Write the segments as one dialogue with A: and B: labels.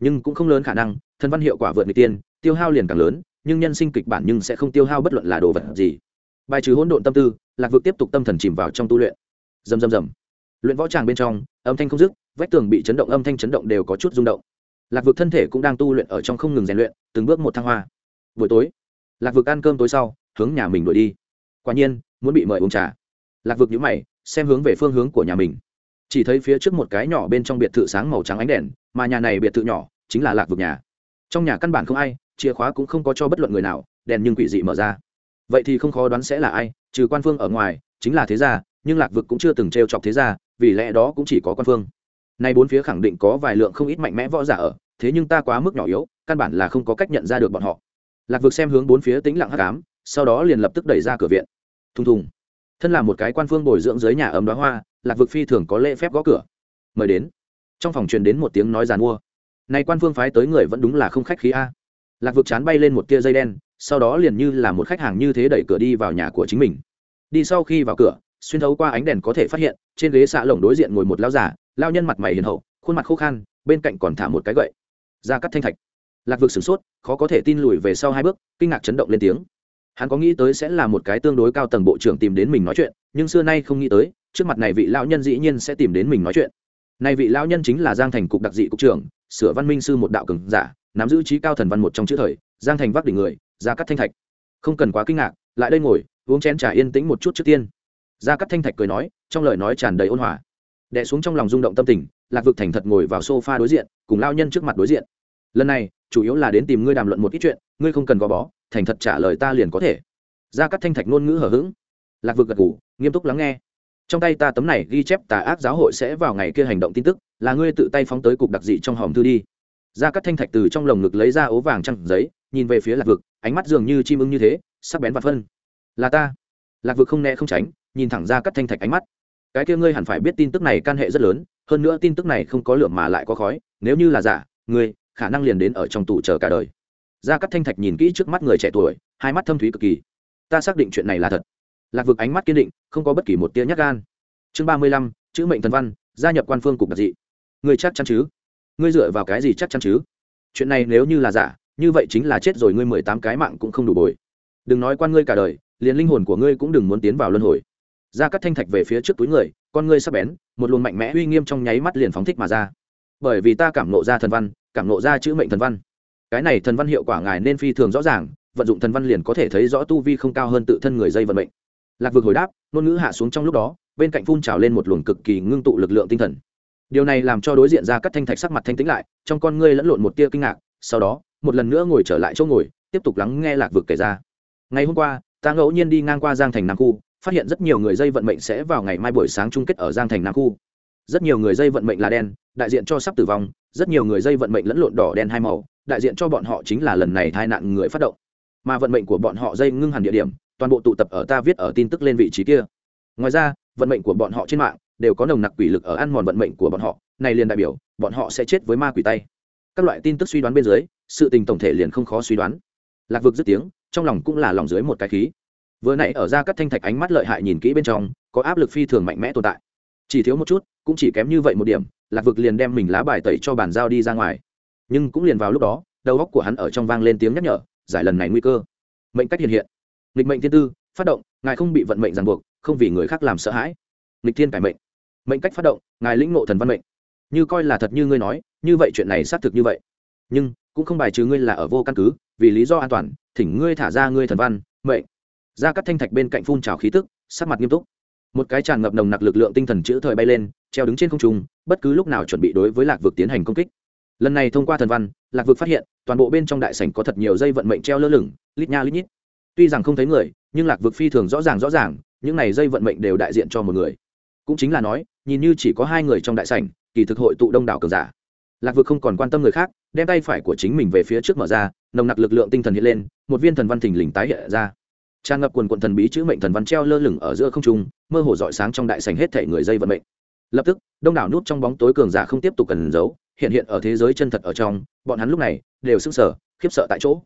A: nhưng cũng không lớn khả năng thần văn hiệu quả vượt người tiên, tiêu hao liền càng lớn, nhưng nhân sinh kịch bản nhưng sẽ không tiêu hao bất luận là đồ vật gì. Bài trừ hỗn độn tâm tư, lạc vực tiếp tục tâm thần chìm vào trong tu luyện. Dầm dầm dầm luyện võ tràng bên trong, âm thanh không dứt, vách tường bị chấn động, âm thanh chấn động đều có chút rung động. Lạc vực thân thể cũng đang tu luyện ở trong không ngừng rèn luyện, từng bước một thăng hoa. Buổi tối, lạc vực ăn cơm tối sau, hướng nhà mình đuổi đi. Quả nhiên, muốn bị mời uống trà. Lạc vực nhũ mày, xem hướng về phương hướng của nhà mình chỉ thấy phía trước một cái nhỏ bên trong biệt thự sáng màu trắng ánh đèn, mà nhà này biệt thự nhỏ chính là lạc vực nhà. Trong nhà căn bản không ai, chìa khóa cũng không có cho bất luận người nào, đèn nhưng quỷ dị mở ra. Vậy thì không khó đoán sẽ là ai, trừ quan phương ở ngoài, chính là thế gia, nhưng lạc vực cũng chưa từng t r e o chọc thế gia, vì lẽ đó cũng chỉ có quan phương. Nay bốn phía khẳng định có vài lượng không ít mạnh mẽ võ giả ở, thế nhưng ta quá mức nhỏ yếu, căn bản là không có cách nhận ra được bọn họ. Lạc vực xem hướng bốn phía tĩnh lặng hắc ám, sau đó liền lập tức đẩy ra cửa viện. Thùng thùng thân là một cái quan phương bồi dưỡng dưới nhà ấm đoá hoa, lạc vực phi thường có lễ phép gõ cửa. Mời đến. Trong phòng truyền đến một tiếng nói giàn mua. Nay quan phương phái tới người vẫn đúng là không khách khí a. Lạc vực chán bay lên một tia dây đen, sau đó liền như là một khách hàng như thế đẩy cửa đi vào nhà của chính mình. Đi sau khi vào cửa, xuyên thấu qua ánh đèn có thể phát hiện, trên ghế xạ lồng đối diện ngồi một lao giả lao nhân mặt mày hiền hậu, khuôn mặt khô khan, bên cạnh còn thả một cái gậy. Ra cắt thanh thạch. Lạc vực sửng sốt, khó có thể tin lùi về sau hai bước, kinh ngạc chấn động lên tiếng hắn có nghĩ tới sẽ là một cái tương đối cao tầng bộ trưởng tìm đến mình nói chuyện, nhưng xưa nay không nghĩ tới, trước mặt này vị lão nhân dĩ nhiên sẽ tìm đến mình nói chuyện. Này vị lão nhân chính là giang thành cục đặc dị cục trưởng, sửa văn minh sư một đạo cường giả, nắm giữ trí cao thần văn một trong chữ thời, giang thành vác đỉnh người ra cắt thanh thạch. Không cần quá kinh ngạc, lại đây ngồi, uống chén trà yên tĩnh một chút trước tiên. Ra cắt thanh thạch cười nói, trong lời nói tràn đầy ôn hòa. Đẻ xuống trong lòng rung động tâm tình, lạc vực thành thật ngồi vào sofa đối diện, cùng lao nhân trước mặt đối diện. Lần này, chủ yếu là đến tìm ngươi đàm luận một ít chuyện, ngươi không cần gò bó thành thật trả lời ta liền có thể. Ra các thanh thạch ngôn ngữ hở h ữ g lạc vực gật g ủ nghiêm túc lắng nghe. Trong tay ta tấm này ghi chép tà ác giáo hội sẽ vào ngày kia hành động tin tức, là ngươi tự tay phóng tới cục đặc dị trong hòm thư đi. Ra các thanh thạch từ trong lồng ngực lấy ra ố vàng trăng giấy, nhìn về phía lạc vực, ánh mắt dường như chim ưng như thế, sắc bén và phân. Là ta. Lạc vực không né không tránh, nhìn thẳng ra các thanh thạch ánh mắt. Cái kia ngươi hẳn phải biết tin tức này can hệ rất lớn, hơn nữa tin tức này không có lửa mà lại có khói, nếu như là giả, ngươi khả năng liền đến ở trong tù chờ cả đời gia cắt thanh thạch nhìn kỹ trước mắt người trẻ tuổi, hai mắt thâm thúy cực kỳ. Ta xác định chuyện này là thật. Lạc vực ánh mắt kiên định, không có bất kỳ một tia nhát gan. Chương ba mươi lăm, chữ mệnh thần văn, gia nhập quan phương cục đặc dị. Người chắc chắn chứ? Ngươi dựa vào cái gì chắc chắn chứ? Chuyện này nếu như là giả, như vậy chính là chết rồi ngươi mười tám cái mạng cũng không đủ bồi. Đừng nói quan ngươi cả đời, liền linh hồn của ngươi cũng đừng muốn tiến vào luân hồi. Ra cắt thanh thạch về phía trước túi người, con ngươi sắp bén, một luồng mạnh mẽ uy nghiêm trong nháy mắt liền phóng thích mà ra. Bởi vì ta cảm nộ ra thần văn, cảm nộ ra chữ mệnh thần văn cái này thần văn hiệu quả ngài nên phi thường rõ ràng, vận dụng thần văn liền có thể thấy rõ tu vi không cao hơn tự thân người dây vận mệnh. Lạc vực hồi đáp, ngôn ngữ hạ xuống trong lúc đó, bên cạnh phun trào lên một luồng cực kỳ ngưng tụ lực lượng tinh thần. Điều này làm cho đối diện ra các thanh thạch sắc mặt thanh tĩnh lại, trong con ngươi lẫn lộn một tia kinh ngạc, sau đó, một lần nữa ngồi trở lại chỗ ngồi, tiếp tục lắng nghe lạc vực kể ra. Ngày hôm qua, ta ngẫu nhiên đi ngang qua giang thành nam khu, phát hiện rất nhiều người dây vận mệnh sẽ vào ngày mai buổi sáng chung kết ở giang thành nam khu. Rất nhiều người dây vận mệnh là đen, đại diện cho sắp tử vong rất nhiều người dây vận mệnh lẫn lộn đỏ đen hai màu, đại diện cho bọn họ chính là lần này tai nạn người phát động. Mà vận mệnh của bọn họ dây ngưng hẳn địa điểm, toàn bộ tụ tập ở ta viết ở tin tức lên vị trí kia. Ngoài ra, vận mệnh của bọn họ trên mạng đều có nồng nặc quỷ lực ở ăn mòn vận mệnh của bọn họ. Này liền đại biểu, bọn họ sẽ chết với ma quỷ tay. Các loại tin tức suy đoán bên dưới, sự tình tổng thể liền không khó suy đoán. Lạc vực dứt tiếng, trong lòng cũng là lòng dưới một cái khí. Vừa nãy ở ra các thanh thạch ánh mắt lợi hại nhìn kỹ bên trong, có áp lực phi thường mạnh mẽ tồn tại. Chỉ thiếu một chút, cũng chỉ kém như vậy một điểm lạc vực liền đem mình lá bài tẩy cho bàn giao đi ra ngoài. Nhưng cũng liền vào lúc đó, đầu óc của hắn ở trong vang lên tiếng nhắc nhở, giải lần này nguy cơ. Mệnh cách hiện hiện. Nghịch mệnh thiên tư, phát động, ngài không bị vận mệnh ràng buộc, không vì người khác làm sợ hãi. Nghịch thiên cải mệnh. Mệnh cách phát động, ngài lĩnh ngộ thần văn mệnh. Như coi là thật như ngươi nói, như vậy chuyện này xác thực như vậy. Nhưng, cũng không bài trừ ngươi là ở vô căn cứ, vì lý do an toàn, thỉnh ngươi thả ra ngươi thần văn, mệnh. Ra các thanh thạch bên cạnh phun trào khí tức, sắc mặt nghiêm túc. Một cái tràn ngập nồng nặc lực lượng tinh thần chữ thời bay lên treo đứng trên không trung, bất cứ lúc nào chuẩn bị đối với lạc vực tiến hành công kích. Lần này thông qua thần văn, lạc vực phát hiện, toàn bộ bên trong đại sảnh có thật nhiều dây vận mệnh treo lơ lửng, lít nha lít nhít. Tuy rằng không thấy người, nhưng lạc vực phi thường rõ ràng rõ ràng, những này dây vận mệnh đều đại diện cho một người. Cũng chính là nói, nhìn như chỉ có hai người trong đại sảnh, kỳ thực hội tụ đông đảo cường giả. Lạc vực không còn quan tâm người khác, đem tay phải của chính mình về phía trước mở ra, nồng nặc lực lượng tinh thần hiện lên, một viên thần văn thình lình tái hiện ra. Tràn ngập quần quận thần bí chữ mệnh thần văn treo lơ lửng ở giữa không trung, mơ hồ rọi sáng trong đại sảnh hết thể người dây vận mệnh lập tức, đông đảo nút trong bóng tối cường giả không tiếp tục cần giấu, hiện hiện ở thế giới chân thật ở trong, bọn hắn lúc này đều sững sờ, khiếp sợ tại chỗ.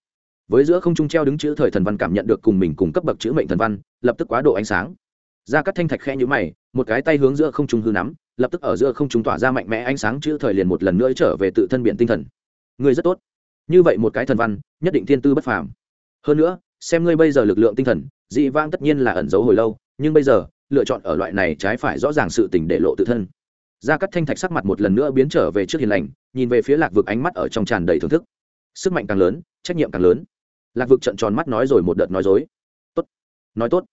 A: Với giữa không trung treo đứng chữ thời thần văn cảm nhận được cùng mình cùng cấp bậc chữ mệnh thần văn, lập tức quá độ ánh sáng. Ra các thanh thạch khe nhũ mày, một cái tay hướng giữa không trung hư nắm, lập tức ở giữa không trung tỏa ra mạnh mẽ ánh sáng chữ thời liền một lần nữa trở về tự thân biện tinh thần. Ngươi rất tốt. Như vậy một cái thần văn, nhất định thiên tư bất phàm. Hơn nữa, xem ngươi bây giờ lực lượng tinh thần, dị vang tất nhiên là ẩn giấu hồi lâu, nhưng bây giờ lựa chọn ở loại này trái phải rõ ràng sự tình để lộ tự thân. Gia cắt thanh thạch sắc mặt một lần nữa biến trở về trước hiền lành, nhìn về phía lạc vực ánh mắt ở trong tràn đầy thưởng thức. Sức mạnh càng lớn, trách nhiệm càng lớn. Lạc vực trận tròn mắt nói rồi một đợt nói dối. Tốt, nói tốt.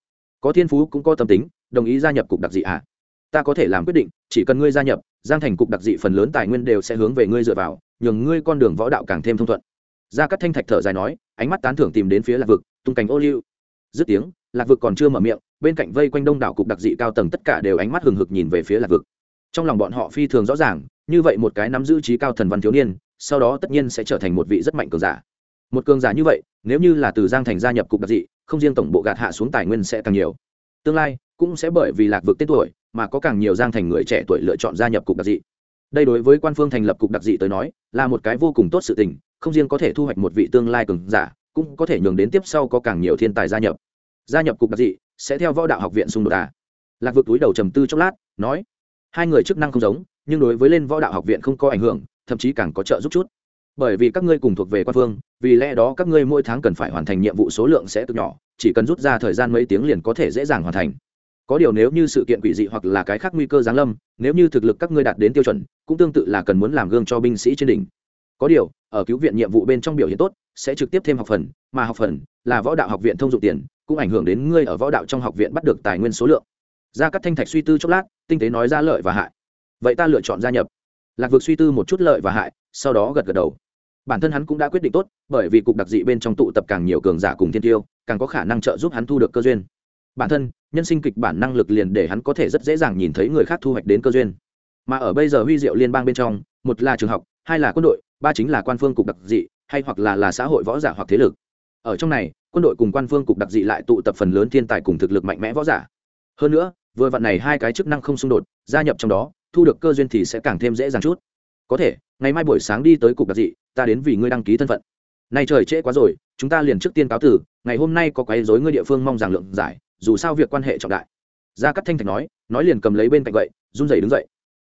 A: Có thiên phú cũng có tâm tính, đồng ý gia nhập cục đặc dị ạ à? ta có thể làm quyết định, chỉ cần ngươi gia nhập, giang thành cục đặc dị phần lớn tài nguyên đều sẽ hướng về ngươi dựa vào, nhường ngươi con đường võ đạo càng thêm thông thuận. Gia cắt thanh thạch thở dài nói, ánh mắt tán thưởng tìm đến phía lạc vực, tung cành ô liu. Dứt tiếng, lạc vực còn chưa mở miệng bên cạnh vây quanh đông đảo cục đặc dị cao tầng tất cả đều ánh mắt hừng hực nhìn về phía lạc vực. Trong lòng bọn họ phi thường rõ ràng, như vậy một cái nắm giữ trí cao thần văn thiếu niên, sau đó tất nhiên sẽ trở thành một vị rất mạnh cường giả. Một cường giả như vậy, nếu như là từ giang thành gia nhập cục đặc dị, không riêng tổng bộ gạt hạ xuống tài nguyên sẽ càng nhiều. Tương lai, cũng sẽ bởi vì lạc vực tên tuổi, mà có càng nhiều giang thành người trẻ tuổi lựa chọn gia nhập cục đặc dị. Đây đối với quan phương thành lập cục đặc dị tới nói, là một cái vô cùng tốt sự tình, không riêng có thể thu hoạch một vị tương lai cường giả, cũng có thể nhường đến tiếp sau có càng nhiều thiên tài gia nhập. Gia nhập cục đặc dị sẽ theo võ đạo học viện xung đột à? Lạc vực túi đầu trầm tư chốc lát, nói, hai người chức năng không giống, nhưng đối với lên võ đạo học viện không có ảnh hưởng, thậm chí càng có trợ giúp chút. Bởi vì các ngươi cùng thuộc về quan phương, vì lẽ đó các ngươi mỗi tháng cần phải hoàn thành nhiệm vụ số lượng sẽ cực nhỏ, chỉ cần rút ra thời gian mấy tiếng liền có thể dễ dàng hoàn thành. Có điều nếu như sự kiện quỷ dị hoặc là cái khác nguy cơ giáng lâm, nếu như thực lực các ngươi đạt đến tiêu chuẩn, cũng tương tự là cần muốn làm gương cho binh sĩ trên đỉnh. Có điều, ở cứu viện nhiệm vụ bên trong biểu hiện tốt, sẽ trực tiếp thêm học phần, mà học phần là võ đạo học viện thông dụng tiền cũng ảnh hưởng đến ngươi ở võ đạo trong học viện bắt được tài nguyên số lượng. Gia cắt thanh thạch suy tư chốc lát, tinh tế nói ra lợi và hại. Vậy ta lựa chọn gia nhập. Lạc vực suy tư một chút lợi và hại, sau đó gật gật đầu. Bản thân hắn cũng đã quyết định tốt, bởi vì cục đặc dị bên trong tụ tập càng nhiều cường giả cùng thiên tiêu, càng có khả năng trợ giúp hắn thu được cơ duyên. Bản thân, nhân sinh kịch bản năng lực liền để hắn có thể rất dễ dàng nhìn thấy người khác thu hoạch đến cơ duyên. Mà ở bây giờ huy diệu liên bang bên trong, một là trường học, hai là quân đội, ba chính là quan phương cục đặc dị, hay hoặc là là xã hội võ giả hoặc thế lực. Ở trong này quân đội cùng quan phương cục đặc dị lại tụ tập phần lớn thiên tài cùng thực lực mạnh mẽ võ giả. Hơn nữa, vừa vặn này hai cái chức năng không xung đột, gia nhập trong đó, thu được cơ duyên thì sẽ càng thêm dễ dàng chút. Có thể, ngày mai buổi sáng đi tới cục đặc dị, ta đến vì ngươi đăng ký thân phận. Nay trời trễ quá rồi, chúng ta liền trước tiên cáo tử ngày hôm nay có quấy rối ngươi địa phương mong rằng lượng giải, dù sao việc quan hệ trọng đại. Gia cắt thanh thạch nói nói liền cầm lấy bên cạnh vậy run rẩy đứng dậy.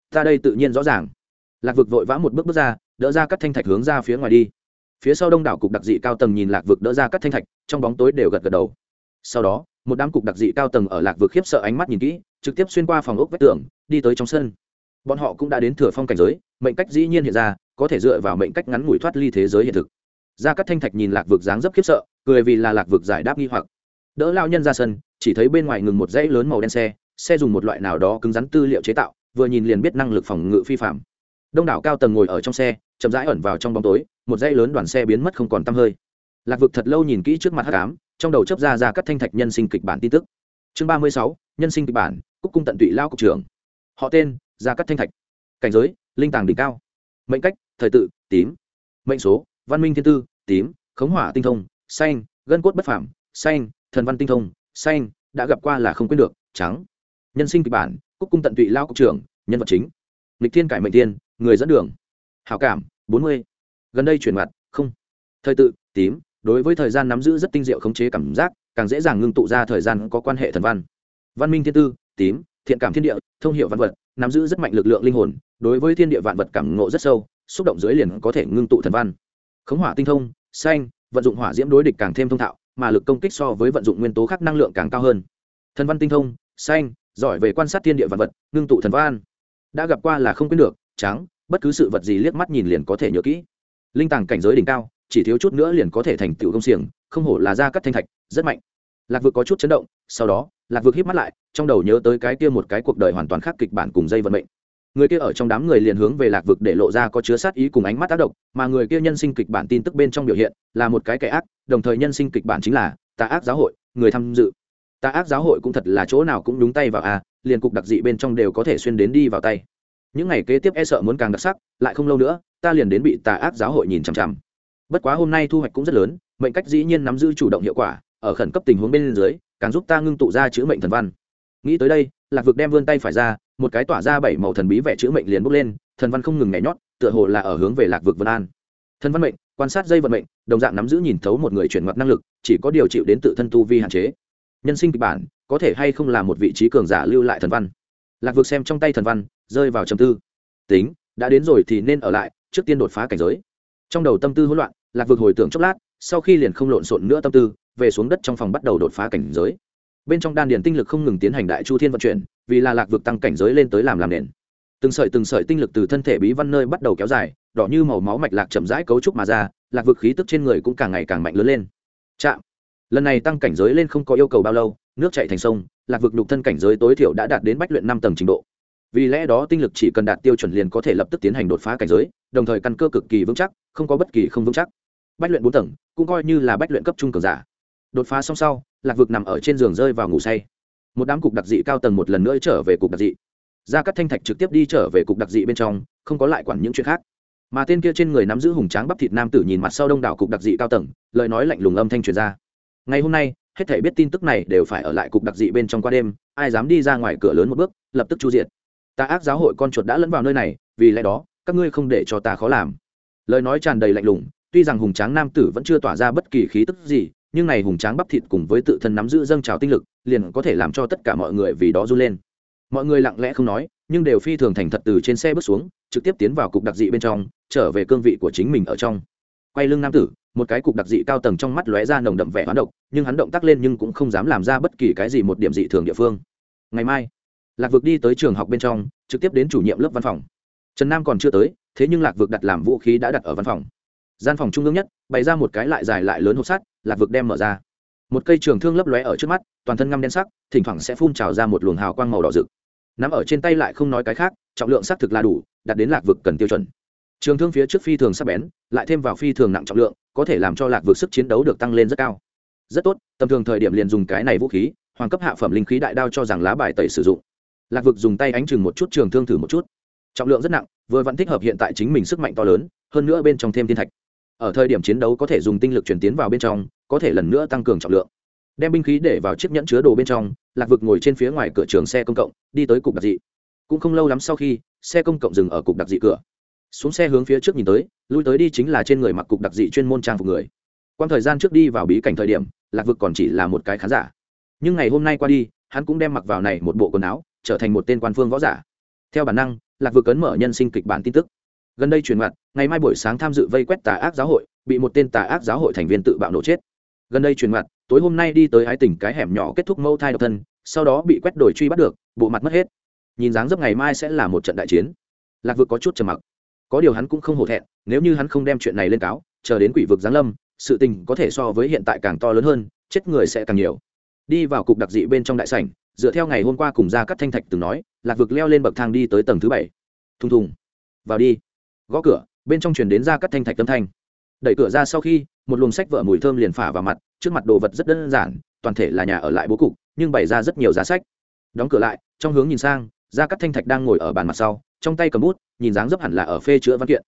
A: Ta đây tự nhiên rõ ràng. Lạc vực vội vã một bước bước ra, đỡ ra cắt thanh thạch hướng ra phía ngoài đi phía sau đông đảo cục đặc dị cao tầng nhìn lạc vực đỡ ra cắt thanh thạch, trong bóng tối đều gật gật đầu. Sau đó, một đám cục đặc dị cao tầng ở lạc vực khiếp sợ ánh mắt nhìn kỹ, trực tiếp xuyên qua phòng ốc vách tường, đi tới trong sân. Bọn họ cũng đã đến thừa phong cảnh giới, mệnh cách dĩ nhiên hiện ra, có thể dựa vào mệnh cách ngắn ngủi thoát ly thế giới hiện thực. Ra cắt thanh thạch nhìn lạc vực dáng dấp khiếp sợ, cười vì là lạc vực giải đáp nghi hoặc. Đỡ lao nhân ra sân, chỉ thấy bên ngoài ngừng một dãy lớn màu đen xe xe dùng một loại nào đó cứng rắn tư liệu chế tạo, vừa nhìn liền biết năng lực phòng ngự phi phạm. Đông đảo cao tầng ngồi ở trong xe chậm rãi ẩn vào trong bóng tối, một dãy lớn đoàn xe biến mất không còn tăm hơi. Lạc vực thật lâu nhìn kỹ trước mặt hắc ám, trong đầu chấp ra ra các thanh thạch nhân sinh kịch bản tin tức. Chương ba mươi sáu, nhân sinh kịch bản, cúc cung tận tụy lao cục trưởng. Họ tên gia cắt thanh thạch. Cảnh giới, linh tàng đỉnh cao. Mệnh cách, thời tự, tím. Mệnh số, văn minh thiên tư, tím. Khống hỏa tinh thông, xanh. Gân cốt bất phạm xanh. Thần văn tinh thông, xanh. Đã gặp qua là không quên được, trắng. Nhân sinh kịch bản, cúc cung tận tụy lao cục trưởng, nhân vật chính. Lịch thiên cải mệnh tiên người dẫn đường hảo cảm, bốn mươi. Gần đây chuyển mặt, không. Thời tự, tím, đối với thời gian nắm giữ rất tinh diệu khống chế cảm giác, càng dễ dàng ngưng tụ ra thời gian có quan hệ thần văn. Văn minh thiên tư, tím, thiện cảm thiên địa, thông hiệu văn vật, nắm giữ rất mạnh lực lượng linh hồn, đối với thiên địa vạn vật cảm ngộ rất sâu, xúc động dưới liền có thể ngưng tụ thần văn. Khống hỏa tinh thông, xanh, vận dụng hỏa diễm đối địch càng thêm thông thạo, mà lực công kích so với vận dụng nguyên tố khác năng lượng càng cao hơn. Thần văn tinh thông, xanh, giỏi về quan sát thiên địa vạn vật, ngưng tụ thần văn. Đã gặp qua là không quên được, trắng bất cứ sự vật gì liếc mắt nhìn liền có thể nhớ kỹ. Linh tàng cảnh giới đỉnh cao, chỉ thiếu chút nữa liền có thể thành tựu công xiềng, không hổ là ra cắt thanh thạch, rất mạnh. Lạc vực có chút chấn động, sau đó, lạc vực hít mắt lại, trong đầu nhớ tới cái kia một cái cuộc đời hoàn toàn khác kịch bản cùng dây vận mệnh. Người kia ở trong đám người liền hướng về lạc vực để lộ ra có chứa sát ý cùng ánh mắt tác động, mà người kia nhân sinh kịch bản tin tức bên trong biểu hiện là một cái kẻ ác, đồng thời nhân sinh kịch bản chính là tà ác giáo hội, người tham dự. Tà ác giáo hội cũng thật là chỗ nào cũng đúng tay vào à liền cục đặc dị bên trong đều có thể xuyên đến đi vào tay những ngày kế tiếp e sợ muốn càng đặc sắc, lại không lâu nữa, ta liền đến bị tà ác giáo hội nhìn chằm chằm. Bất quá hôm nay thu hoạch cũng rất lớn, mệnh cách dĩ nhiên nắm giữ chủ động hiệu quả, ở khẩn cấp tình huống bên dưới, càng giúp ta ngưng tụ ra chữ mệnh thần văn. Nghĩ tới đây, lạc vực đem vươn tay phải ra, một cái tỏa ra bảy màu thần bí vẽ chữ mệnh liền bốc lên, thần văn không ngừng nhảy nhót, tựa hồ là ở hướng về lạc vực vân an. Thần văn mệnh, quan sát dây vận mệnh, đồng dạng nắm giữ nhìn thấu một người chuyển mặt năng lực, chỉ có điều chịu đến tự thân tu vi hạn chế. Nhân sinh kịch bản, có thể hay không là một vị trí cường giả lưu lại thần văn. Lạc vực xem trong tay thần văn rơi vào trầm tư. Tính, đã đến rồi thì nên ở lại, trước tiên đột phá cảnh giới. Trong đầu tâm tư hỗn loạn, lạc vực hồi tưởng chốc lát, sau khi liền không lộn xộn nữa tâm tư, về xuống đất trong phòng bắt đầu đột phá cảnh giới. Bên trong đan điền tinh lực không ngừng tiến hành đại chu thiên vận chuyển, vì là lạc vực tăng cảnh giới lên tới làm làm nền. Từng sợi từng sợi tinh lực từ thân thể bí văn nơi bắt đầu kéo dài, đỏ như màu máu mạch lạc chậm rãi cấu trúc mà ra, lạc vực khí tức trên người cũng càng ngày càng mạnh lớn lên. Chạm. Lần này tăng cảnh giới lên không có yêu cầu bao lâu, nước chạy thành sông, lạc vực nhục thân cảnh giới tối thiểu đã đạt đến bách luyện năm tầng trình độ vì lẽ đó tinh lực chỉ cần đạt tiêu chuẩn liền có thể lập tức tiến hành đột phá cảnh giới, đồng thời căn cơ cực kỳ vững chắc, không có bất kỳ không vững chắc. Bách luyện bốn tầng, cũng coi như là bách luyện cấp trung cường giả. Đột phá xong sau, lạc vực nằm ở trên giường rơi vào ngủ say. Một đám cục đặc dị cao tầng một lần nữa trở về cục đặc dị. Ra các thanh thạch trực tiếp đi trở về cục đặc dị bên trong, không có lại quản những chuyện khác. Mà tên kia trên người nắm giữ hùng tráng bắp thịt nam tử nhìn mặt sau đông đảo cục đặc dị cao tầng, lời nói lạnh lùng âm thanh truyền ra. Ngày hôm nay, hết thể biết tin tức này đều phải ở lại cục đặc dị bên trong qua đêm, ai dám đi ra ngoài cửa lớn một bước, lập tức chu diệt ta ác giáo hội con chuột đã lẫn vào nơi này, vì lẽ đó, các ngươi không để cho ta khó làm. Lời nói tràn đầy lạnh lùng, tuy rằng hùng tráng nam tử vẫn chưa tỏa ra bất kỳ khí tức gì, nhưng này hùng tráng bắp thịt cùng với tự thân nắm giữ dâng trào tinh lực, liền có thể làm cho tất cả mọi người vì đó run lên. Mọi người lặng lẽ không nói, nhưng đều phi thường thành thật từ trên xe bước xuống, trực tiếp tiến vào cục đặc dị bên trong, trở về cương vị của chính mình ở trong. Quay lưng nam tử, một cái cục đặc dị cao tầng trong mắt lóe ra nồng đậm vẻ hoán độc, nhưng hắn động tác lên nhưng cũng không dám làm ra bất kỳ cái gì một điểm dị thường địa phương. Ngày mai lạc vực đi tới trường học bên trong, trực tiếp đến chủ nhiệm lớp văn phòng. Trần nam còn chưa tới, thế nhưng lạc vực đặt làm vũ khí đã đặt ở văn phòng. Gian phòng trung ương nhất, bày ra một cái lại dài lại lớn hộp sắt, lạc vực đem mở ra. Một cây trường thương lấp lóe ở trước mắt, toàn thân ngăm đen sắc, thỉnh thoảng sẽ phun trào ra một luồng hào quang màu đỏ rực. Nắm ở trên tay lại không nói cái khác, trọng lượng xác thực là đủ đặt đến lạc vực cần tiêu chuẩn. Trường thương phía trước phi thường sắc bén, lại thêm vào phi thường nặng trọng lượng, có thể làm cho lạc vực sức chiến đấu được tăng lên rất cao. Rất tốt, tầm thường thời điểm liền dùng cái này vũ khí, hoàng cấp hạ phẩm linh khí đại đao cho rằng lá bài tẩy sử dụng lạc vực dùng tay ánh chừng một chút, trường thương thử một chút. Trọng lượng rất nặng, vừa vẫn thích hợp hiện tại chính mình sức mạnh to lớn, hơn nữa bên trong thêm thiên thạch. Ở thời điểm chiến đấu có thể dùng tinh lực chuyển tiến vào bên trong, có thể lần nữa tăng cường trọng lượng. Đem binh khí để vào chiếc nhẫn chứa đồ bên trong, lạc vực ngồi trên phía ngoài cửa trường xe công cộng, đi tới cục đặc dị. Cũng không lâu lắm sau khi, xe công cộng dừng ở cục đặc dị cửa. Xuống xe hướng phía trước nhìn tới, lui tới đi chính là trên người mặc cục đặc dị chuyên môn trang phục người. Quan thời gian trước đi vào bí cảnh thời điểm, lạc vực còn chỉ là một cái khán giả. Nhưng ngày hôm nay qua đi, hắn cũng đem mặc vào này một bộ quần áo trở thành một tên quan phương võ giả. Theo bản năng, lạc vừa cấn mở nhân sinh kịch bản tin tức. Gần đây truyền mặt ngày mai buổi sáng tham dự vây quét tà ác giáo hội, bị một tên tà ác giáo hội thành viên tự bạo nổ chết. Gần đây truyền mặt tối hôm nay đi tới ái tỉnh cái hẻm nhỏ kết thúc mâu thai độc thân, sau đó bị quét đổi truy bắt được, bộ mặt mất hết. Nhìn dáng dấp ngày mai sẽ là một trận đại chiến. Lạc vực có chút trầm mặc. Có điều hắn cũng không hổ thẹn, nếu như hắn không đem chuyện này lên cáo, chờ đến quỷ vực giáng lâm, sự tình có thể so với hiện tại càng to lớn hơn, chết người sẽ càng nhiều. Đi vào cục đặc dị bên trong đại sảnh dựa theo ngày hôm qua cùng ra cắt thanh thạch từng nói, lạc vực leo lên bậc thang đi tới tầng thứ bảy. Thùng thùng. Vào đi. Gõ cửa, bên trong truyền đến ra cắt thanh thạch tâm thanh. Đẩy cửa ra sau khi, một luồng sách vợ mùi thơm liền phả vào mặt, trước mặt đồ vật rất đơn giản, toàn thể là nhà ở lại bố cục, nhưng bày ra rất nhiều giá sách. Đóng cửa lại, trong hướng nhìn sang ra cắt thanh thạch đang ngồi ở bàn mặt sau, trong tay cầm bút, nhìn dáng dấp hẳn là ở phê chữa văn kiện.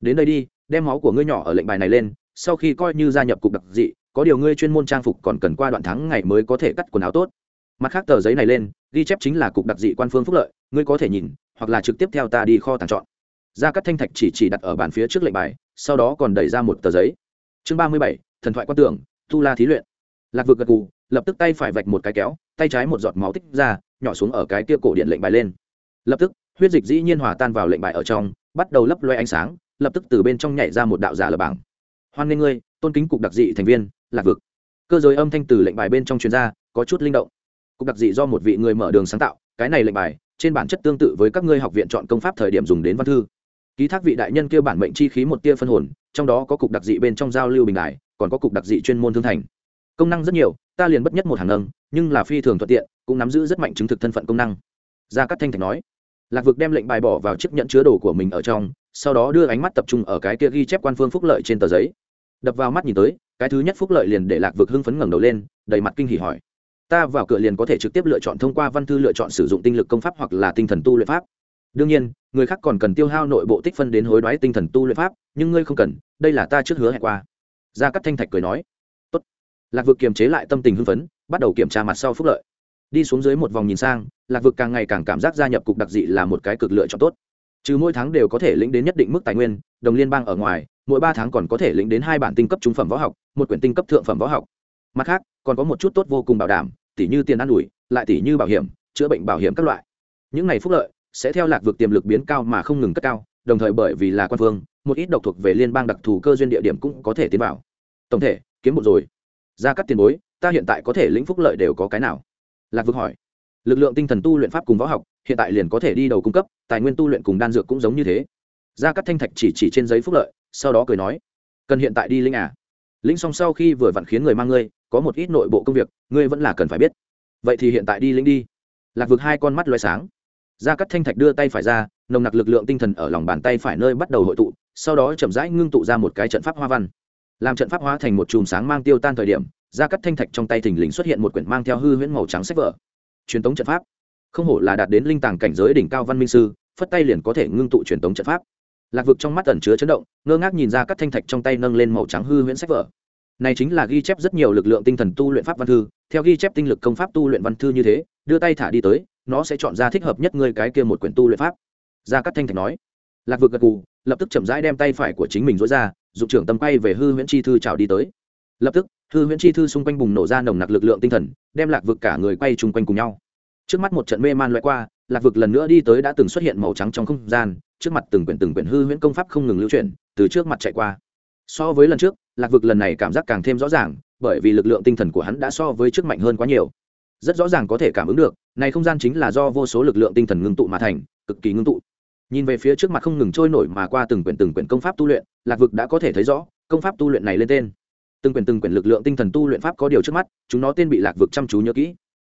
A: Đến đây đi, đem máu của ngươi nhỏ ở lệnh bài này lên, sau khi coi như gia nhập cục đặc dị, có điều ngươi chuyên môn trang phục còn cần qua đoạn tháng ngày mới có thể cắt quần áo tốt mặt khác tờ giấy này lên, ghi chép chính là cục đặc dị quan phương phúc lợi, ngươi có thể nhìn, hoặc là trực tiếp theo ta đi kho tàng chọn. Ra các thanh thạch chỉ chỉ đặt ở bàn phía trước lệnh bài, sau đó còn đẩy ra một tờ giấy. Chương ba mươi bảy, thần thoại quan tưởng, tu la thí luyện. Lạc vực gật cù lập tức tay phải vạch một cái kéo, tay trái một giọt máu tích ra, nhỏ xuống ở cái kia cổ điện lệnh bài lên. Lập tức, huyết dịch dĩ nhiên hòa tan vào lệnh bài ở trong, bắt đầu lấp loe ánh sáng, lập tức từ bên trong nhảy ra một đạo giả lập bảng. Hoan nghênh ngươi, tôn kính cục đặc dị thành viên, lạc vực. Cơ giới âm thanh từ lệnh bài bên trong chuyên gia có chút linh động cục đặc dị do một vị người mở đường sáng tạo, cái này lệnh bài, trên bản chất tương tự với các ngươi học viện chọn công pháp thời điểm dùng đến văn thư. Ký thác vị đại nhân kêu bản mệnh chi khí một tia phân hồn, trong đó có cục đặc dị bên trong giao lưu bình đại còn có cục đặc dị chuyên môn thương thành. Công năng rất nhiều, ta liền bất nhất một hàng nâng, nhưng là phi thường thuận tiện, cũng nắm giữ rất mạnh chứng thực thân phận công năng. Gia cát thanh thạch nói. Lạc vực đem lệnh bài bỏ vào chiếc nhận chứa đồ của mình ở trong, sau đó đưa ánh mắt tập trung ở cái kia ghi chép quan phương phúc lợi trên tờ giấy. Đập vào mắt nhìn tới, cái thứ nhất phúc lợi liền để lạc vực hưng phấn ngẩng đầu lên, đầy mặt kinh hỉ hỏi ta vào cửa liền có thể trực tiếp lựa chọn thông qua văn thư lựa chọn sử dụng tinh lực công pháp hoặc là tinh thần tu luyện pháp. Đương nhiên, người khác còn cần tiêu hao nội bộ tích phân đến hối đoái tinh thần tu luyện pháp, nhưng ngươi không cần, đây là ta trước hứa hẹn qua. Gia cắt thanh thạch cười nói. Tốt. lạc vực kiềm chế lại tâm tình hưng phấn, bắt đầu kiểm tra mặt sau phúc lợi. Đi xuống dưới một vòng nhìn sang, lạc vực càng ngày càng cảm giác gia nhập cục đặc dị là một cái cực lựa chọn tốt. Trừ mỗi tháng đều có thể lĩnh đến nhất định mức tài nguyên, đồng liên bang ở ngoài, mỗi ba tháng còn có thể lĩnh đến hai bản tinh cấp trung phẩm võ học, một quyển tinh cấp thượng phẩm võ học. Mặt khác, còn có một chút tốt vô cùng bảo đảm tỉ như tiền ăn ủi, lại tỉ như bảo hiểm, chữa bệnh bảo hiểm các loại. Những này phúc lợi sẽ theo lạc vực tiềm lực biến cao mà không ngừng cất cao, đồng thời bởi vì là quan phương, một ít độc thuộc về liên bang đặc thù cơ duyên địa điểm cũng có thể tiến vào. Tổng thể, kiếm một rồi. Ra cắt tiền bối, ta hiện tại có thể lĩnh phúc lợi đều có cái nào? Lạc vực hỏi. Lực lượng tinh thần tu luyện pháp cùng võ học, hiện tại liền có thể đi đầu cung cấp, tài nguyên tu luyện cùng đan dược cũng giống như thế. Ra cắt thanh thạch chỉ chỉ trên giấy phúc lợi, sau đó cười nói. Cần hiện tại đi linh à? Lĩnh xong sau khi vừa vặn khiến người mang ngươi có một ít nội bộ công việc, ngươi vẫn là cần phải biết. Vậy thì hiện tại đi lĩnh đi. Lạc vực hai con mắt loay sáng. Ra cắt thanh thạch đưa tay phải ra, nồng nặc lực lượng tinh thần ở lòng bàn tay phải nơi bắt đầu hội tụ, sau đó chậm rãi ngưng tụ ra một cái trận pháp hoa văn. Làm trận pháp hóa thành một chùm sáng mang tiêu tan thời điểm ra cắt thanh thạch trong tay thình lình xuất hiện một quyển mang theo hư huyễn màu trắng sách vở. Truyền tống trận pháp. Không hổ là đạt đến linh tàng cảnh giới đỉnh cao văn minh sư, phất tay liền có thể ngưng tụ truyền tống trận pháp. Lạc vực trong mắt ẩn chứa chấn động, ngơ ngác nhìn ra các thanh thạch trong tay nâng lên màu trắng hư huyễn sách vở này chính là ghi chép rất nhiều lực lượng tinh thần tu luyện pháp văn thư, theo ghi chép tinh lực công pháp tu luyện văn thư như thế, đưa tay thả đi tới, nó sẽ chọn ra thích hợp nhất ngươi cái kia một quyển tu luyện pháp. Gia cát thanh thạch nói. Lạc vực gật gù, lập tức chậm rãi đem tay phải của chính mình dối ra, dụng trưởng tâm quay về hư huyễn chi thư trào đi tới. Lập tức, hư huyễn chi thư xung quanh bùng nổ ra nồng nặc lực lượng tinh thần, đem lạc vực cả người quay chung quanh cùng nhau. Trước mắt một trận mê man loại qua, lạc vực lần nữa đi tới đã từng xuất hiện màu trắng trong không gian, trước mặt từng quyển từng quyển hư huyễn công pháp không ngừng lưu chuyển, từ trước mặt chạy qua so với lần trước, lạc vực lần này cảm giác càng thêm rõ ràng, bởi vì lực lượng tinh thần của hắn đã so với trước mạnh hơn quá nhiều. Rất rõ ràng có thể cảm ứng được, này không gian chính là do vô số lực lượng tinh thần ngưng tụ mà thành, cực kỳ ngưng tụ. Nhìn về phía trước mặt không ngừng trôi nổi mà qua từng quyển từng quyển công pháp tu luyện, lạc vực đã có thể thấy rõ, công pháp tu luyện này lên tên. Từng quyển từng quyển lực lượng tinh thần tu luyện pháp có điều trước mắt, chúng nó tên bị lạc vực chăm chú nhớ kỹ.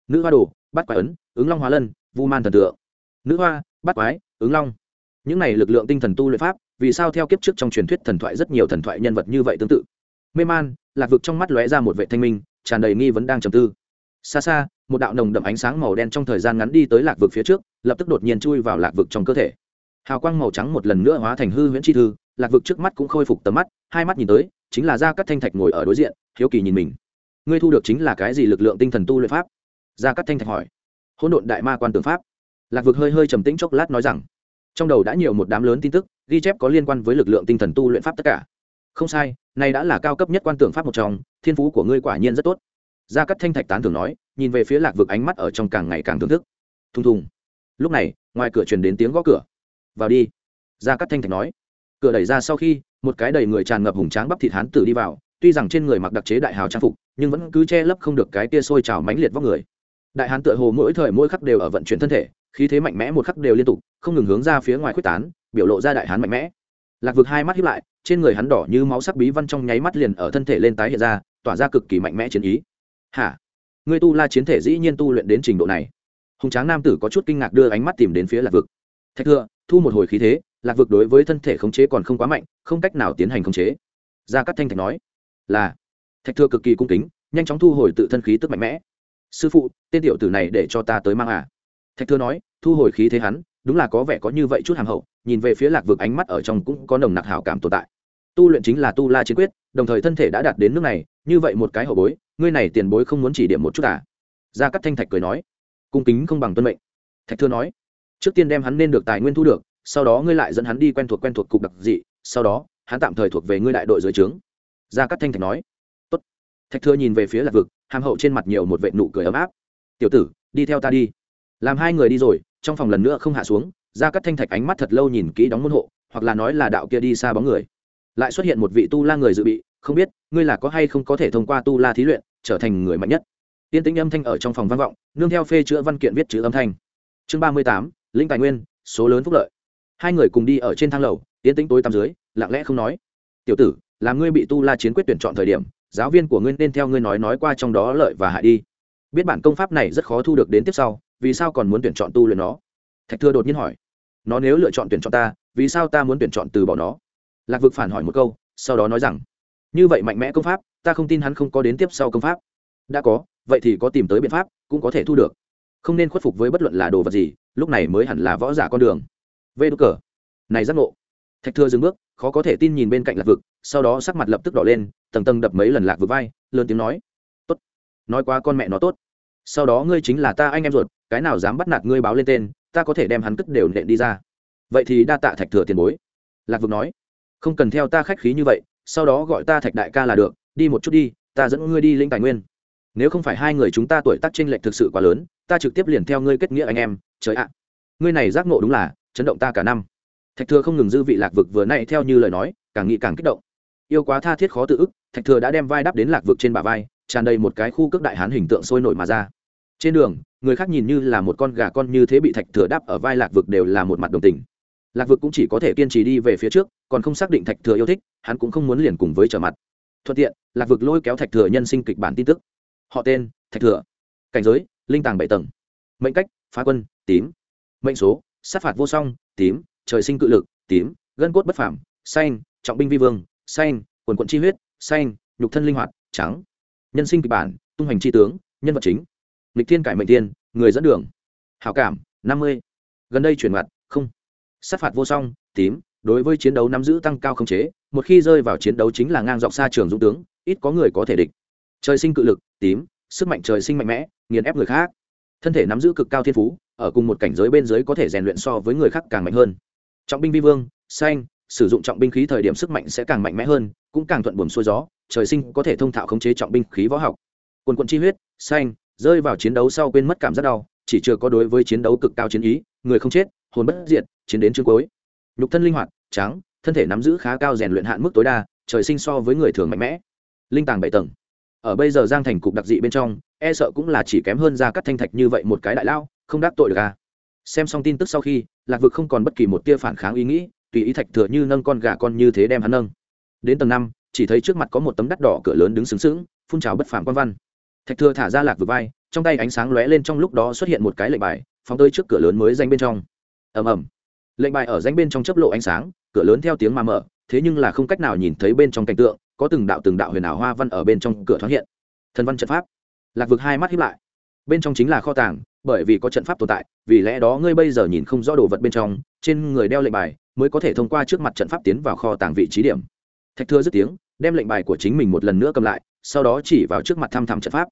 A: Nữ hoa đồ bắt quái ấn, ứng long hóa lân, vu man thần tượng. Nữ hoa bắt quái, ứng long. Những này lực lượng tinh thần tu luyện pháp vì sao theo kiếp trước trong truyền thuyết thần thoại rất nhiều thần thoại nhân vật như vậy tương tự? Mê man, lạc vực trong mắt lóe ra một vệ thanh minh, tràn đầy nghi vấn đang trầm tư. Xa xa, một đạo nồng đậm ánh sáng màu đen trong thời gian ngắn đi tới lạc vực phía trước, lập tức đột nhiên chui vào lạc vực trong cơ thể. Hào quang màu trắng một lần nữa hóa thành hư huyễn chi thư, lạc vực trước mắt cũng khôi phục tầm mắt, hai mắt nhìn tới, chính là gia cắt thanh thạch ngồi ở đối diện, hiếu kỳ nhìn mình. Ngươi thu được chính là cái gì lực lượng tinh thần tu luyện pháp? Gia cắt thanh thạch hỏi. Hỗn độn đại ma quan tướng pháp. Lạc vực hơi hơi trầm tĩnh chốc lát nói rằng trong đầu đã nhiều một đám lớn tin tức, ghi chép có liên quan với lực lượng tinh thần tu luyện pháp tất cả. Không sai, này đã là cao cấp nhất quan tưởng pháp một trong, thiên phú của ngươi quả nhiên rất tốt. Gia cắt thanh thạch tán thường nói, nhìn về phía lạc vực ánh mắt ở trong càng ngày càng thưởng thức. Thùng thùng. Lúc này, ngoài cửa truyền đến tiếng gõ cửa. Vào đi. Gia cắt thanh thạch nói. Cửa đẩy ra sau khi, một cái đầy người tràn ngập hùng tráng bắp thịt hán tử đi vào, tuy rằng trên người mặc đặc chế đại hào trang phục, nhưng vẫn cứ che lấp không được cái tia sôi trào mãnh liệt vóc người đại hán tựa hồ mỗi thời mỗi khắc đều ở vận chuyển thân thể, khí thế mạnh mẽ một khắc đều liên tục, không ngừng hướng ra phía ngoài quyết tán, biểu lộ ra đại hán mạnh mẽ. Lạc vực hai mắt hiếp lại, trên người hắn đỏ như máu sắc bí văn trong nháy mắt liền ở thân thể lên tái hiện ra, tỏa ra cực kỳ mạnh mẽ chiến ý. Hả? Người tu la chiến thể dĩ nhiên tu luyện đến trình độ này? Hùng tráng nam tử có chút kinh ngạc đưa ánh mắt tìm đến phía lạc vực. Thạch thưa, thu một hồi khí thế, lạc vực đối với thân thể khống chế còn không quá mạnh, không cách nào tiến hành khống chế. Gia cắt thanh thạch nói. Là. Thạch thưa cực kỳ cung kính, nhanh chóng thu hồi tự thân khí tức mạnh mẽ sư phụ, tên tiểu tử này để cho ta tới mang à. Thạch thưa nói, thu hồi khí thế hắn, đúng là có vẻ có như vậy chút hàng hậu, nhìn về phía lạc vực ánh mắt ở trong cũng có nồng nặc hảo cảm tồn tại. Tu luyện chính là tu la chiến quyết, đồng thời thân thể đã đạt đến nước này, như vậy một cái hậu bối, ngươi này tiền bối không muốn chỉ điểm một chút à? Gia cắt thanh thạch cười nói, cung kính không bằng tuân mệnh. Thạch thưa nói, trước tiên đem hắn nên được tài nguyên thu được, sau đó ngươi lại dẫn hắn đi quen thuộc quen thuộc cục đặc dị, sau đó, hắn tạm thời thuộc về ngươi đại đội dưới trướng. Gia cắt thanh thạch nói, Tốt. thạch thưa nhìn về phía lạc vực hàm hậu trên mặt nhiều một vệ nụ cười ấm áp. Tiểu tử, đi theo ta đi. Làm hai người đi rồi, trong phòng lần nữa không hạ xuống, gia cắt thanh thạch ánh mắt thật lâu nhìn kỹ đóng môn hộ, hoặc là nói là đạo kia đi xa bóng người. Lại xuất hiện một vị tu la người dự bị, không biết, ngươi là có hay không có thể thông qua tu la thí luyện, trở thành người mạnh nhất? Tiên tĩnh âm thanh ở trong phòng văn vọng, nương theo phê chữa văn kiện viết chữ âm thanh. Chương ba mươi tám, linh tài nguyên, số lớn phúc lợi. Hai người cùng đi ở trên thang lầu tiên tĩnh tối tăm dưới, lặng lẽ không nói. Tiểu tử, là ngươi bị tu la chiến quyết tuyển chọn thời điểm giáo viên của ngươi nên theo ngươi nói nói qua trong đó lợi và hại đi. Biết bản công pháp này rất khó thu được đến tiếp sau, vì sao còn muốn tuyển chọn tu luyện nó? Thạch thừa đột nhiên hỏi. Nó nếu lựa chọn tuyển chọn ta, vì sao ta muốn tuyển chọn từ bỏ nó? Lạc vực phản hỏi một câu, sau đó nói rằng, như vậy mạnh mẽ công pháp, ta không tin hắn không có đến tiếp sau công pháp. Đã có, vậy thì có tìm tới biện pháp, cũng có thể thu được. Không nên khuất phục với bất luận là đồ vật gì, lúc này mới hẳn là võ giả con đường. Vê đ cờ. Này giác ngộ thạch thưa dừng bước, khó có thể tin nhìn bên cạnh lạc vực, sau đó sắc mặt lập tức đỏ lên, tầng tầng đập mấy lần lạc vực vai, lớn tiếng nói, tốt, nói quá con mẹ nó tốt. Sau đó ngươi chính là ta anh em ruột, cái nào dám bắt nạt ngươi báo lên tên, ta có thể đem hắn cất đều nện đi ra. Vậy thì đa tạ thạch thừa tiền bối. Lạc vực nói, không cần theo ta khách khí như vậy, sau đó gọi ta thạch đại ca là được, đi một chút đi, ta dẫn ngươi đi linh tài nguyên. Nếu không phải hai người chúng ta tuổi tác trên lệch thực sự quá lớn, ta trực tiếp liền theo ngươi kết nghĩa anh em, trời ạ. Ngươi này giác ngộ đúng là, chấn động ta cả năm thạch thừa không ngừng dư vị lạc vực vừa nay theo như lời nói, càng nghĩ càng kích động. Yêu quá tha thiết khó tự ức, thạch thừa đã đem vai đắp đến lạc vực trên bả vai, tràn đầy một cái khu cước đại hán hình tượng sôi nổi mà ra. Trên đường, người khác nhìn như là một con gà con như thế bị thạch thừa đáp ở vai lạc vực đều là một mặt đồng tình. Lạc vực cũng chỉ có thể kiên trì đi về phía trước, còn không xác định thạch thừa yêu thích, hắn cũng không muốn liền cùng với trở mặt. Thuận tiện, lạc vực lôi kéo thạch thừa nhân sinh kịch bản tin tức. Họ tên, thạch thừa. Cảnh giới, linh tàng bảy tầng. Mệnh cách, phá quân, tím. Mệnh số, sát phạt vô song, tím trời sinh cự lực, tím, gân cốt bất phảm xanh, trọng binh vi vương, xanh, quần quận chi huyết, xanh, nhục thân linh hoạt, trắng. Nhân sinh kịch bản, tung hành chi tướng, nhân vật chính. Lịch thiên cải mệnh tiên, người dẫn đường. Hảo cảm, năm mươi. Gần đây chuyển mặt không. Sát phạt vô song, tím, đối với chiến đấu nắm giữ tăng cao khống chế, một khi rơi vào chiến đấu chính là ngang dọc xa trường dũng tướng, ít có người có thể địch. Trời sinh cự lực, tím, sức mạnh trời sinh mạnh mẽ, nghiền ép người khác. Thân thể nắm giữ cực cao thiên phú, ở cùng một cảnh giới bên dưới có thể rèn luyện so với người khác càng mạnh hơn trọng binh vi vương, xanh, sử dụng trọng binh khí thời điểm sức mạnh sẽ càng mạnh mẽ hơn, cũng càng thuận buồm xuôi gió, trời sinh có thể thông thạo khống chế trọng binh khí võ học. Quần quận chi huyết, xanh, rơi vào chiến đấu sau quên mất cảm giác đau, chỉ chưa có đối với chiến đấu cực cao chiến ý, người không chết, hồn bất diệt, chiến đến chương cuối. Nhục thân linh hoạt, trắng, thân thể nắm giữ khá cao rèn luyện hạn mức tối đa, trời sinh so với người thường mạnh mẽ. Linh tàng bảy tầng. Ở bây giờ giang thành cục đặc dị bên trong e sợ cũng là chỉ kém hơn ra cắt thanh thạch như vậy một cái đại lao, không đắc tội được à? Xem xong tin tức sau khi, lạc vực không còn bất kỳ một tia phản kháng ý nghĩ, tùy ý thạch thừa như nâng con gà con như thế đem hắn nâng. Đến tầng năm, chỉ thấy trước mặt có một tấm đắt đỏ cửa lớn đứng sướng sướng phun trào bất phàm quan văn. Thạch thừa thả ra lạc vực vai, trong tay ánh sáng lóe lên trong lúc đó xuất hiện một cái lệnh bài, phóng tới trước cửa lớn mới danh bên trong. Ầm ầm. Lệnh bài ở danh bên trong chấp lộ ánh sáng, cửa lớn theo tiếng mà mở, thế nhưng là không cách nào nhìn thấy bên trong cảnh tượng, có từng đạo từng đạo huyền ảo hoa văn ở bên trong cửa thoáng hiện. Thần văn trận pháp lạc vực hai mắt hiếp lại. Bên trong chính là kho tàng bởi vì có trận pháp tồn tại, vì lẽ đó ngươi bây giờ nhìn không rõ đồ vật bên trong, trên người đeo lệnh bài mới có thể thông qua trước mặt trận pháp tiến vào kho tàng vị trí điểm. Thạch thưa dứt tiếng, đem lệnh bài của chính mình một lần nữa cầm lại, sau đó chỉ vào trước mặt thăm thẳm trận pháp.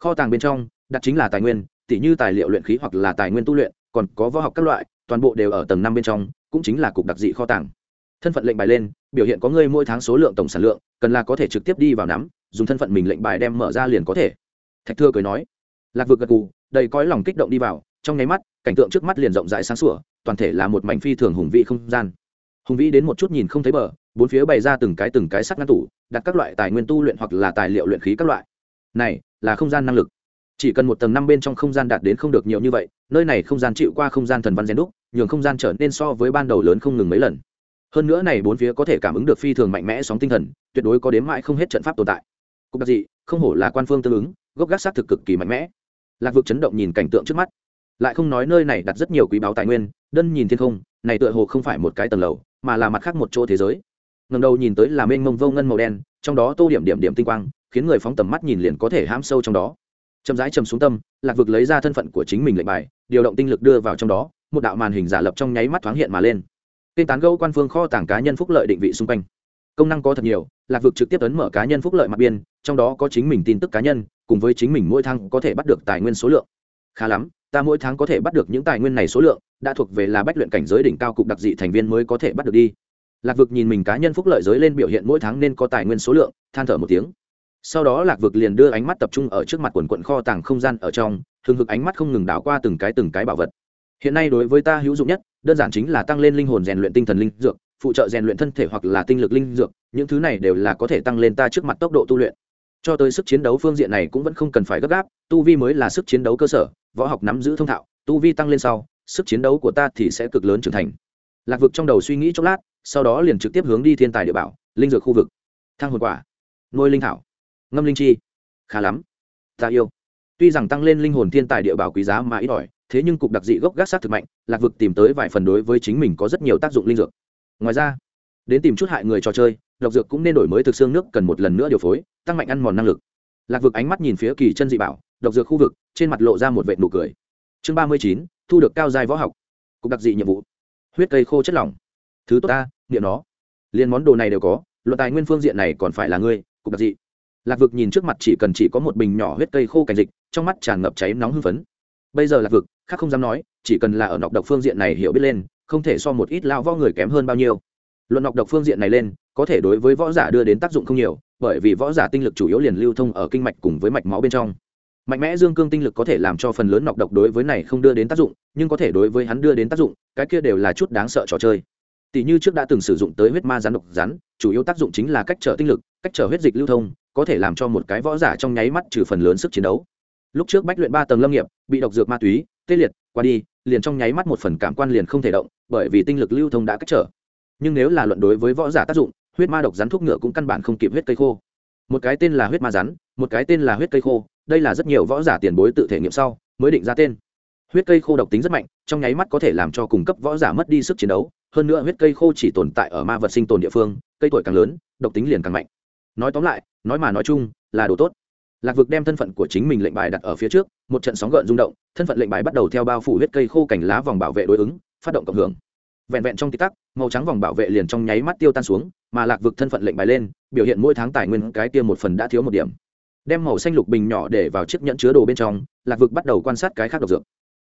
A: Kho tàng bên trong, đặt chính là tài nguyên, tỉ như tài liệu luyện khí hoặc là tài nguyên tu luyện, còn có võ học các loại, toàn bộ đều ở tầng năm bên trong, cũng chính là cục đặc dị kho tàng. Thân phận lệnh bài lên, biểu hiện có ngươi mỗi tháng số lượng tổng sản lượng, cần là có thể trực tiếp đi vào nắm, dùng thân phận mình lệnh bài đem mở ra liền có thể. Thạch thưa cười nói, lạc vực gật cù đầy cõi lòng kích động đi vào, trong nháy mắt, cảnh tượng trước mắt liền rộng rãi sáng sủa, toàn thể là một mảnh phi thường hùng vĩ không gian. Hùng vĩ đến một chút nhìn không thấy bờ, bốn phía bày ra từng cái từng cái sắt ngăn tủ, đặt các loại tài nguyên tu luyện hoặc là tài liệu luyện khí các loại. Này, là không gian năng lực. Chỉ cần một tầng năm bên trong không gian đạt đến không được nhiều như vậy, nơi này không gian chịu qua không gian thần văn gen đúc, nhường không gian trở nên so với ban đầu lớn không ngừng mấy lần. Hơn nữa này bốn phía có thể cảm ứng được phi thường mạnh mẽ sóng tinh thần, tuyệt đối có đếm mãi không hết trận pháp tồn tại. Cục đặc dị, không hổ là quan phương tương ứng, gốc gác xác thực cực kỳ mạnh mẽ lạc vực chấn động nhìn cảnh tượng trước mắt. Lại không nói nơi này đặt rất nhiều quý báu tài nguyên, đơn nhìn thiên không, này tựa hồ không phải một cái tầng lầu, mà là mặt khác một chỗ thế giới. Ngầm đầu nhìn tới là mênh mông vô ngân màu đen, trong đó tô điểm điểm điểm tinh quang, khiến người phóng tầm mắt nhìn liền có thể hãm sâu trong đó. Chậm rãi chầm xuống tâm, lạc vực lấy ra thân phận của chính mình lệnh bài, điều động tinh lực đưa vào trong đó, một đạo màn hình giả lập trong nháy mắt thoáng hiện mà lên. Kênh tán gâu quan phương kho tàng cá nhân phúc lợi định vị xung quanh. Công năng có thật nhiều, lạc vực trực tiếp ấn mở cá nhân phúc lợi mặt biên, trong đó có chính mình tin tức cá nhân cùng với chính mình mỗi tháng có thể bắt được tài nguyên số lượng. Khá lắm, ta mỗi tháng có thể bắt được những tài nguyên này số lượng, đã thuộc về là bách luyện cảnh giới đỉnh cao cục đặc dị thành viên mới có thể bắt được đi. Lạc vực nhìn mình cá nhân phúc lợi giới lên biểu hiện mỗi tháng nên có tài nguyên số lượng, than thở một tiếng. Sau đó lạc vực liền đưa ánh mắt tập trung ở trước mặt quần quận kho tàng không gian ở trong thường hực ánh mắt không ngừng đảo qua từng cái từng cái bảo vật. Hiện nay đối với ta hữu dụng nhất, đơn giản chính là tăng lên linh hồn rèn luyện tinh thần linh dược, phụ trợ rèn luyện thân thể hoặc là tinh lực linh dược, những thứ này đều là có thể tăng lên ta trước mặt tốc độ tu luyện cho tới sức chiến đấu phương diện này cũng vẫn không cần phải gấp gáp, tu vi mới là sức chiến đấu cơ sở, võ học nắm giữ thông thạo, tu vi tăng lên sau, sức chiến đấu của ta thì sẽ cực lớn trưởng thành. Lạc vực trong đầu suy nghĩ chốc lát, sau đó liền trực tiếp hướng đi thiên tài địa bảo, linh dược khu vực. Thăng hồn quả, nuôi linh thảo, ngâm linh chi. Khá lắm, ta yêu. Tuy rằng tăng lên linh hồn thiên tài địa bảo quý giá mà ít ỏi, thế nhưng cục đặc dị gốc gác sát thực mạnh, lạc vực tìm tới vài phần đối với chính mình có rất nhiều tác dụng linh dược. Ngoài ra đến tìm chút hại người trò chơi, độc dược cũng nên đổi mới thực xương nước cần một lần nữa điều phối, tăng mạnh ăn mòn năng lực. Lạc vực ánh mắt nhìn phía kỳ chân dị bảo, độc dược khu vực, trên mặt lộ ra một vệ nụ cười. Chương ba mươi chín, thu được cao giai võ học. Cục đặc dị nhiệm vụ. Huyết cây khô chất lỏng. Thứ tốt ta, niệm nó. Liền món đồ này đều có, luận tài nguyên phương diện này còn phải là ngươi, cục đặc dị. Lạc vực nhìn trước mặt chỉ cần chỉ có một bình nhỏ huyết cây khô cảnh dịch, trong mắt tràn ngập cháy nóng hưng phấn. Bây giờ lạc vực, khác không dám nói, chỉ cần là ở nọc độc phương diện này hiểu biết lên, không thể so một ít lao vo người kém hơn bao nhiêu luận ngọc độc phương diện này lên, có thể đối với võ giả đưa đến tác dụng không nhiều, bởi vì võ giả tinh lực chủ yếu liền lưu thông ở kinh mạch cùng với mạch máu bên trong. Mạnh mẽ dương cương tinh lực có thể làm cho phần lớn nọc độc đối với này không đưa đến tác dụng, nhưng có thể đối với hắn đưa đến tác dụng, cái kia đều là chút đáng sợ trò chơi. Tỷ như trước đã từng sử dụng tới huyết ma rắn độc rắn, chủ yếu tác dụng chính là cách trở tinh lực, cách trở huyết dịch lưu thông, có thể làm cho một cái võ giả trong nháy mắt trừ phần lớn sức chiến đấu. Lúc trước bách luyện ba tầng lâm nghiệp, bị độc dược ma túy, tê liệt, qua đi, liền trong nháy mắt một phần cảm quan liền không thể động, bởi vì tinh lực lưu thông đã cách trở nhưng nếu là luận đối với võ giả tác dụng, huyết ma độc rắn thuốc ngựa cũng căn bản không kịp huyết cây khô. Một cái tên là huyết ma rắn, một cái tên là huyết cây khô, đây là rất nhiều võ giả tiền bối tự thể nghiệm sau, mới định ra tên. Huyết cây khô độc tính rất mạnh, trong nháy mắt có thể làm cho cung cấp võ giả mất đi sức chiến đấu, hơn nữa huyết cây khô chỉ tồn tại ở ma vật sinh tồn địa phương, cây tuổi càng lớn, độc tính liền càng mạnh. Nói tóm lại, nói mà nói chung, là đồ tốt. Lạc vực đem thân phận của chính mình lệnh bài đặt ở phía trước, một trận sóng gợn rung động, thân phận lệnh bài bắt đầu theo bao phủ huyết cây khô cành lá vòng bảo vệ đối ứng, phát động cộng hưởng vẹn vẹn trong tích tắc, màu trắng vòng bảo vệ liền trong nháy mắt tiêu tan xuống, mà lạc vực thân phận lệnh bài lên, biểu hiện mỗi tháng tài nguyên cái tiêm một phần đã thiếu một điểm. Đem màu xanh lục bình nhỏ để vào chiếc nhẫn chứa đồ bên trong, lạc vực bắt đầu quan sát cái khác độc dược.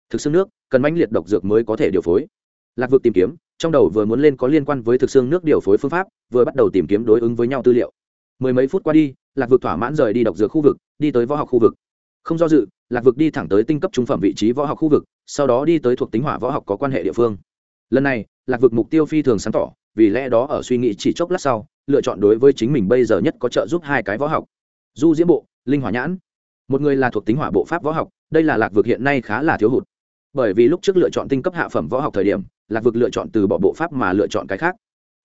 A: Thực xương nước, cần mãnh liệt độc dược mới có thể điều phối. Lạc vực tìm kiếm, trong đầu vừa muốn lên có liên quan với thực xương nước điều phối phương pháp, vừa bắt đầu tìm kiếm đối ứng với nhau tư liệu. Mười mấy phút qua đi, lạc vực thỏa mãn rời đi độc dược khu vực, đi tới võ học khu vực. Không do dự, lạc vực đi thẳng tới tinh cấp trung phẩm vị trí võ học khu vực, sau đó đi tới thuộc tính hỏa võ học có quan hệ địa phương. Lần này lạc vực mục tiêu phi thường sáng tỏ, vì lẽ đó ở suy nghĩ chỉ chốc lát sau, lựa chọn đối với chính mình bây giờ nhất có trợ giúp hai cái võ học. Du diễm bộ, linh hỏa nhãn. Một người là thuộc tính hỏa bộ pháp võ học, đây là lạc vực hiện nay khá là thiếu hụt. Bởi vì lúc trước lựa chọn tinh cấp hạ phẩm võ học thời điểm, lạc vực lựa chọn từ bỏ bộ pháp mà lựa chọn cái khác.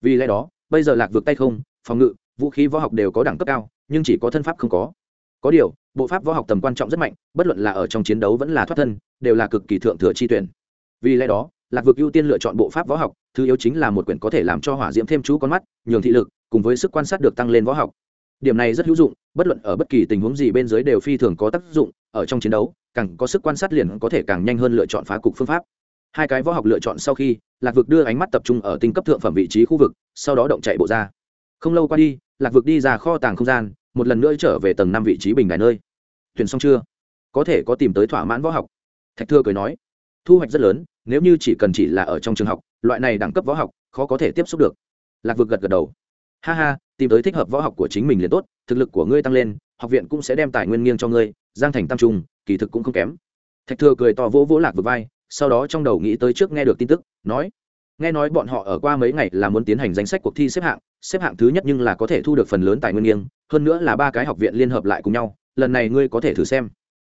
A: Vì lẽ đó, bây giờ lạc vực tay không, phòng ngự, vũ khí võ học đều có đẳng cấp cao, nhưng chỉ có thân pháp không có. Có điều, bộ pháp võ học tầm quan trọng rất mạnh, bất luận là ở trong chiến đấu vẫn là thoát thân, đều là cực kỳ thượng thừa chi tuyển. Vì lẽ đó lạc vực ưu tiên lựa chọn bộ pháp võ học, thứ yếu chính là một quyển có thể làm cho hỏa diễm thêm chú con mắt, nhường thị lực cùng với sức quan sát được tăng lên võ học. Điểm này rất hữu dụng, bất luận ở bất kỳ tình huống gì bên dưới đều phi thường có tác dụng, ở trong chiến đấu, càng có sức quan sát liền có thể càng nhanh hơn lựa chọn phá cục phương pháp. Hai cái võ học lựa chọn sau khi, lạc vực đưa ánh mắt tập trung ở tinh cấp thượng phẩm vị trí khu vực, sau đó động chạy bộ ra. Không lâu qua đi, lạc vực đi ra kho tàng không gian, một lần nữa trở về tầng năm vị trí bình đài nơi. Tuyển xong chưa? Có thể có tìm tới thỏa mãn võ học. Thạch thưa cười nói thu hoạch rất lớn, nếu như chỉ cần chỉ là ở trong trường học, loại này đẳng cấp võ học, khó có thể tiếp xúc được. Lạc vực gật gật đầu. Ha ha, tìm tới thích hợp võ học của chính mình liền tốt, thực lực của ngươi tăng lên, học viện cũng sẽ đem tài nguyên nghiêng cho ngươi, giang thành tam trung, kỳ thực cũng không kém. Thạch thừa cười to vỗ vỗ lạc vực vai, sau đó trong đầu nghĩ tới trước nghe được tin tức, nói, nghe nói bọn họ ở qua mấy ngày là muốn tiến hành danh sách cuộc thi xếp hạng xếp hạng thứ nhất nhưng là có thể thu được phần lớn tài nguyên nghiêng, hơn nữa là ba cái học viện liên hợp lại cùng nhau, lần này ngươi có thể thử xem.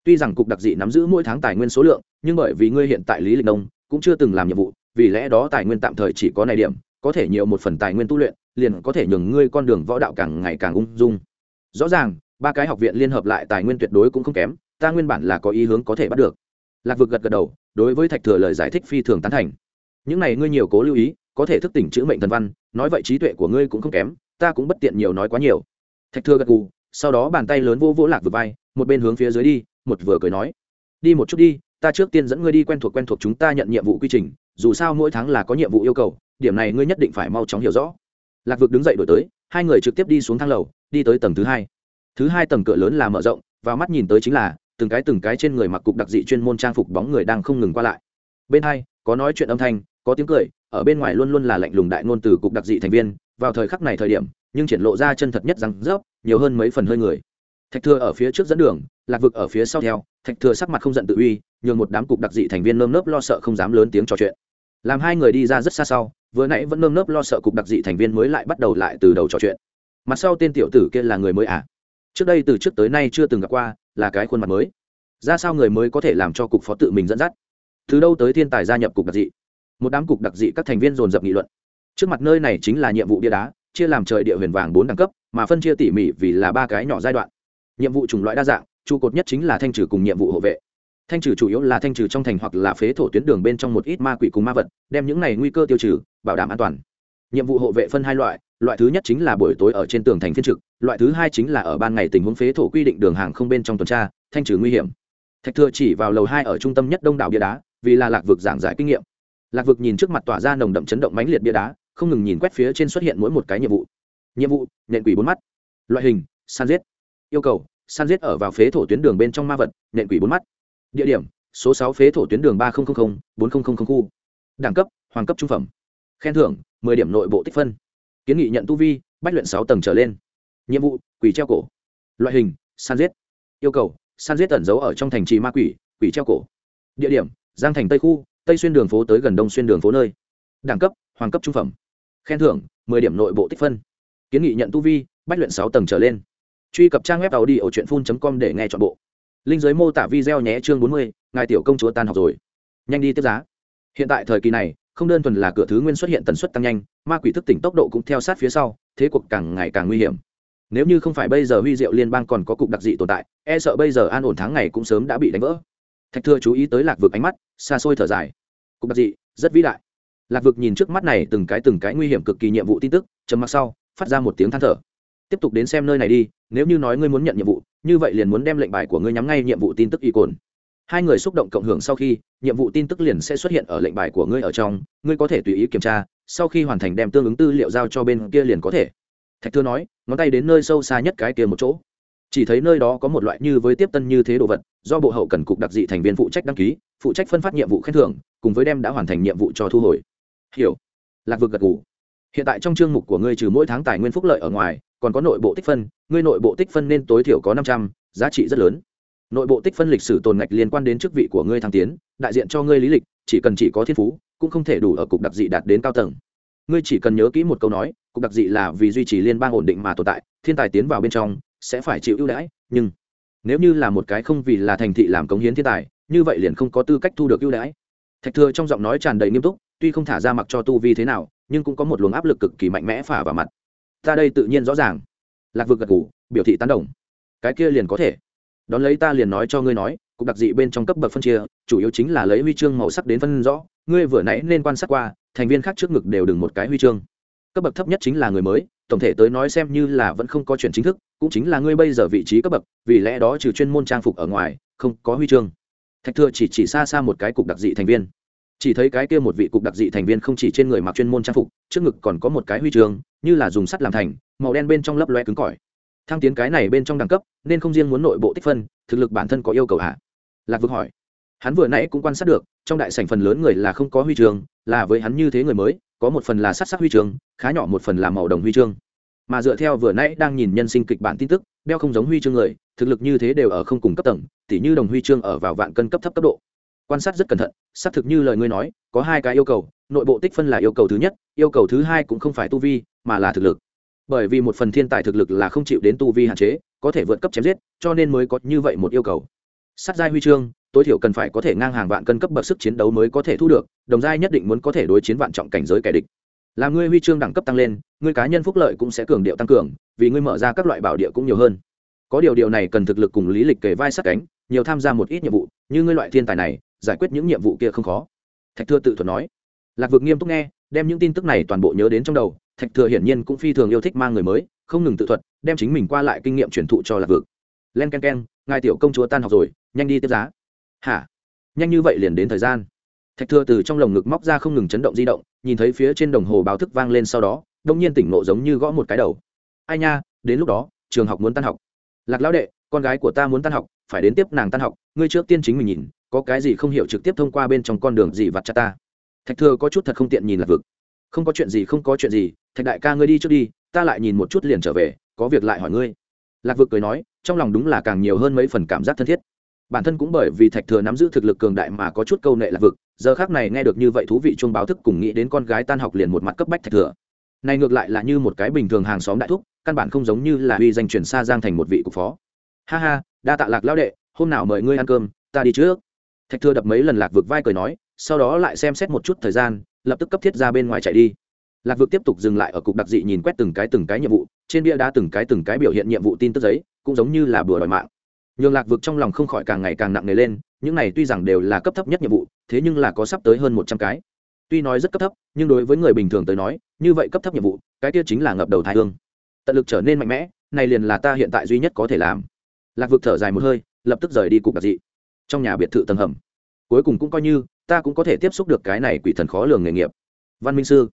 A: Tuy rằng cục đặc dị nắm giữ mỗi tháng tài nguyên số lượng nhưng bởi vì ngươi hiện tại lý lịch Đông cũng chưa từng làm nhiệm vụ, vì lẽ đó tài nguyên tạm thời chỉ có này điểm, có thể nhiều một phần tài nguyên tu luyện, liền có thể nhường ngươi con đường võ đạo càng ngày càng ung dung. Rõ ràng, ba cái học viện liên hợp lại tài nguyên tuyệt đối cũng không kém, ta nguyên bản là có ý hướng có thể bắt được. Lạc vực gật gật đầu, đối với thạch thừa lời giải thích phi thường tán thành. Những này ngươi nhiều cố lưu ý, có thể thức tỉnh chữ mệnh thần văn, nói vậy trí tuệ của ngươi cũng không kém, ta cũng bất tiện nhiều nói quá nhiều. Thạch thừa gật gù, sau đó bàn tay lớn vô vỗ lạc vực vai, một bên hướng phía dưới đi, một vừa cười nói. Đi một chút đi ta trước tiên dẫn ngươi đi quen thuộc quen thuộc chúng ta nhận nhiệm vụ quy trình, dù sao mỗi tháng là có nhiệm vụ yêu cầu, điểm này ngươi nhất định phải mau chóng hiểu rõ. Lạc vực đứng dậy đổi tới, hai người trực tiếp đi xuống thang lầu, đi tới tầng thứ hai. Thứ hai tầng cửa lớn là mở rộng và mắt nhìn tới chính là, từng cái từng cái trên người mặc cục đặc dị chuyên môn trang phục bóng người đang không ngừng qua lại. Bên hai, có nói chuyện âm thanh, có tiếng cười, ở bên ngoài luôn luôn là lạnh lùng đại ngôn từ cục đặc dị thành viên, vào thời khắc này thời điểm, nhưng triển lộ ra chân thật nhất rằng rớp, nhiều hơn mấy phần hơi người thạch thừa ở phía trước dẫn đường, lạc vực ở phía sau theo, thạch thừa sắc mặt không giận tự uy, nhường một đám cục đặc dị thành viên nơm nớp lo sợ không dám lớn tiếng trò chuyện. Làm hai người đi ra rất xa sau, vừa nãy vẫn nơm nớp lo sợ cục đặc dị thành viên mới lại bắt đầu lại từ đầu trò chuyện. Mặt sau tên tiểu tử kia là người mới à? Trước đây từ trước tới nay chưa từng gặp qua, là cái khuôn mặt mới. Ra sao người mới có thể làm cho cục phó tự mình dẫn dắt? Từ đâu tới thiên tài gia nhập cục đặc dị? Một đám cục đặc dị các thành viên dồn dập nghị luận. Trước mặt nơi này chính là nhiệm vụ bia đá, chia làm trời địa huyền vàng bốn đẳng cấp, mà phân chia tỉ mỉ vì là ba cái nhỏ giai đoạn nhiệm vụ chủng loại đa dạng, trụ cột nhất chính là thanh trừ cùng nhiệm vụ hộ vệ. Thanh trừ chủ yếu là thanh trừ trong thành hoặc là phế thổ tuyến đường bên trong một ít ma quỷ cùng ma vật, đem những này nguy cơ tiêu trừ, bảo đảm an toàn. Nhiệm vụ hộ vệ phân hai loại loại thứ nhất chính là buổi tối ở trên tường thành phiên trực, loại thứ hai chính là ở ban ngày tình huống phế thổ quy định đường hàng không bên trong tuần tra, thanh trừ nguy hiểm. Thạch thừa chỉ vào lầu hai ở trung tâm nhất đông đảo bia đá, vì là lạc vực giảng giải kinh nghiệm. Lạc vực nhìn trước mặt tỏa ra nồng đậm chấn động mãnh liệt bia đá, không ngừng nhìn quét phía trên xuất hiện mỗi một cái nhiệm vụ. Nhiệm vụ nện quỷ bốn mắt. Loại hình, san giết yêu cầu, san giết ở vào phế thổ tuyến đường bên trong ma vật nện quỷ bốn mắt. Địa điểm, số sáu phế thổ tuyến đường ba nghìn bốn nghìn khu. Đẳng cấp, hoàng cấp trung phẩm. Khen thưởng, mười điểm nội bộ tích phân. Kiến nghị nhận tu vi, bách luyện sáu tầng trở lên. Nhiệm vụ, quỷ treo cổ. Loại hình, san giết. Yêu cầu, san giết ẩn giấu ở trong thành trì ma quỷ quỷ treo cổ. Địa điểm, giang thành tây khu, tây xuyên đường phố tới gần đông xuyên đường phố nơi. Đẳng cấp, hoàng cấp trung phẩm. Khen thưởng, mười điểm nội bộ tích phân. Kiến nghị nhận tu vi, bách luyện sáu tầng trở lên truy cập trang web tàu đi ở truyện com để nghe chọn bộ. Linh giới mô tả video nhé, chương bốn mươi, ngài tiểu công chúa tan học rồi. Nhanh đi tiếp giá. Hiện tại thời kỳ này, không đơn thuần là cửa thứ nguyên xuất hiện tần suất tăng nhanh, ma quỷ thức tỉnh tốc độ cũng theo sát phía sau, thế cuộc càng ngày càng nguy hiểm. Nếu như không phải bây giờ huy diệu liên bang còn có cục đặc dị tồn tại e sợ bây giờ an ổn tháng ngày cũng sớm đã bị đánh vỡ. Thạch thừa chú ý tới lạc vực ánh mắt, xa xôi thở dài. Cục đặc dị, rất vĩ đại. Lạc vực nhìn trước mắt này từng cái từng cái nguy hiểm cực kỳ nhiệm vụ tin tức chấm mặc sau, phát ra một tiếng than thở tiếp tục đến xem nơi này đi, nếu như nói ngươi muốn nhận nhiệm vụ, như vậy liền muốn đem lệnh bài của ngươi nhắm ngay nhiệm vụ tin tức y cồn. Hai người xúc động cộng hưởng sau khi, nhiệm vụ tin tức liền sẽ xuất hiện ở lệnh bài của ngươi ở trong, ngươi có thể tùy ý kiểm tra, sau khi hoàn thành đem tương ứng tư liệu giao cho bên kia liền có thể. Thạch thưa nói, ngón tay đến nơi sâu xa nhất cái kia một chỗ. Chỉ thấy nơi đó có một loại như với tiếp tân như thế đồ vật, do bộ hậu cần cục đặc dị thành viên phụ trách đăng ký, phụ trách phân phát nhiệm vụ khen thưởng, cùng với đem đã hoàn thành nhiệm vụ cho thu hồi. Hiểu. Lạc vực gật ngủ hiện tại trong chương mục của ngươi trừ mỗi tháng tài nguyên phúc lợi ở ngoài còn có nội bộ tích phân, ngươi nội bộ tích phân nên tối thiểu có năm trăm, giá trị rất lớn. Nội bộ tích phân lịch sử tồn ngạch liên quan đến chức vị của ngươi thăng tiến, đại diện cho ngươi lý lịch, chỉ cần chỉ có thiên phú, cũng không thể đủ ở cục đặc dị đạt đến cao tầng. Ngươi chỉ cần nhớ kỹ một câu nói, cục đặc dị là vì duy trì liên bang ổn định mà tồn tại, thiên tài tiến vào bên trong, sẽ phải chịu ưu đãi, nhưng nếu như là một cái không vì là thành thị làm cống hiến thiên tài, như vậy liền không có tư cách thu được ưu đãi. Thạch thừa trong giọng nói tràn đầy nghiêm túc, tuy không thả ra mặc cho tu vi thế nào, nhưng cũng có một luồng áp lực cực kỳ mạnh mẽ phả vào mặt ta đây tự nhiên rõ ràng. Lạc vực gật ngủ biểu thị tán đồng. Cái kia liền có thể. Đón lấy ta liền nói cho ngươi nói, cục đặc dị bên trong cấp bậc phân chia, chủ yếu chính là lấy huy chương màu sắc đến phân rõ. Ngươi vừa nãy nên quan sát qua, thành viên khác trước ngực đều đừng một cái huy chương. Cấp bậc thấp nhất chính là người mới, tổng thể tới nói xem như là vẫn không có chuyện chính thức, cũng chính là ngươi bây giờ vị trí cấp bậc, vì lẽ đó trừ chuyên môn trang phục ở ngoài, không có huy chương. Thạch thừa chỉ chỉ xa xa một cái cục đặc dị thành viên chỉ thấy cái kia một vị cục đặc dị thành viên không chỉ trên người mặc chuyên môn trang phục, trước ngực còn có một cái huy chương, như là dùng sắt làm thành, màu đen bên trong lấp loe cứng cỏi. Thăng tiến cái này bên trong đẳng cấp, nên không riêng muốn nội bộ tích phân, thực lực bản thân có yêu cầu hạ lạc vực hỏi. Hắn vừa nãy cũng quan sát được, trong đại sảnh phần lớn người là không có huy chương, là với hắn như thế người mới, có một phần là sát sắc huy chương, khá nhỏ một phần là màu đồng huy chương. Mà dựa theo vừa nãy đang nhìn nhân sinh kịch bản tin tức, đeo không giống huy chương người, thực lực như thế đều ở không cùng cấp tầng, tỉ như đồng huy chương ở vào vạn cân cấp thấp cấp độ quan sát rất cẩn thận, xác thực như lời ngươi nói, có hai cái yêu cầu, nội bộ tích phân là yêu cầu thứ nhất, yêu cầu thứ hai cũng không phải tu vi, mà là thực lực. Bởi vì một phần thiên tài thực lực là không chịu đến tu vi hạn chế, có thể vượt cấp chém giết, cho nên mới có như vậy một yêu cầu. Sát giai huy chương, tối thiểu cần phải có thể ngang hàng vạn cân cấp bậc sức chiến đấu mới có thể thu được, đồng giai nhất định muốn có thể đối chiến vạn trọng cảnh giới kẻ địch. Làm ngươi huy chương đẳng cấp tăng lên, ngươi cá nhân phúc lợi cũng sẽ cường điệu tăng cường, vì ngươi mở ra các loại bảo địa cũng nhiều hơn. Có điều điều này cần thực lực cùng lý lịch kể vai sát cánh, nhiều tham gia một ít nhiệm vụ, như ngươi loại thiên tài này giải quyết những nhiệm vụ kia không khó. Thạch thừa tự thuật nói. Lạc vực nghiêm túc nghe, đem những tin tức này toàn bộ nhớ đến trong đầu, thạch thừa hiển nhiên cũng phi thường yêu thích mang người mới, không ngừng tự thuật, đem chính mình qua lại kinh nghiệm truyền thụ cho lạc vực. Len k e n k e n ngài tiểu công chúa tan học rồi, nhanh đi tiếp giá. Hả? Nhanh như vậy liền đến thời gian. Thạch thừa từ trong lồng ngực móc ra không ngừng chấn động di động, nhìn thấy phía trên đồng hồ báo thức vang lên sau đó đông nhiên tỉnh nộ giống như gõ một cái đầu. Ai nha, đến lúc đó, trường học muốn tan học. Lạc lão đệ, con gái của ta muốn tan học, phải đến tiếp nàng tan học, ngươi trước tiên chính mình nhìn có cái gì không hiểu trực tiếp thông qua bên trong con đường gì vặt cha ta? Thạch thừa có chút thật không tiện nhìn lạc vực. Không có chuyện gì, không có chuyện gì, thạch đại ca ngươi đi trước đi, ta lại nhìn một chút liền trở về, có việc lại hỏi ngươi. Lạc vực cười nói, trong lòng đúng là càng nhiều hơn mấy phần cảm giác thân thiết. Bản thân cũng bởi vì thạch thừa nắm giữ thực lực cường đại mà có chút câu nệ lạc vực, giờ khác này nghe được như vậy thú vị chuông báo thức cùng nghĩ đến con gái tan học liền một mặt cấp bách thạch thừa. Này ngược lại là như một cái bình thường hàng xóm đại thúc, căn bản không giống như là uy danh chuyển xa giang thành một vị cục phó. Ha ha, đa tạ lạc lão đệ, hôm nào mời ngươi ăn cơm, ta đi trước thạch thừa đập mấy lần lạc vực vai cười nói, sau đó lại xem xét một chút thời gian, lập tức cấp thiết ra bên ngoài chạy đi. Lạc vực tiếp tục dừng lại ở cục đặc dị nhìn quét từng cái từng cái nhiệm vụ, trên bia đá từng cái từng cái biểu hiện nhiệm vụ tin tức giấy, cũng giống như là bừa đòi mạng. Nhường lạc vực trong lòng không khỏi càng ngày càng nặng nề lên, những này tuy rằng đều là cấp thấp nhất nhiệm vụ, thế nhưng là có sắp tới hơn một trăm cái. Tuy nói rất cấp thấp, nhưng đối với người bình thường tới nói, như vậy cấp thấp nhiệm vụ, cái kia chính là ngập đầu thái hương. Tận lực trở nên mạnh mẽ, này liền là ta hiện tại duy nhất có thể làm. Lạc vực thở dài một hơi, lập tức rời đi cục đặc dị trong nhà biệt thự tầng hầm. Cuối cùng cũng coi như, ta cũng có thể tiếp xúc được cái này quỷ thần khó lường nghề nghiệp. Văn minh sư.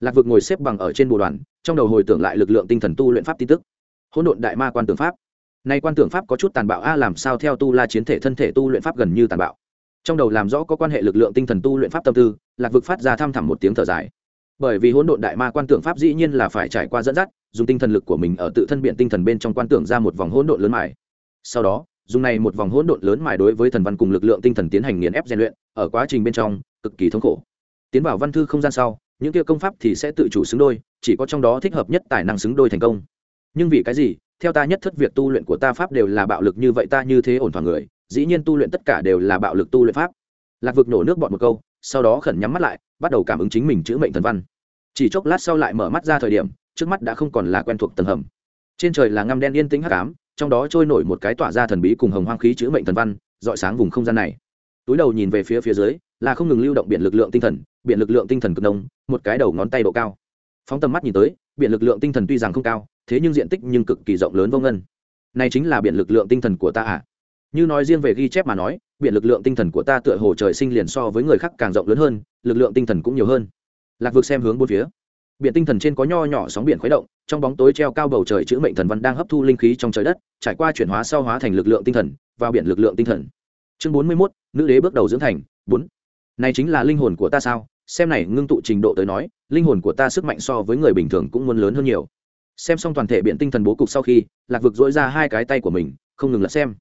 A: Lạc vực ngồi xếp bằng ở trên bồ đoàn, trong đầu hồi tưởng lại lực lượng tinh thần tu luyện pháp tin tức. Hỗn độn đại ma quan tưởng pháp. Nay quan tưởng pháp có chút tàn bạo a, làm sao theo tu la chiến thể thân thể tu luyện pháp gần như tàn bạo. Trong đầu làm rõ có quan hệ lực lượng tinh thần tu luyện pháp tâm tư, lạc vực phát ra thăm thẳm một tiếng thở dài. Bởi vì hỗn độn đại ma quan tưởng pháp dĩ nhiên là phải trải qua dẫn dắt, dùng tinh thần lực của mình ở tự thân biện tinh thần bên trong quan tưởng ra một vòng hỗn độn lớn mải sau đó dùng này một vòng hỗn độn lớn mài đối với thần văn cùng lực lượng tinh thần tiến hành nghiền ép rèn luyện, ở quá trình bên trong, cực kỳ thống khổ. Tiến vào văn thư không gian sau, những kia công pháp thì sẽ tự chủ xứng đôi, chỉ có trong đó thích hợp nhất tài năng xứng đôi thành công. Nhưng vì cái gì, theo ta nhất thất việc tu luyện của ta pháp đều là bạo lực như vậy ta như thế ổn thỏa người, dĩ nhiên tu luyện tất cả đều là bạo lực tu luyện pháp. Lạc vực nổ nước bọn một câu, sau đó khẩn nhắm mắt lại, bắt đầu cảm ứng chính mình chữ mệnh thần văn. Chỉ chốc lát sau lại mở mắt ra thời điểm, trước mắt đã không còn là quen thuộc tầng hầm. Trên trời là ngăm đen yên tĩnh hắc ám trong đó trôi nổi một cái tỏa ra thần bí cùng hồng hoang khí chữ mệnh thần văn dọi sáng vùng không gian này. Túi đầu nhìn về phía phía dưới, là không ngừng lưu động biển lực lượng tinh thần, biển lực lượng tinh thần cực nông, một cái đầu ngón tay độ cao. Phóng tầm mắt nhìn tới, biển lực lượng tinh thần tuy rằng không cao, thế nhưng diện tích nhưng cực kỳ rộng lớn vô ngân. Này chính là biển lực lượng tinh thần của ta à? Như nói riêng về ghi chép mà nói, biển lực lượng tinh thần của ta tựa hồ trời sinh liền so với người khác càng rộng lớn hơn, lực lượng tinh thần cũng nhiều hơn. Lạc vực xem hướng bốn phía biển tinh thần trên có nho nhỏ sóng biển khuấy động, trong bóng tối treo cao bầu trời chữ mệnh thần văn đang hấp thu linh khí trong trời đất, trải qua chuyển hóa sau hóa thành lực lượng tinh thần, vào biển lực lượng tinh thần. Chương bốn mươi mốt, nữ đế bước đầu dưỡng thành, bốn. Này chính là linh hồn của ta sao? Xem này, ngưng tụ trình độ tới nói, linh hồn của ta sức mạnh so với người bình thường cũng muốn lớn hơn nhiều. Xem xong toàn thể biện tinh thần bố cục sau khi, lạc vực dỗi ra hai cái tay của mình, không ngừng lật xem.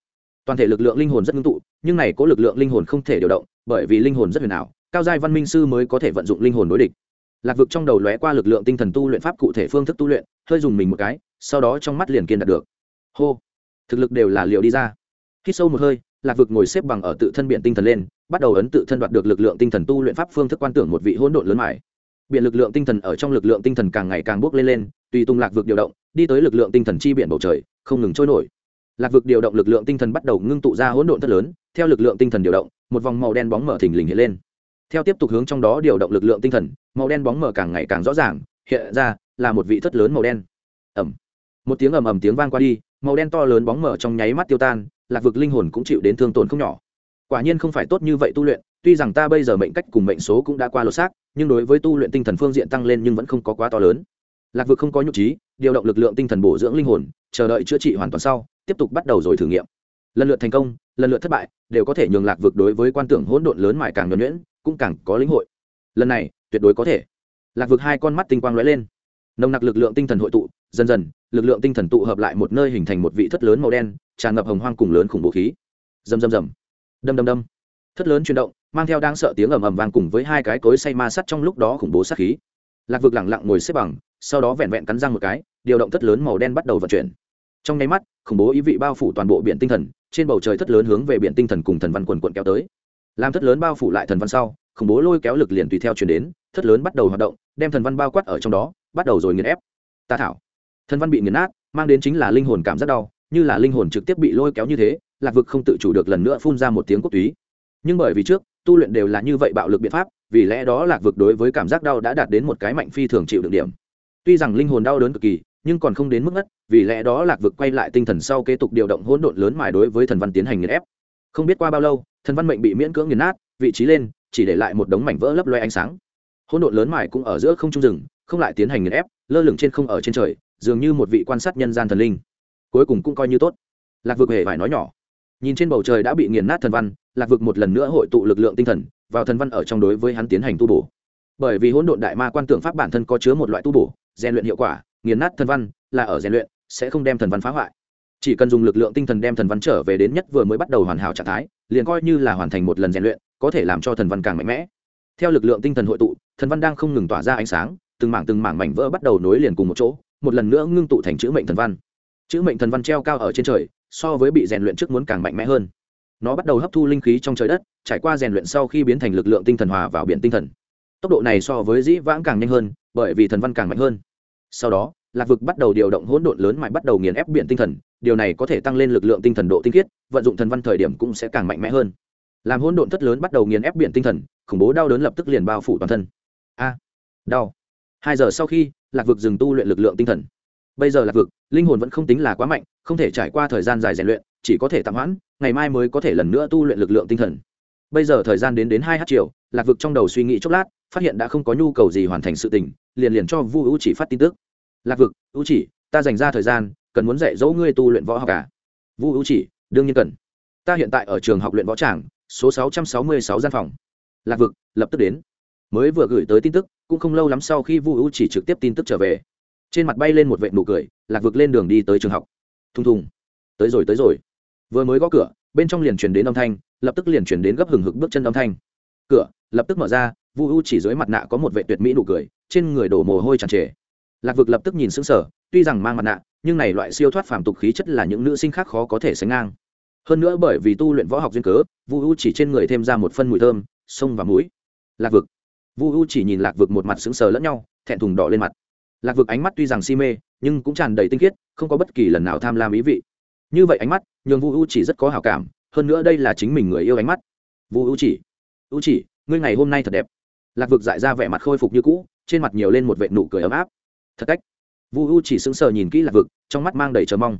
A: Toàn thể lực lượng linh hồn rất ngưng tụ, nhưng này có lực lượng linh hồn không thể điều động, bởi vì linh hồn rất huyền ảo, cao giai văn minh sư mới có thể vận dụng linh hồn đối địch lạc vực trong đầu lóe qua lực lượng tinh thần tu luyện pháp cụ thể phương thức tu luyện, hơi dùng mình một cái, sau đó trong mắt liền kiên đạt được. Hô! Thực lực đều là liệu đi ra. Khi sâu một hơi, lạc vực ngồi xếp bằng ở tự thân biện tinh thần lên, bắt đầu ấn tự thân đoạt được lực lượng tinh thần tu luyện pháp phương thức quan tưởng một vị hỗn độn lớn mải biện lực lượng tinh thần ở trong lực lượng tinh thần càng ngày càng bước lên lên, tùy tung lạc vực điều động, đi tới lực lượng tinh thần chi biển bầu trời, không ngừng trôi nổi. Lạc vực điều động lực lượng tinh thần bắt đầu ngưng tụ ra hỗn độn rất lớn, theo lực lượng tinh thần điều động, một vòng màu đen bóng mở thình lình hiện lên theo tiếp tục hướng trong đó điều động lực lượng tinh thần, màu đen bóng mờ càng ngày càng rõ ràng, hiện ra là một vị thất lớn màu đen. Ẩm một tiếng ầm ầm tiếng vang qua đi, màu đen to lớn bóng mờ trong nháy mắt tiêu tan, lạc vực linh hồn cũng chịu đến thương tổn không nhỏ. Quả nhiên không phải tốt như vậy tu luyện, tuy rằng ta bây giờ mệnh cách cùng mệnh số cũng đã qua lột xác, nhưng đối với tu luyện tinh thần phương diện tăng lên nhưng vẫn không có quá to lớn. Lạc vực không có nhục trí, điều động lực lượng tinh thần bổ dưỡng linh hồn, chờ đợi chữa trị hoàn toàn sau, tiếp tục bắt đầu rồi thử nghiệm. Lần lượt thành công, lần lượt thất bại, đều có thể nhường lạc vực đối với quan tưởng hỗn độn lớn mại càng nhuẩn nhuyễn cũng càng có lĩnh hội. Lần này, tuyệt đối có thể. Lạc vực hai con mắt tinh quang lóe lên. Nồng nặc lực lượng tinh thần hội tụ, dần dần, lực lượng tinh thần tụ hợp lại một nơi hình thành một vị thất lớn màu đen, tràn ngập hồng hoang cùng lớn khủng bố khí. Dầm dầm dầm đâm đâm đâm. Thất lớn chuyển động, mang theo đang sợ tiếng ầm ầm vang cùng với hai cái cối say ma sắt trong lúc đó khủng bố sát khí. Lạc vực lẳng lặng ngồi xếp bằng, sau đó vẹn vẹn cắn răng một cái, điều động thất lớn màu đen bắt đầu vận chuyển. Trong nháy mắt, khủng bố ý vị bao phủ toàn bộ biển tinh thần, trên bầu trời thất lớn hướng về biển tinh thần cùng thần văn quần quận kéo tới làm thất lớn bao phủ lại thần văn sau, khủng bố lôi kéo lực liền tùy theo chuyển đến, thất lớn bắt đầu hoạt động, đem thần văn bao quát ở trong đó, bắt đầu rồi nghiền ép. Ta thảo. Thần văn bị nghiền nát, mang đến chính là linh hồn cảm giác đau, như là linh hồn trực tiếp bị lôi kéo như thế, lạc vực không tự chủ được lần nữa phun ra một tiếng quốc túy nhưng bởi vì trước, tu luyện đều là như vậy bạo lực biện pháp, vì lẽ đó lạc vực đối với cảm giác đau đã đạt đến một cái mạnh phi thường chịu được điểm. Tuy rằng linh hồn đau đớn cực kỳ, nhưng còn không đến mức ngất, vì lẽ đó lạc vực quay lại tinh thần sau kế tục điều động hỗn độn lớn mài đối với thần văn tiến hành nghiền ép. Không biết qua bao lâu thần văn mệnh bị miễn cưỡng nghiền nát, vị trí lên, chỉ để lại một đống mảnh vỡ lấp loe ánh sáng. Hỗn độn lớn mải cũng ở giữa không trung rừng, không lại tiến hành nghiền ép, lơ lửng trên không ở trên trời, dường như một vị quan sát nhân gian thần linh. Cuối cùng cũng coi như tốt. Lạc vực hề phải nói nhỏ. Nhìn trên bầu trời đã bị nghiền nát thần văn, lạc vực một lần nữa hội tụ lực lượng tinh thần, vào thần văn ở trong đối với hắn tiến hành tu bổ. Bởi vì hỗn độn đại ma quan tưởng pháp bản thân có chứa một loại tu bổ, rèn luyện hiệu quả, nghiền nát thần văn, là ở rèn luyện, sẽ không đem thần văn phá hoại. Chỉ cần dùng lực lượng tinh thần đem thần văn trở về đến nhất vừa mới bắt đầu hoàn hảo trạng thái liền coi như là hoàn thành một lần rèn luyện, có thể làm cho thần văn càng mạnh mẽ. Theo lực lượng tinh thần hội tụ, thần văn đang không ngừng tỏa ra ánh sáng, từng mảng từng mảng mảnh vỡ bắt đầu nối liền cùng một chỗ, một lần nữa ngưng tụ thành chữ mệnh thần văn. Chữ mệnh thần văn treo cao ở trên trời, so với bị rèn luyện trước muốn càng mạnh mẽ hơn. Nó bắt đầu hấp thu linh khí trong trời đất, trải qua rèn luyện sau khi biến thành lực lượng tinh thần hòa vào biển tinh thần. Tốc độ này so với dĩ vãng càng nhanh hơn, bởi vì thần văn càng mạnh hơn. Sau đó, lạc vực bắt đầu điều động hỗn độn lớn mạnh bắt đầu nghiền ép biển tinh thần điều này có thể tăng lên lực lượng tinh thần độ tinh khiết, vận dụng thần văn thời điểm cũng sẽ càng mạnh mẽ hơn. Làm hỗn độn thất lớn bắt đầu nghiền ép biển tinh thần, khủng bố đau đớn lập tức liền bao phủ toàn thân. A, đau. Hai giờ sau khi, lạc vực dừng tu luyện lực lượng tinh thần. Bây giờ lạc vực, linh hồn vẫn không tính là quá mạnh, không thể trải qua thời gian dài rèn luyện, chỉ có thể tạm hoãn, ngày mai mới có thể lần nữa tu luyện lực lượng tinh thần. Bây giờ thời gian đến đến hai h chiều, lạc vực trong đầu suy nghĩ chốc lát, phát hiện đã không có nhu cầu gì hoàn thành sự tình, liền liền cho vu hữu chỉ phát tin tức. Lạc vực hữu chỉ, ta dành ra thời gian cần muốn dạy dỗ ngươi tu luyện võ học cả à? vu hữu chỉ, đương nhiên cần. Ta hiện tại ở trường học luyện võ tràng, số sáu trăm sáu mươi sáu gian phòng. Lạc vực, lập tức đến. Mới vừa gửi tới tin tức, cũng không lâu lắm sau khi vu hữu chỉ trực tiếp tin tức trở về. Trên mặt bay lên một vệ nụ cười, lạc vực lên đường đi tới trường học. Thùng thùng. Tới rồi tới rồi. Vừa mới gõ cửa, bên trong liền chuyển đến âm thanh, lập tức liền chuyển đến gấp hừng hực bước chân âm thanh. Cửa, lập tức mở ra, vu u chỉ dưới mặt nạ có một vệ tuyệt mỹ nụ cười, trên người đổ mồ hôi tràn trề. Lạc vực lập tức nhìn sững sờ, tuy rằng mang mặt nạ nhưng này loại siêu thoát phàm tục khí chất là những nữ sinh khác khó có thể sánh ngang. Hơn nữa bởi vì tu luyện võ học duyên cớ, vu u chỉ trên người thêm ra một phân mùi thơm, sông và mũi. Lạc vực. Vu u chỉ nhìn lạc vực một mặt sững sờ lẫn nhau, thẹn thùng đỏ lên mặt. Lạc vực ánh mắt tuy rằng si mê, nhưng cũng tràn đầy tinh khiết, không có bất kỳ lần nào tham lam ý vị. Như vậy ánh mắt, nhường vu u chỉ rất có hảo cảm, hơn nữa đây là chính mình người yêu ánh mắt. Vu u chỉ. U chỉ, ngươi ngày hôm nay thật đẹp. Lạc vực dại ra vẻ mặt khôi phục như cũ, trên mặt nhiều lên một vệ nụ cười ấm áp. Thật cách vu u chỉ sững sờ nhìn kỹ lạc vực, trong mắt mang đầy chờ mong.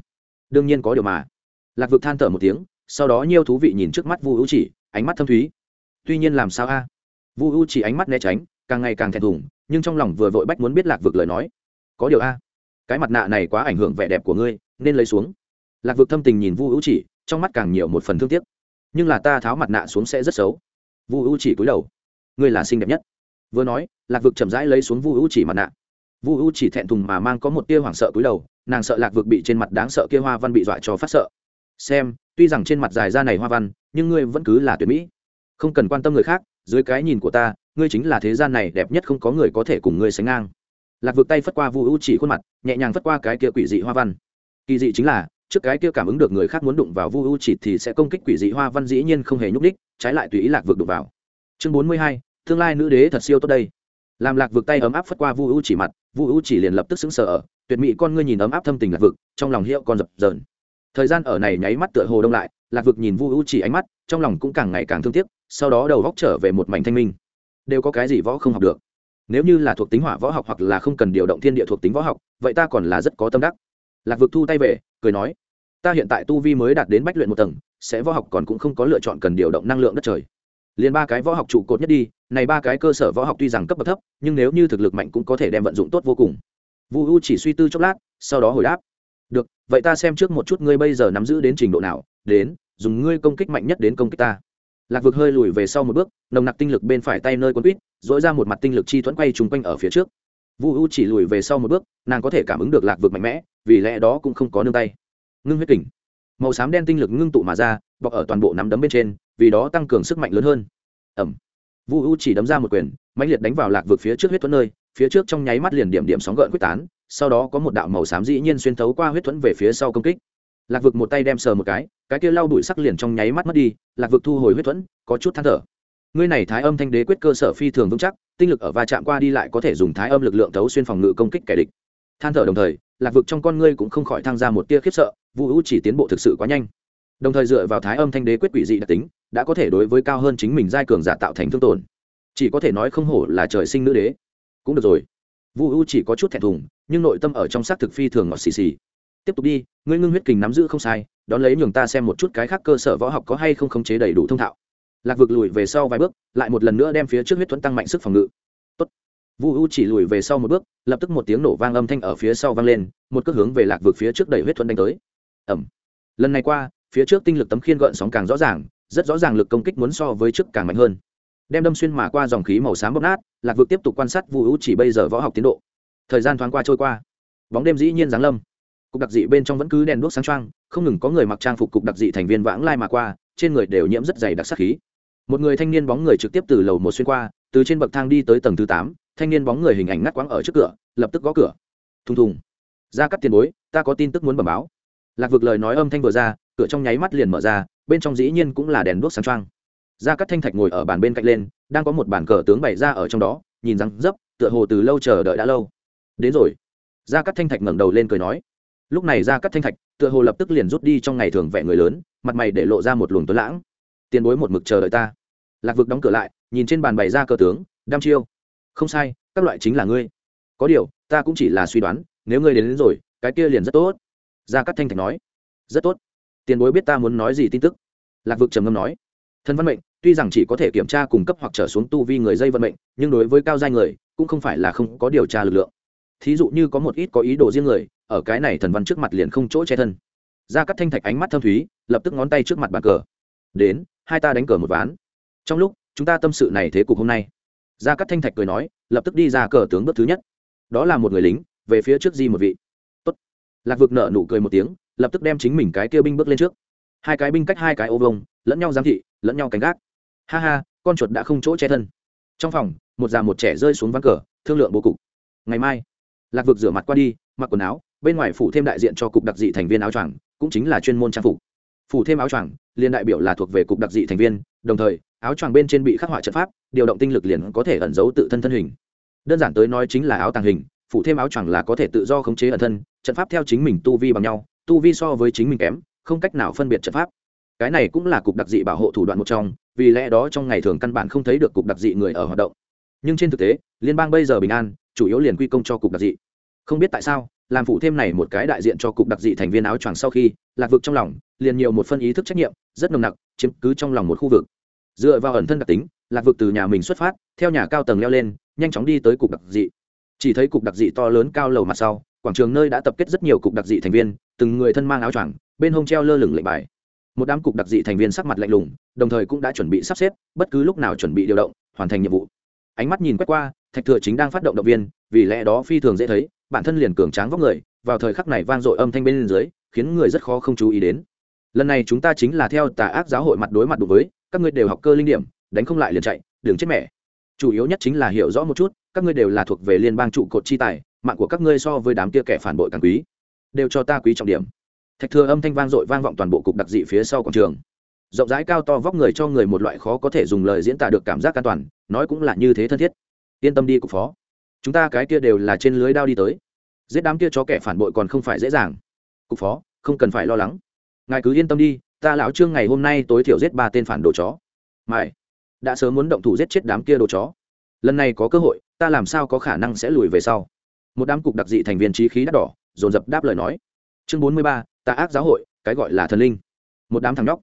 A: Đương nhiên có điều mà. Lạc vực than thở một tiếng, sau đó nhiều thú vị nhìn trước mắt vu u chỉ, ánh mắt thâm thúy. Tuy nhiên làm sao a? Vu u chỉ ánh mắt né tránh, càng ngày càng thẹn thùng, nhưng trong lòng vừa vội bách muốn biết lạc vực lời nói. Có điều a, cái mặt nạ này quá ảnh hưởng vẻ đẹp của ngươi, nên lấy xuống. Lạc vực thâm tình nhìn vu u chỉ, trong mắt càng nhiều một phần thương tiếc. Nhưng là ta tháo mặt nạ xuống sẽ rất xấu. Vu u chỉ cúi đầu. Ngươi là xinh đẹp nhất. Vừa nói, lạc vực chậm rãi lấy xuống vu u chỉ mặt nạ vu u chỉ thẹn thùng mà mang có một tia hoảng sợ cúi đầu, nàng sợ lạc vực bị trên mặt đáng sợ kia hoa văn bị dọa cho phát sợ. Xem, tuy rằng trên mặt dài ra này hoa văn, nhưng ngươi vẫn cứ là tuyệt mỹ. Không cần quan tâm người khác, dưới cái nhìn của ta, ngươi chính là thế gian này đẹp nhất không có người có thể cùng ngươi sánh ngang. Lạc vực tay phất qua vu u chỉ khuôn mặt, nhẹ nhàng phất qua cái kia quỷ dị hoa văn. Kỳ dị chính là, trước cái kia cảm ứng được người khác muốn đụng vào vu u chỉ thì sẽ công kích quỷ dị hoa văn dĩ nhiên không hề nhúc đích trái lại tùy ý lạc vực đụng vào. Chương bốn mươi hai, tương lai nữ đế thật siêu tốt đây làm lạc vực tay ấm áp phất qua vu u chỉ mặt, vu u chỉ liền lập tức xứng sở tuyệt mỹ, con ngươi nhìn ấm áp thâm tình lạc vực, trong lòng hiệu con dập dờn. Thời gian ở này nháy mắt tựa hồ đông lại, lạc vực nhìn vu u chỉ ánh mắt, trong lòng cũng càng ngày càng thương tiếc, sau đó đầu góc trở về một mảnh thanh minh. Đều có cái gì võ không học được? Nếu như là thuộc tính hỏa võ học hoặc là không cần điều động thiên địa thuộc tính võ học, vậy ta còn là rất có tâm đắc. Lạc vực thu tay về, cười nói, ta hiện tại tu vi mới đạt đến bách luyện một tầng, sẽ võ học còn cũng không có lựa chọn cần điều động năng lượng đất trời. Liền ba cái võ học trụ cột nhất đi này ba cái cơ sở võ học tuy rằng cấp bậc thấp, nhưng nếu như thực lực mạnh cũng có thể đem vận dụng tốt vô cùng. Vu u chỉ suy tư chốc lát, sau đó hồi đáp. Được, vậy ta xem trước một chút ngươi bây giờ nắm giữ đến trình độ nào, đến, dùng ngươi công kích mạnh nhất đến công kích ta. Lạc vực hơi lùi về sau một bước, nồng nặc tinh lực bên phải tay nơi quân quýt dỗi ra một mặt tinh lực chi thuẫn quay trúng quanh ở phía trước. Vu u chỉ lùi về sau một bước, nàng có thể cảm ứng được lạc vực mạnh mẽ, vì lẽ đó cũng không có nương tay. Ngưng huyết kình. Màu xám đen tinh lực ngưng tụ mà ra, bọc ở toàn bộ nắm đấm bên trên, vì đó tăng cường sức mạnh lớn hơn. Ẩm vu u chỉ đấm ra một quyền, mãnh liệt đánh vào lạc vực phía trước huyết thuẫn nơi, phía trước trong nháy mắt liền điểm điểm sóng gợn quyết tán, sau đó có một đạo màu xám dĩ nhiên xuyên thấu qua huyết thuẫn về phía sau công kích. Lạc vực một tay đem sờ một cái cái kia lau đuổi sắc liền trong nháy mắt mất đi, lạc vực thu hồi huyết thuẫn, có chút than thở. Ngươi này thái âm thanh đế quyết cơ sở phi thường vững chắc, tinh lực ở va chạm qua đi lại có thể dùng thái âm lực lượng thấu xuyên phòng ngự công kích kẻ địch. Than thở đồng thời, lạc vực trong con ngươi cũng không khỏi thăng ra một tia khiếp sợ, Vu U chỉ tiến bộ thực sự quá nhanh đồng thời dựa vào thái âm thanh đế quyết quỷ dị đặc tính, đã có thể đối với cao hơn chính mình giai cường giả tạo thành thương tổn. Chỉ có thể nói không hổ là trời sinh nữ đế. Cũng được rồi. Vu U chỉ có chút thẹn thùng, nhưng nội tâm ở trong xác thực phi thường ngọt xì xì. Tiếp tục đi, ngươi ngưng huyết kình nắm giữ không sai, đón lấy nhường ta xem một chút cái khác cơ sở võ học có hay không khống chế đầy đủ thông thạo. Lạc vực lùi về sau vài bước, lại một lần nữa đem phía trước huyết thuẫn tăng mạnh sức phòng ngự. Tốt. vu u chỉ lùi về sau một bước, lập tức một tiếng nổ vang âm thanh ở phía sau vang lên, một cước hướng về lạc vực phía trước đẩy huyết thuẫn đánh tới. Ẩm lần này qua phía trước tinh lực tấm khiên gợn sóng càng rõ ràng, rất rõ ràng lực công kích muốn so với trước càng mạnh hơn. Đem đâm xuyên mà qua dòng khí màu xám bóp nát, lạc vực tiếp tục quan sát vu hữu chỉ bây giờ võ học tiến độ. Thời gian thoáng qua trôi qua. Bóng đêm dĩ nhiên giáng lâm. Cục đặc dị bên trong vẫn cứ đèn đuốc sáng trăng không ngừng có người mặc trang phục cục đặc dị thành viên vãng lai mà qua, trên người đều nhiễm rất dày đặc sắc khí. Một người thanh niên bóng người trực tiếp từ lầu một xuyên qua, từ trên bậc thang đi tới tầng thứ tám, thanh niên bóng người hình ảnh ngắt quãng ở trước cửa, lập tức gõ cửa. Thùng thùng. Ra cắt tiền bối, ta có tin tức muốn bẩm báo. Lạc vực lời nói âm thanh vừa ra cửa trong nháy mắt liền mở ra bên trong dĩ nhiên cũng là đèn đuốc sáng trăng ra cắt thanh thạch ngồi ở bàn bên cạnh lên đang có một bàn cờ tướng bày ra ở trong đó nhìn răng dấp tựa hồ từ lâu chờ đợi đã lâu. Đến rồi. Ra cắt thanh thạch ngẩng đầu lên cười nói. Lúc này ra cắt thanh thạch tựa hồ lập tức liền rút đi trong ngày thường vẻ người lớn mặt mày để lộ ra một luồng tuấn lãng. Tiền bối một mực chờ đợi ta. Lạc vực đóng cửa lại nhìn trên bàn bày ra cờ tướng đam chiêu. Không sai các loại chính là ngươi. Có điều ta cũng chỉ là suy đoán nếu ngươi đến, đến rồi cái kia liền rất tốt. Gia các thanh thạch nói. Rất tốt tiền bối biết ta muốn nói gì tin tức? Lạc vực trầm ngâm nói. Thân văn mệnh, tuy rằng chỉ có thể kiểm tra cung cấp hoặc trở xuống tu vi người dây vận mệnh, nhưng đối với cao giai người, cũng không phải là không có điều tra lực lượng. Thí dụ như có một ít có ý đồ riêng người, ở cái này thần văn trước mặt liền không chỗ che thân. Gia cắt thanh thạch ánh mắt thâm thúy, lập tức ngón tay trước mặt bàn cờ. Đến, hai ta đánh cờ một ván. Trong lúc, chúng ta tâm sự này thế cục hôm nay. Gia cắt thanh thạch cười nói, lập tức đi ra cờ tướng bước thứ nhất. Đó là một người lính, về phía trước di một vị. Tốt. lạc vực nợ nụ cười một tiếng lập tức đem chính mình cái kia binh bước lên trước. Hai cái binh cách hai cái ô vông lẫn nhau giám thị, lẫn nhau cánh gác. Ha ha, con chuột đã không chỗ che thân. Trong phòng, một già một trẻ rơi xuống ván cờ, thương lượng bố cục. Ngày mai, lạc vực rửa mặt qua đi, mặc quần áo, bên ngoài phủ thêm đại diện cho cục đặc dị thành viên áo choàng, cũng chính là chuyên môn trang phục. Phủ thêm áo choàng liên đại biểu là thuộc về cục đặc dị thành viên, đồng thời, áo choàng bên trên bị khắc họa trận pháp, điều động tinh lực liền có thể ẩn giấu tự thân thân hình. Đơn giản tới nói chính là áo tàng hình, phủ thêm áo choàng là có thể tự do khống chế ẩn thân, trận pháp theo chính mình tu vi bằng nhau tu vi so với chính mình kém, không cách nào phân biệt trận pháp. Cái này cũng là cục đặc dị bảo hộ thủ đoạn một trong, vì lẽ đó trong ngày thường căn bản không thấy được cục đặc dị người ở hoạt động. Nhưng trên thực tế, liên bang bây giờ bình an, chủ yếu liền quy công cho cục đặc dị. Không biết tại sao, làm phụ thêm này một cái đại diện cho cục đặc dị thành viên áo choàng sau khi, lạc vực trong lòng, liền nhiều một phân ý thức trách nhiệm, rất nồng nặc, chiếm cứ trong lòng một khu vực. Dựa vào ẩn thân đặc tính, lạc vực từ nhà mình xuất phát, theo nhà cao tầng leo lên, nhanh chóng đi tới cục đặc dị. Chỉ thấy cục đặc dị to lớn cao lầu mặt sau quảng trường nơi đã tập kết rất nhiều cục đặc dị thành viên, từng người thân mang áo choàng, bên hông treo lơ lửng lệnh bài. Một đám cục đặc dị thành viên sắc mặt lạnh lùng, đồng thời cũng đã chuẩn bị sắp xếp, bất cứ lúc nào chuẩn bị điều động, hoàn thành nhiệm vụ. Ánh mắt nhìn quét qua, thạch thừa chính đang phát động động viên, vì lẽ đó phi thường dễ thấy, bản thân liền cường tráng vóc người, vào thời khắc này vang dội âm thanh bên dưới, khiến người rất khó không chú ý đến. Lần này chúng ta chính là theo tà ác giáo hội mặt đối mặt đối với, các ngươi đều học cơ linh điểm, đánh không lại liền chạy, đừng chết mẹ. Chủ yếu nhất chính là hiểu rõ một chút, các ngươi đều là thuộc về liên bang trụ cột chi tài mạng của các ngươi so với đám kia kẻ phản bội càng quý, đều cho ta quý trọng điểm. Thạch thừa âm thanh vang dội vang vọng toàn bộ cục đặc dị phía sau quảng trường. Rộng rãi cao to vóc người cho người một loại khó có thể dùng lời diễn tả được cảm giác an toàn, nói cũng là như thế thân thiết. Yên tâm đi cục phó. Chúng ta cái kia đều là trên lưới đao đi tới. Giết đám kia cho kẻ phản bội còn không phải dễ dàng. Cục phó, không cần phải lo lắng. Ngài cứ yên tâm đi, ta lão trương ngày hôm nay tối thiểu giết ba tên phản đồ chó. Mày, đã sớm muốn động thủ giết chết đám kia đồ chó. Lần này có cơ hội, ta làm sao có khả năng sẽ lùi về sau? Một đám cục đặc dị thành viên trí khí đắt đỏ, dồn dập đáp lời nói. Chương bốn mươi ba ta ác giáo hội, cái gọi là thần linh. Một đám thằng nhóc.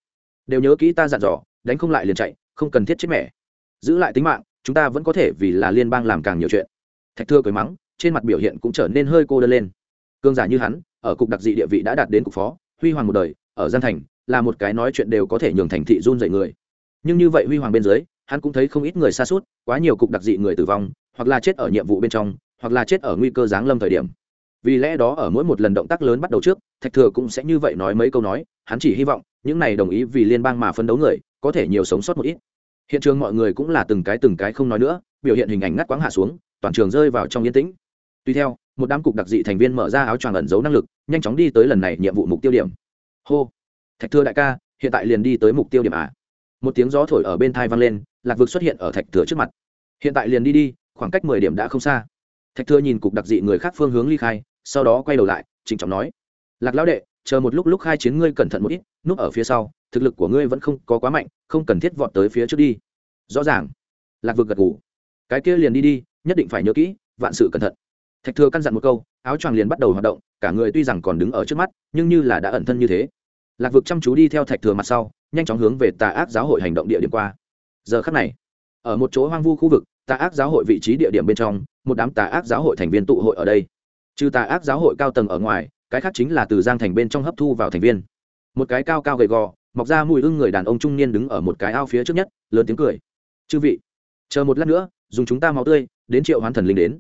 A: Đều nhớ kỹ ta dặn dò, đánh không lại liền chạy, không cần thiết chết mẻ giữ lại tính mạng, chúng ta vẫn có thể vì là liên bang làm càng nhiều chuyện. Thạch thưa cười mắng, trên mặt biểu hiện cũng trở nên hơi cô đơn lên. Cương giả như hắn, ở cục đặc dị địa vị đã đạt đến cục phó, huy hoàng một đời, ở gian thành, là một cái nói chuyện đều có thể nhường thành thị run dậy người. Nhưng như vậy huy hoàng bên dưới, hắn cũng thấy không ít người xa suốt, quá nhiều cục đặc dị người tử vong, hoặc là chết ở nhiệm vụ bên trong hoặc là chết ở nguy cơ giáng lâm thời điểm. Vì lẽ đó ở mỗi một lần động tác lớn bắt đầu trước, thạch thừa cũng sẽ như vậy nói mấy câu nói, hắn chỉ hy vọng, những này đồng ý vì liên bang mà phân đấu người, có thể nhiều sống sót một ít. Hiện trường mọi người cũng là từng cái từng cái không nói nữa, biểu hiện hình ảnh ngắt quãng hạ xuống, toàn trường rơi vào trong yên tĩnh. Tuy theo, một đám cục đặc dị thành viên mở ra áo choàng ẩn giấu năng lực, nhanh chóng đi tới lần này nhiệm vụ mục tiêu điểm. Hô, thạch thừa đại ca, hiện tại liền đi tới mục tiêu điểm à? Một tiếng gió thổi ở bên thai vang lên, lạc vực xuất hiện ở thạch thừa trước mặt. Hiện tại liền đi đi, khoảng cách mười điểm đã không xa thạch thừa nhìn cục đặc dị người khác phương hướng ly khai, sau đó quay đầu lại trịnh trọng nói, lạc lão đệ, chờ một lúc lúc khai chiến ngươi cẩn thận một ít, núp ở phía sau, thực lực của ngươi vẫn không có quá mạnh, không cần thiết vọt tới phía trước đi. Rõ ràng. Lạc vực gật ngủ cái kia liền đi đi, nhất định phải nhớ kỹ, vạn sự cẩn thận. Thạch thừa căn dặn một câu, áo choàng liền bắt đầu hoạt động, cả người tuy rằng còn đứng ở trước mắt, nhưng như là đã ẩn thân như thế. Lạc vực chăm chú đi theo thạch thừa mặt sau, nhanh chóng hướng về tà ác giáo hội hành động địa điểm qua. Giờ khắc này, ở một chỗ hoang vu khu vực tà ác giáo hội vị trí địa điểm bên trong, một đám tà ác giáo hội thành viên tụ hội ở đây. Trừ tà ác giáo hội cao tầng ở ngoài, cái khác chính là từ giang thành bên trong hấp thu vào thành viên. Một cái cao cao gầy gò, mọc ra mùi hưng người đàn ông trung niên đứng ở một cái ao phía trước nhất, lớn tiếng cười. Chư vị, chờ một lát nữa, dùng chúng ta máu tươi, đến triệu hoán thần linh đến.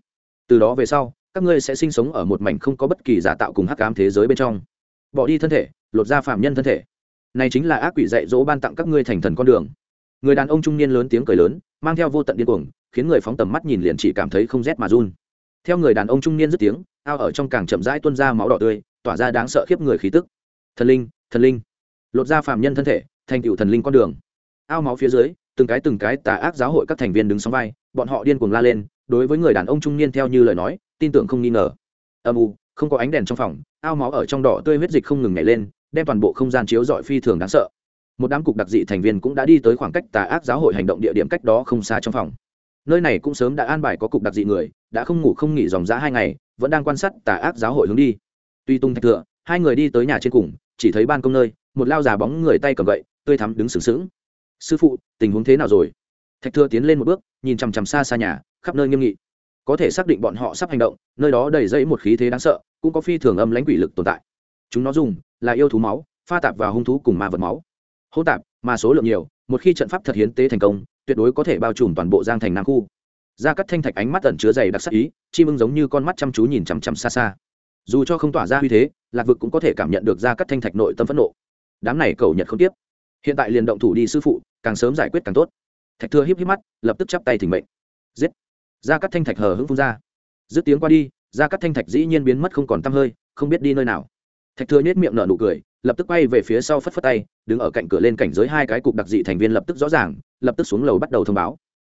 A: Từ đó về sau, các ngươi sẽ sinh sống ở một mảnh không có bất kỳ giả tạo cùng hắc cám thế giới bên trong. Bỏ đi thân thể, lột ra phạm nhân thân thể. Này chính là ác quỷ dạy dỗ ban tặng các ngươi thành thần con đường. Người đàn ông trung niên lớn tiếng cười lớn, mang theo vô tận điên cuồng khiến người phóng tầm mắt nhìn liền chỉ cảm thấy không rét mà run. Theo người đàn ông trung niên dứt tiếng, ao ở trong càng chậm rãi tuôn ra máu đỏ tươi, tỏa ra đáng sợ khiếp người khí tức. Thần linh thần linh. Lột ra phạm nhân thân thể, thành tựu thần linh con đường. Ao máu phía dưới, từng cái từng cái tà ác giáo hội các thành viên đứng sóng vai, bọn họ điên cuồng la lên, đối với người đàn ông trung niên theo như lời nói, tin tưởng không nghi ngờ. Âm u, không có ánh đèn trong phòng, ao máu ở trong đỏ tươi huyết dịch không ngừng nhảy lên, đem toàn bộ không gian chiếu dọi phi thường đáng sợ. Một đám cục đặc dị thành viên cũng đã đi tới khoảng cách tà ác giáo hội hành động địa điểm cách đó không xa trong phòng nơi này cũng sớm đã an bài có cục đặc dị người, đã không ngủ không nghỉ dòng dã hai ngày, vẫn đang quan sát tà ác giáo hội hướng đi. Tuy tung thạch thừa hai người đi tới nhà trên cùng, chỉ thấy ban công nơi, một lao già bóng người tay cầm gậy, tươi thắm đứng sừng sững. Sư phụ, tình huống thế nào rồi? Thạch thừa tiến lên một bước, nhìn chằm chằm xa xa nhà, khắp nơi nghiêm nghị. Có thể xác định bọn họ sắp hành động, nơi đó đầy dẫy một khí thế đáng sợ, cũng có phi thường âm lãnh quỷ lực tồn tại. Chúng nó dùng là yêu thú máu, pha tạp vào hung thú cùng ma vật máu. Hô tạp mà số lượng nhiều, một khi trận pháp thật hiến tế thành công tuyệt đối có thể bao trùm toàn bộ giang thành nam khu. Ra cắt thanh thạch ánh mắt tẩn chứa dày đặc sắc ý, chim ưng giống như con mắt chăm chú nhìn chằm chằm xa xa. Dù cho không tỏa ra uy thế, lạc vực cũng có thể cảm nhận được ra cắt thanh thạch nội tâm phẫn nộ. Đám này cầu nhật không tiếp. Hiện tại liền động thủ đi sư phụ, càng sớm giải quyết càng tốt. Thạch thưa híp híp mắt, lập tức chắp tay thỉnh mệnh. Giết. Ra cắt thanh thạch hờ hững phun ra. Dứt tiếng qua đi ra cắt thanh thạch dĩ nhiên biến mất không còn t hơi, không biết đi nơi nào thạch thừa nhét miệng nở nụ cười, lập tức quay về phía sau phất phất tay, đứng ở cạnh cửa lên cảnh giới hai cái cục đặc dị thành viên lập tức rõ ràng, lập tức xuống lầu bắt đầu thông báo.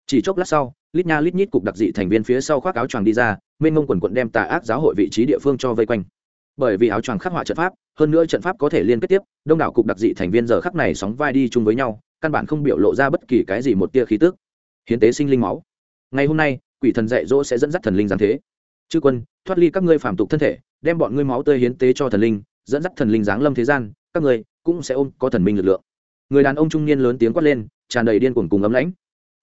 A: Chỉ chốc lát sau, lít nha lít nhít cục đặc dị thành viên phía sau khoác áo choàng đi ra, mênh mông quần quận đem tà ác giáo hội vị trí địa phương cho vây quanh. Bởi vì áo choàng khắc họa trận pháp, hơn nữa trận pháp có thể liên kết tiếp, đông đảo cục đặc dị thành viên giờ khắc này sóng vai đi chung với nhau, căn bản không biểu lộ ra bất kỳ cái gì một tia khí tức. Hiến tế sinh linh máu. Ngày hôm nay, quỷ thần dạy dỗ sẽ dẫn dắt thần linh giáng thế chư quân, thoát ly các ngươi phạm tục thân thể, đem bọn ngươi máu tươi hiến tế cho thần linh, dẫn dắt thần linh giáng lâm thế gian, các ngươi cũng sẽ ôm có thần minh lực lượng. Người đàn ông trung niên lớn tiếng quát lên, tràn đầy điên cuồng cùng ấm lãnh.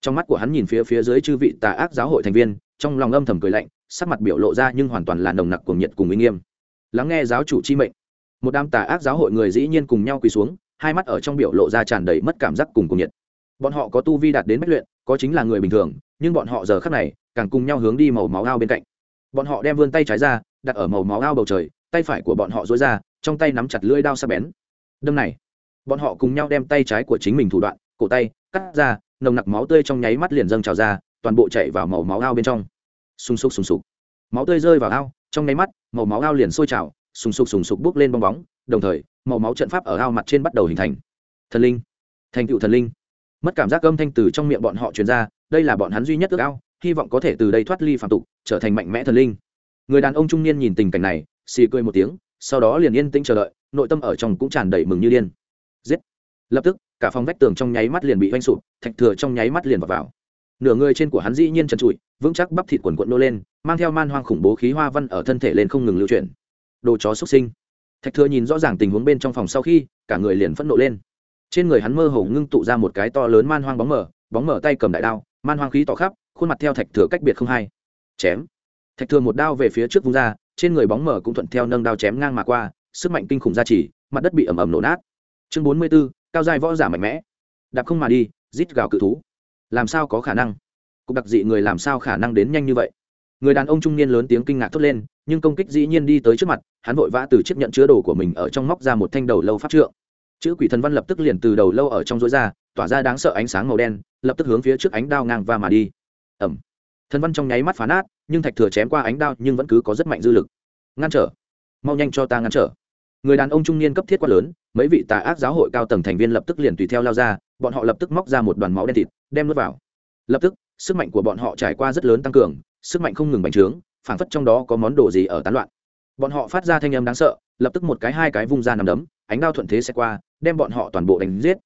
A: Trong mắt của hắn nhìn phía phía dưới chư vị tà ác giáo hội thành viên, trong lòng âm thầm cười lạnh, sắc mặt biểu lộ ra nhưng hoàn toàn là nồng nặc cuồng nhiệt cùng uy nghiêm. Lắng nghe giáo chủ chi mệnh. Một đám tà ác giáo hội người dĩ nhiên cùng nhau quỳ xuống, hai mắt ở trong biểu lộ ra tràn đầy mất cảm giác cùng cuồng nhiệt. Bọn họ có tu vi đạt đến bách luyện, có chính là người bình thường, nhưng bọn họ giờ khắc này càng cùng nhau hướng đi màu máu ao bên cạnh bọn họ đem vươn tay trái ra, đặt ở màu máu ao bầu trời, tay phải của bọn họ dối ra, trong tay nắm chặt lưỡi đao sắc bén. Đâm này, bọn họ cùng nhau đem tay trái của chính mình thủ đoạn, cổ tay, cắt ra, nồng nặc máu tươi trong nháy mắt liền dâng trào ra, toàn bộ chạy vào màu máu ao bên trong. Sùng sục sùng sục. Máu tươi rơi vào ao, trong nháy mắt, màu máu ao liền sôi trào, sùng sục sùng sục bốc lên bong bóng, đồng thời, màu máu trận pháp ở ao mặt trên bắt đầu hình thành. Thần linh, thành tựu thần linh. Mất cảm giác âm thanh từ trong miệng bọn họ truyền ra, đây là bọn hắn duy nhất ước ao hy vọng có thể từ đây thoát ly phạm tục trở thành mạnh mẽ thần linh. Người đàn ông trung niên nhìn tình cảnh này xì cười một tiếng sau đó liền yên tĩnh chờ đợi nội tâm ở trong cũng tràn đầy mừng như điên. Giết! Lập tức cả phòng vách tường trong nháy mắt liền bị oanh sụp thạch thừa trong nháy mắt liền vào, vào. nửa người trên của hắn dĩ nhiên trần trụi vững chắc bắp thịt quần quận nô lên mang theo man hoang khủng bố khí hoa văn ở thân thể lên không ngừng lưu chuyển. Đồ chó xuất sinh. Thạch thừa nhìn rõ ràng tình huống bên trong phòng sau khi cả người liền phẫn nộ lên. Trên người hắn mơ hồ ngưng tụ ra một cái to lớn man hoang bóng mở bóng mở tay cầm đại đao man hoang khí tỏ khắp khuôn mặt theo thạch thừa cách biệt không hai. Chém. Thạch thừa một đao về phía trước vung ra trên người bóng mở cũng thuận theo nâng đao chém ngang mà qua sức mạnh kinh khủng ra chỉ mặt đất bị ẩm ẩm nổ nát. Chương bốn mươi 44, cao dài võ giả mạnh mẽ. Đạp không mà đi rít gào cự thú. Làm sao có khả năng? Cục đặc dị người làm sao khả năng đến nhanh như vậy? Người đàn ông trung niên lớn tiếng kinh ngạc thốt lên nhưng công kích dĩ nhiên đi tới trước mặt hắn vội vã từ chiếc nhận chứa đồ của mình ở trong móc ra một thanh đầu lâu pháp trượng. Chữ quỷ thần văn lập tức liền từ đầu lâu ở trong rối ra tỏa ra đáng sợ ánh sáng màu đen lập tức hướng phía trước ánh đao ngang và mà đi ẩm. Thần văn trong nháy mắt phá nát, nhưng thạch thừa chém qua ánh đao nhưng vẫn cứ có rất mạnh dư lực. Ngăn trở. Mau nhanh cho ta ngăn trở. Người đàn ông trung niên cấp thiết quá lớn, mấy vị tà ác giáo hội cao tầng thành viên lập tức liền tùy theo lao ra, bọn họ lập tức móc ra một đoàn máu đen thịt, đem nuốt vào. Lập tức, sức mạnh của bọn họ trải qua rất lớn tăng cường, sức mạnh không ngừng bành trướng, phảng phất trong đó có món đồ gì ở tán loạn. Bọn họ phát ra thanh âm đáng sợ, lập tức một cái hai cái vung ra nằm đấm, ánh đao thuận thế sẽ qua, đem bọn họ toàn bộ đánh giết.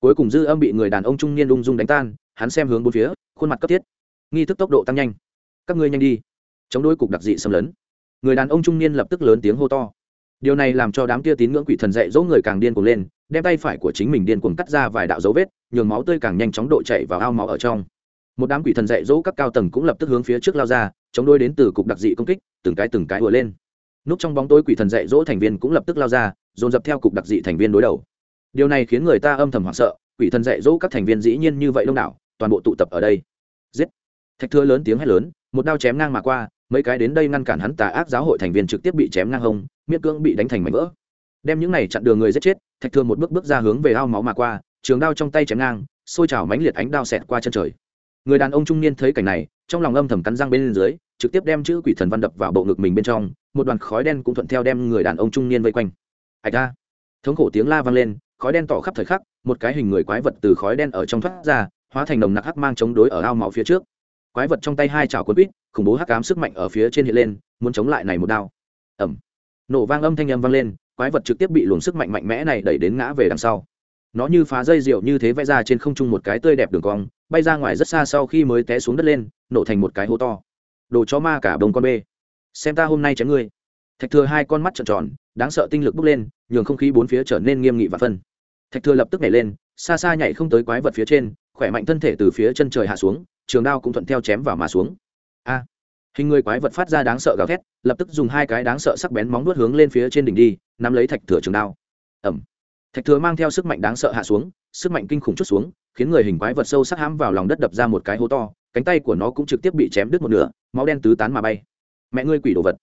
A: Cuối cùng dư âm bị người đàn ông trung niên ung dung đánh tan, hắn xem hướng bốn phía, khuôn mặt cấp thiết nghi thức tốc độ tăng nhanh. Các ngươi nhanh đi. Chống đối cục đặc dị xâm lấn. Người đàn ông trung niên lập tức lớn tiếng hô to. Điều này làm cho đám kia tín ngưỡng quỷ thần dạy dỗ người càng điên cuồng lên, đem tay phải của chính mình điên cuồng cắt ra vài đạo dấu vết, nhường máu tươi càng nhanh chóng độ chạy vào ao máu ở trong. Một đám quỷ thần dạy dỗ các cao tầng cũng lập tức hướng phía trước lao ra, chống đôi đến từ cục đặc dị công kích, từng cái từng cái ùa lên. Núp trong bóng tối quỷ thần dạy dỗ thành viên cũng lập tức lao ra, dồn dập theo cục đặc dị thành viên đối đầu. Điều này khiến người ta âm thầm hoảng sợ, quỷ thần dạy dỗ các thành viên dĩ nhiên như vậy đông đảo, toàn bộ tụ tập ở đây. Giết! Thạch thưa lớn tiếng hét lớn, một đao chém ngang mà qua, mấy cái đến đây ngăn cản hắn tà ác giáo hội thành viên trực tiếp bị chém ngang hông, miễn cưỡng bị đánh thành mảnh vỡ. Đem những này chặn đường người giết chết, thạch thương một bước bước ra hướng về ao máu mà qua, trường đao trong tay chém ngang xôi trào mánh liệt ánh đao xẹt qua chân trời. Người đàn ông trung niên thấy cảnh này, trong lòng âm thầm cắn răng bên dưới, trực tiếp đem chữ quỷ thần văn đập vào bộ ngực mình bên trong, một đoàn khói đen cũng thuận theo đem người đàn ông trung niên vây quanh. Ạch ra thống khổ tiếng la vang lên, khói đen tỏ khắp thời khắc, một cái hình người quái vật từ khói đen ở trong thoát ra, hóa thành đồng nặc hắc mang chống đối ở ao máu phía trước quái vật trong tay hai chảo cuốn quýt, khủng bố hắc ám sức mạnh ở phía trên hiện lên, muốn chống lại này một đao. Ẩm nổ vang âm thanh âm vang lên, quái vật trực tiếp bị luồng sức mạnh mạnh mẽ này đẩy đến ngã về đằng sau. Nó như phá dây rượu như thế vẽ ra trên không trung một cái tươi đẹp đường cong, bay ra ngoài rất xa sau khi mới té xuống đất lên, nổ thành một cái hố to. Đồ chó ma cả đồng con bê. Xem ta hôm nay chém ngươi. Thạch thừa hai con mắt trợn tròn, đáng sợ tinh lực bốc lên, nhường không khí bốn phía trở nên nghiêm nghị và phân. Thạch thừa lập tức nhảy lên, xa xa nhảy không tới quái vật phía trên, khỏe mạnh thân thể từ phía chân trời hạ xuống trường đao cũng thuận theo chém vào mà xuống. A. Hình người quái vật phát ra đáng sợ gào thét, lập tức dùng hai cái đáng sợ sắc bén móng nuốt hướng lên phía trên đỉnh đi, nắm lấy thạch thừa trường đao. Ẩm thạch thừa mang theo sức mạnh đáng sợ hạ xuống, sức mạnh kinh khủng chút xuống, khiến người hình quái vật sâu sắc hãm vào lòng đất đập ra một cái hố to, cánh tay của nó cũng trực tiếp bị chém đứt một nửa, máu đen tứ tán mà bay. Mẹ ngươi quỷ đồ vật.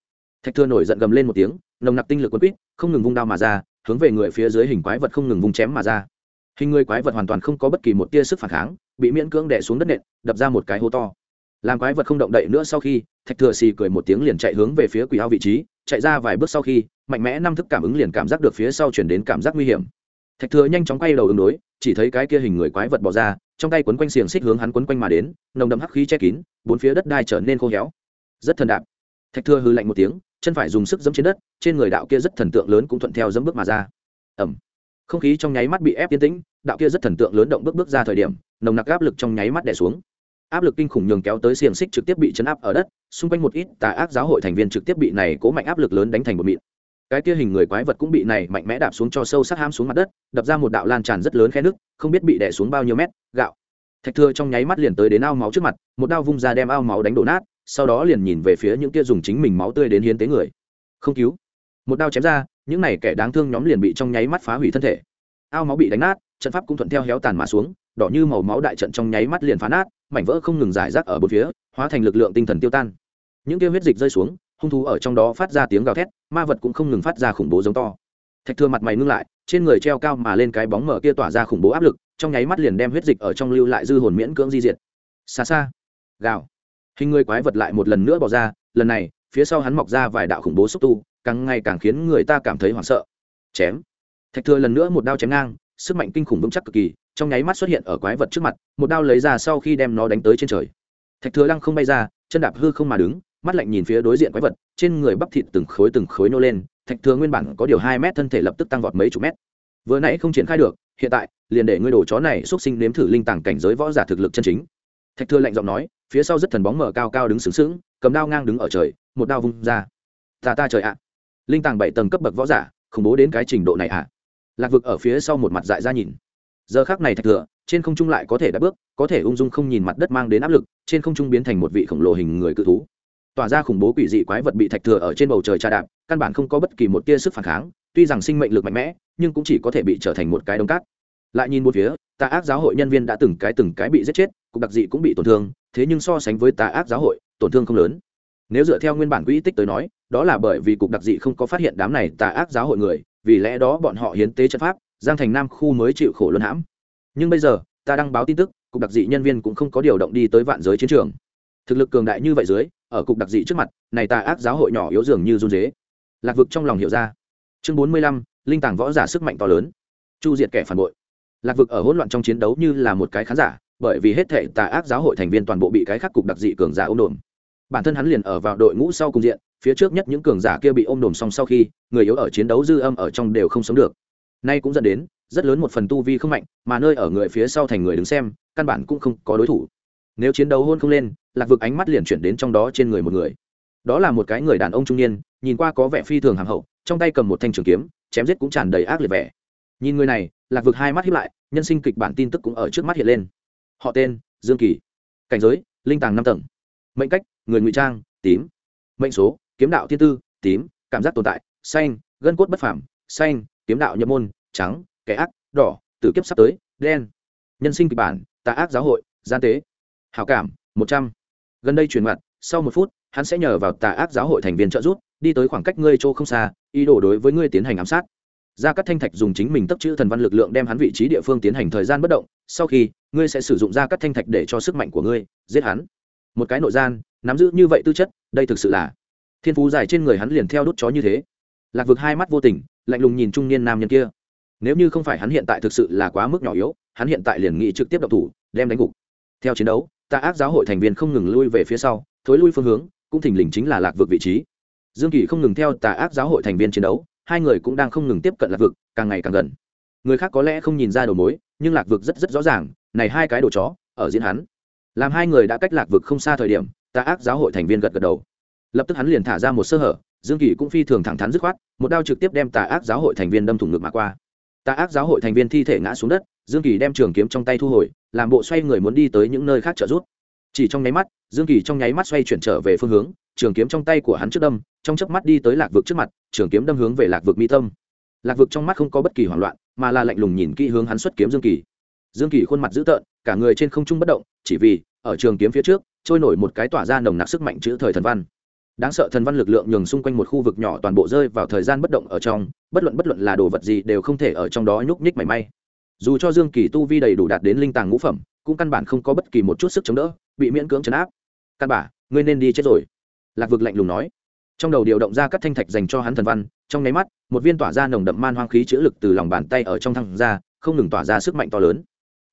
A: Thạch thừa nổi giận gầm lên một tiếng, nồng nặc tinh lực quân quýt, không ngừng vung đao mà ra, hướng về người phía dưới hình quái vật không ngừng vung chém mà ra. Hình người quái vật hoàn toàn không có bất kỳ một tia sức phản kháng bị miễn cưỡng đè xuống đất nện, đập ra một cái hố to. Làm quái vật không động đậy nữa sau khi, thạch thừa xì cười một tiếng liền chạy hướng về phía quỷ ao vị trí, chạy ra vài bước sau khi, mạnh mẽ năm thức cảm ứng liền cảm giác được phía sau chuyển đến cảm giác nguy hiểm. Thạch thừa nhanh chóng quay đầu ứng đối, chỉ thấy cái kia hình người quái vật bỏ ra, trong tay quấn quanh xiềng xích hướng hắn quấn quanh mà đến, nồng đậm hắc khí che kín, bốn phía đất đai trở nên khô héo. Rất thần đạp thạch thừa hư lạnh một tiếng, chân phải dùng sức giẫm trên đất, trên người đạo kia rất thần tượng lớn cũng thuận theo giẫm bước mà ra. Ẩm không khí trong nháy mắt bị ép tiến tĩnh đạo kia rất thần tượng lớn động bước bước ra thời điểm, nồng nặc áp lực trong nháy mắt đè xuống. Áp lực kinh khủng nhường kéo tới xiềng xích trực tiếp bị chấn áp ở đất, xung quanh một ít tà ác giáo hội thành viên trực tiếp bị này cố mạnh áp lực lớn đánh thành một mịn. Cái kia hình người quái vật cũng bị này mạnh mẽ đạp xuống cho sâu sắc ham xuống mặt đất, đập ra một đạo lan tràn rất lớn khe nước, không biết bị đè xuống bao nhiêu mét, gạo. Thạch thưa trong nháy mắt liền tới đến ao máu trước mặt, một đao vung ra đem ao máu đánh đổ nát, sau đó liền nhìn về phía những kia dùng chính mình máu tươi đến hiến tế người. Không cứu. Một đao chém ra, những này kẻ đáng thương nhóm liền bị trong nháy mắt phá hủy thân thể. Ao máu bị đánh nát trận pháp cũng thuận theo héo tàn mà xuống, đỏ như màu máu đại trận trong nháy mắt liền phá nát, mảnh vỡ không ngừng giải rác ở bốn phía, hóa thành lực lượng tinh thần tiêu tan. Những kia huyết dịch rơi xuống, hung thú ở trong đó phát ra tiếng gào thét, ma vật cũng không ngừng phát ra khủng bố giống to. Thạch thừa mặt mày ngưng lại, trên người treo cao mà lên cái bóng mở kia tỏa ra khủng bố áp lực, trong nháy mắt liền đem huyết dịch ở trong lưu lại dư hồn miễn cưỡng di diệt. Xa xa, gào. Hình người quái vật lại một lần nữa bỏ ra, lần này, phía sau hắn mọc ra vài đạo khủng bố xúc tu, càng ngày càng khiến người ta cảm thấy hoảng sợ. Chém. Thạch thừa lần nữa một đao chém ngang sức mạnh kinh khủng vững chắc cực kỳ, trong nháy mắt xuất hiện ở quái vật trước mặt, một đao lấy ra sau khi đem nó đánh tới trên trời. Thạch thừa lăng không bay ra, chân đạp hư không mà đứng, mắt lạnh nhìn phía đối diện quái vật, trên người bắp thịt từng khối từng khối nô lên, thạch thừa nguyên bản có điều hai mét thân thể lập tức tăng vọt mấy chục mét. Vừa nãy không triển khai được, hiện tại, liền để ngươi đồ chó này xuất sinh nếm thử linh tàng cảnh giới võ giả thực lực chân chính. Thạch thừa lạnh giọng nói, phía sau rất thần bóng mở cao cao đứng sướng sướng cầm đao ngang đứng ở trời, một đao vung ra. Ta ta trời ạ. Linh tàng bảy tầng cấp bậc võ giả, khủng bố đến cái trình độ này ạ lạc vực ở phía sau một mặt dại ra nhìn. Giờ khác này thạch thừa trên không trung lại có thể đã bước, có thể ung dung không nhìn mặt đất mang đến áp lực, trên không trung biến thành một vị khổng lồ hình người cự thú. Tỏa ra khủng bố quỷ dị quái vật bị thạch thừa ở trên bầu trời tra đạp, căn bản không có bất kỳ một tia sức phản kháng, tuy rằng sinh mệnh lực mạnh mẽ, nhưng cũng chỉ có thể bị trở thành một cái đông cát. Lại nhìn một phía, tà ác giáo hội nhân viên đã từng cái từng cái bị giết chết, cục đặc dị cũng bị tổn thương, thế nhưng so sánh với tà ác giáo hội, tổn thương không lớn. Nếu dựa theo nguyên bản quỹ tích tới nói, đó là bởi vì cục đặc dị không có phát hiện đám này tà ác giáo hội người vì lẽ đó bọn họ hiến tế trận pháp, giang thành nam khu mới chịu khổ luân hãm. Nhưng bây giờ, ta đăng báo tin tức, cục đặc dị nhân viên cũng không có điều động đi tới vạn giới chiến trường. Thực lực cường đại như vậy dưới, ở cục đặc dị trước mặt, này ta ác giáo hội nhỏ yếu dường như run dế lạc vực trong lòng hiểu ra. Chương bốn mươi lăm, linh tàng võ giả sức mạnh to lớn. Chu diệt kẻ phản bội. Lạc vực ở hỗn loạn trong chiến đấu như là một cái khán giả, bởi vì hết thể tà ác giáo hội thành viên toàn bộ bị cái khắc cục đặc dị cường giả ôm đồn bản thân hắn liền ở vào đội ngũ sau cùng diện, phía trước nhất những cường giả kia bị ôm đồm xong sau khi, người yếu ở chiến đấu dư âm ở trong đều không sống được. Nay cũng dẫn đến, rất lớn một phần tu vi không mạnh, mà nơi ở người phía sau thành người đứng xem, căn bản cũng không có đối thủ. Nếu chiến đấu hôn không lên, lạc vực ánh mắt liền chuyển đến trong đó trên người một người. Đó là một cái người đàn ông trung niên, nhìn qua có vẻ phi thường hàng hậu, trong tay cầm một thanh trường kiếm, chém giết cũng tràn đầy ác liệt vẻ. Nhìn người này, lạc vực hai mắt hiếp lại, nhân sinh kịch bản tin tức cũng ở trước mắt hiện lên. Họ tên, dương kỳ. Cảnh giới, linh tàng năm tầng mệnh cách, người ngụy trang, tím. Mệnh số, kiếm đạo thiên tư, tím. Cảm giác tồn tại, xanh, gân cốt bất phảm xanh, kiếm đạo nhập môn, trắng, kẻ ác, đỏ, tử kiếp sắp tới, đen. Nhân sinh kịch bản, tà ác giáo hội, gian tế. Hảo cảm, một trăm. Gần đây truyền mặt, sau một phút, hắn sẽ nhờ vào tà ác giáo hội thành viên trợ giúp, đi tới khoảng cách ngươi chỗ không xa, ý đồ đối với ngươi tiến hành ám sát. Ra các thanh thạch dùng chính mình tấp chữ thần văn lực lượng đem hắn vị trí địa phương tiến hành thời gian bất động, sau khi, ngươi sẽ sử dụng ra các thanh thạch để cho sức mạnh của ngươi, giết hắn một cái nội gian, nắm giữ như vậy tư chất, đây thực sự là thiên phú dài trên người hắn liền theo đốt chó như thế. Lạc vực hai mắt vô tình, lạnh lùng nhìn trung niên nam nhân kia. Nếu như không phải hắn hiện tại thực sự là quá mức nhỏ yếu, hắn hiện tại liền nghĩ trực tiếp đập thủ, đem đánh gục. Theo chiến đấu tà ác giáo hội thành viên không ngừng lui về phía sau, thối lui phương hướng, cũng thình lình chính là lạc vực vị trí. Dương kỳ không ngừng theo tà ác giáo hội thành viên chiến đấu, hai người cũng đang không ngừng tiếp cận lạc vực, càng ngày càng gần. Người khác có lẽ không nhìn ra đầu mối, nhưng lạc vực rất rất rõ ràng, này hai cái đồ chó, ở diễn hắn làm hai người đã cách lạc vực không xa thời điểm, tà ác giáo hội thành viên gật gật đầu. Lập tức hắn liền thả ra một sơ hở, dương kỳ cũng phi thường thẳng thắn dứt khoát, một đao trực tiếp đem tà ác giáo hội thành viên đâm thủng ngực mà qua. Tà ác giáo hội thành viên thi thể ngã xuống đất, dương kỳ đem trường kiếm trong tay thu hồi, làm bộ xoay người muốn đi tới những nơi khác trợ giúp. Chỉ trong nháy mắt, dương kỳ trong nháy mắt xoay chuyển trở về phương hướng, trường kiếm trong tay của hắn trước đâm, trong chớp mắt đi tới lạc vực trước mặt, trường kiếm đâm hướng về lạc vực mi tâm. Lạc vực trong mắt không có bất kỳ hoảng loạn, mà là lạnh lùng nhìn kỹ hướng hắn xuất kiếm dương kỳ. Dương kỳ khuôn mặt dữ tợn cả người trên không trung bất động, chỉ vì, ở trường kiếm phía trước, trôi nổi một cái tỏa ra nồng nặc sức mạnh chữ thời thần văn. Đáng sợ thần văn lực lượng nhường xung quanh một khu vực nhỏ toàn bộ rơi vào thời gian bất động ở trong, bất luận bất luận là đồ vật gì đều không thể ở trong đó nhúc nhích mảy may. Dù cho dương kỳ tu vi đầy đủ đạt đến linh tàng ngũ phẩm, cũng căn bản không có bất kỳ một chút sức chống đỡ, bị miễn cưỡng chấn áp. Căn bản, ngươi nên đi chết rồi. Lạc vực lạnh lùng nói. Trong đầu điều động ra các thanh thạch dành cho hắn thần văn, trong nháy mắt, một viên tỏa ra nồng đậm man hoang khí chữ lực từ lòng bàn tay ở trong thăng ra, không ngừng tỏa ra sức mạnh to lớn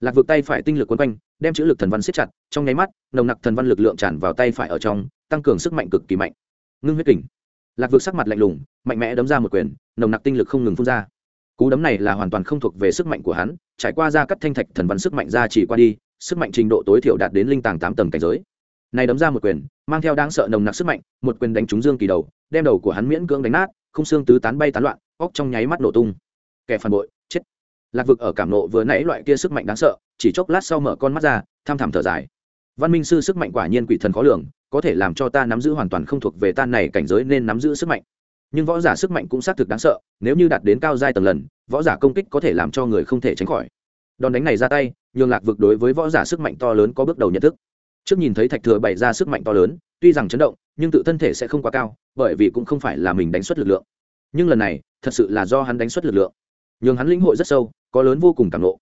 A: lạc vực tay phải tinh lực quấn quanh, đem chữ lực thần văn siết chặt, trong nháy mắt, nồng nặc thần văn lực lượng tràn vào tay phải ở trong, tăng cường sức mạnh cực kỳ mạnh. Ngưng huyết kình. Lạc vực sắc mặt lạnh lùng, mạnh mẽ đấm ra một quyền, nồng nặc tinh lực không ngừng phun ra. Cú đấm này là hoàn toàn không thuộc về sức mạnh của hắn, trải qua ra cắt thanh thạch thần văn sức mạnh ra chỉ qua đi, sức mạnh trình độ tối thiểu đạt đến linh tàng tám tầng cảnh giới. Này đấm ra một quyền, mang theo đáng sợ nồng nặc sức mạnh, một quyền đánh trúng dương kỳ đầu, đem đầu của hắn miễn cưỡng đánh nát không xương tứ tán bay tán loạn, óc trong nháy mắt nổ tung. Kẻ phản bội lạc vực ở cảm nộ vừa nãy loại kia sức mạnh đáng sợ, chỉ chốc lát sau mở con mắt ra, tham thảm thở dài. Văn minh sư sức mạnh quả nhiên quỷ thần khó lường, có thể làm cho ta nắm giữ hoàn toàn không thuộc về tan này cảnh giới nên nắm giữ sức mạnh. Nhưng võ giả sức mạnh cũng xác thực đáng sợ, nếu như đạt đến cao giai tầng lần, võ giả công kích có thể làm cho người không thể tránh khỏi. Đòn đánh này ra tay, nhường lạc vực đối với võ giả sức mạnh to lớn có bước đầu nhận thức. Trước nhìn thấy thạch thừa bày ra sức mạnh to lớn, tuy rằng chấn động, nhưng tự thân thể sẽ không quá cao, bởi vì cũng không phải là mình đánh xuất lực lượng. Nhưng lần này, thật sự là do hắn đánh xuất lực lượng. Nhường hắn lĩnh hội rất sâu có lớn vô cùng cảm lộ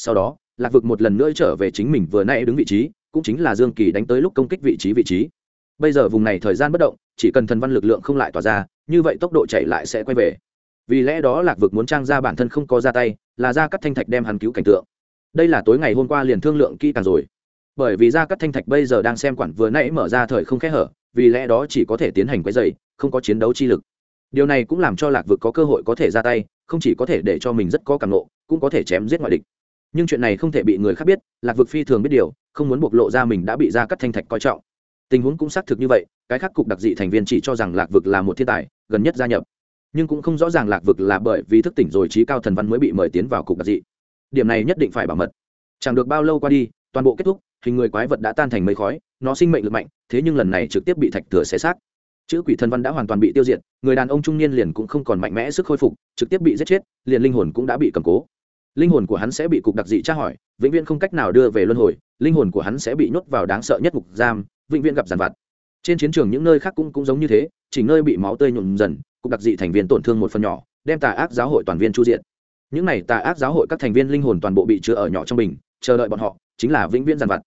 A: sau đó, lạc vực một lần nữa trở về chính mình vừa nay đứng vị trí, cũng chính là dương kỳ đánh tới lúc công kích vị trí vị trí. Bây giờ vùng này thời gian bất động, chỉ cần thần văn lực lượng không lại tỏa ra, như vậy tốc độ chạy lại sẽ quay về. Vì lẽ đó lạc vực muốn trang ra bản thân không có ra tay, là ra cắt thanh thạch đem hắn cứu cảnh tượng. Đây là tối ngày hôm qua liền thương lượng kỹ càng rồi. Bởi vì ra cắt thanh thạch bây giờ đang xem quản vừa nãy mở ra thời không khẽ hở, vì lẽ đó chỉ có thể tiến hành quấy dày không có chiến đấu chi lực điều này cũng làm cho lạc vực có cơ hội có thể ra tay, không chỉ có thể để cho mình rất có cảm nộ, cũng có thể chém giết ngoại địch. Nhưng chuyện này không thể bị người khác biết, lạc vực phi thường biết điều, không muốn bộc lộ ra mình đã bị ra cắt thanh thạch coi trọng. Tình huống cũng xác thực như vậy, cái khác cục đặc dị thành viên chỉ cho rằng lạc vực là một thiên tài, gần nhất gia nhập. Nhưng cũng không rõ ràng lạc vực là bởi vì thức tỉnh rồi trí cao thần văn mới bị mời tiến vào cục đặc dị. Điểm này nhất định phải bảo mật. Chẳng được bao lâu qua đi, toàn bộ kết thúc, hình người quái vật đã tan thành mây khói, nó sinh mệnh lực mạnh, thế nhưng lần này trực tiếp bị thạch thừa xé xác chữ quỷ thần văn đã hoàn toàn bị tiêu diệt, người đàn ông trung niên liền cũng không còn mạnh mẽ sức khôi phục, trực tiếp bị giết chết, liền linh hồn cũng đã bị cầm cố. Linh hồn của hắn sẽ bị cục đặc dị tra hỏi, vĩnh viễn không cách nào đưa về luân hồi, linh hồn của hắn sẽ bị nhốt vào đáng sợ nhất ngục giam, vĩnh viễn gặp giàn vặt. Trên chiến trường những nơi khác cũng cũng giống như thế, chỉ nơi bị máu tươi nhuộm dần, cục đặc dị thành viên tổn thương một phần nhỏ, đem tà ác giáo hội toàn viên chu diện những này tà ác giáo hội các thành viên linh hồn toàn bộ bị chứa ở nhỏ trong bình, chờ đợi bọn họ, chính là vĩnh viễn giàn vặt.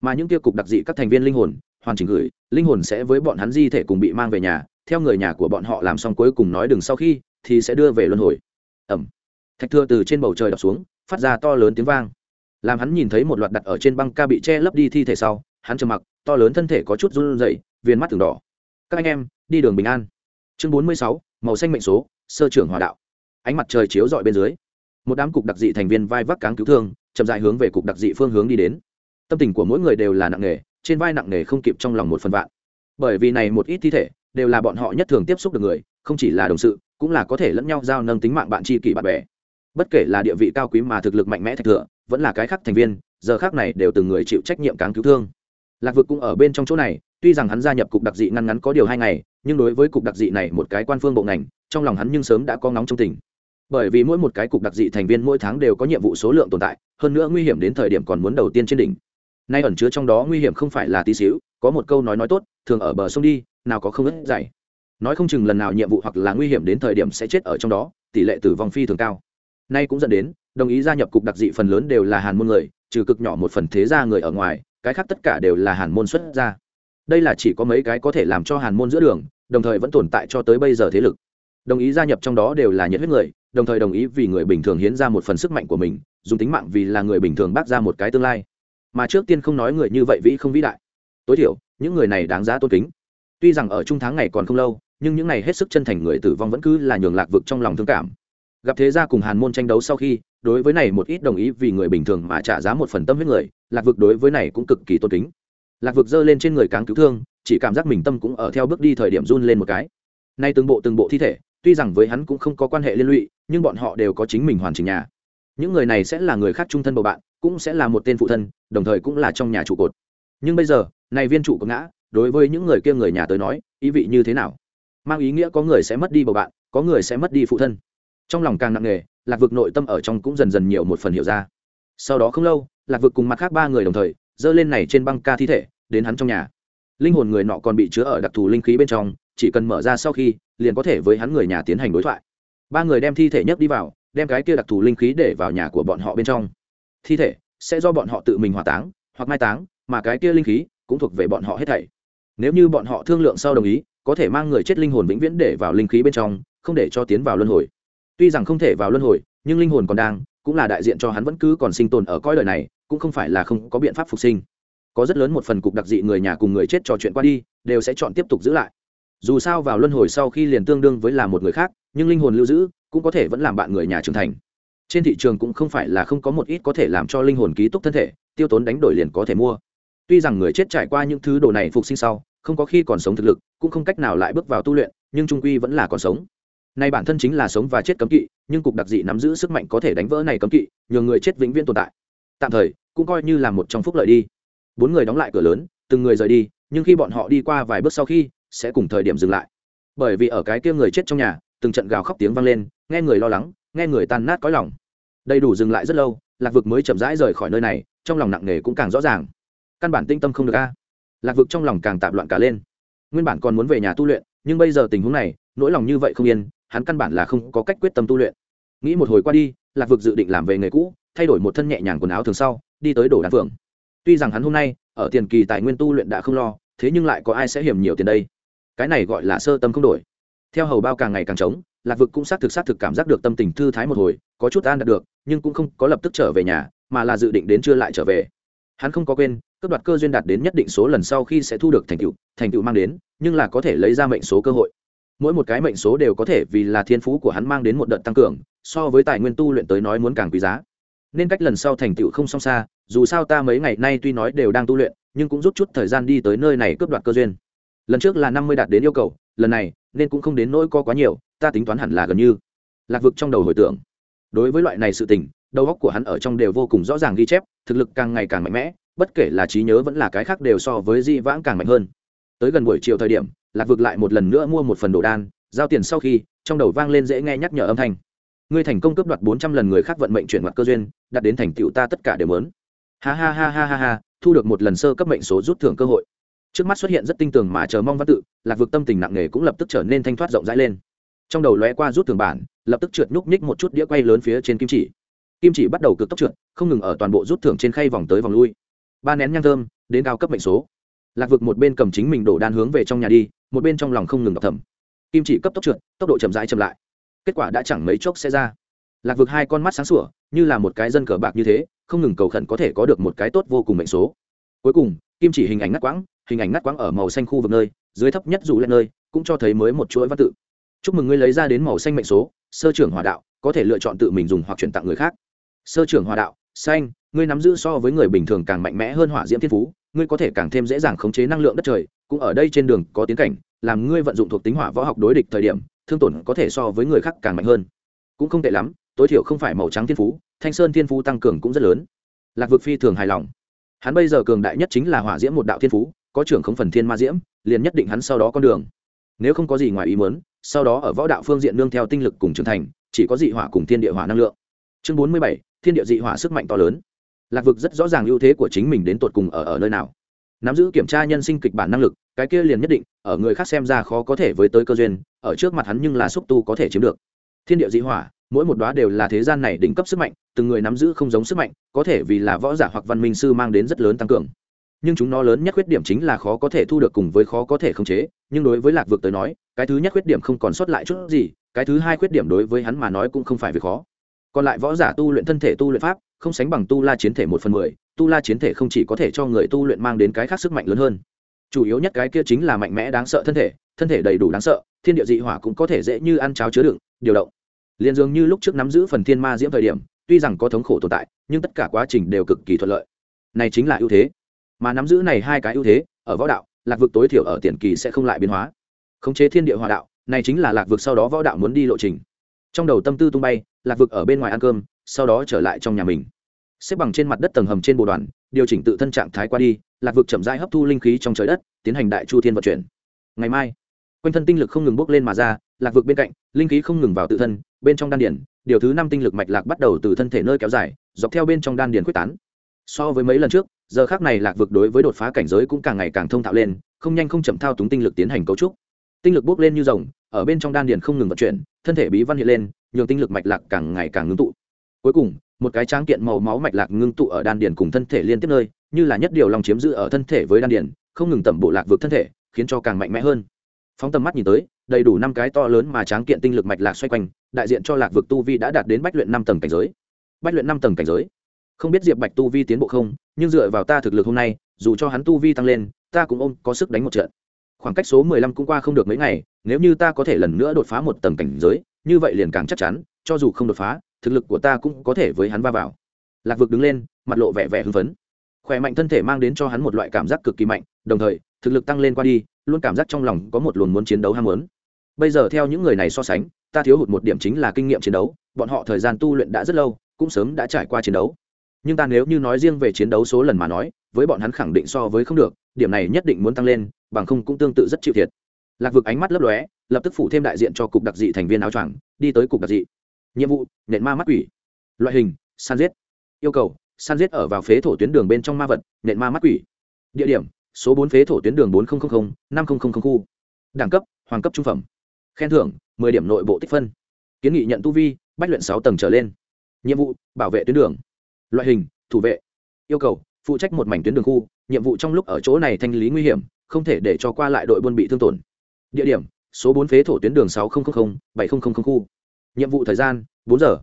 A: Mà những tiêu cục đặc dị các thành viên linh hồn hoàn chỉnh gửi, linh hồn sẽ với bọn hắn di thể cùng bị mang về nhà, theo người nhà của bọn họ làm xong cuối cùng nói đừng sau khi, thì sẽ đưa về luân hồi. Ẩm. Thạch thưa từ trên bầu trời đập xuống, phát ra to lớn tiếng vang. Làm hắn nhìn thấy một loạt đặt ở trên băng ca bị che lấp đi thi thể sau, hắn trầm mặc, to lớn thân thể có chút run rẩy viên mắt từng đỏ. Các anh em, đi đường bình an. Chương bốn mươi sáu, màu xanh mệnh số, sơ trưởng hòa đạo. Ánh mặt trời chiếu dọi bên dưới. Một đám cục đặc dị thành viên vai vác cáng cứu thương, chậm dại hướng về cục đặc dị phương hướng đi đến. Tâm tình của mỗi người đều là nặng nề trên vai nặng nề không kịp trong lòng một phần vạn. Bởi vì này một ít thi thể đều là bọn họ nhất thường tiếp xúc được người, không chỉ là đồng sự, cũng là có thể lẫn nhau giao nâng tính mạng bạn tri kỷ bạn bè. Bất kể là địa vị cao quý mà thực lực mạnh mẽ thạch thừa vẫn là cái khác thành viên, giờ khác này đều từng người chịu trách nhiệm cáng cứu thương. Lạc vực cũng ở bên trong chỗ này, tuy rằng hắn gia nhập cục đặc dị ngăn ngắn có điều hai ngày, nhưng đối với cục đặc dị này một cái quan phương bộ ngành, trong lòng hắn nhưng sớm đã có ngóng trong tình. Bởi vì mỗi một cái cục đặc dị thành viên mỗi tháng đều có nhiệm vụ số lượng tồn tại, hơn nữa nguy hiểm đến thời điểm còn muốn đầu tiên trên đỉnh nay ẩn chứa trong đó nguy hiểm không phải là tí xíu, có một câu nói nói tốt, thường ở bờ sông đi, nào có không ớt dày. Nói không chừng lần nào nhiệm vụ hoặc là nguy hiểm đến thời điểm sẽ chết ở trong đó, tỷ lệ tử vong phi thường cao. Nay cũng dẫn đến, đồng ý gia nhập cục đặc dị phần lớn đều là hàn môn người, trừ cực nhỏ một phần thế gia người ở ngoài, cái khác tất cả đều là hàn môn xuất ra đây là chỉ có mấy cái có thể làm cho hàn môn giữa đường, đồng thời vẫn tồn tại cho tới bây giờ thế lực. Đồng ý gia nhập trong đó đều là nhiệt huyết người, đồng thời đồng ý vì người bình thường hiến ra một phần sức mạnh của mình, dùng tính mạng vì là người bình thường bác ra một cái tương lai mà trước tiên không nói người như vậy vĩ không vĩ đại. Tối thiểu, những người này đáng giá tôn kính. Tuy rằng ở trung tháng ngày còn không lâu, nhưng những ngày hết sức chân thành người tử vong vẫn cứ là nhường lạc vực trong lòng thương cảm. Gặp thế gia cùng hàn môn tranh đấu sau khi, đối với này một ít đồng ý vì người bình thường mà trả giá một phần tâm huyết người, lạc vực đối với này cũng cực kỳ tôn kính. Lạc vực giơ lên trên người cáng cứu thương, chỉ cảm giác mình tâm cũng ở theo bước đi thời điểm run lên một cái. Nay từng bộ từng bộ thi thể, tuy rằng với hắn cũng không có quan hệ liên lụy, nhưng bọn họ đều có chính mình hoàn chỉnh nhà những người này sẽ là người khác trung thân bầu bạn, cũng sẽ là một tên phụ thân, đồng thời cũng là trong nhà trụ cột. Nhưng bây giờ, này viên trụ cột ngã, đối với những người kia người nhà tới nói, ý vị như thế nào? Mang ý nghĩa có người sẽ mất đi bầu bạn, có người sẽ mất đi phụ thân. Trong lòng càng nặng nề, lạc vực nội tâm ở trong cũng dần dần nhiều một phần hiểu ra. Sau đó không lâu, lạc vực cùng mặt khác ba người đồng thời dơ lên này trên băng ca thi thể, đến hắn trong nhà. Linh hồn người nọ còn bị chứa ở đặc thù linh khí bên trong, chỉ cần mở ra sau khi, liền có thể với hắn người nhà tiến hành đối thoại. Ba người đem thi thể nhấc đi vào đem cái kia đặc thù linh khí để vào nhà của bọn họ bên trong. Thi thể sẽ do bọn họ tự mình hỏa táng hoặc mai táng, mà cái kia linh khí cũng thuộc về bọn họ hết thảy. Nếu như bọn họ thương lượng sau đồng ý, có thể mang người chết linh hồn vĩnh viễn để vào linh khí bên trong, không để cho tiến vào luân hồi. Tuy rằng không thể vào luân hồi, nhưng linh hồn còn đang, cũng là đại diện cho hắn vẫn cứ còn sinh tồn ở cõi đời này, cũng không phải là không có biện pháp phục sinh. Có rất lớn một phần cục đặc dị người nhà cùng người chết trò chuyện qua đi, đều sẽ chọn tiếp tục giữ lại. Dù sao vào luân hồi sau khi liền tương đương với là một người khác, nhưng linh hồn lưu giữ cũng có thể vẫn làm bạn người nhà trưởng thành. Trên thị trường cũng không phải là không có một ít có thể làm cho linh hồn ký túc thân thể, tiêu tốn đánh đổi liền có thể mua. Tuy rằng người chết trải qua những thứ đồ này phục sinh sau, không có khi còn sống thực lực, cũng không cách nào lại bước vào tu luyện, nhưng trung quy vẫn là còn sống. Nay bản thân chính là sống và chết cấm kỵ, nhưng cục đặc dị nắm giữ sức mạnh có thể đánh vỡ này cấm kỵ nhường người chết vĩnh viễn tồn tại. Tạm thời, cũng coi như là một trong phúc lợi đi. Bốn người đóng lại cửa lớn, từng người rời đi, nhưng khi bọn họ đi qua vài bước sau khi, sẽ cùng thời điểm dừng lại. Bởi vì ở cái kia người chết trong nhà từng trận gào khóc tiếng vang lên, nghe người lo lắng, nghe người tan nát cõi lòng. Đầy đủ dừng lại rất lâu, lạc vực mới chậm rãi rời khỏi nơi này, trong lòng nặng nề cũng càng rõ ràng. Căn bản tinh tâm không được a. Lạc vực trong lòng càng tạp loạn cả lên. Nguyên bản còn muốn về nhà tu luyện, nhưng bây giờ tình huống này, nỗi lòng như vậy không yên, hắn căn bản là không có cách quyết tâm tu luyện. Nghĩ một hồi qua đi, lạc vực dự định làm về nghề cũ, thay đổi một thân nhẹ nhàng quần áo thường sau, đi tới đổ đan phượng. Tuy rằng hắn hôm nay, ở tiền kỳ tài nguyên tu luyện đã không lo, thế nhưng lại có ai sẽ hiểm nhiều tiền đây? Cái này gọi là sơ tâm không đổi theo hầu bao càng ngày càng trống, lạc vực cũng xác thực xác thực cảm giác được tâm tình thư thái một hồi, có chút an đạt được, nhưng cũng không có lập tức trở về nhà, mà là dự định đến chưa lại trở về. Hắn không có quên cấp đoạt cơ duyên đạt đến nhất định số lần sau khi sẽ thu được thành tựu thành tựu mang đến, nhưng là có thể lấy ra mệnh số cơ hội. Mỗi một cái mệnh số đều có thể vì là thiên phú của hắn mang đến một đợt tăng cường, so với tài nguyên tu luyện tới nói muốn càng quý giá. Nên cách lần sau thành tựu không song xa, dù sao ta mấy ngày nay tuy nói đều đang tu luyện, nhưng cũng rút chút thời gian đi tới nơi này cướp đoạt cơ duyên. Lần trước là năm mươi đạt đến yêu cầu, lần này nên cũng không đến nỗi có quá nhiều, ta tính toán hẳn là gần như lạc vực trong đầu hồi tưởng. Đối với loại này sự tình, đầu óc của hắn ở trong đều vô cùng rõ ràng ghi chép, thực lực càng ngày càng mạnh mẽ, bất kể là trí nhớ vẫn là cái khác đều so với di vãng càng mạnh hơn. Tới gần buổi chiều thời điểm, lạc vực lại một lần nữa mua một phần đồ đan, giao tiền sau khi, trong đầu vang lên dễ nghe nhắc nhở âm thanh. Ngươi thành công cướp đoạt bốn trăm lần người khác vận mệnh chuyển mặt cơ duyên đặt đến thành tựu ta tất cả đều lớn ha ha ha ha ha ha, thu được một lần sơ cấp mệnh số rút thưởng cơ hội trước mắt xuất hiện rất tinh tường mà chờ mong văn tự, lạc vực tâm tình nặng nề cũng lập tức trở nên thanh thoát rộng rãi lên. Trong đầu lóe qua rút thưởng bản, lập tức trượt nhúc nhích một chút đĩa quay lớn phía trên kim chỉ. Kim chỉ bắt đầu cực tốc trượt, không ngừng ở toàn bộ rút thưởng trên khay vòng tới vòng lui. Ba nén nhang thơm, đến cao cấp mệnh số. Lạc vực một bên cầm chính mình đổ đan hướng về trong nhà đi, một bên trong lòng không ngừng đọc thầm. Kim chỉ cấp tốc trượt, tốc độ chậm rãi chậm lại. Kết quả đã chẳng mấy chốc sẽ ra. Lạc vực hai con mắt sáng sủa, như là một cái dân cờ bạc như thế, không ngừng cầu khẩn có thể có được một cái tốt vô cùng mệnh số. Cuối cùng, kim chỉ hình ảnh ngắt quãng hình ảnh ngắt quãng ở màu xanh khu vực nơi, dưới thấp nhất dù lên nơi, cũng cho thấy mới một chuỗi văn tự. Chúc mừng ngươi lấy ra đến màu xanh mệnh số, sơ trưởng hòa đạo, có thể lựa chọn tự mình dùng hoặc chuyển tặng người khác. Sơ trưởng hòa đạo, xanh, ngươi nắm giữ so với người bình thường càng mạnh mẽ hơn hỏa diễm thiên phú, ngươi có thể càng thêm dễ dàng khống chế năng lượng đất trời, cũng ở đây trên đường có tiến cảnh, làm ngươi vận dụng thuộc tính hỏa võ học đối địch thời điểm, thương tổn có thể so với người khác càng mạnh hơn. Cũng không tệ lắm, tối thiểu không phải màu trắng thiên phú, thanh sơn thiên phú tăng cường cũng rất lớn. Lạc vực phi thường hài lòng. Hắn bây giờ cường đại nhất chính là hỏa diễm một đạo thiên phú có trưởng không phần thiên ma diễm, liền nhất định hắn sau đó con đường. Nếu không có gì ngoài ý muốn, sau đó ở võ đạo phương diện nương theo tinh lực cùng trưởng thành, chỉ có dị hỏa cùng thiên địa hỏa năng lượng. Chương bốn mươi bảy, thiên địa dị hỏa sức mạnh to lớn. Lạc vực rất rõ ràng ưu thế của chính mình đến tột cùng ở ở nơi nào. Nắm giữ kiểm tra nhân sinh kịch bản năng lực, cái kia liền nhất định, ở người khác xem ra khó có thể với tới cơ duyên, ở trước mặt hắn nhưng là xúc tu có thể chiếm được. Thiên địa dị hỏa, mỗi một đóa đều là thế gian này đỉnh cấp sức mạnh, từng người nắm giữ không giống sức mạnh, có thể vì là võ giả hoặc văn minh sư mang đến rất lớn tăng cường nhưng chúng nó lớn nhất khuyết điểm chính là khó có thể thu được cùng với khó có thể khống chế, nhưng đối với lạc vực tới nói, cái thứ nhất khuyết điểm không còn sót lại chút gì, cái thứ hai khuyết điểm đối với hắn mà nói cũng không phải việc khó. Còn lại võ giả tu luyện thân thể tu luyện pháp, không sánh bằng tu la chiến thể một phần mười, tu la chiến thể không chỉ có thể cho người tu luyện mang đến cái khác sức mạnh lớn hơn. Chủ yếu nhất cái kia chính là mạnh mẽ đáng sợ thân thể thân thể đầy đủ đáng sợ, thiên địa dị hỏa cũng có thể dễ như ăn cháo chứa đựng, điều động. Liền dường như lúc trước nắm giữ phần thiên ma diễm thời điểm, tuy rằng có thống khổ tồn tại, nhưng tất cả quá trình đều cực kỳ thuận lợi. Này chính là ưu thế mà nắm giữ này hai cái ưu thế, ở võ đạo, lạc vực tối thiểu ở tiền kỳ sẽ không lại biến hóa. Khống chế thiên địa hòa đạo, này chính là lạc vực sau đó võ đạo muốn đi lộ trình. Trong đầu tâm tư tung bay, lạc vực ở bên ngoài ăn cơm, sau đó trở lại trong nhà mình. Xếp bằng trên mặt đất tầng hầm trên bồ đoàn, điều chỉnh tự thân trạng thái qua đi, lạc vực chậm rãi hấp thu linh khí trong trời đất, tiến hành đại chu thiên vận chuyển. Ngày mai, quanh thân tinh lực không ngừng bốc lên mà ra, lạc vực bên cạnh, linh khí không ngừng vào tự thân, bên trong đan điển điều thứ năm tinh lực mạch lạc bắt đầu từ thân thể nơi kéo dài, dọc theo bên trong đan điển quyết tán so với mấy lần trước, giờ khác này lạc vực đối với đột phá cảnh giới cũng càng ngày càng thông thạo lên, không nhanh không chậm thao túng tinh lực tiến hành cấu trúc. Tinh lực bốc lên như rồng, ở bên trong đan điền không ngừng vận chuyển, thân thể bí văn hiện lên, nhường tinh lực mạch lạc càng ngày càng ngưng tụ. Cuối cùng, một cái tráng kiện màu máu mạch lạc ngưng tụ ở đan điền cùng thân thể liên tiếp nơi, như là nhất điều lòng chiếm giữ ở thân thể với đan điền, không ngừng tẩm bộ lạc vực thân thể, khiến cho càng mạnh mẽ hơn. Phóng tầm mắt nhìn tới, đầy đủ năm cái to lớn mà tráng kiện tinh lực mạch lạc xoay quanh, đại diện cho lạc vực tu vi đã đạt đến bách luyện năm tầng cảnh giới. Bách luyện năm tầng cảnh giới không biết diệp bạch tu vi tiến bộ không, nhưng dựa vào ta thực lực hôm nay, dù cho hắn tu vi tăng lên, ta cũng ôm, có sức đánh một trận. Khoảng cách số mười lăm cũng qua không được mấy ngày, nếu như ta có thể lần nữa đột phá một tầng cảnh giới, như vậy liền càng chắc chắn, cho dù không đột phá, thực lực của ta cũng có thể với hắn va vào. Lạc vực đứng lên, mặt lộ vẻ vẻ hưng phấn. Khỏe mạnh thân thể mang đến cho hắn một loại cảm giác cực kỳ mạnh, đồng thời, thực lực tăng lên qua đi, luôn cảm giác trong lòng có một luồng muốn chiến đấu ham muốn. Bây giờ theo những người này so sánh, ta thiếu hụt một điểm chính là kinh nghiệm chiến đấu, bọn họ thời gian tu luyện đã rất lâu, cũng sớm đã trải qua chiến đấu nhưng ta nếu như nói riêng về chiến đấu số lần mà nói, với bọn hắn khẳng định so với không được, điểm này nhất định muốn tăng lên, bằng không cũng tương tự rất chịu thiệt. Lạc vực ánh mắt lấp lóe, lập tức phủ thêm đại diện cho cục đặc dị thành viên áo choàng, đi tới cục đặc dị. Nhiệm vụ, nện ma mắt quỷ. Loại hình, san giết. Yêu cầu, san giết ở vào phế thổ tuyến đường bên trong ma vật, nện ma mắt quỷ. Địa điểm, số bốn phế thổ tuyến đường bốn nghìn năm nghìn khu. Đẳng cấp, hoàng cấp trung phẩm. Khen thưởng, mười điểm nội bộ tích phân. Kiến nghị nhận tu vi, bách luyện sáu tầng trở lên. Nhiệm vụ, bảo vệ tuyến đường loại hình, thủ vệ. Yêu cầu, phụ trách một mảnh tuyến đường khu, nhiệm vụ trong lúc ở chỗ này thanh lý nguy hiểm, không thể để cho qua lại đội buôn bị thương tổn. Địa điểm, số bốn phế thổ tuyến đường sáu nghìn bảy nghìn khu. Nhiệm vụ thời gian, bốn giờ.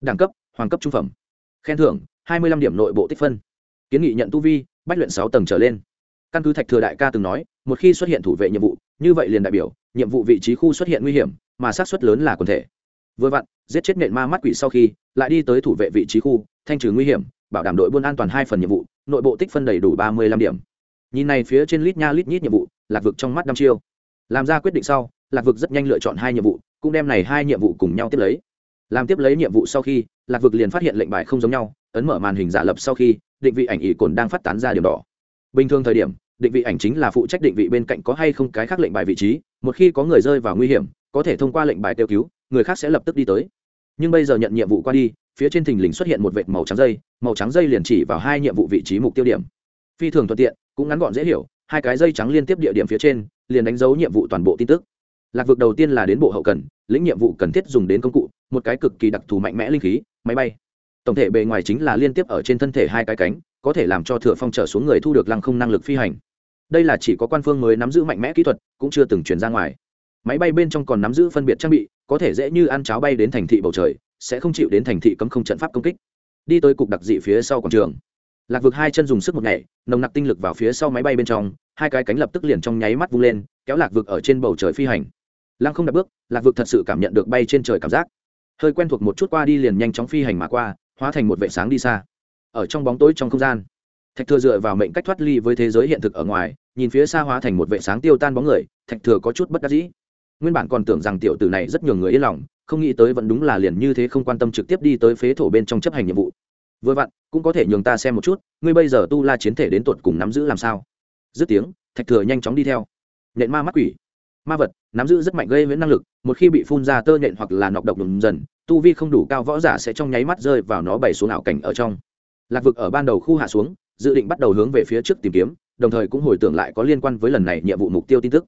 A: Đẳng cấp, hoàng cấp trung phẩm. Khen thưởng, hai mươi năm điểm nội bộ tích phân. Kiến nghị nhận tu vi, bách luyện sáu tầng trở lên. Căn cứ thạch thừa đại ca từng nói, một khi xuất hiện thủ vệ nhiệm vụ, như vậy liền đại biểu, nhiệm vụ vị trí khu xuất hiện nguy hiểm, mà sát xuất lớn là quần thể vừa vặn, giết chết nện ma mắt quỷ sau khi, lại đi tới thủ vệ vị trí khu, thanh trừ nguy hiểm, bảo đảm đội buôn an toàn hai phần nhiệm vụ, nội bộ tích phân đầy đủ ba mươi lăm điểm. Nhìn này phía trên lít nha lít nhít nhiệm vụ, lạc vực trong mắt năm chiêu. Làm ra quyết định sau, lạc vực rất nhanh lựa chọn hai nhiệm vụ, cũng đem này hai nhiệm vụ cùng nhau tiếp lấy. Làm tiếp lấy nhiệm vụ sau khi, lạc vực liền phát hiện lệnh bài không giống nhau, ấn mở màn hình giả lập sau khi, định vị ảnh ỷ cồn đang phát tán ra điểm đỏ. Bình thường thời điểm, định vị ảnh chính là phụ trách định vị bên cạnh có hay không cái khác lệnh bài vị trí, một khi có người rơi vào nguy hiểm, có thể thông qua lệnh bài kêu cứu người khác sẽ lập tức đi tới. Nhưng bây giờ nhận nhiệm vụ qua đi, phía trên thình lình xuất hiện một vệt màu trắng dây, màu trắng dây liền chỉ vào hai nhiệm vụ vị trí mục tiêu điểm. Phi thường thuận tiện, cũng ngắn gọn dễ hiểu, hai cái dây trắng liên tiếp địa điểm phía trên, liền đánh dấu nhiệm vụ toàn bộ tin tức. Lạc vực đầu tiên là đến bộ hậu cần, lĩnh nhiệm vụ cần thiết dùng đến công cụ, một cái cực kỳ đặc thù mạnh mẽ linh khí, máy bay. Tổng thể bề ngoài chính là liên tiếp ở trên thân thể hai cái cánh, có thể làm cho thừa phong trở xuống người thu được lăng không năng lực phi hành. Đây là chỉ có quan phương mới nắm giữ mạnh mẽ kỹ thuật, cũng chưa từng chuyển ra ngoài máy bay bên trong còn nắm giữ phân biệt trang bị, có thể dễ như ăn cháo bay đến thành thị bầu trời, sẽ không chịu đến thành thị cấm không trận pháp công kích. Đi tới cục đặc dị phía sau quảng trường. Lạc vực hai chân dùng sức một nhảy, nồng nặc tinh lực vào phía sau máy bay bên trong, hai cái cánh lập tức liền trong nháy mắt vung lên, kéo lạc vực ở trên bầu trời phi hành. Lăng không đặt bước, lạc vực thật sự cảm nhận được bay trên trời cảm giác. Hơi quen thuộc một chút qua đi liền nhanh chóng phi hành mà qua, hóa thành một vệ sáng đi xa. Ở trong bóng tối trong không gian, thạch thừa dựa vào mệnh cách thoát ly với thế giới hiện thực ở ngoài, nhìn phía xa hóa thành một vệ sáng tiêu tan bóng người, thạch thừa có chút bất đắc dĩ nguyên bản còn tưởng rằng tiểu tử này rất nhiều người yên lòng, không nghĩ tới vẫn đúng là liền như thế không quan tâm trực tiếp đi tới phế thổ bên trong chấp hành nhiệm vụ. Vừa vặn, cũng có thể nhường ta xem một chút, ngươi bây giờ tu la chiến thể đến tột cùng nắm giữ làm sao? Dứt tiếng, thạch thừa nhanh chóng đi theo. Nện ma mắt quỷ. Ma vật, nắm giữ rất mạnh gây với năng lực, một khi bị phun ra tơ nện hoặc là nọc độc đùng dần, tu vi không đủ cao võ giả sẽ trong nháy mắt rơi vào nó bày xuống ảo cảnh ở trong. Lạc vực ở ban đầu khu hạ xuống, dự định bắt đầu hướng về phía trước tìm kiếm, đồng thời cũng hồi tưởng lại có liên quan với lần này nhiệm vụ mục tiêu tin tức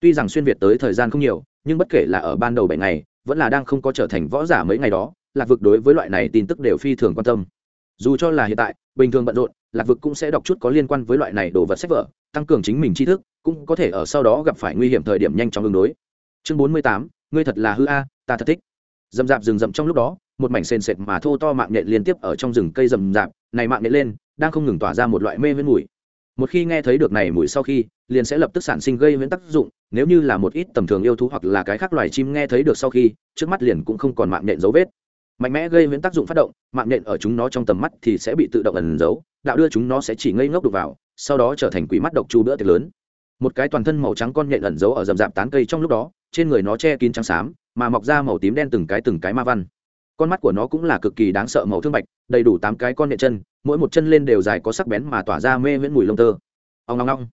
A: tuy rằng xuyên việt tới thời gian không nhiều, nhưng bất kể là ở ban đầu bảy ngày, vẫn là đang không có trở thành võ giả mấy ngày đó, lạc vực đối với loại này tin tức đều phi thường quan tâm. Dù cho là hiện tại, bình thường bận rộn, lạc vực cũng sẽ đọc chút có liên quan với loại này đồ vật sách vở, tăng cường chính mình tri thức, cũng có thể ở sau đó gặp phải nguy hiểm thời điểm nhanh chóng ứng đối. Chương bốn mươi tám, ngươi thật là hư a, ta thật thích. Dầm dạp rừng rậm trong lúc đó, một mảnh sền sệt mà thô to mạng nhện liên tiếp ở trong rừng cây rậm rạp, này mạng nhện lên, đang không ngừng tỏa ra một loại mê viễn mùi. Một khi nghe thấy được này mùi sau khi, liền sẽ lập tức sản sinh gây viễn tác dụng nếu như là một ít tầm thường yêu thú hoặc là cái khác loài chim nghe thấy được sau khi, trước mắt liền cũng không còn mạng nhện dấu vết. Mạnh mẽ gây viễn tác dụng phát động, mạng nhện ở chúng nó trong tầm mắt thì sẽ bị tự động ẩn giấu, đạo đưa chúng nó sẽ chỉ ngây ngốc đục vào, sau đó trở thành quỷ mắt độc chu bữa tiệc lớn. Một cái toàn thân màu trắng con nhện ẩn giấu ở rậm rạp tán cây trong lúc đó, trên người nó che kín trắng xám, mà mọc ra màu tím đen từng cái từng cái ma văn. Con mắt của nó cũng là cực kỳ đáng sợ màu thương bạch, đầy đủ tám cái con nhện chân, mỗi một chân lên đều dài có sắc bén mà tỏa ra mê miễn mùi lông tơ. Ông ngong ngong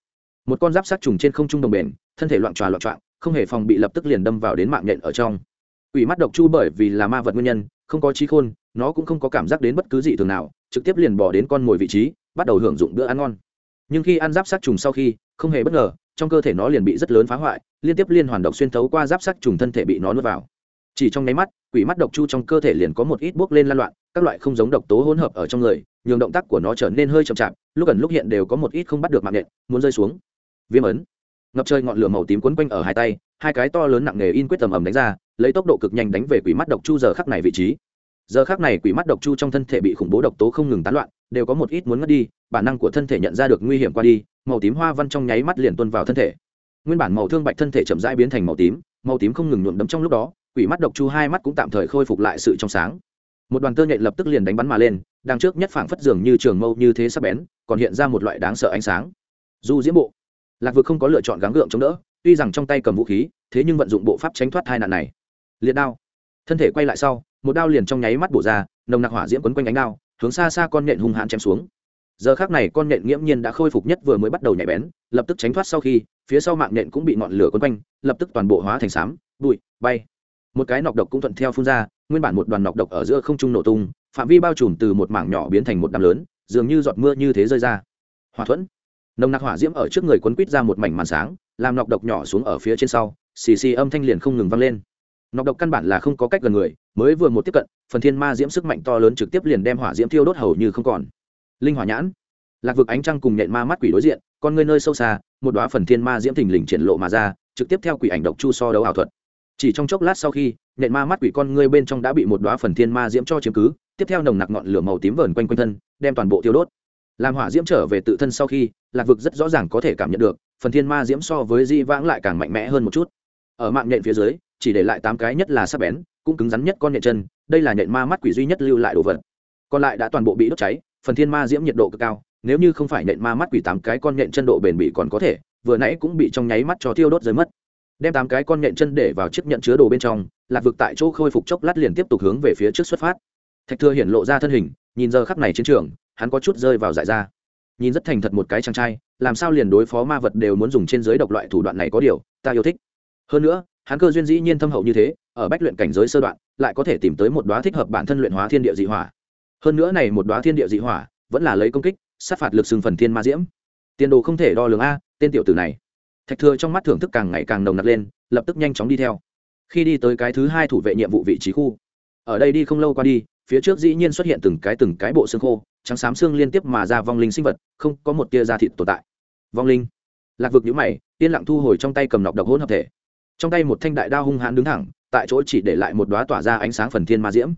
A: một con giáp sát trùng trên không trung đồng bền, thân thể loạn tròa loạn trọn, không hề phòng bị lập tức liền đâm vào đến mạng nhện ở trong. Quỷ mắt độc chu bởi vì là ma vật nguyên nhân, không có trí khôn, nó cũng không có cảm giác đến bất cứ gì thường nào, trực tiếp liền bỏ đến con mồi vị trí, bắt đầu hưởng dụng bữa ăn ngon. Nhưng khi ăn giáp sát trùng sau khi, không hề bất ngờ, trong cơ thể nó liền bị rất lớn phá hoại, liên tiếp liên hoàn độc xuyên thấu qua giáp sát trùng thân thể bị nó nuốt vào. Chỉ trong nháy mắt, quỷ mắt độc chu trong cơ thể liền có một ít bốc lên lan loạn, các loại không giống độc tố hỗn hợp ở trong người, nhường động tác của nó trở nên hơi chậm chạp, lúc gần lúc hiện đều có một ít không bắt được mạng nện muốn rơi xuống viêm ấn. Ngập trời ngọn lửa màu tím quấn quanh ở hai tay, hai cái to lớn nặng nề in quyết tầm ầm đánh ra, lấy tốc độ cực nhanh đánh về quỷ mắt độc chu giờ khắc này vị trí. Giờ khắc này quỷ mắt độc chu trong thân thể bị khủng bố độc tố không ngừng tán loạn, đều có một ít muốn ngất đi, bản năng của thân thể nhận ra được nguy hiểm qua đi, màu tím hoa văn trong nháy mắt liền tuôn vào thân thể. Nguyên bản màu thương bạch thân thể chậm rãi biến thành màu tím màu tím không ngừng nhuộm đấm trong lúc đó, quỷ mắt độc chu hai mắt cũng tạm thời khôi phục lại sự trong sáng. Một đoàn tơ nhện lập tức liền đánh bắn mà lên, đằng trước nhất phảng phất dường như trường mâu như thế sắp bén, còn hiện ra một loại đáng sợ ánh sáng. Du diễm bộ lạc vực không có lựa chọn gắng gượng chống đỡ, tuy rằng trong tay cầm vũ khí, thế nhưng vận dụng bộ pháp tránh thoát hai nạn này. Liệt đao. Thân thể quay lại sau, một đao liền trong nháy mắt bổ ra, nồng nặc hỏa diễm quấn quanh ánh đao, hướng xa xa con nhện hung hãn chém xuống. Giờ khác này con nhện nghiễm nhiên đã khôi phục nhất vừa mới bắt đầu nhạy bén, lập tức tránh thoát sau khi, phía sau mạng nhện cũng bị ngọn lửa quấn quanh, lập tức toàn bộ hóa thành xám bụi, bay. Một cái nọc độc cũng thuận theo phun ra, nguyên bản một đoàn nọc độc ở giữa không trung nổ tung, phạm vi bao trùm từ một mảng nhỏ biến thành một đám lớn, dường như giọt mưa như thế rơi ra. Hòa thuẫn nồng nặc hỏa diễm ở trước người quấn quít ra một mảnh màn sáng, làm nọc độc nhỏ xuống ở phía trên sau, xì xì âm thanh liền không ngừng vang lên. Nọc độc căn bản là không có cách gần người, mới vừa một tiếp cận, phần thiên ma diễm sức mạnh to lớn trực tiếp liền đem hỏa diễm thiêu đốt hầu như không còn. Linh hỏa nhãn. Lạc vực ánh trăng cùng nhện ma mắt quỷ đối diện, con người nơi sâu xa, một đoá phần thiên ma diễm thình lình triển lộ mà ra, trực tiếp theo quỷ ảnh độc chu so đấu ảo thuật. Chỉ trong chốc lát sau khi, nhện ma mắt quỷ con người bên trong đã bị một đoá phần thiên ma diễm cho chiếm cứ, tiếp theo nồng nặc ngọn lửa màu tím vờn quanh quanh thân, đem toàn bộ tiêu đốt làm hỏa diễm trở về tự thân sau khi, lạc vực rất rõ ràng có thể cảm nhận được, phần thiên ma diễm so với di vãng lại càng mạnh mẽ hơn một chút. Ở mạng nhện phía dưới, chỉ để lại tám cái nhất là sắc bén, cũng cứng rắn nhất con nhện chân, đây là nhện ma mắt quỷ duy nhất lưu lại đồ vật. Còn lại đã toàn bộ bị đốt cháy, phần thiên ma diễm nhiệt độ cực cao, nếu như không phải nhện ma mắt quỷ tám cái con nhện chân độ bền bỉ còn có thể, vừa nãy cũng bị trong nháy mắt cho thiêu đốt rơi mất. Đem tám cái con nhện chân để vào chiếc nhận chứa đồ bên trong, lạc vực tại chỗ khôi phục chốc lát liền tiếp tục hướng về phía trước xuất phát. Thạch thừa hiển lộ ra thân hình, nhìn giờ khắc này chiến trường hắn có chút rơi vào dại ra. Nhìn rất thành thật một cái chàng trai, làm sao liền đối phó ma vật đều muốn dùng trên giới độc loại thủ đoạn này có điều, ta yêu thích. Hơn nữa, hắn cơ duyên dĩ nhiên thâm hậu như thế, ở bách luyện cảnh giới sơ đoạn, lại có thể tìm tới một đoá thích hợp bản thân luyện hóa thiên địa dị hỏa. Hơn nữa này một đoá thiên địa dị hỏa, vẫn là lấy công kích, sát phạt lực xưng phần thiên ma diễm. Tiền đồ không thể đo lường a, tên tiểu tử này. Thạch thừa trong mắt thưởng thức càng ngày càng nồng nặc lên, lập tức nhanh chóng đi theo. Khi đi tới cái thứ hai thủ vệ nhiệm vụ vị trí khu, ở đây đi không lâu qua đi, phía trước dĩ nhiên xuất hiện từng cái từng cái bộ xương khô trắng xám xương liên tiếp mà ra vong linh sinh vật, không có một tia da thịt tồn tại. Vong linh. Lạc vực nhũ mày, yên lặng thu hồi trong tay cầm nọc độc hỗn hợp thể. Trong tay một thanh đại đao hung hãn đứng thẳng, tại chỗ chỉ để lại một đoá tỏa ra ánh sáng phần thiên ma diễm.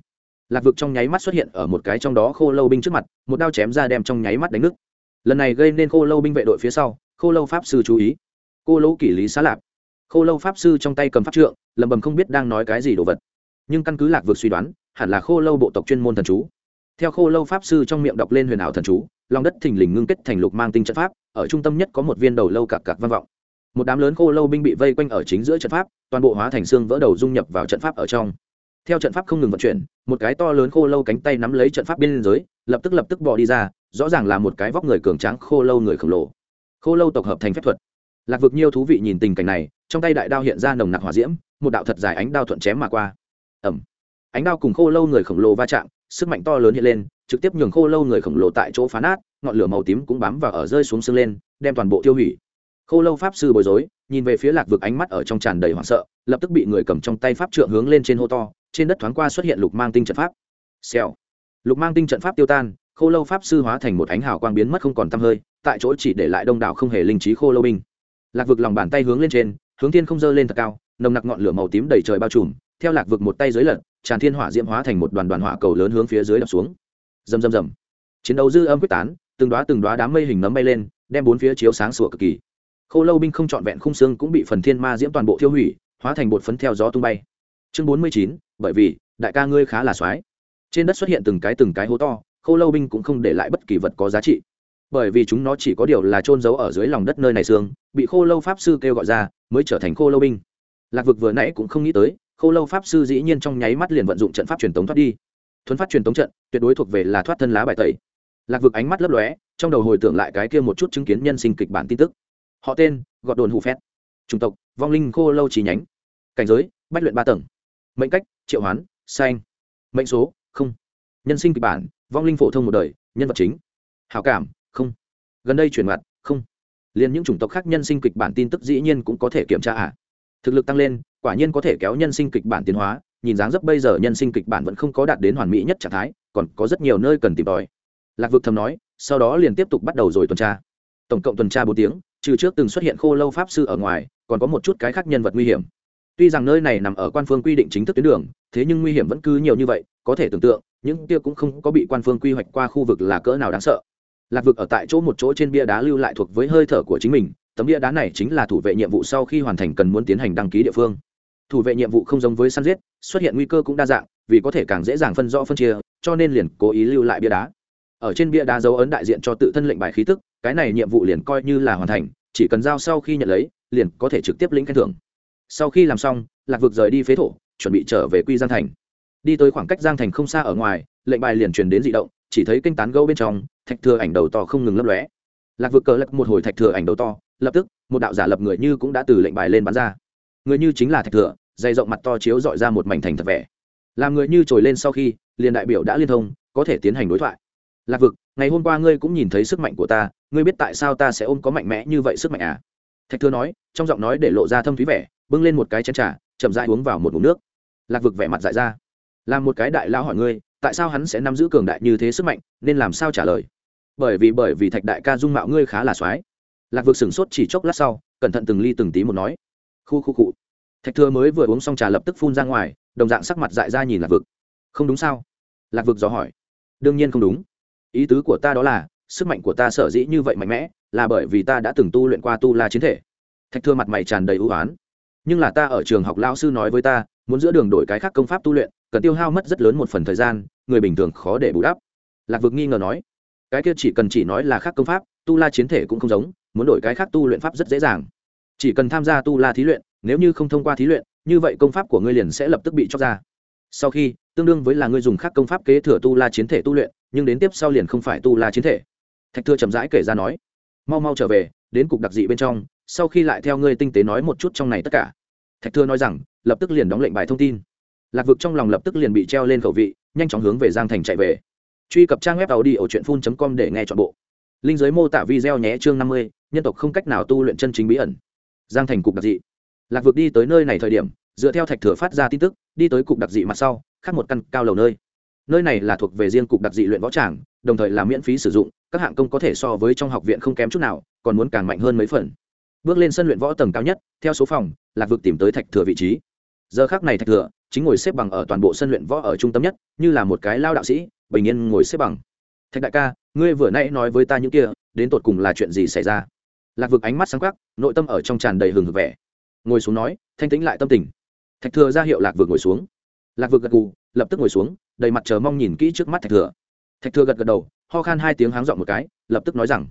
A: Lạc vực trong nháy mắt xuất hiện ở một cái trong đó khô lâu binh trước mặt, một đao chém ra đem trong nháy mắt đánh nứt. Lần này gây nên khô lâu binh vệ đội phía sau, khô lâu pháp sư chú ý. Cô lỗ kỷ lý xá lạp. Khô lâu pháp sư trong tay cầm pháp trượng lầm bầm không biết đang nói cái gì đồ vật. Nhưng căn cứ lạc vực suy đoán, hẳn là khô lâu bộ tộc chuyên môn thần chú theo khô lâu pháp sư trong miệng đọc lên huyền ảo thần chú, lòng đất thình lình ngưng kết thành lục mang tinh trận pháp, ở trung tâm nhất có một viên đầu lâu cạc cạc vang vọng. Một đám lớn khô lâu binh bị vây quanh ở chính giữa trận pháp, toàn bộ hóa thành xương vỡ đầu dung nhập vào trận pháp ở trong. Theo trận pháp không ngừng vận chuyển, một cái to lớn khô lâu cánh tay nắm lấy trận pháp bên giới lập tức lập tức bỏ đi ra, rõ ràng là một cái vóc người cường tráng khô lâu người khổng lồ. Khô lâu tộc hợp thành phép thuật. Lạc vực nhiêu thú vị nhìn tình cảnh này, trong tay đại đao hiện ra nồng nặc hỏa diễm, một đạo thật dài ánh đao thuận chém mà qua. Ẩm ánh đao cùng khô lâu người khổng lồ va chạm sức mạnh to lớn hiện lên, trực tiếp nhường khô lâu người khổng lồ tại chỗ phá nát, ngọn lửa màu tím cũng bám vào ở rơi xuống sưng lên, đem toàn bộ tiêu hủy. Khô lâu pháp sư bối rối, nhìn về phía lạc vực ánh mắt ở trong tràn đầy hoảng sợ, lập tức bị người cầm trong tay pháp trượng hướng lên trên hô to, trên đất thoáng qua xuất hiện lục mang tinh trận pháp. Xèo. Lục mang tinh trận pháp tiêu tan, khô lâu pháp sư hóa thành một ánh hào quang biến mất không còn t hơi, tại chỗ chỉ để lại đông đảo không hề linh trí khô lâu binh. Lạc vực lòng bàn tay hướng lên trên, hướng thiên không dơ lên thật cao, nồng nặc ngọn lửa màu tím đầy trời bao trùm, theo lạc vực một tay dưới lật tràn thiên hỏa diễm hóa thành một đoàn đoàn hỏa cầu lớn hướng phía dưới đập xuống. Rầm rầm rầm. Chiến đấu dư âm quyết tán, từng đoá từng đoá đám mây hình nấm bay lên, đem bốn phía chiếu sáng sủa cực kỳ. Khô lâu binh không trọn vẹn khung xương cũng bị phần thiên ma diễm toàn bộ thiêu hủy, hóa thành bột phấn theo gió tung bay. Chương bốn mươi chín, bởi vì, đại ca ngươi khá là soái. Trên đất xuất hiện từng cái từng cái hố to, khô lâu binh cũng không để lại bất kỳ vật có giá trị. Bởi vì chúng nó chỉ có điều là trôn giấu ở dưới lòng đất nơi này xương, bị khô lâu pháp sư kêu gọi ra, mới trở thành khô lâu binh. Lạc vực vừa nãy cũng không nghĩ tới khô lâu pháp sư dĩ nhiên trong nháy mắt liền vận dụng trận pháp truyền tống thoát đi. Thuấn phát truyền tống trận, tuyệt đối thuộc về là thoát thân lá bài tẩy. Lạc vực ánh mắt lấp lóe, trong đầu hồi tưởng lại cái kia một chút chứng kiến nhân sinh kịch bản tin tức. Họ tên, gọt đồn hù phét. Chủng tộc, vong linh khô lâu trí nhánh. Cảnh giới, bách luyện ba tầng. Mệnh cách, triệu hoán xanh mệnh số, không. Nhân sinh kịch bản, vong linh phổ thông một đời, nhân vật chính. Hảo cảm, không. Gần đây chuyển mặt không. Liền những chủng tộc khác nhân sinh kịch bản tin tức dĩ nhiên cũng có thể kiểm tra ạ à thực lực tăng lên, quả nhiên có thể kéo nhân sinh kịch bản tiến hóa, nhìn dáng dấp bây giờ nhân sinh kịch bản vẫn không có đạt đến hoàn mỹ nhất trạng thái, còn có rất nhiều nơi cần tìm tòi. Lạc vực thầm nói, sau đó liền tiếp tục bắt đầu rồi tuần tra. Tổng cộng tuần tra bốn tiếng, trừ trước từng xuất hiện khô lâu pháp sư ở ngoài, còn có một chút cái khác nhân vật nguy hiểm. Tuy rằng nơi này nằm ở quan phương quy định chính thức tuyến đường, thế nhưng nguy hiểm vẫn cứ nhiều như vậy, có thể tưởng tượng, những kia cũng không có bị quan phương quy hoạch qua khu vực là cỡ nào đáng sợ. Lạc vực ở tại chỗ một chỗ trên bia đá lưu lại thuộc với hơi thở của chính mình tấm bia đá này chính là thủ vệ nhiệm vụ sau khi hoàn thành cần muốn tiến hành đăng ký địa phương. Thủ vệ nhiệm vụ không giống với săn giết, xuất hiện nguy cơ cũng đa dạng, vì có thể càng dễ dàng phân rõ phân chia, cho nên liền cố ý lưu lại bia đá. Ở trên bia đá dấu ấn đại diện cho tự thân lệnh bài khí tức, cái này nhiệm vụ liền coi như là hoàn thành, chỉ cần giao sau khi nhận lấy, liền có thể trực tiếp lĩnh khen thưởng. Sau khi làm xong, lạc vực rời đi phế thổ, chuẩn bị trở về quy giang thành. Đi tới khoảng cách giang thành không xa ở ngoài, lệnh bài liền truyền đến d ị động, chỉ thấy kênh tán gâu bên trong, thạch thừa ảnh đầu to không ngừng lấp lóe. Lạc vực cờ lật một hồi thạch thừa ảnh đầu to lập tức, một đạo giả lập người như cũng đã từ lệnh bài lên bắn ra. Người như chính là thạch thừa, dày rộng mặt to chiếu dọi ra một mảnh thành thật vẻ. Làm người như trồi lên sau khi, liền đại biểu đã liên thông, có thể tiến hành đối thoại. Lạc vực, ngày hôm qua ngươi cũng nhìn thấy sức mạnh của ta, ngươi biết tại sao ta sẽ ôm có mạnh mẽ như vậy sức mạnh à? Thạch thừa nói, trong giọng nói để lộ ra thâm thúy vẻ, bưng lên một cái chén trà, chậm rãi uống vào một ngụm nước. Lạc vực vẻ mặt dại ra. Làm một cái đại lao hỏi ngươi, tại sao hắn sẽ nắm giữ cường đại như thế sức mạnh, nên làm sao trả lời? Bởi vì bởi vì thạch đại ca dung mạo ngươi khá là soái lạc vực sửng sốt chỉ chốc lát sau, cẩn thận từng ly từng tí một nói. Khu khu cụ thạch thừa mới vừa uống xong trà lập tức phun ra ngoài, đồng dạng sắc mặt dại ra nhìn lạc vực. Không đúng sao? Lạc vực dò hỏi. Đương nhiên không đúng. Ý tứ của ta đó là, sức mạnh của ta sở dĩ như vậy mạnh mẽ, là bởi vì ta đã từng tu luyện qua tu la chiến thể. Thạch thừa mặt mày tràn đầy ưu oán. Nhưng là ta ở trường học lao sư nói với ta, muốn giữa đường đổi cái khác công pháp tu luyện, cần tiêu hao mất rất lớn một phần thời gian, người bình thường khó để bù đắp. Lạc vực nghi ngờ nói. Cái kia chỉ cần chỉ nói là khác công pháp, tu la chiến thể cũng không giống muốn đổi cái khác tu luyện pháp rất dễ dàng. Chỉ cần tham gia tu la thí luyện, nếu như không thông qua thí luyện, như vậy công pháp của ngươi liền sẽ lập tức bị chóc ra. Sau khi, tương đương với là ngươi dùng khác công pháp kế thừa tu la chiến thể tu luyện, nhưng đến tiếp sau liền không phải tu la chiến thể. Thạch thừa chậm rãi kể ra nói, mau mau trở về, đến cục đặc dị bên trong, sau khi lại theo ngươi tinh tế nói một chút trong này tất cả. Thạch thừa nói rằng, lập tức liền đóng lệnh bài thông tin. Lạc vực trong lòng lập tức liền bị treo lên khẩu vị, nhanh chóng hướng về giang thành chạy về. Truy cập trang web tàu đi ở truyện phun com để nghe t h ọ n bộ. Linh giới mô tả video nhé chương năm mươi nhân tộc không cách nào tu luyện chân chính bí ẩn. Giang thành cục đặc dị. Lạc vực đi tới nơi này thời điểm, dựa theo thạch thừa phát ra tin tức, đi tới cục đặc dị mặt sau khác một căn cao lầu nơi. Nơi này là thuộc về riêng cục đặc dị luyện võ tràng, đồng thời là miễn phí sử dụng, các hạng công có thể so với trong học viện không kém chút nào, còn muốn càng mạnh hơn mấy phần. Bước lên sân luyện võ tầng cao nhất, theo số phòng, lạc vực tìm tới thạch thừa vị trí. Giờ khác này thạch thừa chính ngồi xếp bằng ở toàn bộ sân luyện võ ở trung tâm nhất, như là một cái lao đạo sĩ, bình yên ngồi xếp bằng. Thạch đại ca, ngươi vừa nãy nói với ta những kia, đến tột cùng là chuyện gì xảy ra? Lạc vực ánh mắt sáng quắc, nội tâm ở trong tràn đầy hừng hực vẻ. Ngồi xuống nói, thanh tĩnh lại tâm tình. Thạch thừa ra hiệu lạc vực ngồi xuống. Lạc vực gật gù, lập tức ngồi xuống, đầy mặt chờ mong nhìn kỹ trước mắt thạch thừa. Thạch thừa gật gật đầu, ho khan hai tiếng háng dọn một cái, lập tức nói rằng,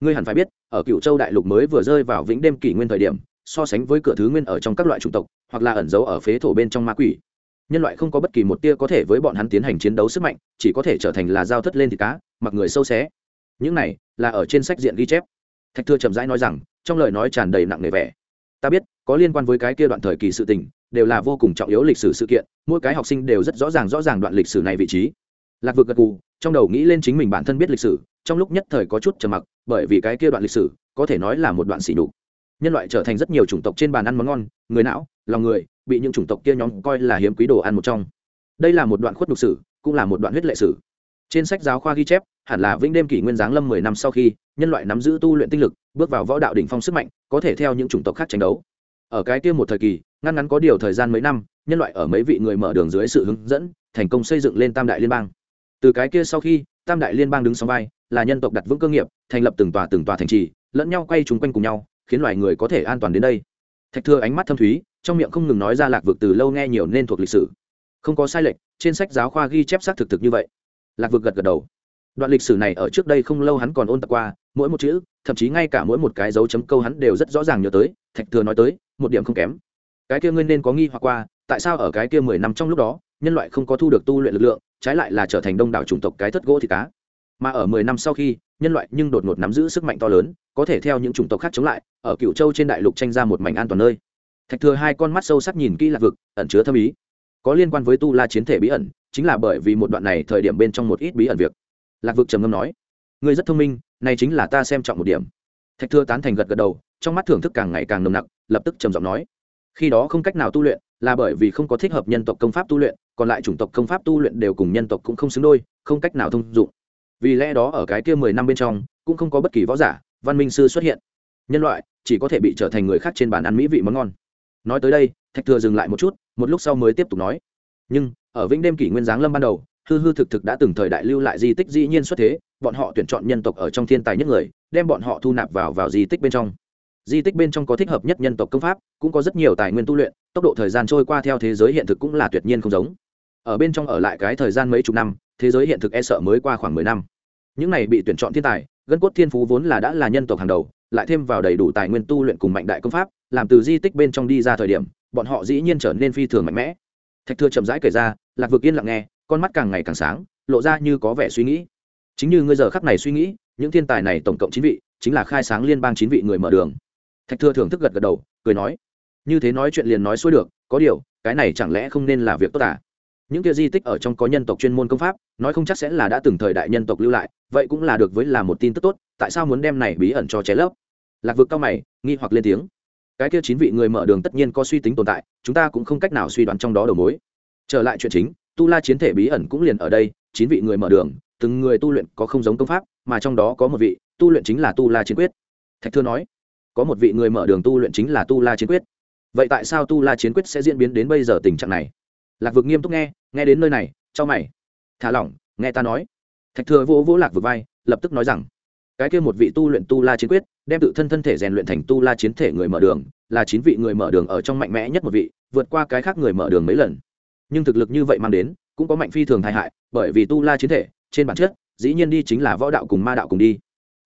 A: ngươi hẳn phải biết, ở cựu châu đại lục mới vừa rơi vào vĩnh đêm kỷ nguyên thời điểm, so sánh với cửa thứ nguyên ở trong các loại chủng tộc, hoặc là ẩn giấu ở phế thổ bên trong ma quỷ, nhân loại không có bất kỳ một tia có thể với bọn hắn tiến hành chiến đấu sức mạnh, chỉ có thể trở thành là giao thất lên thịt cá, mặc người sâu xé. Những này là ở trên sách diện ghi chép thạch thừa chậm rãi nói rằng, trong lời nói tràn đầy nặng nề vẻ. Ta biết, có liên quan với cái kia đoạn thời kỳ sự tình, đều là vô cùng trọng yếu lịch sử sự kiện, mỗi cái học sinh đều rất rõ ràng rõ ràng đoạn lịch sử này vị trí. Lạc vực gật cù trong đầu nghĩ lên chính mình bản thân biết lịch sử, trong lúc nhất thời có chút trầm mặc, bởi vì cái kia đoạn lịch sử, có thể nói là một đoạn xỉ đục nhân loại trở thành rất nhiều chủng tộc trên bàn ăn món ngon, người não, lòng người, bị những chủng tộc kia nhóm coi là hiếm quý đồ ăn một trong. Đây là một đoạn khuất đục sử, cũng là một đoạn huyết lệ sử. Trên sách giáo khoa ghi chép hẳn là vĩnh đêm kỷ nguyên giáng lâm mười năm sau khi, nhân loại nắm giữ tu luyện tinh lực, bước vào võ đạo đỉnh phong sức mạnh, có thể theo những chủng tộc khác tranh đấu. Ở cái kia một thời kỳ ngăn ngắn có điều thời gian mấy năm, nhân loại ở mấy vị người mở đường dưới sự hướng dẫn, thành công xây dựng lên tam đại liên bang. Từ cái kia sau khi, tam đại liên bang đứng sau vai, là nhân tộc đặt vững cơ nghiệp, thành lập từng tòa từng tòa thành trì, lẫn nhau quay chúng quanh cùng nhau, khiến loài người có thể an toàn đến đây. Thạch thừa ánh mắt thâm thúy, trong miệng không ngừng nói ra lạc vực từ lâu nghe nhiều nên thuộc lịch sử. Không có sai lệch, trên sách giáo khoa ghi chép xác thực thực như vậy. Lạc vực gật gật đầu đoạn lịch sử này ở trước đây không lâu hắn còn ôn tập qua, mỗi một chữ, thậm chí ngay cả mỗi một cái dấu chấm câu hắn đều rất rõ ràng nhớ tới, thạch thừa nói tới, một điểm không kém. Cái kia ngươi nên có nghi hoặc qua, tại sao ở cái kia mười năm trong lúc đó, nhân loại không có thu được tu luyện lực lượng, trái lại là trở thành đông đảo chủng tộc cái thất gỗ thì cá? Mà ở mười năm sau khi, nhân loại nhưng đột ngột nắm giữ sức mạnh to lớn, có thể theo những chủng tộc khác chống lại, ở cựu châu trên đại lục tranh ra một mảnh an toàn nơi. Thạch thừa hai con mắt sâu sắc nhìn kỹ lạc vực, ẩn chứa thâm ý. Có liên quan với tu la chiến thể bí ẩn, chính là bởi vì một đoạn này thời điểm bên trong một ít bí ẩn việc lạc vực trầm ngâm nói, ngươi rất thông minh, này chính là ta xem trọng một điểm. Thạch thừa tán thành gật gật đầu, trong mắt thưởng thức càng ngày càng nồng nặc, lập tức trầm giọng nói, khi đó không cách nào tu luyện, là bởi vì không có thích hợp nhân tộc công pháp tu luyện, còn lại chủng tộc công pháp tu luyện đều cùng nhân tộc cũng không xứng đôi, không cách nào thông dụng. Vì lẽ đó ở cái kia mười năm bên trong, cũng không có bất kỳ võ giả, văn minh sư xuất hiện. Nhân loại chỉ có thể bị trở thành người khác trên bàn ăn mỹ vị món ngon. Nói tới đây, thạch thừa dừng lại một chút, một lúc sau mới tiếp tục nói, nhưng, ở vĩnh đêm kỷ nguyên giáng lâm ban đầu hư hư thực thực đã từng thời đại lưu lại di tích dĩ nhiên xuất thế, bọn họ tuyển chọn nhân tộc ở trong thiên tài nhất người, đem bọn họ thu nạp vào vào di tích bên trong. Di tích bên trong có thích hợp nhất nhân tộc công pháp, cũng có rất nhiều tài nguyên tu luyện, tốc độ thời gian trôi qua theo thế giới hiện thực cũng là tuyệt nhiên không giống. Ở bên trong ở lại cái thời gian mấy chục năm, thế giới hiện thực e sợ mới qua khoảng mười năm. Những này bị tuyển chọn thiên tài, gân cốt thiên phú vốn là đã là nhân tộc hàng đầu, lại thêm vào đầy đủ tài nguyên tu luyện cùng mạnh đại công pháp, làm từ di tích bên trong đi ra thời điểm, bọn họ dĩ nhiên trở nên phi thường mạnh mẽ. Thạch thừa chậm rãi kể ra, lạc vực yên lặng nghe con mắt càng ngày càng sáng, lộ ra như có vẻ suy nghĩ. Chính như ngươi giờ khắc này suy nghĩ, những thiên tài này tổng cộng chín vị, chính là khai sáng liên bang chín vị người mở đường. Thạch thừa thưởng thức gật gật đầu, cười nói, như thế nói chuyện liền nói xuôi được, có điều, cái này chẳng lẽ không nên là việc tốt à? Những kia di tích ở trong có nhân tộc chuyên môn công pháp, nói không chắc sẽ là đã từng thời đại nhân tộc lưu lại, vậy cũng là được với là một tin tức tốt, tại sao muốn đem này bí ẩn cho trái lấp? Lạc vực cao mày, nghi hoặc lên tiếng, cái kia chín vị người mở đường tất nhiên có suy tính tồn tại, chúng ta cũng không cách nào suy đoán trong đó đầu mối. Trở lại chuyện chính tu la chiến thể bí ẩn cũng liền ở đây, chín vị người mở đường, từng người tu luyện có không giống công pháp, mà trong đó có một vị, tu luyện chính là tu la chiến quyết. Thạch thưa nói, có một vị người mở đường tu luyện chính là tu la chiến quyết. Vậy tại sao tu la chiến quyết sẽ diễn biến đến bây giờ tình trạng này? Lạc vực nghiêm túc nghe nghe đến nơi này cho mày. Thả lỏng, nghe ta nói. Thạch thừa vỗ vỗ lạc vực vai, lập tức nói rằng, cái kia một vị tu luyện tu la chiến quyết, đem tự thân thân thể rèn luyện thành tu la chiến thể người mở đường, là chín vị người mở đường ở trong mạnh mẽ nhất một vị, vượt qua cái khác người mở đường mấy lần nhưng thực lực như vậy mang đến, cũng có mạnh phi thường tai hại, bởi vì tu la chiến thể, trên bản chất, dĩ nhiên đi chính là võ đạo cùng ma đạo cùng đi.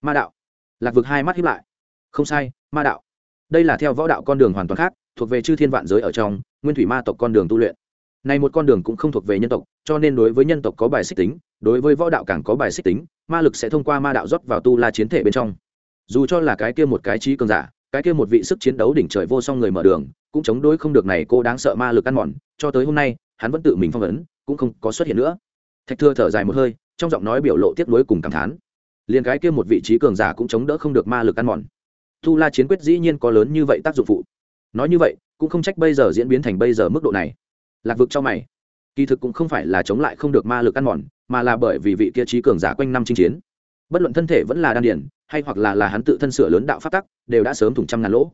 A: Ma đạo. Lạc vực hai mắt hiếp lại. Không sai, ma đạo. Đây là theo võ đạo con đường hoàn toàn khác, thuộc về chư thiên vạn giới ở trong, nguyên thủy ma tộc con đường tu luyện. Này một con đường cũng không thuộc về nhân tộc, cho nên đối với nhân tộc có bài xích tính, đối với võ đạo càng có bài xích tính, ma lực sẽ thông qua ma đạo rót vào tu la chiến thể bên trong. Dù cho là cái kia một cái trí cường giả cái kia một vị sức chiến đấu đỉnh trời vô song người mở đường, cũng chống đối không được này cô đáng sợ ma lực ăn mòn, cho tới hôm nay, hắn vẫn tự mình phong ấn, cũng không có xuất hiện nữa. Thạch thưa thở dài một hơi, trong giọng nói biểu lộ tiếc nuối cùng cảm thán. Liền cái kia một vị trí cường giả cũng chống đỡ không được ma lực ăn mòn. Tu la chiến quyết dĩ nhiên có lớn như vậy tác dụng phụ. Nói như vậy, cũng không trách bây giờ diễn biến thành bây giờ mức độ này. Lạc vực cho mày. Kỳ thực cũng không phải là chống lại không được ma lực ăn mòn, mà là bởi vì vị kia trí cường giả quanh năm chinh chiến bất luận thân thể vẫn là đan điển hay hoặc là là hắn tự thân sửa lớn đạo phát tắc, đều đã sớm thủng trăm ngàn lỗ.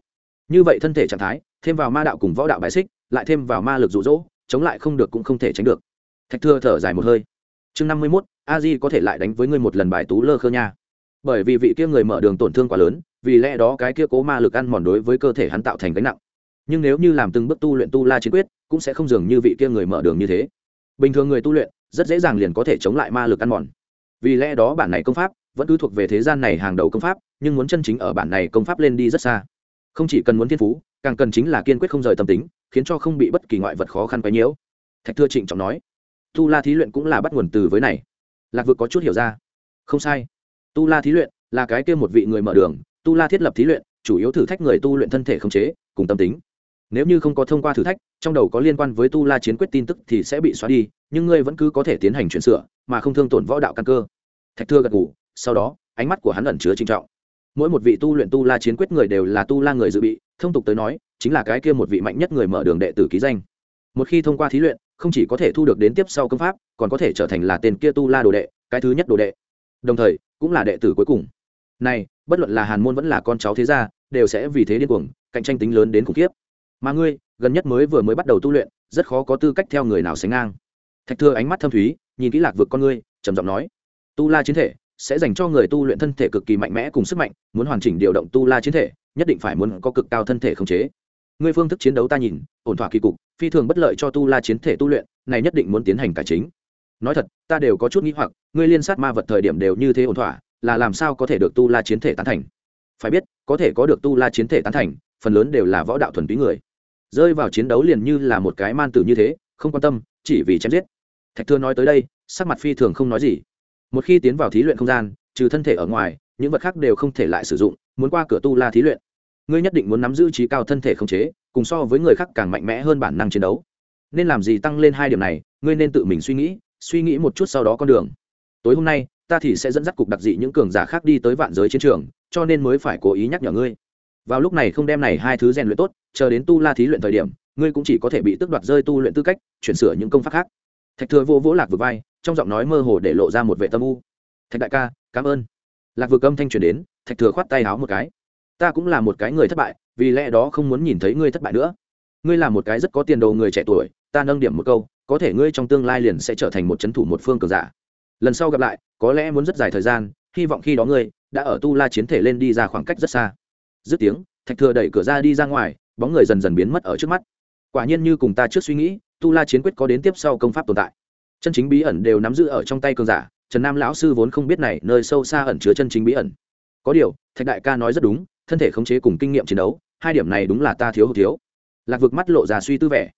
A: Như vậy thân thể trạng thái, thêm vào ma đạo cùng võ đạo bài xích, lại thêm vào ma lực rụ rỗ chống lại không được cũng không thể tránh được. Thạch thưa thở dài một hơi. Chương năm mươi mốt, a di có thể lại đánh với ngươi một lần bài tú lơ khơ nha. Bởi vì vị kia người mở đường tổn thương quá lớn, vì lẽ đó cái kia cố ma lực ăn mòn đối với cơ thể hắn tạo thành gánh nặng. Nhưng nếu như làm từng bước tu luyện tu la chiến quyết, cũng sẽ không dường như vị kia người mở đường như thế. Bình thường người tu luyện, rất dễ dàng liền có thể chống lại ma lực ăn mòn. Vì lẽ đó bản này công pháp vẫn cứ thuộc về thế gian này hàng đầu công pháp, nhưng muốn chân chính ở bản này công pháp lên đi rất xa. Không chỉ cần muốn thiên phú, càng cần chính là kiên quyết không rời tâm tính, khiến cho không bị bất kỳ ngoại vật khó khăn quấy nhiễu. Thạch thưa trịnh trọng nói, tu la thí luyện cũng là bắt nguồn từ với này. Lạc vực có chút hiểu ra, không sai. Tu la thí luyện là cái kia một vị người mở đường, tu la thiết lập thí luyện, chủ yếu thử thách người tu luyện thân thể khống chế, cùng tâm tính. Nếu như không có thông qua thử thách, trong đầu có liên quan với tu la chiến quyết tin tức thì sẽ bị xóa đi, nhưng ngươi vẫn cứ có thể tiến hành chuyển sửa, mà không thương tổn võ đạo căn cơ. Thạch thưa gật ngủ sau đó, ánh mắt của hắn ẩn chứa trinh trọng. Mỗi một vị tu luyện tu la chiến quyết người đều là tu la người dự bị, thông tục tới nói, chính là cái kia một vị mạnh nhất người mở đường đệ tử ký danh. Một khi thông qua thí luyện, không chỉ có thể thu được đến tiếp sau công pháp, còn có thể trở thành là tên kia tu la đồ đệ, cái thứ nhất đồ đệ. Đồng thời, cũng là đệ tử cuối cùng. Này, bất luận là hàn môn vẫn là con cháu thế gia, đều sẽ vì thế điên cuồng, cạnh tranh tính lớn đến khủng khiếp. Mà ngươi, gần nhất mới vừa mới bắt đầu tu luyện, rất khó có tư cách theo người nào sánh ngang. Thạch thừa ánh mắt thâm thúy, nhìn kỹ lạc vực con ngươi, trầm giọng nói. Tu la chiến thể sẽ dành cho người tu luyện thân thể cực kỳ mạnh mẽ cùng sức mạnh, muốn hoàn chỉnh điều động tu la chiến thể, nhất định phải muốn có cực cao thân thể khống chế. Ngươi phương thức chiến đấu ta nhìn, ổn thỏa kỳ cục, phi thường bất lợi cho tu la chiến thể tu luyện, này nhất định muốn tiến hành cải chính. Nói thật, ta đều có chút nghĩ hoặc, ngươi liên sát ma vật thời điểm đều như thế ổn thỏa, là làm sao có thể được tu la chiến thể tán thành? Phải biết, có thể có được tu la chiến thể tán thành, phần lớn đều là võ đạo thuần túy người. Rơi vào chiến đấu liền như là một cái man tử như thế, không quan tâm, chỉ vì chém giết. Thạch thưa nói tới đây, sắc mặt phi thường không nói gì một khi tiến vào thí luyện không gian, trừ thân thể ở ngoài, những vật khác đều không thể lại sử dụng, muốn qua cửa tu la thí luyện. Ngươi nhất định muốn nắm giữ trí cao thân thể không chế, cùng so với người khác càng mạnh mẽ hơn bản năng chiến đấu. Nên làm gì tăng lên hai điểm này, ngươi nên tự mình suy nghĩ suy nghĩ một chút sau đó con đường. Tối hôm nay, ta thì sẽ dẫn dắt cục đặc dị những cường giả khác đi tới vạn giới chiến trường, cho nên mới phải cố ý nhắc nhở ngươi. Vào lúc này không đem này hai thứ rèn luyện tốt, chờ đến tu la thí luyện thời điểm, ngươi cũng chỉ có thể bị tước đoạt rơi tu luyện tư cách, chuyển sửa những công pháp khác. Thạch thừa vô vỗ lạc vừa vai trong giọng nói mơ hồ để lộ ra một vệ tâm u. Thạch đại ca, cảm ơn. Lạc vừa câm thanh truyền đến, thạch thừa khoát tay háo một cái. Ta cũng là một cái người thất bại, vì lẽ đó không muốn nhìn thấy ngươi thất bại nữa. Ngươi là một cái rất có tiền đồ người trẻ tuổi, ta nâng điểm một câu, có thể ngươi trong tương lai liền sẽ trở thành một c h ấ n thủ một phương cường giả. Lần sau gặp lại, có lẽ muốn rất dài thời gian, hy vọng khi đó ngươi đã ở tu la chiến thể lên đi ra khoảng cách rất xa. Dứt tiếng, thạch thừa đẩy cửa ra đi ra ngoài, bóng người dần dần biến mất ở trước mắt. Quả nhiên như cùng ta trước suy nghĩ, tu la chiến quyết có đến tiếp sau công pháp tồn tại chân chính bí ẩn đều nắm giữ ở trong tay cường giả, trần nam lão sư vốn không biết này, nơi sâu xa ẩn chứa chân chính bí ẩn. Có điều, thạch đại ca nói rất đúng, thân thể khống chế cùng kinh nghiệm chiến đấu, hai điểm này đúng là ta thiếu hụt thiếu. Lạc vực mắt lộ ra suy tư vẻ.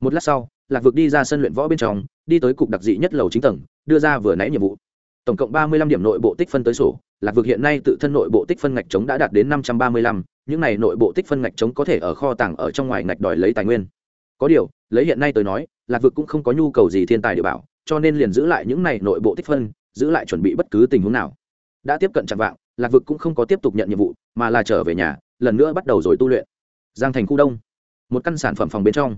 A: Một lát sau, lạc vực đi ra sân luyện võ bên trong, đi tới cục đặc dị nhất lầu chính tầng, đưa ra vừa nãy nhiệm vụ. Tổng cộng ba mươi lăm điểm nội bộ tích phân tới sổ, lạc vực hiện nay tự thân nội bộ tích phân ngạch trống đã đạt đến năm trăm ba mươi lăm, những này nội bộ tích phân ngạch trống có thể ở kho tàng ở trong ngoài ngạch đòi lấy tài nguyên. Có điều, lấy hiện nay tới nói, lạc vực cũng không có nhu cầu gì thiên tài địa bảo cho nên liền giữ lại những này nội bộ tích phân, giữ lại chuẩn bị bất cứ tình huống nào. Đã tiếp cận chặt vạng, lạc vực cũng không có tiếp tục nhận nhiệm vụ, mà là trở về nhà, lần nữa bắt đầu rồi tu luyện. Giang thành khu đông, một căn sản phẩm phòng bên trong.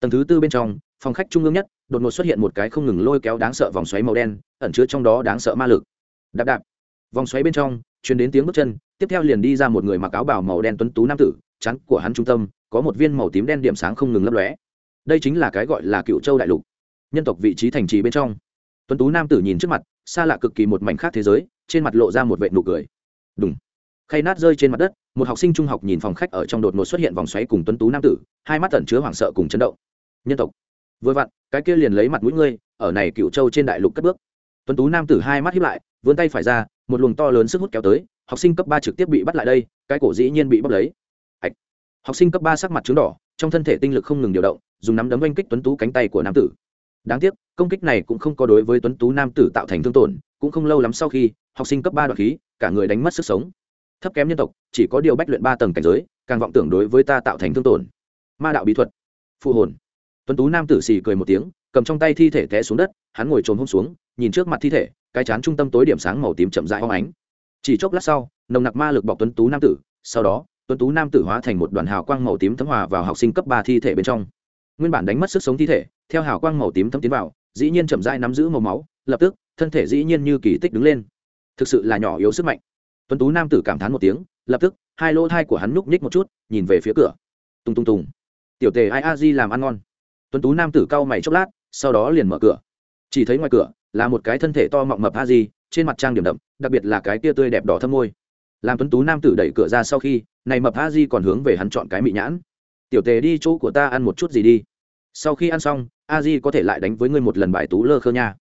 A: Tầng thứ tư bên trong, phòng khách trung ương nhất, đột ngột xuất hiện một cái không ngừng lôi kéo đáng sợ vòng xoáy màu đen, ẩn chứa trong đó đáng sợ ma lực. Đạp đạp. Vòng xoáy bên trong chuyển đến tiếng bước chân, tiếp theo liền đi ra một người mặc áo bảo màu đen tuấn tú nam tử chắn của hắn trung tâm, có một viên màu tím đen điểm sáng không ngừng lấp lóe. Đây chính là cái gọi là cựu châu đại lục nhân tộc vị trí thành trì bên trong. Tuấn tú nam tử nhìn trước mặt, xa lạ cực kỳ một mảnh khác thế giới, trên mặt lộ ra một vệ nụ cười. Đúng khay nát rơi trên mặt đất, một học sinh trung học nhìn phòng khách ở trong đột ngột xuất hiện vòng xoáy cùng tuấn tú nam tử, hai mắt tẩn chứa hoảng sợ cùng chấn động. Nhân tộc. Vừa vặn, cái kia liền lấy mặt mũi ngươi, ở này cựu châu trên đại lục cất bước. Tuấn tú nam tử hai mắt hiếp lại, vươn tay phải ra, một luồng to lớn sức hút kéo tới, học sinh cấp ba trực tiếp bị bắt lại đây, cái cổ dĩ nhiên bị bóc lấy. Ảch. học sinh cấp ba sắc mặt trứng đỏ, trong thân thể tinh lực không ngừng điều động, dùng nắm đấm oanh kích tuấn tú cánh tay của nam tử đáng tiếc, công kích này cũng không có đối với tuấn tú nam tử tạo thành thương tổn, cũng không lâu lắm sau khi, học sinh cấp ba đoạt khí, cả người đánh mất sức sống. Thấp kém nhân tộc, chỉ có điều bách luyện ba tầng cảnh giới, càng vọng tưởng đối với ta tạo thành thương tổn. Ma đạo bí thuật. Phụ hồn. Tuấn tú nam tử xì cười một tiếng, cầm trong tay thi thể té xuống đất, hắn ngồi trồn hôm xuống, nhìn trước mặt thi thể, cái chán trung tâm tối điểm sáng màu tím chậm rãi hóng ánh. Chỉ chốc lát sau, nồng nặc ma lực bọc tuấn tú nam tử, sau đó, tuấn tú nam tử hóa thành một đoàn hào quang màu tím thấm hòa vào học sinh cấp ba thi thể bên trong. Nguyên bản đánh mất sức sống thi thể theo hào quang màu tím thấm tiến vào, dĩ nhiên chậm rãi nắm giữ màu máu, lập tức, thân thể dĩ nhiên như kỳ tích đứng lên. Thực sự là nhỏ yếu sức mạnh. Tuấn tú nam tử cảm thán một tiếng, lập tức, hai lỗ thai của hắn núp nhích một chút, nhìn về phía cửa. Tùng tùng tùng. Tiểu tề ai a di làm ăn ngon. Tuấn tú nam tử cau mày chốc lát, sau đó liền mở cửa. Chỉ thấy ngoài cửa, là một cái thân thể to mọng mập a di, trên mặt trang điểm đậm, đặc biệt là cái tia tươi đẹp đỏ thâm môi. Làm tuấn tú nam tử đẩy cửa ra sau khi, này mập a di còn hướng về hắn chọn cái mị nhãn. Tiểu tề đi chỗ của ta ăn một chút gì đi sau khi ăn xong, a di có thể lại đánh với ngươi một lần bài tú lơ khơ nha.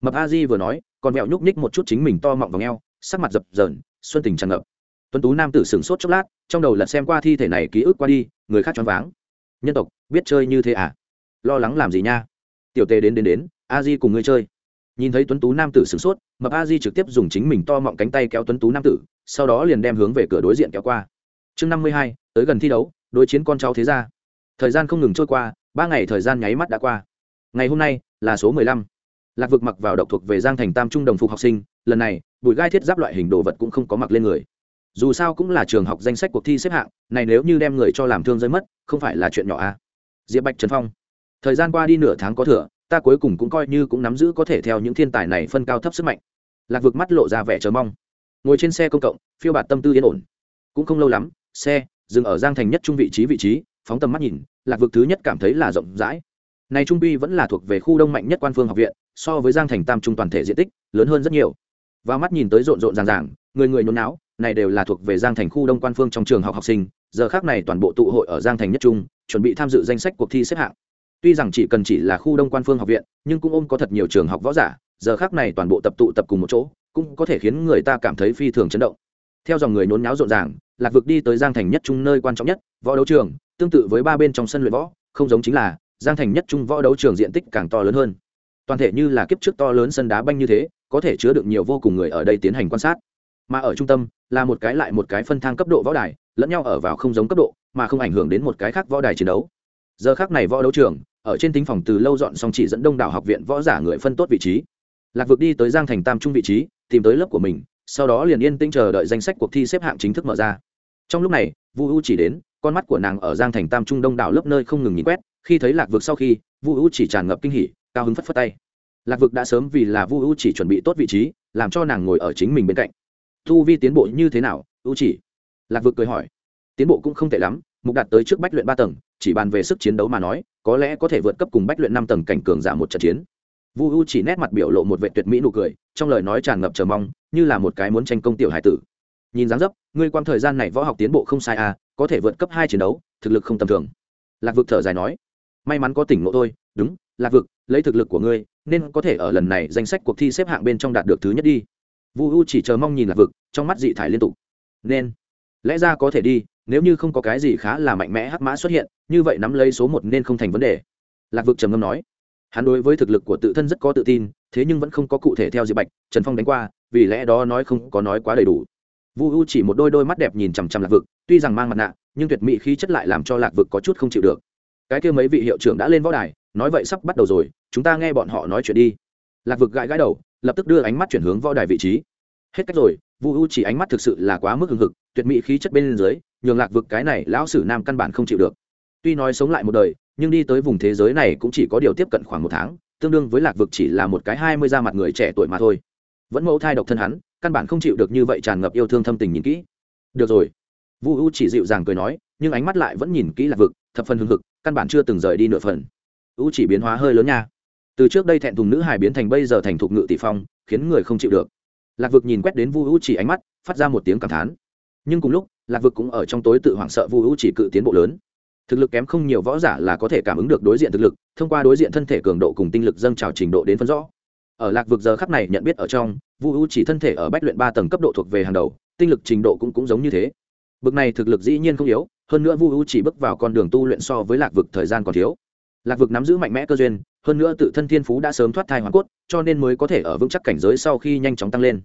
A: Mập a di vừa nói, còn mẹo nhúc nhích một chút chính mình to mọng vào ngheo, sắc mặt dập dờn, xuân tình tràn ngập. Tuấn tú nam tử sửng sốt chốc lát, trong đầu lật xem qua thi thể này ký ức qua đi, người khác choáng váng. Nhân tộc, biết chơi như thế à? Lo lắng làm gì nha? Tiểu tề đến đến đến, a di cùng ngươi chơi. Nhìn thấy tuấn tú nam tử sửng sốt, mập a di trực tiếp dùng chính mình to mọng cánh tay kéo tuấn tú nam tử, sau đó liền đem hướng về cửa đối diện kéo qua. Chương năm mươi hai, tới gần thi đấu, đối chiến con cháu thế gia. Thời gian không ngừng trôi qua ba ngày thời gian nháy mắt đã qua. Ngày hôm nay, là số mười lăm. Lạc vực mặc vào độc thuộc về giang thành tam trung đồng phục học sinh, lần này, bụi gai thiết giáp loại hình đồ vật cũng không có mặc lên người. Dù sao cũng là trường học danh sách cuộc thi xếp hạng, này nếu như đem người cho làm thương rơi mất, không phải là chuyện nhỏ à? Diệp bạch trần phong. Thời gian qua đi nửa tháng có thừa, ta cuối cùng cũng coi như cũng nắm giữ có thể theo những thiên tài này phân cao thấp sức mạnh. Lạc vực mắt lộ ra vẻ chờ mong. Ngồi trên xe công cộng, phiêu bạt tâm tư yên ổn. Cũng không lâu lắm, xe, dừng ở giang thành nhất trung vị trí vị trí phóng tầm mắt nhìn, lạc vực thứ nhất cảm thấy là rộng rãi. Này trung quy vẫn là thuộc về khu đông mạnh nhất quan phương học viện, so với giang thành tam trung toàn thể diện tích, lớn hơn rất nhiều. Và mắt nhìn tới rộn rộn ràng ràng, người người nhốn náo, này đều là thuộc về giang thành khu đông quan phương trong trường học học sinh, giờ khác này toàn bộ tụ hội ở giang thành nhất trung, chuẩn bị tham dự danh sách cuộc thi xếp hạng. Tuy rằng chỉ cần chỉ là khu đông quan phương học viện, nhưng cũng ôm có thật nhiều trường học võ giả, giờ khác này toàn bộ tập tụ tập cùng một chỗ, cũng có thể khiến người ta cảm thấy phi thường chấn động. Theo dòng người nhốn náo rộn ràng, lạc vực đi tới giang thành nhất trung nơi quan trọng nhất, võ đấu trường tương tự với ba bên trong sân luyện võ, không giống chính là, giang thành nhất trung võ đấu trường diện tích càng to lớn hơn. Toàn thể như là kiếp trước to lớn sân đá banh như thế, có thể chứa được nhiều vô cùng người ở đây tiến hành quan sát. Mà ở trung tâm, là một cái lại một cái phân thang cấp độ võ đài, lẫn nhau ở vào không giống cấp độ, mà không ảnh hưởng đến một cái khác võ đài chiến đấu. Giờ khác này võ đấu trường, ở trên tính phòng từ lâu dọn xong chỉ dẫn đông đảo học viện võ giả người phân tốt vị trí. Lạc vực đi tới giang thành tam trung vị trí, tìm tới lớp của mình, sau đó liền yên tĩnh chờ đợi danh sách cuộc thi xếp hạng chính thức mở ra. Trong lúc này, vu u chỉ đến con mắt của nàng ở giang thành tam trung đông đảo lớp nơi không ngừng nhìn quét, khi thấy lạc vực sau khi, vu u chỉ tràn ngập kinh hỉ, cao hứng phất phất tay. Lạc vực đã sớm vì là vu u chỉ chuẩn bị tốt vị trí, làm cho nàng ngồi ở chính mình bên cạnh. Thu vi tiến bộ như thế nào u chỉ? Lạc vực cười hỏi. Tiến bộ cũng không tệ lắm, mục đạt tới trước bách luyện ba tầng, chỉ bàn về sức chiến đấu mà nói, có lẽ có thể vượt cấp cùng bách luyện năm tầng cảnh cường giả một trận chiến. Vu u chỉ nét mặt biểu lộ một vệ tuyệt mỹ nụ cười, trong lời nói tràn ngập chờ mong, như là một cái muốn tranh công tiểu hải tử. Nhìn dáng dấp, ngươi quang thời gian này võ học tiến bộ không sai à có thể vượt cấp hai chiến đấu, thực lực không tầm thường. Lạc vực thở dài nói, may mắn có tỉnh ngộ thôi, đúng, lạc vực, lấy thực lực của ngươi, nên có thể ở lần này danh sách cuộc thi xếp hạng bên trong đạt được thứ nhất đi. Vu u chỉ chờ mong nhìn lạc vực, trong mắt dị thải liên tục. Nên, lẽ ra có thể đi, nếu như không có cái gì khá là mạnh mẽ hắc mã xuất hiện, như vậy nắm lấy số một nên không thành vấn đề. Lạc vực trầm ngâm nói, hắn đối với thực lực của tự thân rất có tự tin, thế nhưng vẫn không có cụ thể theo diệp bạch, trần phong đánh qua, vì lẽ đó nói không có nói quá đầy đủ vu u chỉ một đôi đôi mắt đẹp nhìn chằm chằm lạc vực, tuy rằng mang mặt nạ, nhưng tuyệt mỹ khí chất lại làm cho lạc vực có chút không chịu được. Cái kia mấy vị hiệu trưởng đã lên võ đài, nói vậy sắp bắt đầu rồi, chúng ta nghe bọn họ nói chuyện đi. Lạc vực gãi gãi đầu, lập tức đưa ánh mắt chuyển hướng võ đài vị trí. Hết cách rồi, vu u chỉ ánh mắt thực sự là quá mức hứng hực, tuyệt mỹ khí chất bên dưới, nhường lạc vực cái này lão sử nam căn bản không chịu được. Tuy nói sống lại một đời, nhưng đi tới vùng thế giới này cũng chỉ có điều tiếp cận khoảng một tháng, tương đương với lạc vực chỉ là một cái hai mươi da mặt người trẻ tuổi mà thôi. Vẫn mẫu thai độc thân hắn căn bản không chịu được như vậy tràn ngập yêu thương thâm tình nhìn kỹ. Được rồi. Vu u chỉ dịu dàng cười nói, nhưng ánh mắt lại vẫn nhìn kỹ lạc vực, thập phần hưng hực, căn bản chưa từng rời đi nửa phần. U chỉ biến hóa hơi lớn nha. Từ trước đây thẹn thùng nữ hài biến thành bây giờ thành thục ngự tỷ phong, khiến người không chịu được. Lạc vực nhìn quét đến vu u chỉ ánh mắt, phát ra một tiếng cảm thán. Nhưng cùng lúc, lạc vực cũng ở trong tối tự hoảng sợ vu u chỉ cự tiến bộ lớn. Thực lực kém không nhiều võ giả là có thể cảm ứng được đối diện thực lực, thông qua đối diện thân thể cường độ cùng tinh lực dâng trào trình độ đến phân rõ ở lạc vực giờ khắc này nhận biết ở trong, vu u chỉ thân thể ở bách luyện ba tầng cấp độ thuộc về hàng đầu, tinh lực trình độ cũng cũng giống như thế. Bực này thực lực dĩ nhiên không yếu, hơn nữa vu u chỉ bước vào con đường tu luyện so với lạc vực thời gian còn thiếu. Lạc vực nắm giữ mạnh mẽ cơ duyên, hơn nữa tự thân thiên phú đã sớm thoát thai hoàn cốt, cho nên mới có thể ở vững chắc cảnh giới sau khi nhanh chóng tăng lên.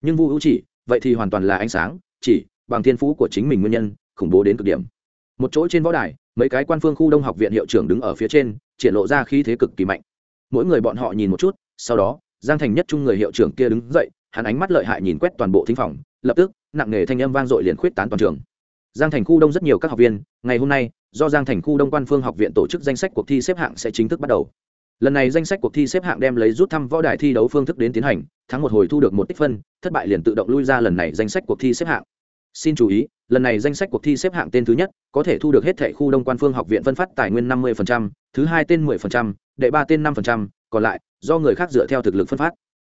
A: Nhưng vu u chỉ, vậy thì hoàn toàn là ánh sáng, chỉ bằng thiên phú của chính mình nguyên nhân, khủng bố đến cực điểm. Một chỗ trên võ đài, mấy cái quan phương khu đông học viện hiệu trưởng đứng ở phía trên, triển lộ ra khí thế cực kỳ mạnh. Mỗi người bọn họ nhìn một chút sau đó giang thành nhất trung người hiệu trưởng kia đứng dậy hắn ánh mắt lợi hại nhìn quét toàn bộ thính phòng lập tức nặng nề thanh âm vang dội liền khuyết tán toàn trường. Giang thành khu đông rất nhiều các học viên ngày hôm nay do giang thành khu đông quan phương học viện tổ chức danh sách cuộc thi xếp hạng sẽ chính thức bắt đầu. Lần này danh sách cuộc thi xếp hạng đem lấy rút thăm võ đài thi đấu phương thức đến tiến hành thắng một hồi thu được một tích phân thất bại liền tự động lui ra lần này danh sách cuộc thi xếp hạng. Xin chú ý lần này danh sách cuộc thi xếp hạng tên thứ nhất có thể thu được hết thẻ khu đông quan phương học viện phân phát tài nguyên năm mươi thứ hai tên 10%, đệ ba tên 5%, còn lại, do người khác dựa theo thực lực phân phát.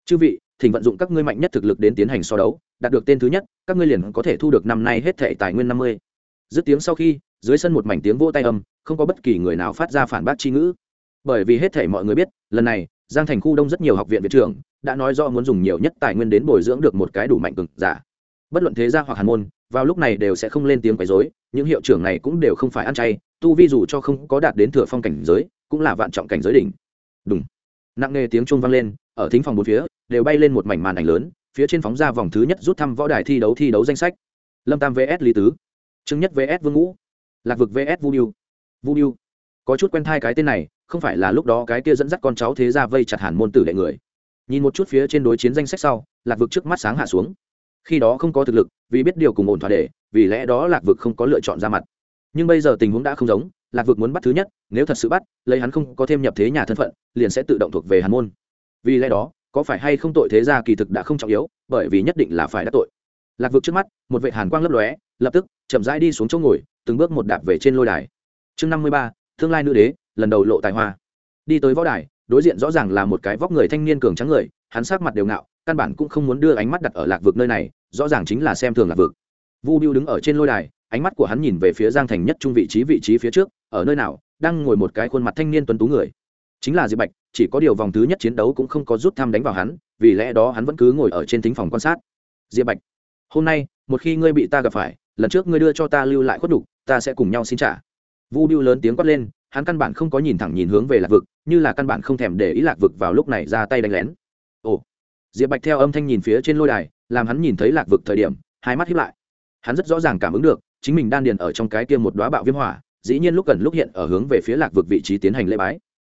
A: Chư vị, thỉnh vận dụng các ngươi mạnh nhất thực lực đến tiến hành so đấu, đạt được tên thứ nhất, các ngươi liền có thể thu được năm nay hết thệ tài nguyên năm mươi. Dứt tiếng sau khi, dưới sân một mảnh tiếng vỗ tay âm, không có bất kỳ người nào phát ra phản bác chi ngữ. Bởi vì hết thể mọi người biết, lần này, giang thành khu đông rất nhiều học viện viện trưởng đã nói do muốn dùng nhiều nhất tài nguyên đến bồi dưỡng được một cái đủ mạnh cực giả. Bất luận thế gia hoặc hàn môn, vào lúc này đều sẽ không lên tiếng quấy rối, những hiệu trưởng này cũng đều không phải ăn chay, tu vi dù cho không có đạt đến thừa phong cảnh giới, cũng là vạn trọng cảnh giới đỉnh. Đúng nặng nề tiếng chuông vang lên, ở thính phòng bốn phía, đều bay lên một mảnh màn ảnh lớn, phía trên phóng ra vòng thứ nhất rút thăm võ đài thi đấu thi đấu danh sách. Lâm tam vs lý tứ. Trưng nhất vs vương ngũ. Lạc vực vs vu biu vu biu có chút quen thai cái tên này, không phải là lúc đó cái kia dẫn dắt con cháu thế ra vây chặt hàn môn tử đệ người. Nhìn một chút phía trên đối chiến danh sách sau, lạc vực trước mắt sáng hạ xuống. Khi đó không có thực lực, vì biết điều cùng ổn thỏa để, vì lẽ đó lạc vực không có lựa chọn ra mặt. Nhưng bây giờ tình huống đã không giống lạc vực muốn bắt thứ nhất, nếu thật sự bắt, lấy hắn không có thêm nhập thế nhà thân phận, liền sẽ tự động thuộc về hàn môn. Vì lẽ đó, có phải hay không tội thế gia kỳ thực đã không trọng yếu, bởi vì nhất định là phải đắc tội. Lạc vực trước mắt, một vệ hàn quang lấp lóe, lập tức, chậm rãi đi xuống chỗ ngồi, từng bước một đạp về trên lôi đài. Chương năm mươi ba, tương lai nữ đế, lần đầu lộ tài hoa. Đi tới võ đài, đối diện rõ ràng là một cái vóc người thanh niên cường trắng người, hắn sát mặt đều ngạo, căn bản cũng không muốn đưa ánh mắt đặt ở lạc vực nơi này, rõ ràng chính là xem thường lạc vực. Vu biêu đứng ở trên lôi đài, ánh mắt của hắn nhìn về phía giang thành nhất trung vị trí vị trí phía trước ở nơi nào, đang ngồi một cái khuôn mặt thanh niên tuấn tú người. Chính là diệp bạch, chỉ có điều vòng thứ nhất chiến đấu cũng không có rút thăm đánh vào hắn, vì lẽ đó hắn vẫn cứ ngồi ở trên thính phòng quan sát. Diệp bạch, hôm nay, một khi ngươi bị ta gặp phải, lần trước ngươi đưa cho ta lưu lại khuất đục ta sẽ cùng nhau xin trả. Vu biêu lớn tiếng quát lên, hắn căn bản không có nhìn thẳng nhìn hướng về lạc vực, như là căn bản không thèm để ý lạc vực vào lúc này ra tay đánh lén. Ồ, diệp bạch theo âm thanh nhìn phía trên lôi đài, làm hắn nhìn thấy lạc vực thời điểm, hai mắt hiếp lại. Hắn rất rõ ràng cảm ứng được, chính mình đan điền ở trong cái kia một đoá bạo viêm hỏa dĩ nhiên lúc cần lúc hiện ở hướng về phía lạc vực vị trí tiến hành lễ bái.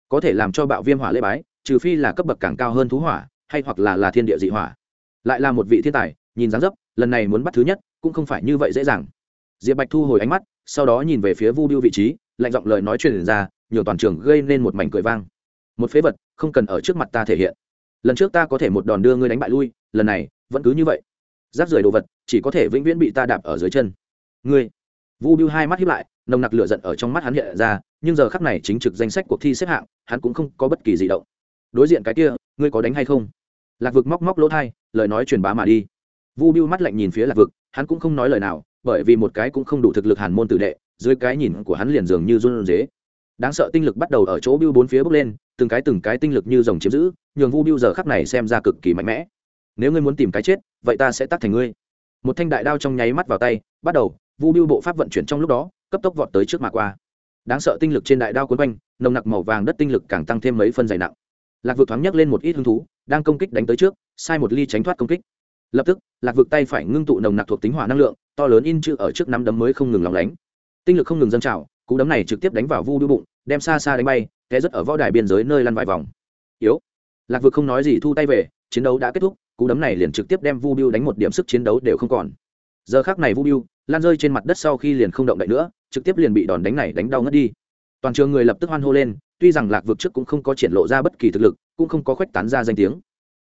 A: Có thể làm cho bạo viêm hỏa lễ bái, trừ phi là cấp bậc càng cao hơn thú hỏa, hay hoặc là là thiên địa dị hỏa. Lại là một vị thiên tài, nhìn dáng dấp, lần này muốn bắt thứ nhất, cũng không phải như vậy dễ dàng. Diệp bạch thu hồi ánh mắt, sau đó nhìn về phía vu biêu vị trí, lạnh giọng lời nói truyền ra nhiều toàn trường gây nên một mảnh cười vang. Một phế vật, không cần ở trước mặt ta thể hiện. Lần trước ta có thể một đòn đưa ngươi đánh bại lui, lần này, vẫn cứ như vậy. Rác rưởi đồ vật, chỉ có thể vĩnh viễn bị ta đạp ở dưới chân. Ngươi. Vu biêu hai mắt hiếp lại nồng nặc lửa giận ở trong mắt hắn hiện ra, nhưng giờ khắc này chính trực danh sách cuộc thi xếp hạng, hắn cũng không có bất kỳ gì động. Đối diện cái kia, ngươi có đánh hay không? Lạc vực móc móc lỗ thai, lời nói truyền bá mà đi. Vu biêu mắt lạnh nhìn phía lạc vực, hắn cũng không nói lời nào, bởi vì một cái cũng không đủ thực lực hàn môn tử đệ, dưới cái nhìn của hắn liền dường như run dế. Đáng sợ tinh lực bắt đầu ở chỗ biêu bốn phía bốc lên, từng cái từng cái tinh lực như dòng chiếm giữ, nhường vu biêu giờ khắc này xem ra cực kỳ mạnh mẽ. Nếu ngươi muốn tìm cái chết, vậy ta sẽ tắt thành ngươi. Một thanh đại đao trong nháy mắt vào tay, bắt đầu, vu biêu bộ pháp vận chuyển trong lúc đó cấp tốc vọt tới trước mà qua. Đáng sợ tinh lực trên đại đao cuốn quanh nồng nặc màu vàng đất tinh lực càng tăng thêm mấy phân dày nặng. Lạc vực thoáng nhắc lên một ít hứng thú đang công kích đánh tới trước sai một ly tránh thoát công kích. Lập tức lạc vực tay phải ngưng tụ nồng nặc thuộc tính hỏa năng lượng to lớn in chữ ở trước nắm đấm mới không ngừng lòng đánh tinh lực không ngừng dâng trào cú đấm này trực tiếp đánh vào vu đu bụng đem xa xa đánh bay té rất ở võ đài biên giới nơi lăn vài vòng. Yếu. Lạc vực không nói gì thu tay về chiến đấu đã kết thúc cú đấm này liền trực tiếp đem vu biu đánh một điểm sức chiến đấu đều không còn. Giờ khác này vu biu, lan rơi trên mặt đất sau khi liền không động đậy nữa trực tiếp liền bị đòn đánh này đánh đau ngất đi. Toàn trường người lập tức hoan hô lên, tuy rằng lạc vực trước cũng không có triển lộ ra bất kỳ thực lực, cũng không có khuếch tán ra danh tiếng.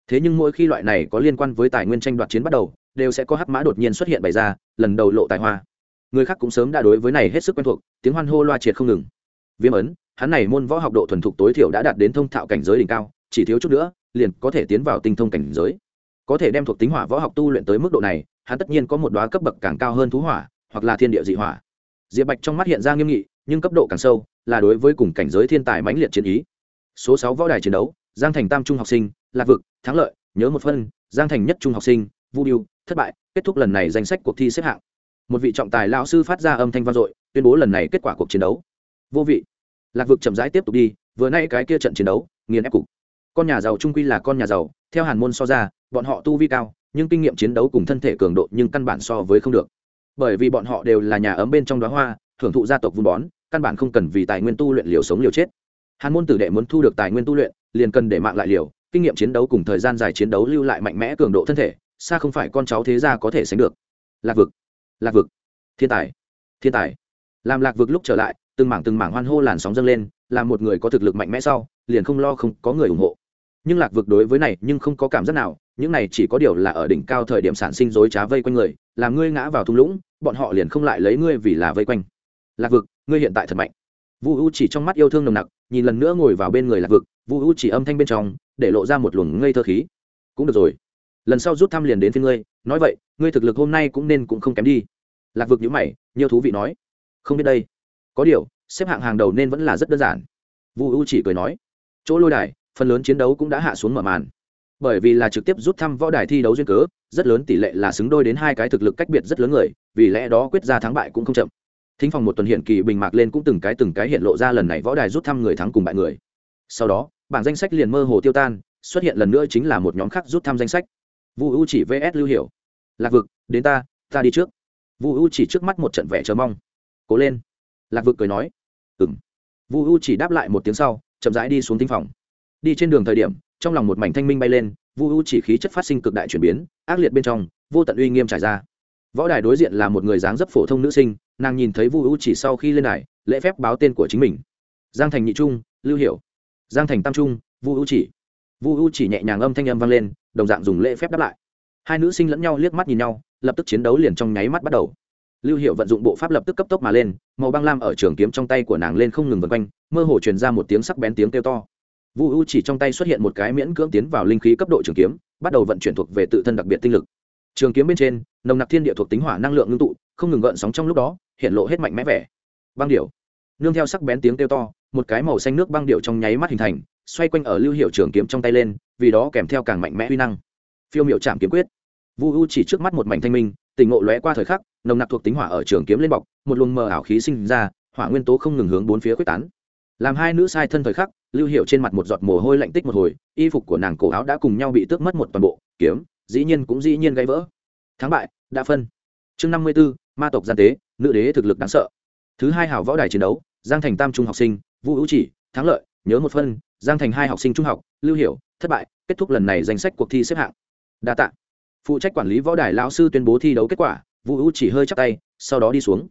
A: Thế nhưng mỗi khi loại này có liên quan với tài nguyên tranh đoạt chiến bắt đầu, đều sẽ có hắc mã đột nhiên xuất hiện bày ra, lần đầu lộ tài hoa. Người khác cũng sớm đã đối với này hết sức quen thuộc, tiếng hoan hô loa triệt không ngừng. Viêm ấn, hắn này môn võ học độ thuần thục tối thiểu đã đạt đến thông thạo cảnh giới đỉnh cao, chỉ thiếu chút nữa, liền có thể tiến vào tinh thông cảnh giới. Có thể đem thuộc tính hỏa võ học tu luyện tới mức độ này, hắn tất nhiên có một đóa cấp bậc càng cao hơn thú hỏa, hoặc là thiên địa dị hỏa diệp bạch trong mắt hiện ra nghiêm nghị, nhưng cấp độ càng sâu, là đối với cùng cảnh giới thiên tài mãnh liệt chiến ý. Số sáu võ đài chiến đấu, giang thành tam trung học sinh, lạc vực, thắng lợi, nhớ một phân giang thành nhất trung học sinh, vu Diu thất bại, kết thúc lần này danh sách cuộc thi xếp hạng. Một vị trọng tài lão sư phát ra âm thanh vang dội, tuyên bố lần này kết quả cuộc chiến đấu. Vô vị. Lạc vực chậm rãi tiếp tục đi, vừa nay cái kia trận chiến đấu, nghiền ép cục. Con nhà giàu trung quy là con nhà giàu, theo hàn môn so ra, bọn họ tu vi cao, nhưng kinh nghiệm chiến đấu cùng thân thể cường độ nhưng căn bản so với không được bởi vì bọn họ đều là nhà ấm bên trong đóa hoa, thưởng thụ gia tộc vun bón, căn bản không cần vì tài nguyên tu luyện liều sống liều chết. Hàn môn tử đệ muốn thu được tài nguyên tu luyện, liền cần để mạng lại liều, kinh nghiệm chiến đấu cùng thời gian dài chiến đấu lưu lại mạnh mẽ cường độ thân thể, xa không phải con cháu thế gia có thể sánh được. Lạc vực lạc vực, thiên tài thiên tài. Làm lạc vực lúc trở lại, từng mảng từng mảng hoan hô làn sóng dâng lên, làm một người có thực lực mạnh mẽ sau, liền không lo không có người ủng hộ nhưng lạc vực đối với này nhưng không có cảm giác nào, những này chỉ có điều là ở đỉnh cao thời điểm sản sinh dối trá vây quanh người, làm ngươi ngã vào thung lũng, bọn họ liền không lại lấy ngươi vì là vây quanh. Lạc vực, ngươi hiện tại thật mạnh. Vu u chỉ trong mắt yêu thương nồng nặc, nhìn lần nữa ngồi vào bên người lạc vực, vu u chỉ âm thanh bên trong, để lộ ra một luồng ngây thơ khí. Cũng được rồi. Lần sau rút thăm liền đến phía ngươi, nói vậy, ngươi thực lực hôm nay cũng nên cũng không kém đi. Lạc vực nhữ mày, nhiều thú vị nói. Không biết đây. Có điều, xếp hạng hàng đầu nên vẫn là rất đơn giản. Vu u chỉ cười nói. Chỗ lôi đài phần lớn chiến đấu cũng đã hạ xuống mở màn. Bởi vì là trực tiếp rút thăm võ đài thi đấu duyên cớ, rất lớn tỷ lệ là xứng đôi đến hai cái thực lực cách biệt rất lớn người, vì lẽ đó quyết ra thắng bại cũng không chậm. Thính phòng một tuần hiện kỳ bình mạc lên cũng từng cái từng cái hiện lộ ra lần này võ đài rút thăm người thắng cùng bại người. Sau đó, bảng danh sách liền mơ hồ tiêu tan, xuất hiện lần nữa chính là một nhóm khác rút thăm danh sách. Vu u chỉ vs lưu hiểu. Lạc vực, đến ta ta đi trước. Vu u chỉ trước mắt một trận vẻ chờ mong. Cố lên. Lạc vực cười nói. Ừng vu u chỉ đáp lại một tiếng sau, chậm rãi đi xuống tinh phòng đi trên đường thời điểm, trong lòng một mảnh thanh minh bay lên, vu u chỉ khí chất phát sinh cực đại chuyển biến, ác liệt bên trong, vô tận uy nghiêm trải ra. Võ đài đối diện là một người dáng dấp phổ thông nữ sinh, nàng nhìn thấy vu u chỉ sau khi lên đài, lễ phép báo tên của chính mình. Giang thành nhị trung, lưu hiểu. Giang thành tam trung, vu u chỉ. Vu u chỉ nhẹ nhàng âm thanh âm vang lên, đồng dạng dùng lễ phép đáp lại. Hai nữ sinh lẫn nhau liếc mắt nhìn nhau, lập tức chiến đấu liền trong nháy mắt bắt đầu. Lưu hiệu vận dụng bộ pháp lập tức cấp tốc mà lên, màu băng lam ở trường kiếm trong tay của nàng lên không ngừng vân quanh, mơ hồ truyền ra một tiếng sắc bén tiếng kêu to vu u chỉ trong tay xuất hiện một cái miễn cưỡng tiến vào linh khí cấp độ trường kiếm, bắt đầu vận chuyển thuộc về tự thân đặc biệt tinh lực. Trường kiếm bên trên, nồng nặc thiên địa thuộc tính hỏa năng lượng ngưng tụ, không ngừng gợn sóng trong lúc đó, hiện lộ hết mạnh mẽ vẻ. Băng điệu nương theo sắc bén tiếng kêu to, một cái màu xanh nước băng điệu trong nháy mắt hình thành, xoay quanh ở lưu hiệu trường kiếm trong tay lên, vì đó kèm theo càng mạnh mẽ uy năng. Phiêu miệu chạm kiếm quyết. Vu u chỉ trước mắt một mảnh thanh minh, tỉnh ngộ lóe qua thời khắc, nồng nặc thuộc tính hỏa ở trường kiếm lên bọc, một luồng mờ ảo khí sinh ra, hỏa nguyên tố không ngừng hướng bốn phía quyết tán. Làm hai nữ sai thân thời khắc lưu hiệu trên mặt một giọt mồ hôi lạnh tích một hồi, y phục của nàng cổ áo đã cùng nhau bị tước mất một toàn bộ, kiếm, dĩ nhiên cũng dĩ nhiên gãy vỡ. Thắng bại, đã phân. Chương năm mươi b ố ma tộc gian tế, nữ đế thực lực đáng sợ. Thứ hai hảo võ đài chiến đấu, giang thành tam trung học sinh, vu hữu chỉ, thắng lợi, nhớ một phân, giang thành hai học sinh trung học, lưu hiểu, thất bại, kết thúc lần này danh sách cuộc thi xếp hạng. Đa t ạ phụ trách quản lý võ đài lão sư tuyên bố thi đấu kết quả, vu hữu chỉ hơi chắc tay, sau đó đi xuống.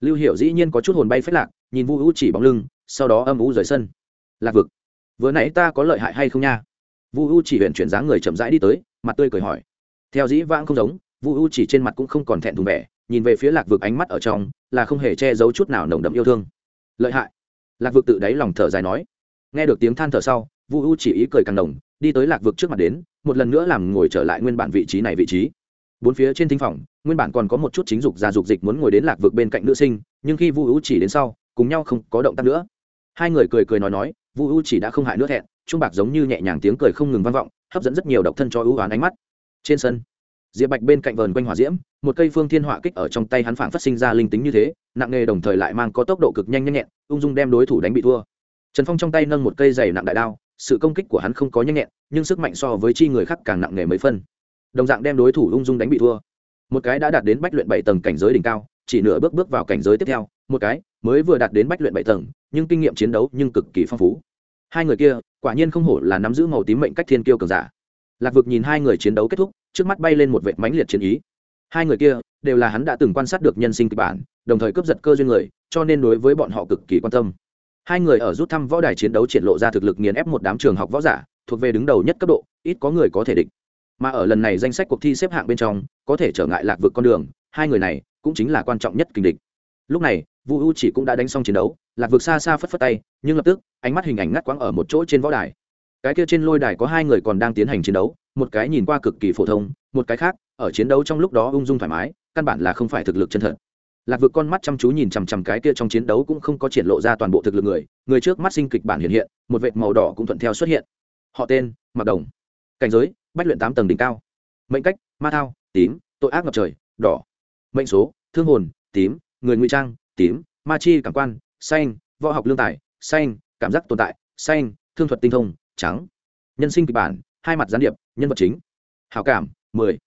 A: Lưu hiểu dĩ nhiên có chút hồn bay phết lạc, nhìn vu hữu chỉ bóng lưng, sau đó âm u rời sân lạc vực. Vừa nãy ta có lợi hại hay không nha? Vu u chỉ huyện chuyển dáng người chậm rãi đi tới, mặt tươi cười hỏi. Theo dĩ vãng không giống, vu u chỉ trên mặt cũng không còn thẹn thùng vẻ, nhìn về phía lạc vực ánh mắt ở trong, là không hề che giấu chút nào nồng đậm yêu thương. Lợi hại. Lạc vực tự đáy lòng thở dài nói. Nghe được tiếng than thở sau, vu u chỉ ý cười càng đồng đi tới lạc vực trước mặt đến, một lần nữa làm ngồi trở lại nguyên bản vị trí này vị trí. Bốn phía trên thính phòng, nguyên bản còn có một chút chính dục già dục dịch muốn ngồi đến lạc vực bên cạnh nữ sinh, nhưng khi vu u chỉ đến sau, cùng nhau không có động tác nữa. Hai người cười cười nói nói vu u chỉ đã không hại nữa thẹn trung bạc giống như nhẹ nhàng tiếng cười không ngừng vang vọng, hấp dẫn rất nhiều độc thân cho ưu oán ánh mắt. Trên sân, diệp bạch bên cạnh vờn quanh hỏa diễm, một cây phương thiên hỏa kích ở trong tay hắn phảng phát sinh ra linh tính như thế, nặng nghề đồng thời lại mang có tốc độ cực nhanh nhanh nhẹn, ung dung đem đối thủ đánh bị thua. Trần phong trong tay nâng một cây dày nặng đại đao, sự công kích của hắn không có nhanh nhẹn, nhưng sức mạnh so với chi người khác càng nặng nghề mấy phân. Đồng dạng đem đối thủ ung dung đánh bị thua. Một cái đã đạt đến bách luyện bảy tầng cảnh giới đỉnh cao, chỉ nửa bước bước vào cảnh giới tiếp theo một cái, mới vừa đạt đến bách luyện bảy tầng, nhưng kinh nghiệm chiến đấu nhưng cực kỳ phong phú. Hai người kia, quả nhiên không hổ là nắm giữ màu tím mệnh cách thiên kiêu cường giả. Lạc vực nhìn hai người chiến đấu kết thúc, trước mắt bay lên một vệ mãnh liệt chiến ý. Hai người kia, đều là hắn đã từng quan sát được nhân sinh kịch bản, đồng thời cướp giật cơ duyên người, cho nên đối với bọn họ cực kỳ quan tâm. Hai người ở rút thăm võ đài chiến đấu triển lộ ra thực lực nghiền ép một đám trường học võ giả, thuộc về đứng đầu nhất cấp độ, ít có người có thể địch. Mà ở lần này danh sách cuộc thi xếp hạng bên trong, có thể trở ngại lạc vực con đường, hai người này cũng chính là quan trọng nhất kình địch lúc này, vu u chỉ cũng đã đánh xong chiến đấu, lạc vực xa xa phất phất tay, nhưng lập tức, ánh mắt hình ảnh ngắt quãng ở một chỗ trên võ đài. Cái kia trên lôi đài có hai người còn đang tiến hành chiến đấu, một cái nhìn qua cực kỳ phổ thông, một cái khác, ở chiến đấu trong lúc đó ung dung thoải mái, căn bản là không phải thực lực chân thật. Lạc vực con mắt chăm chú nhìn chằm chằm cái kia trong chiến đấu cũng không có triển lộ ra toàn bộ thực lực người người trước mắt sinh kịch bản hiện hiện, một vệt màu đỏ cũng thuận theo xuất hiện. Họ tên mặc đồng. Cảnh giới, bách luyện tám tầng đỉnh cao. Mệnh cách, ma thao, tím, tội ác ngập trời, đỏ. Mệnh số, thương hồn, tím người ngụy trang, tím, ma chi, cảm quan, xanh, võ học lương tài, xanh, cảm giác tồn tại, xanh, thương thuật tinh thông, trắng. Nhân sinh kịch bản, hai mặt gián điệp, nhân vật chính. Hảo cảm, mười.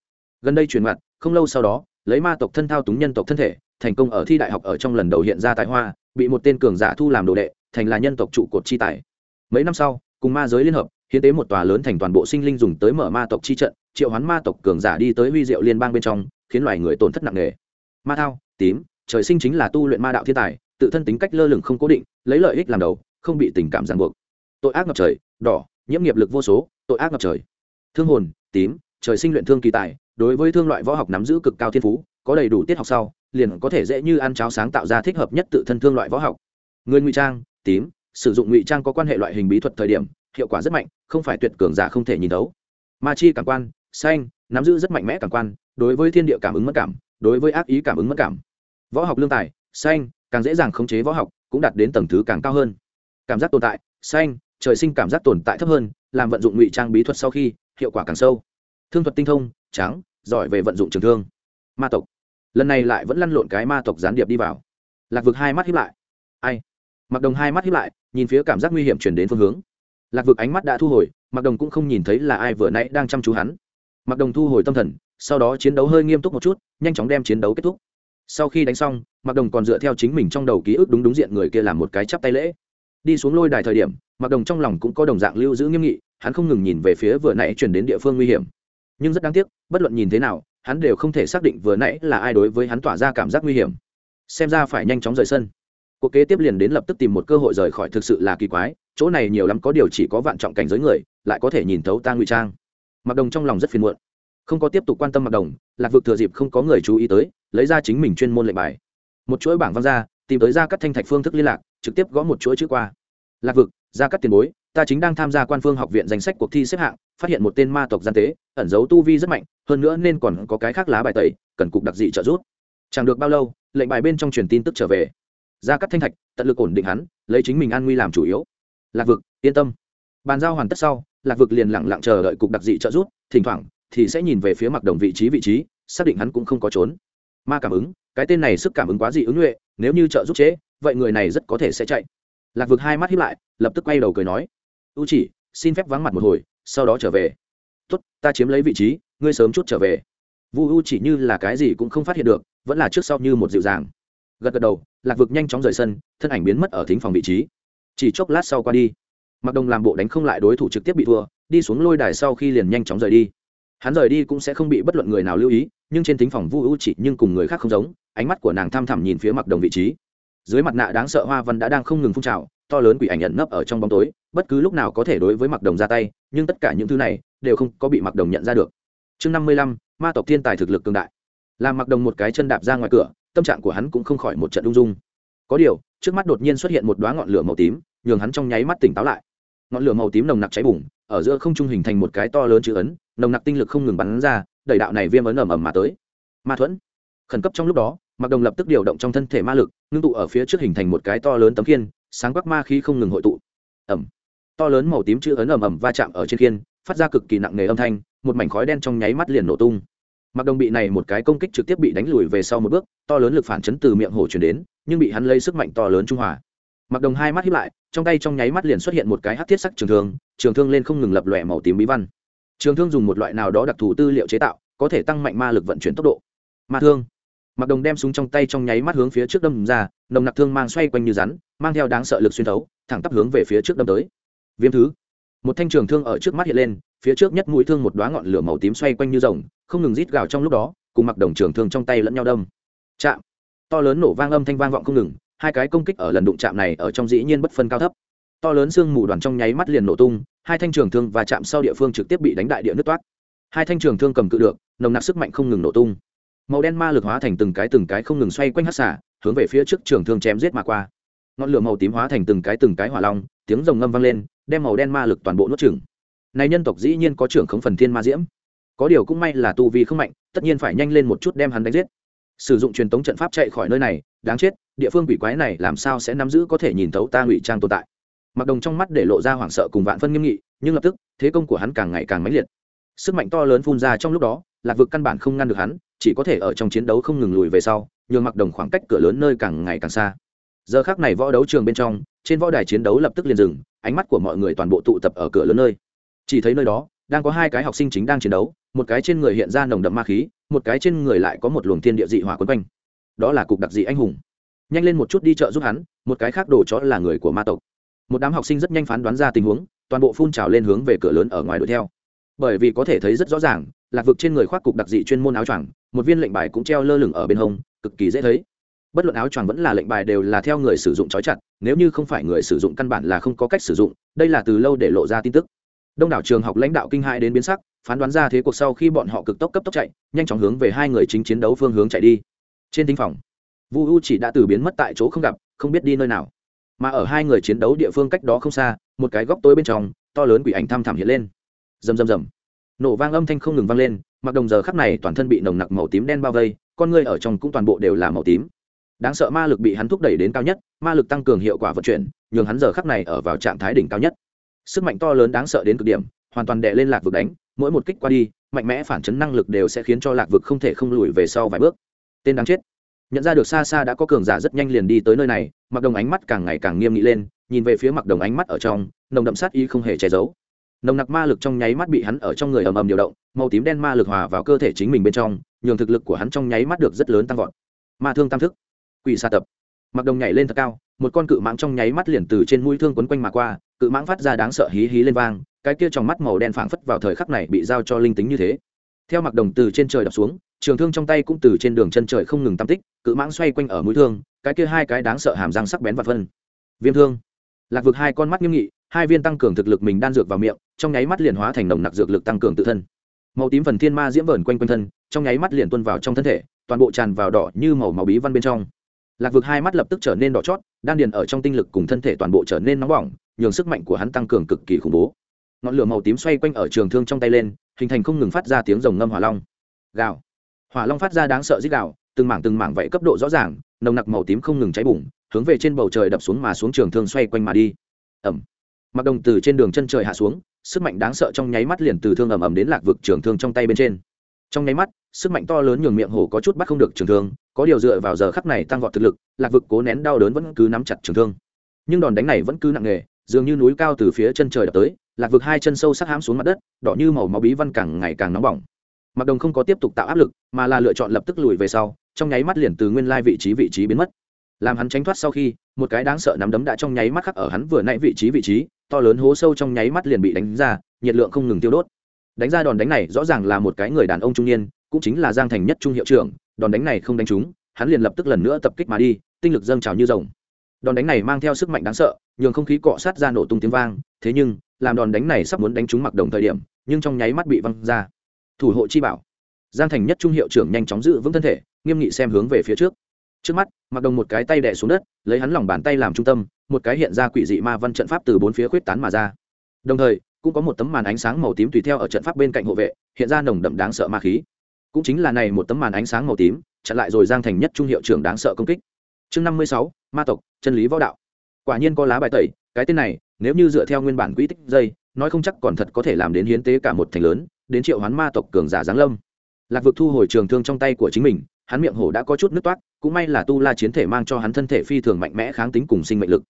A: Gần đây chuyển mặt không lâu sau đó, lấy ma tộc thân thao túng nhân tộc thân thể, thành công ở thi đại học ở trong lần đầu hiện ra tại hoa, bị một tên cường giả thu làm đồ đệ, thành là nhân tộc trụ cột chi tài. Mấy năm sau, cùng ma giới liên hợp, hiến tế một tòa lớn thành toàn bộ sinh linh dùng tới mở ma tộc chi trận, triệu hoán ma tộc cường giả đi tới huy diệu liên bang bên trong, khiến loài người tổn thất nặng nề. Ma thao, tím trời sinh chính là tu luyện ma đạo thiên tài, tự thân tính cách lơ lửng không cố định, lấy lợi ích làm đầu, không bị tình cảm ràng buộc. Tội ác ngập trời, đỏ, nhiễm nghiệp lực vô số, tội ác ngập trời. Thương hồn, tím, trời sinh luyện thương kỳ tài, đối với thương loại võ học nắm giữ cực cao thiên phú, có đầy đủ tiết học sau, liền có thể dễ như ăn cháo sáng tạo ra thích hợp nhất tự thân thương loại võ học. Người ngụy trang, tím, sử dụng ngụy trang có quan hệ loại hình bí thuật thời điểm, hiệu quả rất mạnh, không phải tuyệt cường giả không thể nhìn thấu. Ma chi cảm quan, xanh, nắm giữ rất mạnh mẽ cảm quan, đối với thiên địa cảm ứng mất cảm, đối với ác ý cảm ứng mất cảm võ học lương tài, xanh, càng dễ dàng khống chế võ học, cũng đạt đến tầng thứ càng cao hơn. Cảm giác tồn tại, xanh, trời sinh cảm giác tồn tại thấp hơn, làm vận dụng ngụy trang bí thuật sau khi, hiệu quả càng sâu. Thương thuật tinh thông, trắng, giỏi về vận dụng trường thương. Ma tộc. Lần này lại vẫn lăn lộn cái ma tộc gián điệp đi vào. Lạc vực hai mắt hiếp lại. Ai? Mặc đồng hai mắt hiếp lại, nhìn phía cảm giác nguy hiểm chuyển đến phương hướng. Lạc vực ánh mắt đã thu hồi mặc đồng cũng không nhìn thấy là ai vừa nãy đang chăm chú hắn. Mặc đồng thu hồi tâm thần, sau đó chiến đấu hơi nghiêm túc một chút, nhanh chóng đem chiến đấu kết thúc sau khi đánh xong mặc đồng còn dựa theo chính mình trong đầu ký ức đúng đúng diện người kia làm một cái chắp tay lễ. Đi xuống lôi đài thời điểm mặc đồng trong lòng cũng có đồng dạng lưu giữ nghiêm nghị, hắn không ngừng nhìn về phía vừa nãy chuyển đến địa phương nguy hiểm. Nhưng rất đáng tiếc, bất luận nhìn thế nào, hắn đều không thể xác định vừa nãy là ai đối với hắn tỏa ra cảm giác nguy hiểm. Xem ra phải nhanh chóng rời sân. Cuộc kế tiếp liền đến lập tức tìm một cơ hội rời khỏi thực sự là kỳ quái, chỗ này nhiều lắm có điều chỉ có vạn trọng cảnh giới người, lại có thể nhìn thấu ta ngụy trang. Mặc đồng trong lòng rất phiền muộn không có tiếp tục quan tâm mặc đồng, lạc vực thừa dịp không có người chú ý tới, lấy ra chính mình chuyên môn lệnh bài. Một chuỗi bảng văn ra, tìm tới ra các thanh thạch phương thức liên lạc, trực tiếp gõ một chuỗi chữ qua. Lạc vực ra các tiền bối, ta chính đang tham gia quan phương học viện danh sách cuộc thi xếp hạng, phát hiện một tên ma tộc gian tế, ẩn giấu tu vi rất mạnh, hơn nữa nên còn có cái khác lá bài tẩy, cần cục đặc dị trợ giúp. Chẳng được bao lâu, lệnh bài bên trong truyền tin tức trở về. Ra cắt thanh thạch, tận lực ổn định hắn, lấy chính mình an nguy làm chủ yếu. Lạc vực, yên tâm. Bàn giao hoàn tất sau, lạc vực liền lặng lặng chờ đợi cục đặc dị trợ giúp, thỉnh thoảng thì sẽ nhìn về phía mặc đồng vị trí vị trí, xác định hắn cũng không có trốn. Ma cảm ứng, cái tên này sức cảm ứng quá dị ứng nhuệ, nếu như trợ giúp chế, vậy người này rất có thể sẽ chạy. Lạc vực hai mắt hiếp lại, lập tức quay đầu cười nói, u chỉ, xin phép vắng mặt một hồi, sau đó trở về. Tốt, ta chiếm lấy vị trí, ngươi sớm chút trở về. Vu u chỉ như là cái gì cũng không phát hiện được, vẫn là trước sau như một dịu dàng. Gật gật đầu, lạc vực nhanh chóng rời sân, thân ảnh biến mất ở thính phòng vị trí. Chỉ chốc lát sau qua đi. Mặc đồng làm bộ đánh không lại đối thủ trực tiếp bị thua, đi xuống lôi đài sau khi liền nhanh chóng rời đi hắn rời đi cũng sẽ không bị bất luận người nào lưu ý, nhưng trên thính phòng vu u chỉ nhưng cùng người khác không giống, ánh mắt của nàng tham thẳm nhìn phía mặc đồng vị trí. Dưới mặt nạ đáng sợ hoa văn đã đang không ngừng phun trào, to lớn quỷ ảnh nhận nấp ở trong bóng tối, bất cứ lúc nào có thể đối với mặc đồng ra tay, nhưng tất cả những thứ này đều không có bị mặc đồng nhận ra được. Chương năm mươi lăm, ma tộc thiên tài thực lực cường đại. Làm mặc đồng một cái chân đạp ra ngoài cửa, tâm trạng của hắn cũng không khỏi một trận ung dung. Có điều, trước mắt đột nhiên xuất hiện một đoá ngọn lửa màu tím, nhường hắn trong nháy mắt tỉnh táo lại. Ngọn lửa màu tím nồng nặc cháy bùng, ở giữa không trung hình thành một cái to lớn chữ ấn nồng nặc tinh lực không ngừng bắn ra, đẩy đạo này viêm ấn ầm ầm mà tới. Ma thuẫn. Khẩn cấp trong lúc đó mặc đồng lập tức điều động trong thân thể ma lực, ngưng tụ ở phía trước hình thành một cái to lớn tấm khiên, sáng quắc ma khí không ngừng hội tụ. Ẩm. To lớn màu tím chữ ấn ầm ầm va chạm ở trên khiên, phát ra cực kỳ nặng nề âm thanh, một mảnh khói đen trong nháy mắt liền nổ tung. Mặc đồng bị này một cái công kích trực tiếp bị đánh lùi về sau một bước, to lớn lực phản chấn từ miệng hổ chuyển đến, nhưng bị hắn lấy sức mạnh to lớn trung hòa. Mặc đồng hai mắt hiếp lại, trong tay trong nháy mắt liền xuất hiện một cái hát thiết sắc trường thương trường thương lên không ngừng lập lòe màu tím bí văn trường thương dùng một loại nào đó đặc thù tư liệu chế tạo, có thể tăng mạnh ma lực vận chuyển tốc độ. Ma thương. Mặc đồng đem súng trong tay trong nháy mắt hướng phía trước đâm ra, nồng nặc thương mang xoay quanh như rắn, mang theo đáng sợ lực xuyên thấu, thẳng tắp hướng về phía trước đâm tới. Viêm thứ. Một thanh trường thương ở trước mắt hiện lên, phía trước nhất mũi thương một đoá ngọn lửa màu tím xoay quanh như rồng, không ngừng rít gào trong lúc đó, cùng mặc đồng trường thương trong tay lẫn nhau đâm. Chạm. To lớn nổ vang âm thanh vang vọng không ngừng, hai cái công kích ở lần đụng chạm này ở trong dĩ nhiên bất phân cao thấp. To lớn xương mù đoàn trong nháy mắt liền nổ tung hai thanh trường thương và chạm sau địa phương trực tiếp bị đánh đại địa nứt toát. Hai thanh trường thương cầm cự được, nồng nặc sức mạnh không ngừng nổ tung. Màu đen ma lực hóa thành từng cái từng cái không ngừng xoay quanh hát xả hướng về phía trước trường thương chém giết mà qua. Ngọn lửa màu tím hóa thành từng cái từng cái hỏa long, tiếng rồng ngâm vang lên, đem màu đen ma lực toàn bộ nuốt chửng. Này nhân tộc dĩ nhiên có trưởng không phần thiên ma diễm. Có điều cũng may là tu vi không mạnh, tất nhiên phải nhanh lên một chút đem hắn đánh giết. Sử dụng truyền tống trận pháp chạy khỏi nơi này, đáng chết, địa phương quỷ quái này làm sao sẽ nắm giữ có thể nhìn thấu ta ngụy trang tồn tại? Mặc đồng trong mắt để lộ ra hoảng sợ cùng vạn phân nghiêm nghị, nhưng lập tức, thế công của hắn càng ngày càng mãnh liệt. Sức mạnh to lớn phun ra trong lúc đó, lạc vực căn bản không ngăn được hắn, chỉ có thể ở trong chiến đấu không ngừng lùi về sau, nhường mặc đồng khoảng cách cửa lớn nơi càng ngày càng xa. Giờ khác này võ đấu trường bên trong, trên võ đài chiến đấu lập tức liền dừng, ánh mắt của mọi người toàn bộ tụ tập ở cửa lớn nơi. Chỉ thấy nơi đó, đang có hai cái học sinh chính đang chiến đấu, một cái trên người hiện ra nồng đậm ma khí, một cái trên người lại có một luồng thiên địa dị hỏa quấn quanh. Đó là cục đặc dị anh hùng. Nhanh lên một chút đi chợ giúp hắn, một cái khác đồ chó là người của ma tộc một đám học sinh rất nhanh phán đoán ra tình huống, toàn bộ phun trào lên hướng về cửa lớn ở ngoài đuổi theo. Bởi vì có thể thấy rất rõ ràng, lạc vực trên người khoác cục đặc dị chuyên môn áo choàng, một viên lệnh bài cũng treo lơ lửng ở bên hông, cực kỳ dễ thấy. Bất luận áo choàng vẫn là lệnh bài đều là theo người sử dụng trói chặt, nếu như không phải người sử dụng căn bản là không có cách sử dụng, đây là từ lâu để lộ ra tin tức. Đông đảo trường học lãnh đạo kinh hại đến biến sắc, phán đoán ra thế cuộc sau khi bọn họ cực tốc cấp tốc chạy, nhanh chóng hướng về hai người chính chiến đấu phương hướng chạy đi. Trên tinh phòng, vu u chỉ đã từ biến mất tại chỗ không gặp, không biết đi nơi nào mà ở hai người chiến đấu địa phương cách đó không xa, một cái góc tối bên trong, to lớn quỷ ảnh thăm thẳm hiện lên. Rầm rầm rầm. Nổ vang âm thanh không ngừng vang lên, mặc đồng giờ khắc này toàn thân bị nồng nặc màu tím đen bao vây, con người ở trong cũng toàn bộ đều là màu tím. Đáng sợ ma lực bị hắn thúc đẩy đến cao nhất, ma lực tăng cường hiệu quả vận chuyển, nhường hắn giờ khắc này ở vào trạng thái đỉnh cao nhất. Sức mạnh to lớn đáng sợ đến cực điểm, hoàn toàn đè lên lạc vực đánh, mỗi một kích qua đi, mạnh mẽ phản chấn năng lực đều sẽ khiến cho lạc vực không thể không lùi về sau vài bước. Tên đáng chết nhận ra được xa xa đã có cường giả rất nhanh liền đi tới nơi này, mặc đồng ánh mắt càng ngày càng nghiêm nghị lên, nhìn về phía mặc đồng ánh mắt ở trong, nồng đậm sát y không hề che giấu. Nồng nặc ma lực trong nháy mắt bị hắn ở trong người ầm ầm điều động, màu tím đen ma lực hòa vào cơ thể chính mình bên trong, nhường thực lực của hắn trong nháy mắt được rất lớn tăng vọt. Ma thương tam thức, quỷ xa tập. Mặc đồng nhảy lên thật cao, một con cự mãng trong nháy mắt liền từ trên mũi thương quấn quanh mà qua, cự mãng phát ra đáng sợ hí hí lên vang, cái kia trong mắt màu đen phảng phất vào thời khắc này bị giao cho linh tính như thế. Theo mặc đồng từ trên trời đập xuống trường thương trong tay cũng từ trên đường chân trời không ngừng tam tích, cự mãng xoay quanh ở mũi thương, cái kia hai cái đáng sợ hàm răng sắc bén và phân. Viêm thương. Lạc vực hai con mắt nghiêm nghị, hai viên tăng cường thực lực mình đan dược vào miệng, trong nháy mắt liền hóa thành nồng nặc dược lực tăng cường tự thân. Màu tím phần thiên ma diễm vờn quanh quanh thân, trong nháy mắt liền tuôn vào trong thân thể, toàn bộ tràn vào đỏ như màu màu bí văn bên trong. Lạc vực hai mắt lập tức trở nên đỏ chót, đan điền ở trong tinh lực cùng thân thể toàn bộ trở nên nóng bỏng, nhường sức mạnh của hắn tăng cường cực kỳ khủng bố. Ngọn lửa màu tím xoay quanh ở trường thương trong tay lên, hình thành không ngừng phát ra tiếng rồng ngâm hỏa long. Gào hỏa long phát ra đáng sợ dích đạo từng mảng từng mảng vậy cấp độ rõ ràng, nồng nặc màu tím không ngừng cháy bùng, hướng về trên bầu trời đập xuống mà xuống trường thương xoay quanh mà đi. Ẩm mặc đồng từ trên đường chân trời hạ xuống, sức mạnh đáng sợ trong nháy mắt liền từ thương ầm ầm đến lạc vực trường thương trong tay bên trên. Trong nháy mắt, sức mạnh to lớn nhường miệng hổ có chút bắt không được trường thương, có điều dựa vào giờ khắc này tăng vọt thực lực, lạc vực cố nén đau đớn vẫn cứ nắm chặt trường thương. Nhưng đòn đánh này vẫn cứ nặng nề, dường như núi cao từ phía chân trời đập tới, lạc vực hai chân sâu sắc hãm xuống mặt đất, đỏ như màu máu bí văn càng ngày càng nóng bỏng mặc đồng không có tiếp tục tạo áp lực, mà là lựa chọn lập tức lùi về sau, trong nháy mắt liền từ nguyên lai vị trí vị trí biến mất. Làm hắn tránh thoát sau khi, một cái đáng sợ nắm đấm đã trong nháy mắt khắc ở hắn vừa nãy vị trí vị trí, to lớn hố sâu trong nháy mắt liền bị đánh ra, nhiệt lượng không ngừng tiêu đốt. Đánh ra đòn đánh này rõ ràng là một cái người đàn ông trung niên, cũng chính là giang thành nhất trung hiệu trưởng, đòn đánh này không đánh trúng, hắn liền lập tức lần nữa tập kích mà đi, tinh lực dâng trào như rồng. Đòn đánh này mang theo sức mạnh đáng sợ, nhường không khí cọ sát ra nổ tung tiếng vang, thế nhưng, làm đòn đánh này sắp muốn đánh trúng mặc đồng thời điểm, nhưng trong nháy mắt bị văng ra thủ hộ chi bảo. Giang thành nhất trung hiệu trưởng nhanh chóng giữ vững thân thể, nghiêm nghị xem hướng về phía trước. Trước mắt mặc đồng một cái tay đẻ xuống đất, lấy hắn lòng bàn tay làm trung tâm, một cái hiện ra quỷ dị ma văn trận pháp từ bốn phía khuyết tán mà ra. Đồng thời, cũng có một tấm màn ánh sáng màu tím tùy theo ở trận pháp bên cạnh hộ vệ, hiện ra nồng đậm đáng sợ ma khí. Cũng chính là này một tấm màn ánh sáng màu tím, chặn lại rồi giang thành nhất trung hiệu trưởng đáng sợ công kích. Chương năm mươi sáu, ma tộc, chân lý võ đạo. Quả nhiên có lá bài tẩy, cái tên này, nếu như dựa theo nguyên bản quỹ tích dây, nói không chắc còn thật có thể làm đến hiến tế cả một thành lớn đến triệu hoán ma tộc cường giả giáng lâm. Lạc vực thu hồi trường thương trong tay của chính mình, hắn miệng hổ đã có chút nứt toát cũng may là tu la chiến thể mang cho hắn thân thể phi thường mạnh mẽ kháng tính cùng sinh mệnh lực.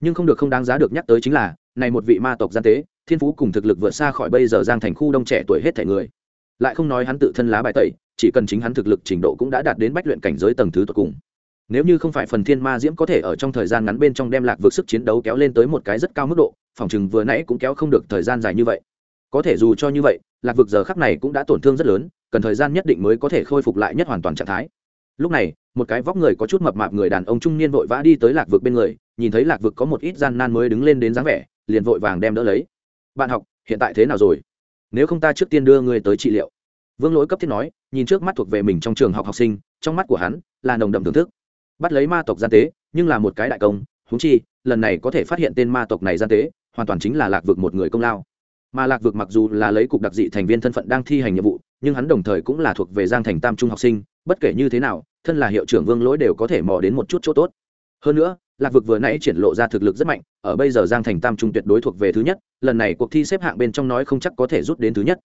A: Nhưng không được không đáng giá được nhắc tới chính là, này một vị ma tộc gian tế, thiên phú cùng thực lực vượt xa khỏi bây giờ giang thành khu đông trẻ tuổi hết thể người. Lại không nói hắn tự thân lá bài tẩy, chỉ cần chính hắn thực lực trình độ cũng đã đạt đến bách luyện cảnh giới tầng thứ tột cùng. Nếu như không phải phần thiên ma diễm có thể ở trong thời gian ngắn bên trong đem lạc vượt sức chiến đấu kéo lên tới một cái rất cao mức độ, phòng chừng vừa nãy cũng kéo không được thời gian dài như vậy. Có thể dù cho như vậy lạc vực giờ khắc này cũng đã tổn thương rất lớn, cần thời gian nhất định mới có thể khôi phục lại nhất hoàn toàn trạng thái. Lúc này, một cái vóc người có chút mập mạp người đàn ông trung niên vội vã đi tới lạc vực bên người, nhìn thấy lạc vực có một ít gian nan mới đứng lên đến dáng vẻ, liền vội vàng đem đỡ lấy. Bạn học, hiện tại thế nào rồi? Nếu không ta trước tiên đưa người tới trị liệu. Vương lỗi cấp thiết nói, nhìn trước mắt thuộc về mình trong trường học học sinh, trong mắt của hắn là nồng đậm thưởng thức. Bắt lấy ma tộc gian tế, nhưng là một cái đại công húng chi, lần này có thể phát hiện tên ma tộc này gian tế, hoàn toàn chính là lạc vực một người công lao mà lạc vực mặc dù là lấy cục đặc dị thành viên thân phận đang thi hành nhiệm vụ, nhưng hắn đồng thời cũng là thuộc về giang thành tam trung học sinh, bất kể như thế nào, thân là hiệu trưởng vương lỗi đều có thể mò đến một chút chỗ tốt. Hơn nữa, lạc vực vừa nãy triển lộ ra thực lực rất mạnh, ở bây giờ giang thành tam trung tuyệt đối thuộc về thứ nhất, lần này cuộc thi xếp hạng bên trong nói không chắc có thể rút đến thứ nhất.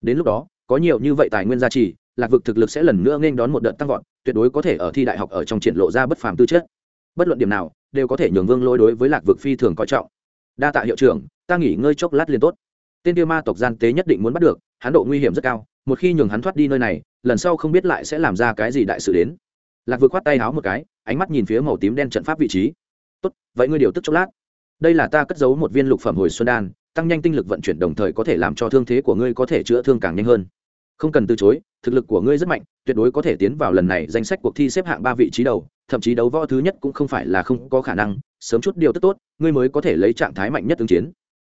A: Đến lúc đó, có nhiều như vậy tài nguyên gia trì, lạc vực thực lực sẽ lần nữa nghênh đón một đợt tăng vọt, tuyệt đối có thể ở thi đại học ở trong triển lộ ra bất phàm tư chất. Bất luận điểm nào, đều có thể nhường vương lỗi đối với lạc vực phi thường coi trọng. Đa tạ hiệu trưởng, ta nghỉ ngơi chốc lát liền tốt tên tiêu ma tộc gian tế nhất định muốn bắt được, hắn độ nguy hiểm rất cao, một khi nhường hắn thoát đi nơi này, lần sau không biết lại sẽ làm ra cái gì đại sự đến. Lạc vực khoát tay háo một cái, ánh mắt nhìn phía màu tím đen trận pháp vị trí. Tốt, vậy ngươi điều tức chốc lát. Đây là ta cất giấu một viên lục phẩm hồi xuân đan, tăng nhanh tinh lực vận chuyển đồng thời có thể làm cho thương thế của ngươi có thể chữa thương càng nhanh hơn. Không cần từ chối, thực lực của ngươi rất mạnh, tuyệt đối có thể tiến vào lần này danh sách cuộc thi xếp hạng ba vị trí đầu, thậm chí đấu võ thứ nhất cũng không phải là không có khả năng, sớm chút điều tức tốt, ngươi mới có thể lấy trạng thái mạnh nhất ứng chiến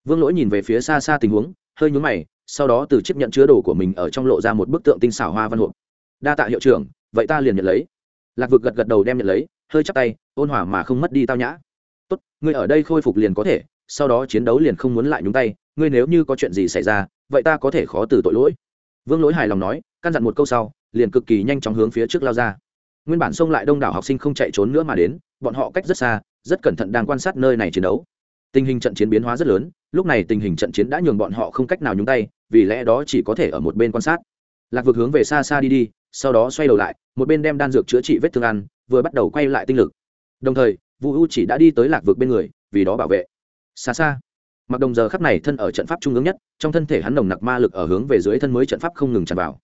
A: vương lỗi nhìn về phía xa xa tình huống, hơi nhúng mày, sau đó từ chiếc nhận chứa đồ của mình ở trong lộ ra một bức tượng tinh xảo hoa văn hộp. Đa tạ hiệu trưởng, vậy ta liền nhận lấy. Lạc vực gật gật đầu đem nhận lấy, hơi chắc tay, ôn hòa mà không mất đi tao nhã. Tốt, ngươi ở đây khôi phục liền có thể, sau đó chiến đấu liền không muốn lại nhúng tay, ngươi nếu như có chuyện gì xảy ra, vậy ta có thể khó từ tội lỗi. Vương lỗi hài lòng nói, căn dặn một câu sau, liền cực kỳ nhanh chóng hướng phía trước lao ra. Nguyên bản xông lại đông đảo học sinh không chạy trốn nữa mà đến, bọn họ cách rất xa, rất cẩn thận đang quan sát nơi này chiến đấu. Tình hình trận chiến biến hóa rất lớn lúc này tình hình trận chiến đã nhường bọn họ không cách nào nhúng tay, vì lẽ đó chỉ có thể ở một bên quan sát. Lạc vực hướng về xa xa đi đi, sau đó xoay đầu lại, một bên đem đan dược chữa trị vết thương ăn, vừa bắt đầu quay lại tinh lực. Đồng thời vũ u chỉ đã đi tới lạc vực bên người, vì đó bảo vệ. Xa xa. Mặc đồng giờ khắp này thân ở trận pháp trung ương nhất, trong thân thể hắn nồng nặc ma lực ở hướng về dưới thân mới trận pháp không ngừng tràn vào.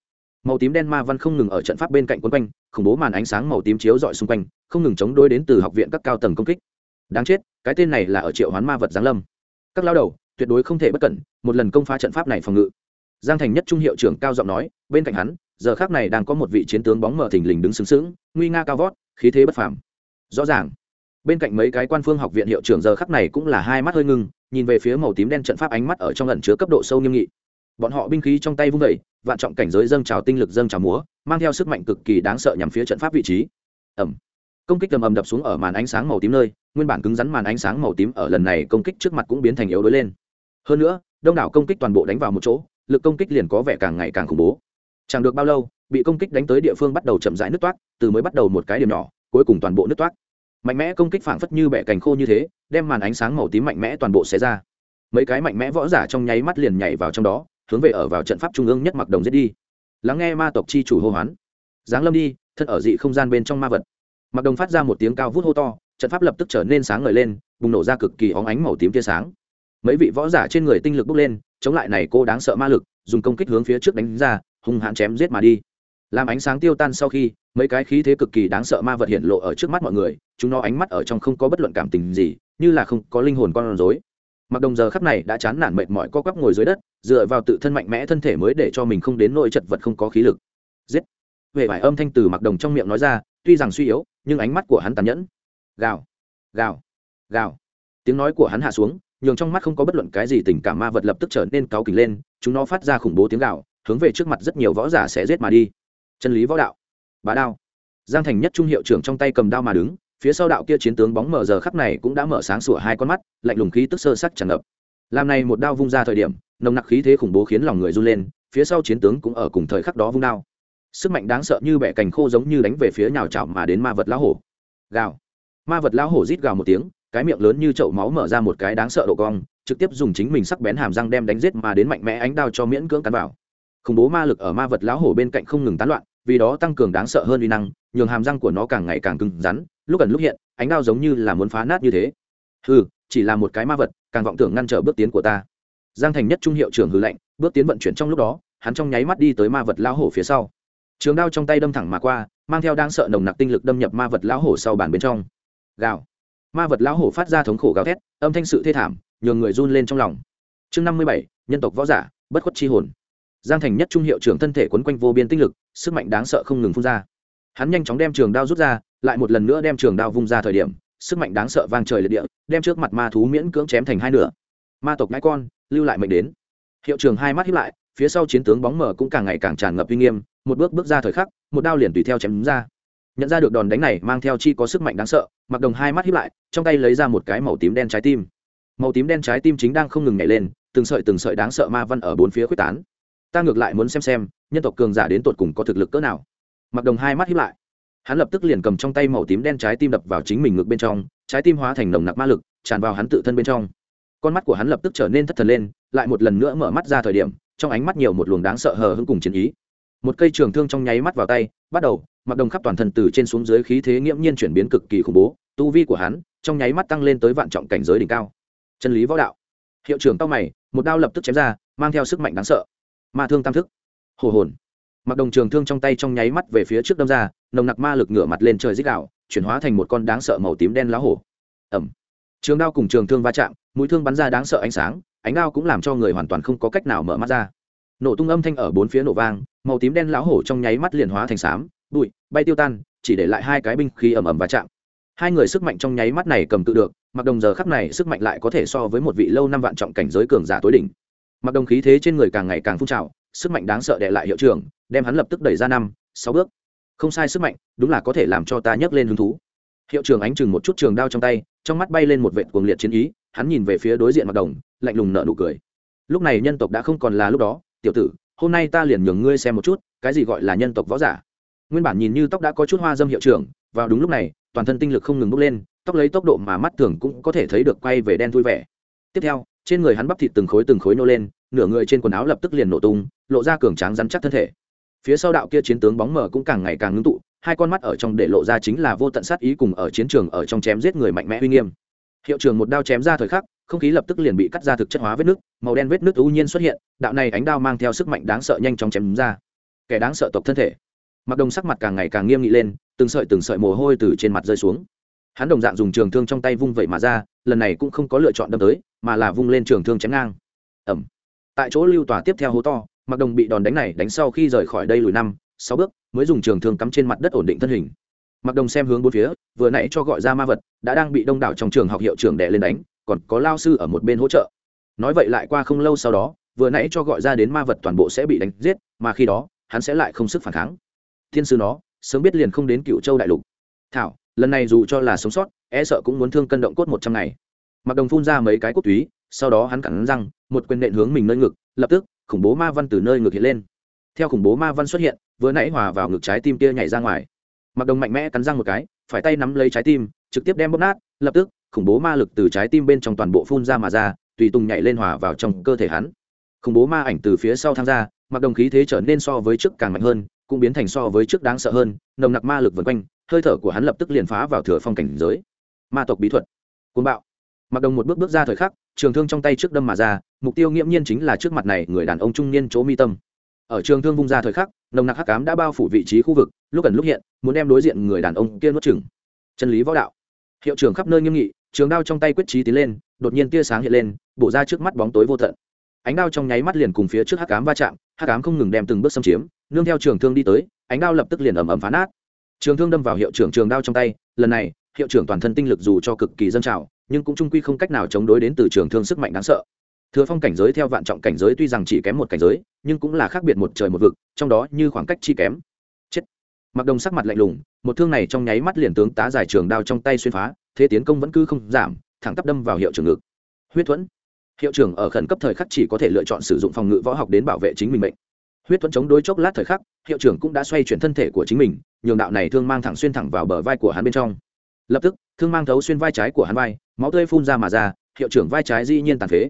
A: Màu tím đen ma văn không ngừng ở trận pháp bên cạnh quấn quanh, khủng bố màn ánh sáng màu tím chiếu rọi xung quanh, không ngừng chống đối đến từ học viện các cao tầng công kích. Đáng chết, cái tên này là ở triệu hoán ma vật giáng lâm các lao đầu, tuyệt đối không thể bất cẩn, một lần công phá trận pháp này phòng ngự. Giang thành nhất trung hiệu trưởng cao giọng nói, bên cạnh hắn, giờ khác này đang có một vị chiến tướng bóng mở thình lình đứng xứng xứng nguy nga cao vót, khí thế bất phàm. Rõ ràng, bên cạnh mấy cái quan phương học viện hiệu trưởng giờ khắc này cũng là hai mắt hơi ngưng, nhìn về phía màu tím đen trận pháp ánh mắt ở trong ẩn chứa cấp độ sâu nghiêm nghị. Bọn họ binh khí trong tay vung vẩy vạn trọng cảnh giới dâng trào tinh lực dâng trào múa, mang theo sức mạnh cực kỳ đáng sợ nhằm phía trận pháp vị trí. Ẩm công kích tầm ầm đập xuống ở màn ánh sáng màu tím nơi, nguyên bản cứng rắn màn ánh sáng màu tím ở lần này công kích trước mặt cũng biến thành yếu đuối lên. Hơn nữa, đông đảo công kích toàn bộ đánh vào một chỗ, lực công kích liền có vẻ càng ngày càng khủng bố. Chẳng được bao lâu, bị công kích đánh tới địa phương bắt đầu chậm rãi nứt toát từ mới bắt đầu một cái điểm nhỏ, cuối cùng toàn bộ nứt toát mạnh mẽ công kích phảng phất như bẻ cành khô như thế, đem màn ánh sáng màu tím mạnh mẽ toàn bộ xé ra. Mấy cái mạnh mẽ võ giả trong nháy mắt liền nhảy vào trong đó, hướng về ở vào trận pháp trung ương nhất mặc đồng giết đi. Lắng nghe ma tộc chi chủ hô hoán. Giáng lâm đi, thân ở dị không gian bên trong ma vật mặc đồng phát ra một tiếng cao vút hô to, trận pháp lập tức trở nên sáng ngời lên, bùng nổ ra cực kỳ óng ánh màu tím tia sáng. Mấy vị võ giả trên người tinh lực bốc lên, chống lại này cô đáng sợ ma lực, dùng công kích hướng phía trước đánh ra, hung hãn chém giết mà đi. Làm ánh sáng tiêu tan sau khi, mấy cái khí thế cực kỳ đáng sợ ma vật hiện lộ ở trước mắt mọi người, chúng nó ánh mắt ở trong không có bất luận cảm tình gì, như là không có linh hồn con rối. Mặc đồng giờ khắp này đã chán nản mệt mỏi co quắp ngồi dưới đất, dựa vào tự thân mạnh mẽ thân thể mới để cho mình không đến nỗi chật vật không có khí lực. Giết! Về vải âm thanh từ mặc đồng trong miệng nói ra tuy rằng suy yếu, nhưng ánh mắt của hắn tàn nhẫn. Gào gào gào. Tiếng nói của hắn hạ xuống, nhường trong mắt không có bất luận cái gì tình cảm ma vật lập tức trở nên cáu kỉnh lên, chúng nó phát ra khủng bố tiếng gào, hướng về trước mặt rất nhiều võ giả sẽ giết mà đi. Chân lý võ đạo, bá đao. Giang thành nhất trung hiệu trưởng trong tay cầm đao mà đứng, phía sau đạo kia chiến tướng bóng mở giờ khắc này cũng đã mở sáng sủa hai con mắt, lạnh lùng khí tức sơ sắc tràn ngập. Làm này một đao vung ra thời điểm, nồng nặc khí thế khủng bố khiến lòng người run lên, phía sau chiến tướng cũng ở cùng thời khắc đó vung đao sức mạnh đáng sợ như bẻ cành khô giống như đánh về phía nhào chảo mà đến ma vật lão hổ. Gào. Ma vật lão hổ rít gào một tiếng cái miệng lớn như chậu máu mở ra một cái đáng sợ độ cong trực tiếp dùng chính mình sắc bén hàm răng đem đánh giết mà đến mạnh mẽ ánh đao cho miễn cưỡng cắn vào. Khủng bố ma lực ở ma vật lão hổ bên cạnh không ngừng tán loạn vì đó tăng cường đáng sợ hơn uy năng nhường hàm răng của nó càng ngày càng cứng rắn lúc gần lúc hiện ánh đao giống như là muốn phá nát như thế. Hừ, chỉ là một cái ma vật càng vọng tưởng ngăn trở bước tiến của ta. Giang thành nhất trung hiệu trưởng hư lệnh bước tiến vận chuyển trong lúc đó hắn trong nháy mắt đi tới ma vật lão hổ phía sau trường đao trong tay đâm thẳng mà qua, mang theo đang sợ nồng nặc tinh lực đâm nhập ma vật lão hổ sau bàn bên trong. Gào. Ma vật lão hổ phát ra thống khổ gào thét, âm thanh sự thê thảm, nhường người run lên trong lòng. Chương năm mươi bảy, nhân tộc võ giả, bất khuất chi hồn. Giang thành nhất trung hiệu trưởng thân thể quấn quanh vô biên tinh lực, sức mạnh đáng sợ không ngừng phun ra. Hắn nhanh chóng đem trường đao rút ra, lại một lần nữa đem trường đao vung ra thời điểm, sức mạnh đáng sợ vang trời liệt địa, đem trước mặt ma thú miễn cưỡng chém thành hai nửa. Ma tộc ngãi con, lưu lại mệnh đến. Hiệu trường hai mắt hiếp lại, phía sau chiến tướng bóng mờ cũng càng ngày càng tràn ngập uy nghiêm một bước bước ra thời khắc, một đao liền tùy theo chém đúng ra. Nhận ra được đòn đánh này mang theo chi có sức mạnh đáng sợ mặc đồng hai mắt hiếp lại, trong tay lấy ra một cái màu tím đen trái tim. Màu tím đen trái tim chính đang không ngừng nhảy lên, từng sợi từng sợi đáng sợ ma văn ở bốn phía quyết tán. Ta ngược lại muốn xem xem, nhân tộc cường giả đến tột cùng có thực lực cỡ nào. Mặc đồng hai mắt hiếp lại. Hắn lập tức liền cầm trong tay màu tím đen trái tim đập vào chính mình ngực bên trong, trái tim hóa thành nồng nặc ma lực, tràn vào hắn tự thân bên trong. Con mắt của hắn lập tức trở nên thất thần lên, lại một lần nữa mở mắt ra thời điểm, trong ánh mắt nhiều một luồng đáng sợ hờ hững cùng chiến ý một cây trường thương trong nháy mắt vào tay, bắt đầu, mặc đồng khắp toàn thân từ trên xuống dưới khí thế nghiễm nhiên chuyển biến cực kỳ khủng bố, tu vi của hắn trong nháy mắt tăng lên tới vạn trọng cảnh giới đỉnh cao. Chân lý võ đạo. Hiệu trưởng tao mày, một đao lập tức chém ra, mang theo sức mạnh đáng sợ. Ma thương tam thức. Hồ hồn. Mặc đồng trường thương trong tay trong nháy mắt về phía trước đâm ra, nồng nặc ma lực ngửa mặt lên trời dích đạo chuyển hóa thành một con đáng sợ màu tím đen lá hổ. Ẩm trường đao cùng trường thương va chạm, mũi thương bắn ra đáng sợ ánh sáng, ánh đao cũng làm cho người hoàn toàn không có cách nào mở mắt ra nổ tung âm thanh ở bốn phía nổ vang, màu tím đen lão hổ trong nháy mắt liền hóa thành xám, bụi, bay tiêu tan, chỉ để lại hai cái binh khí ẩm ẩm và chạm. Hai người sức mạnh trong nháy mắt này cầm tự được, mặc đồng giờ khắc này sức mạnh lại có thể so với một vị lâu năm vạn trọng cảnh giới cường giả tối đỉnh. Mặc đồng khí thế trên người càng ngày càng phun trào, sức mạnh đáng sợ đệ lại hiệu trưởng, đem hắn lập tức đẩy ra năm, sáu bước. Không sai sức mạnh, đúng là có thể làm cho ta nhấc lên hứng thú. Hiệu trưởng ánh chừng một chút trường đao trong tay, trong mắt bay lên một vệt cuồng liệt chiến ý, hắn nhìn về phía đối diện mặc đồng, lạnh lùng nợ nụ cười. Lúc này nhân tộc đã không còn là lúc đó tiểu tử, hôm nay ta liền nhường ngươi xem một chút, cái gì gọi là nhân tộc võ giả. Nguyên bản nhìn như tóc đã có chút hoa dâm hiệu trưởng, vào đúng lúc này, toàn thân tinh lực không ngừng bốc lên, tóc lấy tốc độ mà mắt thường cũng có thể thấy được quay về đen vui vẻ. Tiếp theo, trên người hắn bắp thịt từng khối từng khối nô lên, nửa người trên quần áo lập tức liền nổ tung, lộ ra cường tráng rắn chắc thân thể. Phía sau đạo kia chiến tướng bóng mờ cũng càng ngày càng ngưng tụ, hai con mắt ở trong để lộ ra chính là vô tận sát ý cùng ở chiến trường ở trong chém giết người mạnh mẽ uy nghiêm. Hiệu trường một đao chém ra thời khắc không khí lập tức liền bị cắt ra thực chất hóa vết nước, màu đen vết nước ưu nhiên xuất hiện, đạo này ánh đao mang theo sức mạnh đáng sợ nhanh chóng chém ra. Kẻ đáng sợ tộc thân thể. Mặc đồng sắc mặt càng ngày càng nghiêm nghị lên, từng sợi từng sợi mồ hôi từ trên mặt rơi xuống. Hắn đồng dạng dùng trường thương trong tay vung vẩy mà ra, lần này cũng không có lựa chọn đâm tới, mà là vung lên trường thương chém ngang. Ẩm tại chỗ lưu tòa tiếp theo hố to, mặc đồng bị đòn đánh này đánh sau khi rời khỏi đây lùi năm, sáu bước, mới dùng trường thương cắm trên mặt đất ổn định thân hình. Mặc đồng xem hướng bốn phía, vừa nãy cho gọi ra ma vật, đã đang bị đông đảo trong trường học hiệu trưởng đẻ lên đánh còn có lao sư ở một bên hỗ trợ. Nói vậy lại qua không lâu sau đó, vừa nãy cho gọi ra đến ma vật toàn bộ sẽ bị đánh giết, mà khi đó, hắn sẽ lại không sức phản kháng. Thiên sư nó, sớm biết liền không đến cựu châu đại lục. Thảo, lần này dù cho là sống sót e sợ cũng muốn thương cân động cốt một trăm ngày. Mặc đồng phun ra mấy cái cốt túy, sau đó hắn cắn răng, một quyền nện hướng mình nơi ngực, lập tức, khủng bố ma văn từ nơi ngực hiện lên. Theo khủng bố ma văn xuất hiện, vừa nãy hòa vào ngực trái tim kia nhảy ra ngoài. Mặc đồng mạnh mẽ cắn răng một cái, phải tay nắm lấy trái tim, trực tiếp đem bóp nát, lập tức khủng bố ma lực từ trái tim bên trong toàn bộ phun ra mà ra, tùy tùng nhảy lên hòa vào trong cơ thể hắn. Khủng bố ma ảnh từ phía sau tham gia mặc đồng khí thế trở nên so với trước càng mạnh hơn, cũng biến thành so với trước đáng sợ hơn, nồng nặc ma lực vần quanh, hơi thở của hắn lập tức liền phá vào thừa phong cảnh giới. Ma tộc bí thuật. Côn bạo. Mặc đồng một bước bước ra thời khắc, trường thương trong tay trước đâm mà ra, mục tiêu nghiễm nhiên chính là trước mặt này người đàn ông trung niên chỗ mi tâm. Ở trường thương vung ra thời khắc, nồng nặc hắc cám đã bao phủ vị trí khu vực, lúc gần lúc hiện, muốn đem đối diện người đàn ông kia nuốt chừng chân lý võ đạo. Hiệu trưởng khắp nơi nghiêm nghị trường đao trong tay quyết trí tiến lên, đột nhiên tia sáng hiện lên, bổ ra trước mắt bóng tối vô tận. Ánh đao trong nháy mắt liền cùng phía trước hắc cám va chạm, hắc cám không ngừng đem từng bước xâm chiếm, nương theo trường thương đi tới, ánh đao lập tức liền ầm ầm phá nát. Trường thương đâm vào hiệu trưởng trường đao trong tay, lần này, hiệu trưởng toàn thân tinh lực dù cho cực kỳ dân trào, nhưng cũng trung quy không cách nào chống đối đến từ trường thương sức mạnh đáng sợ. Thừa phong cảnh giới theo vạn trọng cảnh giới tuy rằng chỉ kém một cảnh giới, nhưng cũng là khác biệt một trời một vực, trong đó như khoảng cách chi kém. Chết. mặc đồng sắc mặt lạnh lùng, một thương này trong nháy mắt liền tướng tá giải trường đao trong tay xuyên phá thế tiến công vẫn cứ không giảm, thẳng tắp đâm vào hiệu trưởng ngực. Huyết thuẫn. Hiệu trưởng ở khẩn cấp thời khắc chỉ có thể lựa chọn sử dụng phòng ngự võ học đến bảo vệ chính mình bệnh huyết thuẫn chống đối chốc lát thời khắc, hiệu trưởng cũng đã xoay chuyển thân thể của chính mình, nhường đạo này thương mang thẳng xuyên thẳng vào bờ vai của hắn bên trong. Lập tức, thương mang thấu xuyên vai trái của hắn vai, máu tươi phun ra mà ra, hiệu trưởng vai trái dĩ nhiên tàn phế.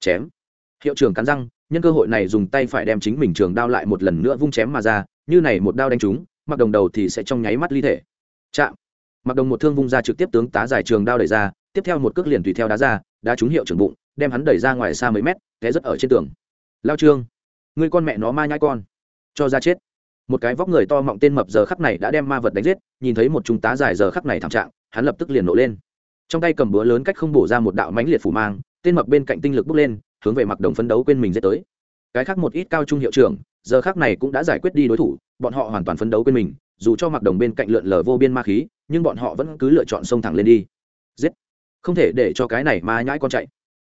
A: Chém. Hiệu trưởng cắn răng, nhân cơ hội này dùng tay phải đem chính mình trường đao lại một lần nữa vung chém mà ra, như này một đao đánh trúng, mặc đồng đầu thì sẽ trong nháy mắt ly thể. Chạm mặc đồng một thương vung ra trực tiếp tướng tá giải trường đao đẩy ra, tiếp theo một cước liền tùy theo đá ra, đá trúng hiệu trưởng bụng, đem hắn đẩy ra ngoài xa mấy mét, té rất ở trên tường. Lao trương, người con mẹ nó ma nhai con, cho ra chết. Một cái vóc người to mọng tên mập giờ khắc này đã đem ma vật đánh giết, nhìn thấy một trung tá giải giờ khắc này thảm trạng, hắn lập tức liền nổ lên. Trong tay cầm búa lớn cách không bổ ra một đạo mãnh liệt phủ mang, tên mập bên cạnh tinh lực bước lên, hướng về mặc đồng phấn đấu quên mình dễ tới. Cái khác một ít cao trung hiệu trưởng, giờ khác này cũng đã giải quyết đi đối thủ, bọn họ hoàn toàn phấn đấu quên mình, dù cho mặc đồng bên cạnh lượn lờ vô biên ma khí nhưng bọn họ vẫn cứ lựa chọn xông thẳng lên đi. Giết. Không thể để cho cái này ma nhãi con chạy.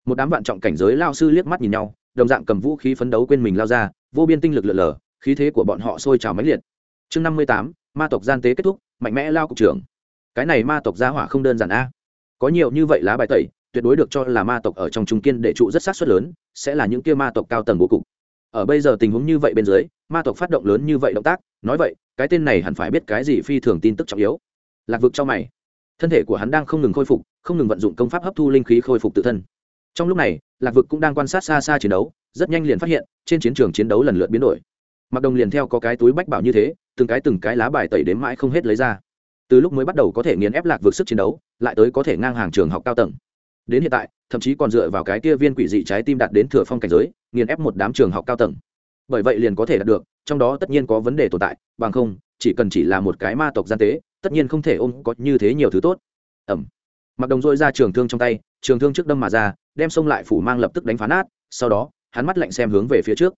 A: Một đám vạn trọng cảnh giới lao sư liếc mắt nhìn nhau, đồng dạng cầm vũ khí phấn đấu quên mình lao ra, vô biên tinh lực lượn lờ, khí thế của bọn họ sôi trào mãnh liệt. Chương năm mươi tám, ma tộc gian tế kết thúc, mạnh mẽ lao cục trưởng. Cái này ma tộc gia hỏa không đơn giản a. Có nhiều như vậy lá bài tẩy, tuyệt đối được cho là ma tộc ở trong trung kiên để trụ rất sát xuất lớn, sẽ là những kia ma tộc cao tầng bố cục. Ở bây giờ tình huống như vậy bên dưới, ma tộc phát động lớn như vậy động tác, nói vậy, cái tên này hẳn phải biết cái gì phi thường tin tức trọng yếu lạc vực cho mày. Thân thể của hắn đang không ngừng khôi phục, không ngừng vận dụng công pháp hấp thu linh khí khôi phục tự thân. Trong lúc này, lạc vực cũng đang quan sát xa xa chiến đấu, rất nhanh liền phát hiện, trên chiến trường chiến đấu lần lượt biến đổi. Mặc đồng liền theo có cái túi bách bảo như thế, từng cái từng cái lá bài tẩy đến mãi không hết lấy ra. Từ lúc mới bắt đầu có thể nghiền ép lạc vực sức chiến đấu, lại tới có thể ngang hàng trường học cao tầng. Đến hiện tại, thậm chí còn dựa vào cái kia viên quỷ dị trái tim đạt đến thừa phong cảnh giới, nghiền ép một đám trường học cao tầng. Bởi vậy liền có thể đạt được, trong đó tất nhiên có vấn đề tồn tại, bằng không, chỉ cần chỉ là một cái ma tộc gian tế tất nhiên không thể ôm có như thế nhiều thứ tốt. Ẩm. Mặc đồng dội ra trường thương trong tay, trường thương trước đâm mà ra, đem xông lại phủ mang lập tức đánh phá nát, sau đó, hắn mắt lạnh xem hướng về phía trước.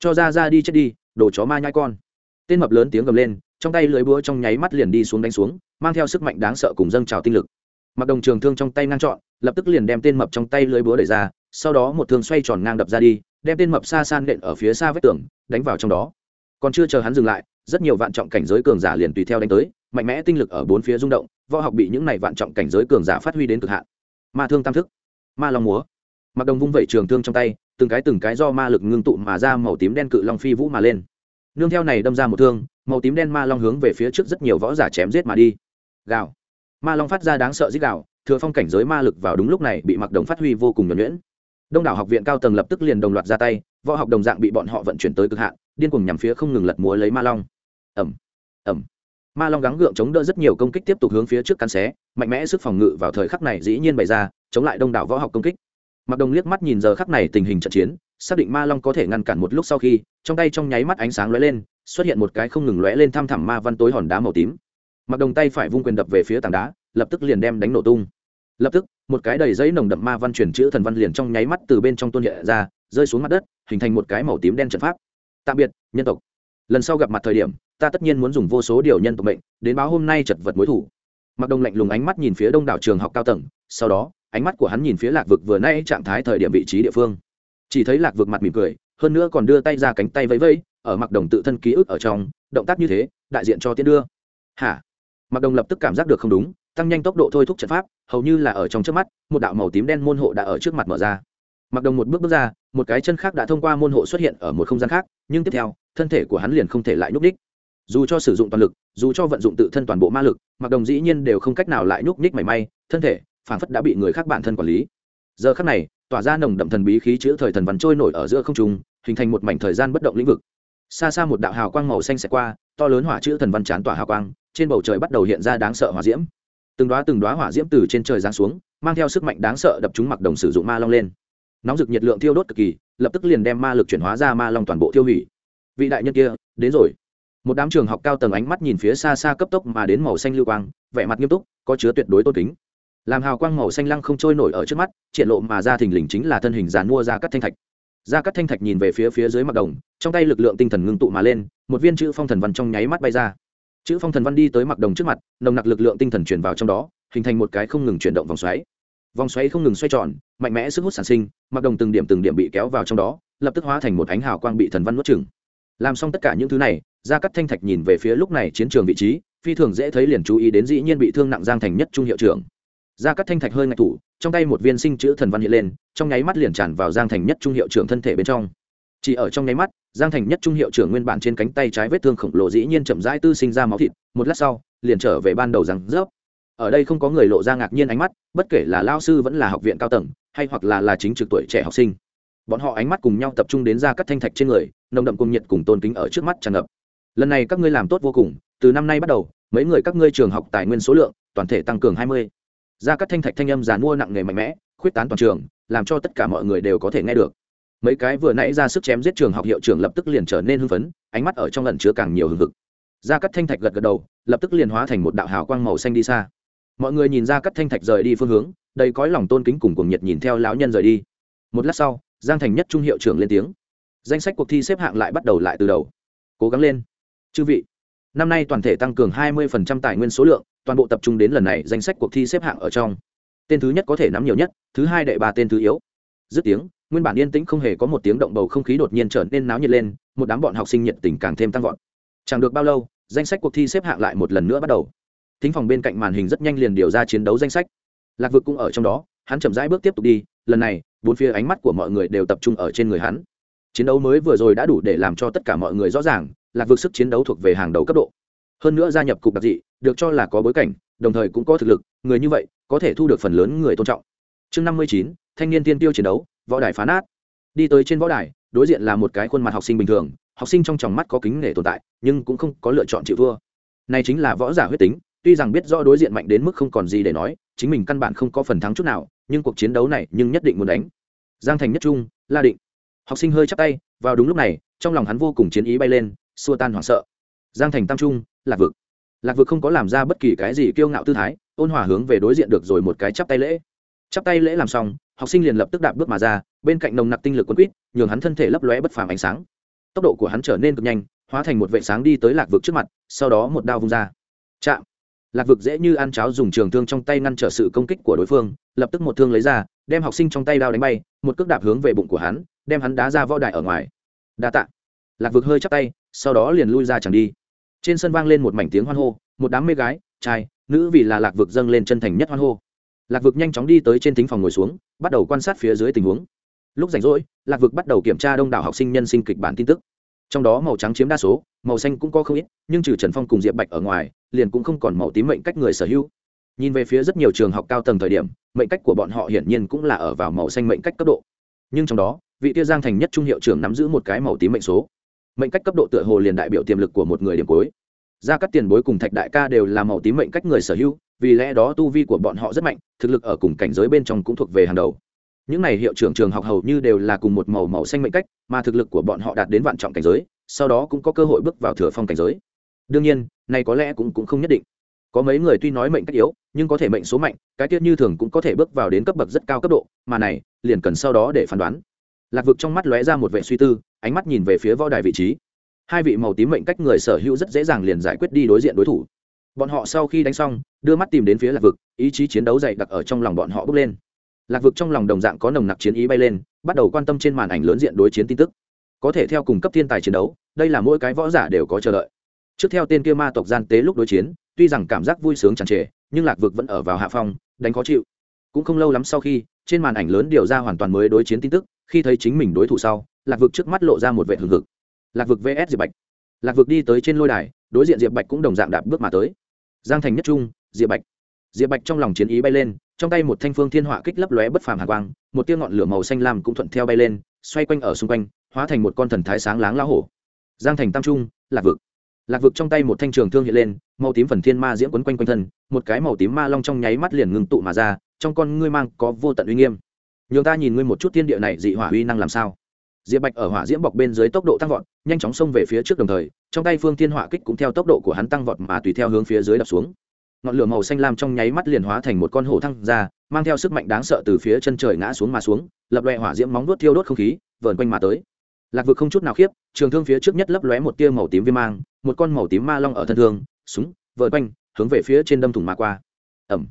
A: Cho ra ra đi chết đi, đồ chó ma nhai con. Tên mập lớn tiếng gầm lên, trong tay lưới búa trong nháy mắt liền đi xuống đánh xuống, mang theo sức mạnh đáng sợ cùng dâng trào tinh lực. Mặc đồng trường thương trong tay ngang trọn, lập tức liền đem tên mập trong tay lưới búa đẩy ra, sau đó một thương xoay tròn ngang đập ra đi, đem tên mập xa san nện ở phía xa vách tường, đánh vào trong đó. Còn chưa chờ hắn dừng lại, rất nhiều vạn trọng cảnh giới cường giả liền tùy theo đánh tới mạnh mẽ tinh lực ở bốn phía rung động, võ học bị những này vạn trọng cảnh giới cường giả phát huy đến cực hạn. Ma thương tam thức, ma long múa. Mặc đồng vung vẩy trường thương trong tay, từng cái từng cái do ma lực ngưng tụ mà ra màu tím đen cự long phi vũ mà lên. Nương theo này đâm ra một thương, màu tím đen ma long hướng về phía trước rất nhiều võ giả chém giết mà đi. Gào. Ma long phát ra đáng sợ dích gào, thừa phong cảnh giới ma lực vào đúng lúc này bị mặc đồng phát huy vô cùng nhuẩn nhuyễn. Đông đảo học viện cao tầng lập tức liền đồng loạt ra tay, võ học đồng dạng bị bọn họ vận chuyển tới cực hạn, điên cuồng nhằm phía không ngừng lật múa lấy ma long. Ẩm ẩm ma long gắng gượng chống đỡ rất nhiều công kích tiếp tục hướng phía trước cắn xé, mạnh mẽ sức phòng ngự vào thời khắc này dĩ nhiên bày ra, chống lại đông đảo võ học công kích. Mặc đồng liếc mắt nhìn giờ khắc này tình hình trận chiến, xác định ma long có thể ngăn cản một lúc sau khi, trong tay trong nháy mắt ánh sáng lóe lên, xuất hiện một cái không ngừng lóe lên thăm thẳm ma văn tối hòn đá màu tím. Mặc đồng tay phải vung quyền đập về phía tảng đá, lập tức liền đem đánh nổ tung. Lập tức, một cái đầy giấy nồng đậm ma văn chuyển chữ thần văn liền trong nháy mắt từ bên trong tôn nhẹ ra, rơi xuống mặt đất, hình thành một cái màu tím đen trận pháp. Tạm biệt, nhân tộc. Lần sau gặp mặt thời điểm ta tất nhiên muốn dùng vô số điều nhân tộc mệnh đến báo hôm nay chật vật mối thủ. Mặc Đông lạnh lùng ánh mắt nhìn phía đông đảo trường học cao tầng, sau đó, ánh mắt của hắn nhìn phía lạc vực vừa nay trạng thái thời điểm vị trí địa phương. Chỉ thấy lạc vực mặt mỉm cười, hơn nữa còn đưa tay ra cánh tay vẫy vẫy, ở mặc đồng tự thân ký ức ở trong, động tác như thế, đại diện cho tiến đưa. Hả? Mặc đồng lập tức cảm giác được không đúng, tăng nhanh tốc độ thôi thúc trận pháp, hầu như là ở trong trước mắt, một đạo màu tím đen môn hộ đã ở trước mặt mở ra. Mặc đồng một bước bước ra, một cái chân khác đã thông qua môn hộ xuất hiện ở một không gian khác, nhưng tiếp theo, thân thể của hắn liền không thể lại nhúc đích dù cho sử dụng toàn lực, dù cho vận dụng tự thân toàn bộ ma lực, mặc đồng dĩ nhiên đều không cách nào lại nhúc nhích mảy may, thân thể phản phất đã bị người khác bản thân quản lý. Giờ khắc này, tỏa ra nồng đậm thần bí khí chữ thời thần văn trôi nổi ở giữa không trung, hình thành một mảnh thời gian bất động lĩnh vực. Xa xa một đạo hào quang màu xanh xẹt qua, to lớn hỏa chữ thần văn chán tỏa hào quang, trên bầu trời bắt đầu hiện ra đáng sợ hỏa diễm. Từng đoá từng đoá hỏa diễm từ trên trời giáng xuống, mang theo sức mạnh đáng sợ đập chúng mặc đồng sử dụng ma long lên. Nóng rực nhiệt lượng thiêu đốt cực kỳ, lập tức liền đem ma lực chuyển hóa ra ma long toàn bộ tiêu hủy. Vị đại nhân kia, đến rồi một đám trường học cao tầng ánh mắt nhìn phía xa xa cấp tốc mà đến màu xanh lưu quang, vẻ mặt nghiêm túc, có chứa tuyệt đối tôn kính. Làm hào quang màu xanh lăng không trôi nổi ở trước mắt, triển lộ mà ra thình lình chính là thân hình dàn mua ra cắt thanh thạch. Ra cắt thanh thạch nhìn về phía phía dưới mặt đồng, trong tay lực lượng tinh thần ngưng tụ mà lên, một viên chữ phong thần văn trong nháy mắt bay ra. Chữ phong thần văn đi tới mặt đồng trước mặt, nồng nặc lực lượng tinh thần truyền vào trong đó, hình thành một cái không ngừng chuyển động vòng xoáy. Vòng xoáy không ngừng xoay tròn, mạnh mẽ sức hút sản sinh, mặt đồng từng điểm từng điểm bị kéo vào trong đó, lập tức hóa thành một ánh hào quang bị thần văn nuốt chừng làm xong tất cả những thứ này gia cắt thanh thạch nhìn về phía lúc này chiến trường vị trí, phi thường dễ thấy liền chú ý đến dĩ nhiên bị thương nặng giang thành nhất trung hiệu trưởng. Gia cắt thanh thạch hơi ngạch thủ, trong tay một viên sinh chữ thần văn hiện lên, trong nháy mắt liền tràn vào giang thành nhất trung hiệu trưởng thân thể bên trong. Chỉ ở trong nháy mắt, giang thành nhất trung hiệu trưởng nguyên bản trên cánh tay trái vết thương khổng lồ dĩ nhiên chậm rãi tư sinh ra máu thịt, một lát sau, liền trở về ban đầu rằng, rớp. Ở đây không có người lộ ra ngạc nhiên ánh mắt, bất kể là lao sư vẫn là học viện cao tầng, hay hoặc là là chính trực tuổi trẻ học sinh. Bọn họ ánh mắt cùng nhau tập trung đến ra các thanh thạch trên người, nồng đậm cung nhiệt cùng tôn kính ở trước mắt tràn ngập lần này các ngươi làm tốt vô cùng, từ năm nay bắt đầu, mấy người các ngươi trường học tài nguyên số lượng, toàn thể tăng cường hai mươi. Ra các thanh thạch thanh âm giàn mua nặng nề mạnh mẽ, khuyết tán toàn trường, làm cho tất cả mọi người đều có thể nghe được. Mấy cái vừa nãy ra sức chém giết trường học hiệu trưởng lập tức liền trở nên hưng phấn, ánh mắt ở trong lần chứa càng nhiều hưng hực. Ra cắt thanh thạch gật gật đầu, lập tức liền hóa thành một đạo hào quang màu xanh đi xa. Mọi người nhìn ra cắt thanh thạch rời đi phương hướng, đầy cõi lòng tôn kính cùng cuồng nhiệt nhìn theo lão nhân rời đi. Một lát sau, giang thành nhất trung hiệu trưởng lên tiếng. Danh sách cuộc thi xếp hạng lại bắt đầu lại từ đầu. Cố gắng lên chư vị, năm nay toàn thể tăng cường 20% tài nguyên số lượng, toàn bộ tập trung đến lần này danh sách cuộc thi xếp hạng ở trong. Tên thứ nhất có thể nắm nhiều nhất, thứ hai đệ ba tên thứ yếu. Dứt tiếng, nguyên bản yên tĩnh không hề có một tiếng động bầu không khí đột nhiên trở nên náo nhiệt lên, một đám bọn học sinh nhiệt tình càng thêm tăng vọt. Chẳng được bao lâu, danh sách cuộc thi xếp hạng lại một lần nữa bắt đầu. Thính phòng bên cạnh màn hình rất nhanh liền điều ra chiến đấu danh sách. Lạc vực cũng ở trong đó, hắn chậm rãi bước tiếp tục đi, lần này, bốn phía ánh mắt của mọi người đều tập trung ở trên người hắn. Chiến đấu mới vừa rồi đã đủ để làm cho tất cả mọi người rõ ràng lạc vực sức chiến đấu thuộc về hàng đầu cấp độ. Hơn nữa gia nhập cục đặc dị, được cho là có bối cảnh, đồng thời cũng có thực lực, người như vậy có thể thu được phần lớn người tôn trọng. Chương năm mươi chín, thanh niên tiên tiêu chiến đấu, võ đài phá nát. Đi tới trên võ đài, đối diện là một cái khuôn mặt học sinh bình thường, học sinh trong tròng mắt có kính nể tồn tại, nhưng cũng không có lựa chọn chịu thua. Này chính là võ giả huyết tính, tuy rằng biết rõ đối diện mạnh đến mức không còn gì để nói, chính mình căn bản không có phần thắng chút nào, nhưng cuộc chiến đấu này nhưng nhất định muốn đánh. Giang thành nhất trung, la định. Học sinh hơi chắp tay, vào đúng lúc này, trong lòng hắn vô cùng chiến ý bay lên xua tan hoảng sợ. Giang thành tam trung, lạc vực. Lạc vực không có làm ra bất kỳ cái gì kiêu ngạo tư thái, ôn hòa hướng về đối diện được rồi một cái chắp tay lễ. Chắp tay lễ làm xong, học sinh liền lập tức đạp bước mà ra, bên cạnh nồng nặc tinh lực quân quýt, nhường hắn thân thể lấp lóe bất phàm ánh sáng. Tốc độ của hắn trở nên cực nhanh, hóa thành một vệ sáng đi tới lạc vực trước mặt, sau đó một đao vung ra. Chạm. Lạc vực dễ như ăn cháo dùng trường thương trong tay ngăn trở sự công kích của đối phương, lập tức một thương lấy ra, đem học sinh trong tay đao đánh bay, một cước đạp hướng về bụng của hắn, đem hắn đá ra võ đại ở ngoài. Đa tạ lạc vực hơi chắp tay, sau đó liền lui ra chẳng đi. Trên sân vang lên một mảnh tiếng hoan hô, một đám mê gái, trai, nữ vì là lạc vực dâng lên chân thành nhất hoan hô. Lạc vực nhanh chóng đi tới trên thính phòng ngồi xuống, bắt đầu quan sát phía dưới tình huống. Lúc rảnh rỗi, lạc vực bắt đầu kiểm tra đông đảo học sinh nhân sinh kịch bản tin tức. Trong đó màu trắng chiếm đa số, màu xanh cũng có không ít, nhưng trừ trần phong cùng diệp bạch ở ngoài, liền cũng không còn màu tím mệnh cách người sở hữu. Nhìn về phía rất nhiều trường học cao tầng thời điểm, mệnh cách của bọn họ hiển nhiên cũng là ở vào màu xanh mệnh cách cấp độ. Nhưng trong đó, vị tia giang thành nhất trung hiệu trưởng nắm giữ một cái màu tím mệnh số mệnh cách cấp độ tựa hồ liền đại biểu tiềm lực của một người điểm cuối. Ra các tiền bối cùng thạch đại ca đều là màu tím mệnh cách người sở hữu vì lẽ đó tu vi của bọn họ rất mạnh thực lực ở cùng cảnh giới bên trong cũng thuộc về hàng đầu. Những này hiệu trưởng trường học hầu như đều là cùng một màu màu xanh mệnh cách mà thực lực của bọn họ đạt đến vạn trọng cảnh giới sau đó cũng có cơ hội bước vào thừa phong cảnh giới. Đương nhiên này có lẽ cũng, cũng không nhất định. Có mấy người tuy nói mệnh cách yếu nhưng có thể mệnh số mạnh cái tiết như thường cũng có thể bước vào đến cấp bậc rất cao cấp độ mà này liền cần sau đó để phán đoán lạc vực trong mắt lóe ra một vệ suy tư, ánh mắt nhìn về phía võ đài vị trí. Hai vị màu tím mệnh cách người sở hữu rất dễ dàng liền giải quyết đi đối diện đối thủ. Bọn họ sau khi đánh xong, đưa mắt tìm đến phía lạc vực, ý chí chiến đấu dày đặc ở trong lòng bọn họ bước lên. Lạc vực trong lòng đồng dạng có nồng nặc chiến ý bay lên, bắt đầu quan tâm trên màn ảnh lớn diện đối chiến tin tức. Có thể theo cùng cấp thiên tài chiến đấu, đây là mỗi cái võ giả đều có chờ đợi. Trước theo tên kia ma tộc gian tế lúc đối chiến, tuy rằng cảm giác vui sướng tràn trề, nhưng lạc vực vẫn ở vào hạ phong, đánh khó chịu. Cũng không lâu lắm sau khi, trên màn ảnh lớn điều ra hoàn toàn mới đối chiến tin tức khi thấy chính mình đối thủ sau, lạc vực trước mắt lộ ra một vệ hừng hực. Lạc vực vs diệp bạch. Lạc vực đi tới trên lôi đài, đối diện diệp bạch cũng đồng dạng đạp bước mà tới. Giang thành nhất trung, diệp bạch. Diệp bạch trong lòng chiến ý bay lên, trong tay một thanh phương thiên họa kích lấp lóe bất phàm hàn quang, một tia ngọn lửa màu xanh lam cũng thuận theo bay lên, xoay quanh ở xung quanh, hóa thành một con thần thái sáng láng lá hổ. Giang thành tam trung, lạc vực. Lạc vực trong tay một thanh trường thương hiện lên, màu tím phần thiên ma diễm quấn quanh quanh thân, một cái màu tím ma long trong nháy mắt liền ngừng tụ mà ra, trong con ngươi mang có vô tận uy nghiêm nhường ta nhìn ngươi một chút thiên địa này dị hỏa uy năng làm sao. Diệp bạch ở hỏa diễm bọc bên dưới tốc độ tăng vọt, nhanh chóng xông về phía trước đồng thời, trong tay phương thiên hỏa kích cũng theo tốc độ của hắn tăng vọt mà tùy theo hướng phía dưới đập xuống. Ngọn lửa màu xanh lam trong nháy mắt liền hóa thành một con hổ thăng ra, mang theo sức mạnh đáng sợ từ phía chân trời ngã xuống mà xuống, lập loẹ hỏa diễm móng đuốt thiêu đốt không khí, vờn quanh mà tới. Lạc vực không chút nào khiếp, trường thương phía trước nhất lấp lóe một tia màu tím viêm mang, một con màu tím ma long ở thân thương, súng, vờn quanh, hướng về phía trên đâm thủng mà qua. Ẩm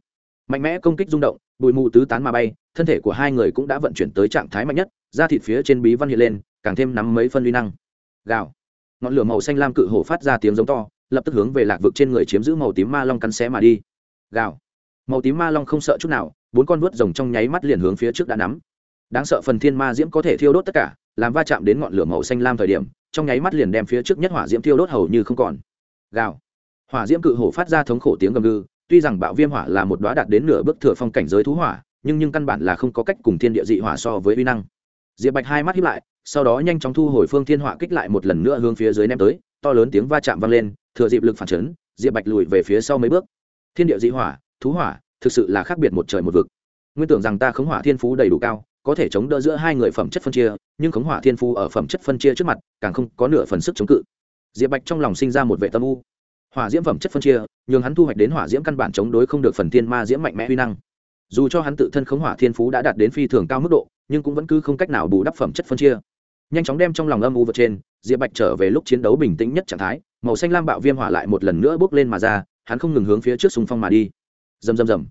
A: mạnh mẽ công kích rung động bụi mù tứ tán mà bay, thân thể của hai người cũng đã vận chuyển tới trạng thái mạnh nhất, da thịt phía trên bí văn hiện lên, càng thêm nắm mấy phân uy năng. Gạo ngọn lửa màu xanh lam cự hổ phát ra tiếng giống to, lập tức hướng về lạc vực trên người chiếm giữ màu tím ma long cắn xé mà đi. Gào. Màu tím ma long không sợ chút nào, bốn con vuốt rồng trong nháy mắt liền hướng phía trước đã nắm. Đáng sợ phần thiên ma diễm có thể thiêu đốt tất cả, làm va chạm đến ngọn lửa màu xanh lam thời điểm, trong nháy mắt liền đem phía trước nhất hỏa diễm thiêu đốt hầu như không còn. Gào. Hỏa diễm cự hổ phát ra thống khổ tiếng gầm gừ tuy rằng bạo viêm hỏa là một đoá đạt đến nửa bước thừa phong cảnh giới thú hỏa, nhưng nhưng căn bản là không có cách cùng thiên địa dị hỏa so với uy năng. Diệp bạch hai mắt hiếp lại, sau đó nhanh chóng thu hồi phương thiên hỏa kích lại một lần nữa hướng phía dưới ném tới, to lớn tiếng va chạm vang lên, thừa dịp lực phản chấn, diệp bạch lùi về phía sau mấy bước. Thiên địa dị hỏa, thú hỏa, thực sự là khác biệt một trời một vực. Nguyên tưởng rằng ta khống hỏa thiên phú đầy đủ cao, có thể chống đỡ giữa hai người phẩm chất phân chia, nhưng khống hỏa thiên phú ở phẩm chất phân chia trước mặt, càng không có nửa phần sức chống cự. Diệp bạch trong lòng sinh ra một vệ tâm u hỏa diễm phẩm chất phân chia, nhường hắn thu hoạch đến hỏa diễm căn bản chống đối không được phần thiên ma diễm mạnh mẽ huy năng. Dù cho hắn tự thân khống hỏa thiên phú đã đạt đến phi thường cao mức độ, nhưng cũng vẫn cứ không cách nào bù đắp phẩm chất phân chia. Nhanh chóng đem trong lòng âm u vượt trên, diệp bạch trở về lúc chiến đấu bình tĩnh nhất trạng thái, màu xanh lam bạo viêm hỏa lại một lần nữa bước lên mà ra, hắn không ngừng hướng phía trước súng phong mà đi. Rầm rầm rầm.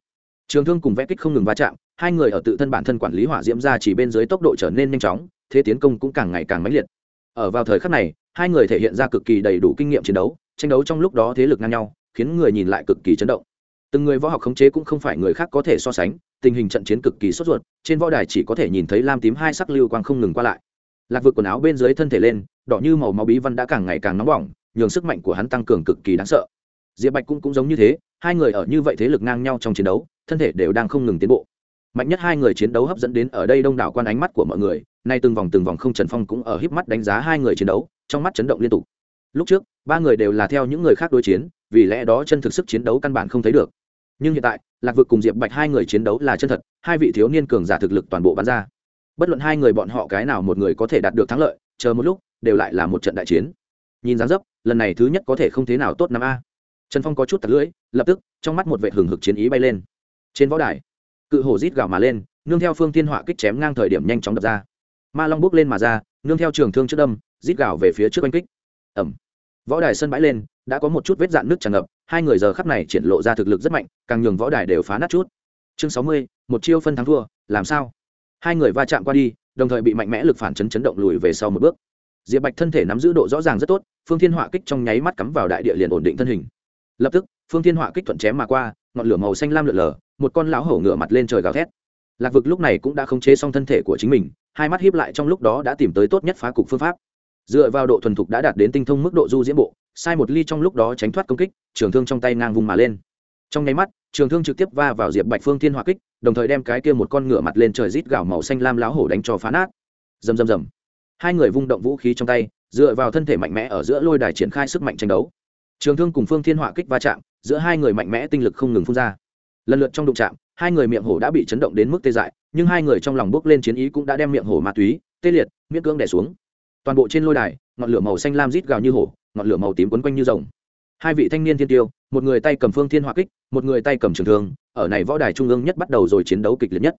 A: Trường thương cùng vẽ kích không ngừng va chạm, hai người ở tự thân bản thân quản lý hỏa diễm ra chỉ bên dưới tốc độ trở nên nhanh chóng, thế tiến công cũng càng ngày càng mãnh liệt. Ở vào thời khắc này, hai người thể hiện ra cực kỳ đầy đủ kinh nghiệm chiến đấu tranh đấu trong lúc đó thế lực ngang nhau khiến người nhìn lại cực kỳ chấn động. Từng người võ học khống chế cũng không phải người khác có thể so sánh tình hình trận chiến cực kỳ sốt ruột trên võ đài chỉ có thể nhìn thấy lam tím hai sắc lưu quang không ngừng qua lại. Lạc vực quần áo bên dưới thân thể lên đỏ như màu máu bí văn đã càng ngày càng nóng bỏng nhường sức mạnh của hắn tăng cường cực kỳ đáng sợ. Diệp bạch cũng, cũng giống như thế hai người ở như vậy thế lực ngang nhau trong chiến đấu thân thể đều đang không ngừng tiến bộ. Mạnh nhất hai người chiến đấu hấp dẫn đến ở đây đông đảo quan ánh mắt của mọi người nay từng vòng từng vòng không trần phong cũng ở híp mắt đánh giá hai người chiến đấu trong mắt chấn động liên tục lúc trước, ba người đều là theo những người khác đối chiến, vì lẽ đó chân thực sức chiến đấu căn bản không thấy được. Nhưng hiện tại, lạc vực cùng diệp bạch hai người chiến đấu là chân thật, hai vị thiếu niên cường giả thực lực toàn bộ bắn ra. Bất luận hai người bọn họ cái nào một người có thể đạt được thắng lợi, chờ một lúc, đều lại là một trận đại chiến. Nhìn dáng dấp, lần này thứ nhất có thể không thế nào tốt năm a. Trần phong có chút tặc lưỡi, lập tức, trong mắt một vệ hừng hực chiến ý bay lên. Trên võ đài, cự hổ rít gào mà lên, nương theo phương thiên họa kích chém ngang thời điểm nhanh chóng đập ra. Ma long bước lên mà ra, nương theo trường thương trước đâm, rít gào về phía trước oanh kích. Ẩm võ đài sân bãi lên, đã có một chút vết dạn nước tràn ngập, hai người giờ khắp này triển lộ ra thực lực rất mạnh, càng nhường võ đài đều phá nát chút. Chương sáu mươi, một chiêu phân thắng thua, làm sao? Hai người va chạm qua đi, đồng thời bị mạnh mẽ lực phản chấn chấn động lùi về sau một bước. Diệp bạch thân thể nắm giữ độ rõ ràng rất tốt, phương thiên họa kích trong nháy mắt cắm vào đại địa liền ổn định thân hình. Lập tức, phương thiên họa kích thuận chém mà qua, ngọn lửa màu xanh lam lượn lờ, một con lão hổ ngửa mặt lên trời gào thét. Lạc vực lúc này cũng đã khống chế xong thân thể của chính mình, hai mắt hiếp lại trong lúc đó đã tìm tới tốt nhất phá cục phương pháp dựa vào độ thuần thục đã đạt đến tinh thông mức độ du diễn bộ, sai một ly trong lúc đó tránh thoát công kích, trường thương trong tay ngang vùng mà lên. Trong nháy mắt, trường thương trực tiếp va vào diệp bạch phương thiên hỏa kích, đồng thời đem cái kia một con ngựa mặt lên trời rít gạo màu xanh lam láo hổ đánh cho phá nát. Rầm rầm rầm. Hai người vung động vũ khí trong tay, dựa vào thân thể mạnh mẽ ở giữa lôi đài triển khai sức mạnh tranh đấu. Trường thương cùng phương thiên hỏa kích va chạm, giữa hai người mạnh mẽ tinh lực không ngừng phun ra. Lần lượt trong đụng chạm, hai người miệng hổ đã bị chấn động đến mức tê dại, nhưng hai người trong lòng bước lên chiến ý cũng đã đem miệng hổ ma túy, tê liệt, miễn cưỡng đẻ xuống toàn bộ trên lôi đài, ngọn lửa màu xanh lam rít gào như hổ, ngọn lửa màu tím quấn quanh như rồng. Hai vị thanh niên thiên tiêu, một người tay cầm phương thiên hỏa kích, một người tay cầm trường thương, ở này võ đài trung ương nhất bắt đầu rồi chiến đấu kịch liệt nhất.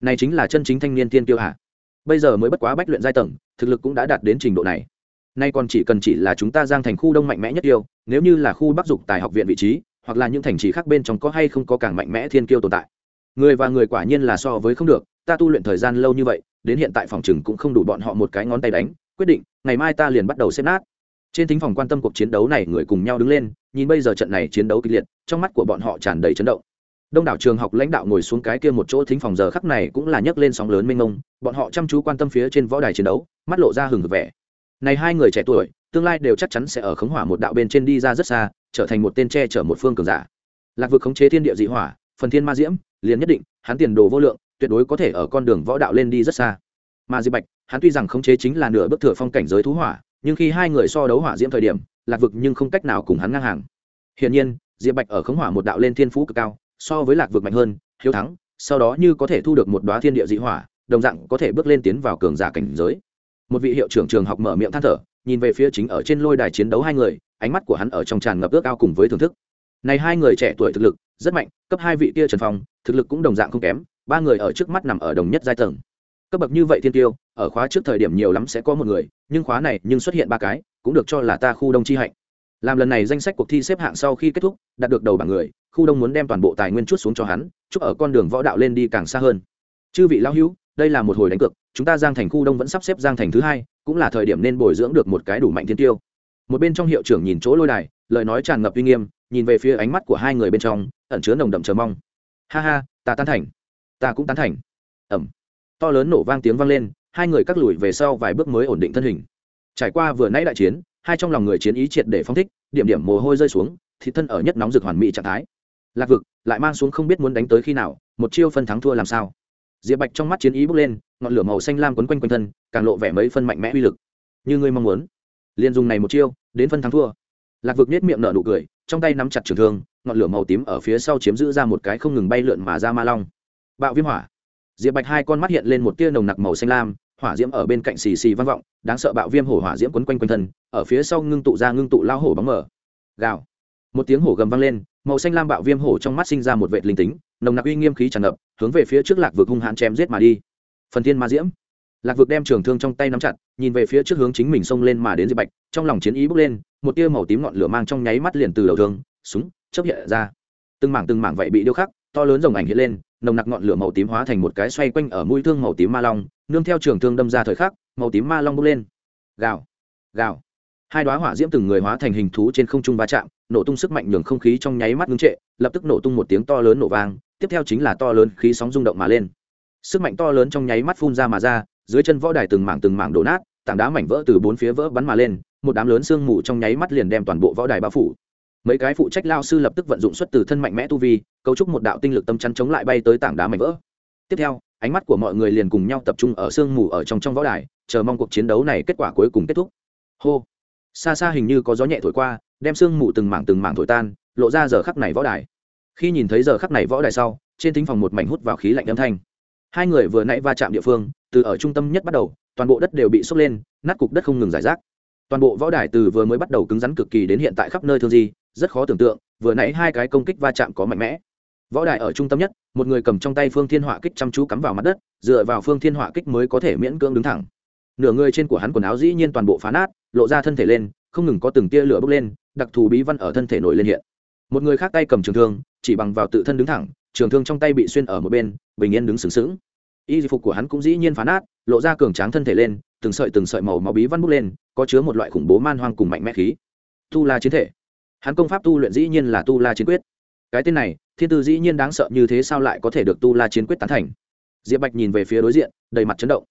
A: Này chính là chân chính thanh niên thiên tiêu hạ bây giờ mới bất quá bách luyện giai tầng, thực lực cũng đã đạt đến trình độ này. Nay còn chỉ cần chỉ là chúng ta giang thành khu đông mạnh mẽ nhất tiêu, nếu như là khu bắc dục tài học viện vị trí, hoặc là những thành trì khác bên trong có hay không có càng mạnh mẽ thiên kiêu tồn tại. Người và người quả nhiên là so với không được, ta tu luyện thời gian lâu như vậy, đến hiện tại phòng chừng cũng không đủ bọn họ một cái ngón tay đánh quyết định, ngày mai ta liền bắt đầu xếp nát. Trên thính phòng quan tâm cuộc chiến đấu này người cùng nhau đứng lên, nhìn bây giờ trận này chiến đấu kịch liệt, trong mắt của bọn họ tràn đầy chấn động. Đông đảo trường học lãnh đạo ngồi xuống cái kia một chỗ thính phòng giờ khắc này cũng là nhấc lên sóng lớn mênh mông, bọn họ chăm chú quan tâm phía trên võ đài chiến đấu, mắt lộ ra hừng hực vẻ. Này hai người trẻ tuổi, tương lai đều chắc chắn sẽ ở khống hỏa một đạo bên trên đi ra rất xa, trở thành một tên tre chở một phương cường giả. Lạc vực khống chế thiên địa dị hỏa, phần thiên ma diễm, liền nhất định, hắn tiền đồ vô lượng, tuyệt đối có thể ở con đường võ đạo lên đi rất xa. Mà di bạch hắn tuy rằng khống chế chính là nửa bức thừa phong cảnh giới thú hỏa, nhưng khi hai người so đấu hỏa diễm thời điểm, lạc vực nhưng không cách nào cùng hắn ngang hàng. Hiển nhiên, diệp bạch ở khống hỏa một đạo lên thiên phú cực cao, so với lạc vực mạnh hơn, hiếu thắng, sau đó như có thể thu được một đoá thiên địa dị hỏa, đồng dạng có thể bước lên tiến vào cường giả cảnh giới. Một vị hiệu trưởng trường học mở miệng than thở, nhìn về phía chính ở trên lôi đài chiến đấu hai người, ánh mắt của hắn ở trong tràn ngập ước ao cùng với thưởng thức. Này hai người trẻ tuổi thực lực rất mạnh, cấp hai vị kia trần phong, thực lực cũng đồng dạng không kém, ba người ở trước mắt nằm ở đồng nhất giai tầng cấp bậc như vậy thiên tiêu, ở khóa trước thời điểm nhiều lắm sẽ có một người, nhưng khóa này nhưng xuất hiện ba cái, cũng được cho là ta khu đông chi hạnh. Làm lần này danh sách cuộc thi xếp hạng sau khi kết thúc, đạt được đầu bảng người, khu đông muốn đem toàn bộ tài nguyên chút xuống cho hắn, chúc ở con đường võ đạo lên đi càng xa hơn. Chư vị lão hữu, đây là một hồi đánh cược, chúng ta giang thành khu đông vẫn sắp xếp giang thành thứ hai, cũng là thời điểm nên bồi dưỡng được một cái đủ mạnh thiên tiêu. Một bên trong hiệu trưởng nhìn chỗ lôi đài, lời nói tràn ngập uy nghiêm, nhìn về phía ánh mắt của hai người bên trong, ẩn chứa nồng đậm chờ mong. Ha ha, ta tán thành. Ta cũng tán thành. Ẩm to lớn nổ vang tiếng vang lên, hai người cắt lùi về sau vài bước mới ổn định thân hình. Trải qua vừa nãy đại chiến, hai trong lòng người chiến ý triệt để phong thích, điểm điểm mồ hôi rơi xuống, thì thân ở nhất nóng rực hoàn mỹ trạng thái. Lạc vực, lại mang xuống không biết muốn đánh tới khi nào, một chiêu phân thắng thua làm sao? Diệp bạch trong mắt chiến ý bốc lên, ngọn lửa màu xanh lam quấn quanh quanh thân, càng lộ vẻ mấy phân mạnh mẽ uy lực. Như ngươi mong muốn. Liền dùng này một chiêu, đến phân thắng thua. Lạc vực nết miệng nở nụ cười, trong tay nắm chặt trường thương, ngọn lửa màu tím ở phía sau chiếm giữ ra một cái không ngừng bay lượn mà ra ma long. Bạo viêm hỏa diệp bạch hai con mắt hiện lên một tia nồng nặc màu xanh lam, hỏa diễm ở bên cạnh xì xì vang vọng, đáng sợ bạo viêm hổ hỏa diễm quấn quanh quanh thân, ở phía sau ngưng tụ ra ngưng tụ lao hổ bóng mở gào. Một tiếng hổ gầm vang lên, màu xanh lam bạo viêm hổ trong mắt sinh ra một vệ linh tính, nồng nặc uy nghiêm khí tràn ngập, hướng về phía trước lạc vực hung hãn chém giết mà đi. Phần thiên ma diễm. Lạc vực đem trường thương trong tay nắm chặt, nhìn về phía trước hướng chính mình xông lên mà đến diệp bạch, trong lòng chiến ý bốc lên, một tia màu tím ngọn lửa mang trong nháy mắt liền từ đầu thương, súng chấp hiện ra. Từng mảng từng mảng vậy bị điêu khắc, to lớn rồng ảnh hiện lên nồng nặc ngọn lửa màu tím hóa thành một cái xoay quanh ở mũi thương màu tím ma long, nương theo trường thương đâm ra thời khắc, màu tím ma long bốc lên. Gào gào. Hai đoá hỏa diễm từng người hóa thành hình thú trên không trung va chạm, nổ tung sức mạnh nhường không khí trong nháy mắt ngưng trệ, lập tức nổ tung một tiếng to lớn nổ vang, tiếp theo chính là to lớn khí sóng rung động mà lên. Sức mạnh to lớn trong nháy mắt phun ra mà ra, dưới chân võ đài từng mảng từng mảng đổ nát, tảng đá mảnh vỡ từ bốn phía vỡ bắn mà lên, một đám lớn sương mù trong nháy mắt liền đem toàn bộ võ đài bao phủ mấy cái phụ trách lao sư lập tức vận dụng xuất từ thân mạnh mẽ tu vi, cấu trúc một đạo tinh lực tâm chắn chống lại bay tới tảng đá mạnh vỡ. Tiếp theo, ánh mắt của mọi người liền cùng nhau tập trung ở sương mù ở trong trong võ đài, chờ mong cuộc chiến đấu này kết quả cuối cùng kết thúc. Hô! Xa xa hình như có gió nhẹ thổi qua, đem sương mù từng mảng từng mảng thổi tan, lộ ra giờ khắc này võ đài. Khi nhìn thấy giờ khắc này võ đài sau, trên thính phòng một mảnh hút vào khí lạnh âm thanh. Hai người vừa nãy va chạm địa phương, từ ở trung tâm nhất bắt đầu, toàn bộ đất đều bị sốc lên, nát cục đất không ngừng giải rác. Toàn bộ võ đài từ vừa mới bắt đầu cứng rắn cực kỳ đến hiện tại khắp nơi thương di rất khó tưởng tượng, vừa nãy hai cái công kích va chạm có mạnh mẽ. Võ đài ở trung tâm nhất, một người cầm trong tay phương thiên họa kích chăm chú cắm vào mặt đất, dựa vào phương thiên họa kích mới có thể miễn cưỡng đứng thẳng. Nửa người trên của hắn quần áo dĩ nhiên toàn bộ phá nát, lộ ra thân thể lên, không ngừng có từng tia lửa bốc lên, đặc thù bí văn ở thân thể nổi lên hiện. Một người khác tay cầm trường thương, chỉ bằng vào tự thân đứng thẳng, trường thương trong tay bị xuyên ở một bên, bình yên đứng sướng sướng y phục của hắn cũng dĩ nhiên phá nát, lộ ra cường tráng thân thể lên, từng sợi từng sợi màu máu bí văn bốc lên, có chứa một loại khủng bố man hoang cùng mạnh mẽ khí. Tu la chiến thể hắn công pháp tu luyện dĩ nhiên là tu la chiến quyết. Cái tên này, thiên tư dĩ nhiên đáng sợ như thế sao lại có thể được tu la chiến quyết tán thành? Diệp bạch nhìn về phía đối diện, đầy mặt chấn động.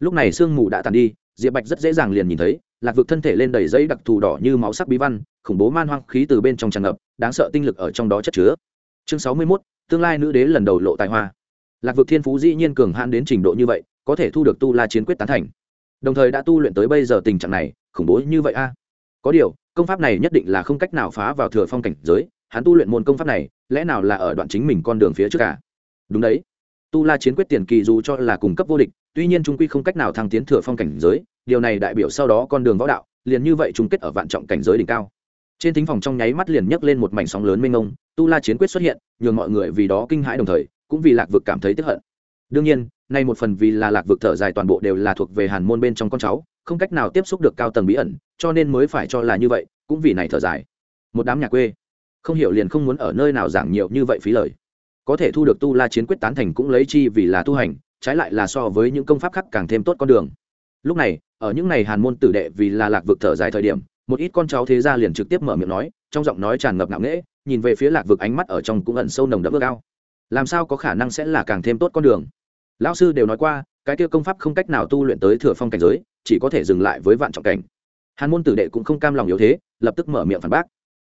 A: Lúc này sương mù đã tàn đi, diệp bạch rất dễ dàng liền nhìn thấy, lạc vực thân thể lên đầy giấy đặc thù đỏ như máu sắc bí văn, khủng bố man hoang khí từ bên trong tràn ngập, đáng sợ tinh lực ở trong đó chất chứa. Chương sáu mươi mốt, tương lai nữ đế lần đầu lộ tài hoa. Lạc vực thiên phú dĩ nhiên cường hãn đến trình độ như vậy, có thể thu được tu la chiến quyết tán thành. Đồng thời đã tu luyện tới bây giờ tình trạng này, khủng bố như vậy a có điều, công pháp này nhất định là không cách nào phá vào thừa phong cảnh giới, hắn tu luyện môn công pháp này, lẽ nào là ở đoạn chính mình con đường phía trước cả đúng đấy. Tu la chiến quyết tiền kỳ dù cho là cung cấp vô địch, tuy nhiên trung quy không cách nào thăng tiến thừa phong cảnh giới, điều này đại biểu sau đó con đường võ đạo, liền như vậy chung kết ở vạn trọng cảnh giới đỉnh cao. Trên thính phòng trong nháy mắt liền nhấc lên một mảnh sóng lớn mênh mông, tu la chiến quyết xuất hiện, nhường mọi người vì đó kinh hãi đồng thời, cũng vì lạc vực cảm thấy tức hận. Đương nhiên, nay một phần vì là lạc vực thở dài toàn bộ đều là thuộc về hàn môn bên trong con cháu không cách nào tiếp xúc được cao tầng bí ẩn, cho nên mới phải cho là như vậy, cũng vì này thở dài. Một đám nhà quê, không hiểu liền không muốn ở nơi nào giảng nhiều như vậy phí lời. Có thể thu được tu la chiến quyết tán thành cũng lấy chi vì là tu hành, trái lại là so với những công pháp khác càng thêm tốt con đường. Lúc này, ở những ngày hàn môn tử đệ vì là lạc vực thở dài thời điểm, một ít con cháu thế gia liền trực tiếp mở miệng nói, trong giọng nói tràn ngập ngạo nghễ, nhìn về phía lạc vực ánh mắt ở trong cũng ẩn sâu nồng đậm ước ao. Làm sao có khả năng sẽ là càng thêm tốt con đường? Lão sư đều nói qua cái kia công pháp không cách nào tu luyện tới thừa phong cảnh giới, chỉ có thể dừng lại với vạn trọng cảnh. Hàn môn tử đệ cũng không cam lòng yếu thế, lập tức mở miệng phản bác.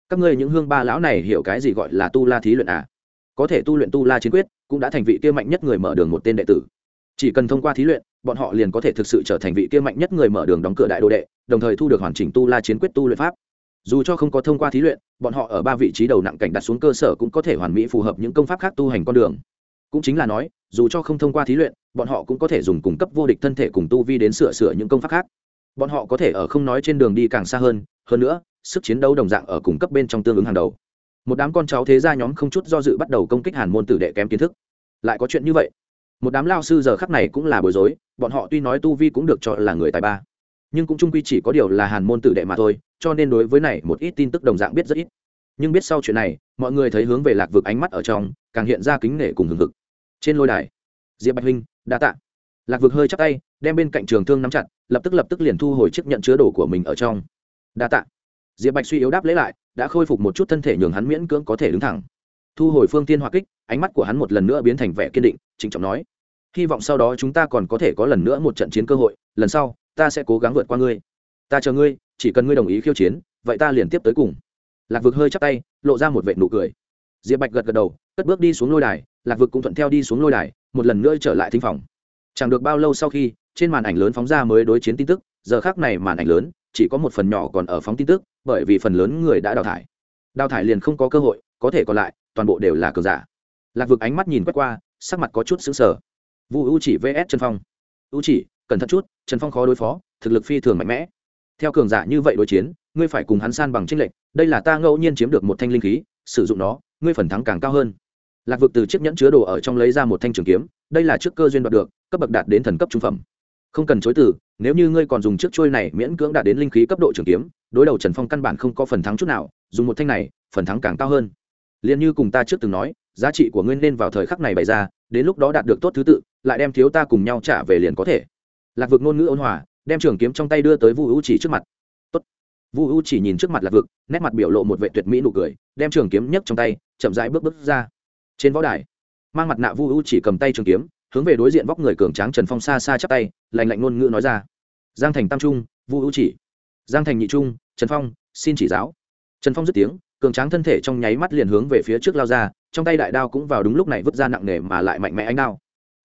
A: Các ngươi những hương ba lão này hiểu cái gì gọi là tu la thí luyện à? Có thể tu luyện tu la chiến quyết, cũng đã thành vị kia mạnh nhất người mở đường một tên đệ tử. Chỉ cần thông qua thí luyện, bọn họ liền có thể thực sự trở thành vị kia mạnh nhất người mở đường đóng cửa đại đô đệ, đồng thời thu được hoàn chỉnh tu la chiến quyết tu luyện pháp. Dù cho không có thông qua thí luyện, bọn họ ở ba vị trí đầu nặng cảnh đặt xuống cơ sở cũng có thể hoàn mỹ phù hợp những công pháp khác tu hành con đường cũng chính là nói, dù cho không thông qua thí luyện, bọn họ cũng có thể dùng cung cấp vô địch thân thể cùng tu vi đến sửa sửa những công pháp khác. Bọn họ có thể ở không nói trên đường đi càng xa hơn hơn nữa, sức chiến đấu đồng dạng ở cung cấp bên trong tương ứng hàng đầu. Một đám con cháu thế gia nhóm không chút do dự bắt đầu công kích hàn môn tử đệ kém kiến thức. Lại có chuyện như vậy. Một đám lao sư giờ khắc này cũng là bối rối, bọn họ tuy nói tu vi cũng được cho là người tài ba, nhưng cũng trung quy chỉ có điều là hàn môn tử đệ mà thôi, cho nên đối với này một ít tin tức đồng dạng biết rất ít. Nhưng biết sau chuyện này, mọi người thấy hướng về lạc vực ánh mắt ở trong, càng hiện ra kính nể cùng hừng hực trên lôi đài, diệp bạch huynh, đa tạ. Lạc vực hơi chắc tay, đem bên cạnh trường thương nắm chặt, lập tức lập tức liền thu hồi chiếc nhận chứa đồ của mình ở trong. Đa tạ. Diệp bạch suy yếu đáp lấy lại, đã khôi phục một chút thân thể nhường hắn miễn cưỡng có thể đứng thẳng. Thu hồi phương tiên hoa kích, ánh mắt của hắn một lần nữa biến thành vẻ kiên định, trịnh trọng nói, hy vọng sau đó chúng ta còn có thể có lần nữa một trận chiến cơ hội, lần sau, ta sẽ cố gắng vượt qua ngươi. Ta chờ ngươi, chỉ cần ngươi đồng ý khiêu chiến, vậy ta liền tiếp tới cùng. Lạc vực hơi chắc tay, lộ ra một vệ nụ cười. Diệp bạch gật gật đầu, cất bước đi xuống lôi đài lạc vực cũng thuận theo đi xuống lôi đài, một lần nữa trở lại thinh phòng. Chẳng được bao lâu sau khi, trên màn ảnh lớn phóng ra mới đối chiến tin tức, giờ khác này màn ảnh lớn, chỉ có một phần nhỏ còn ở phóng tin tức, bởi vì phần lớn người đã đào thải. Đào thải liền không có cơ hội, có thể còn lại, toàn bộ đều là cờ giả. Lạc vực ánh mắt nhìn quét qua, sắc mặt có chút xứng sở vu u chỉ vs trần phong. U chỉ, cẩn thận chút, trần phong khó đối phó, thực lực phi thường mạnh mẽ. Theo cường giả như vậy đối chiến, ngươi phải cùng hắn san bằng tranh lệch, đây là ta ngẫu nhiên chiếm được một thanh linh khí, sử dụng nó, ngươi phần thắng càng cao hơn lạc vực từ chiếc nhẫn chứa đồ ở trong lấy ra một thanh trường kiếm, đây là chiếc cơ duyên đoạt được, cấp bậc đạt đến thần cấp trung phẩm. Không cần chối từ, nếu như ngươi còn dùng chiếc trôi này miễn cưỡng đạt đến linh khí cấp độ trường kiếm, đối đầu trần phong căn bản không có phần thắng chút nào, dùng một thanh này, phần thắng càng cao hơn. Liền như cùng ta trước từng nói, giá trị của ngươi nên vào thời khắc này bày ra, đến lúc đó đạt được tốt thứ tự, lại đem thiếu ta cùng nhau trả về liền có thể. Lạc vực ngôn ngữ ôn hòa, đem trường kiếm trong tay đưa tới vu u chỉ trước mặt. Tốt. vu u chỉ nhìn trước mặt lạc vực, nét mặt biểu lộ một vệ tuyệt mỹ nụ cười, đem trường kiếm nhấc trong tay, chậm rãi bước bước ra trên võ đài. Mang mặt nạ vu u chỉ cầm tay trường kiếm, hướng về đối diện vóc người cường tráng trần phong xa xa chắp tay lành lạnh ngôn ngữ nói ra. Giang thành tam trung, vu u chỉ. Giang thành nhị trung, trần phong, xin chỉ giáo. Trần phong dứt tiếng, cường tráng thân thể trong nháy mắt liền hướng về phía trước lao ra, trong tay đại đao cũng vào đúng lúc này vứt ra nặng nề mà lại mạnh mẽ ánh đao.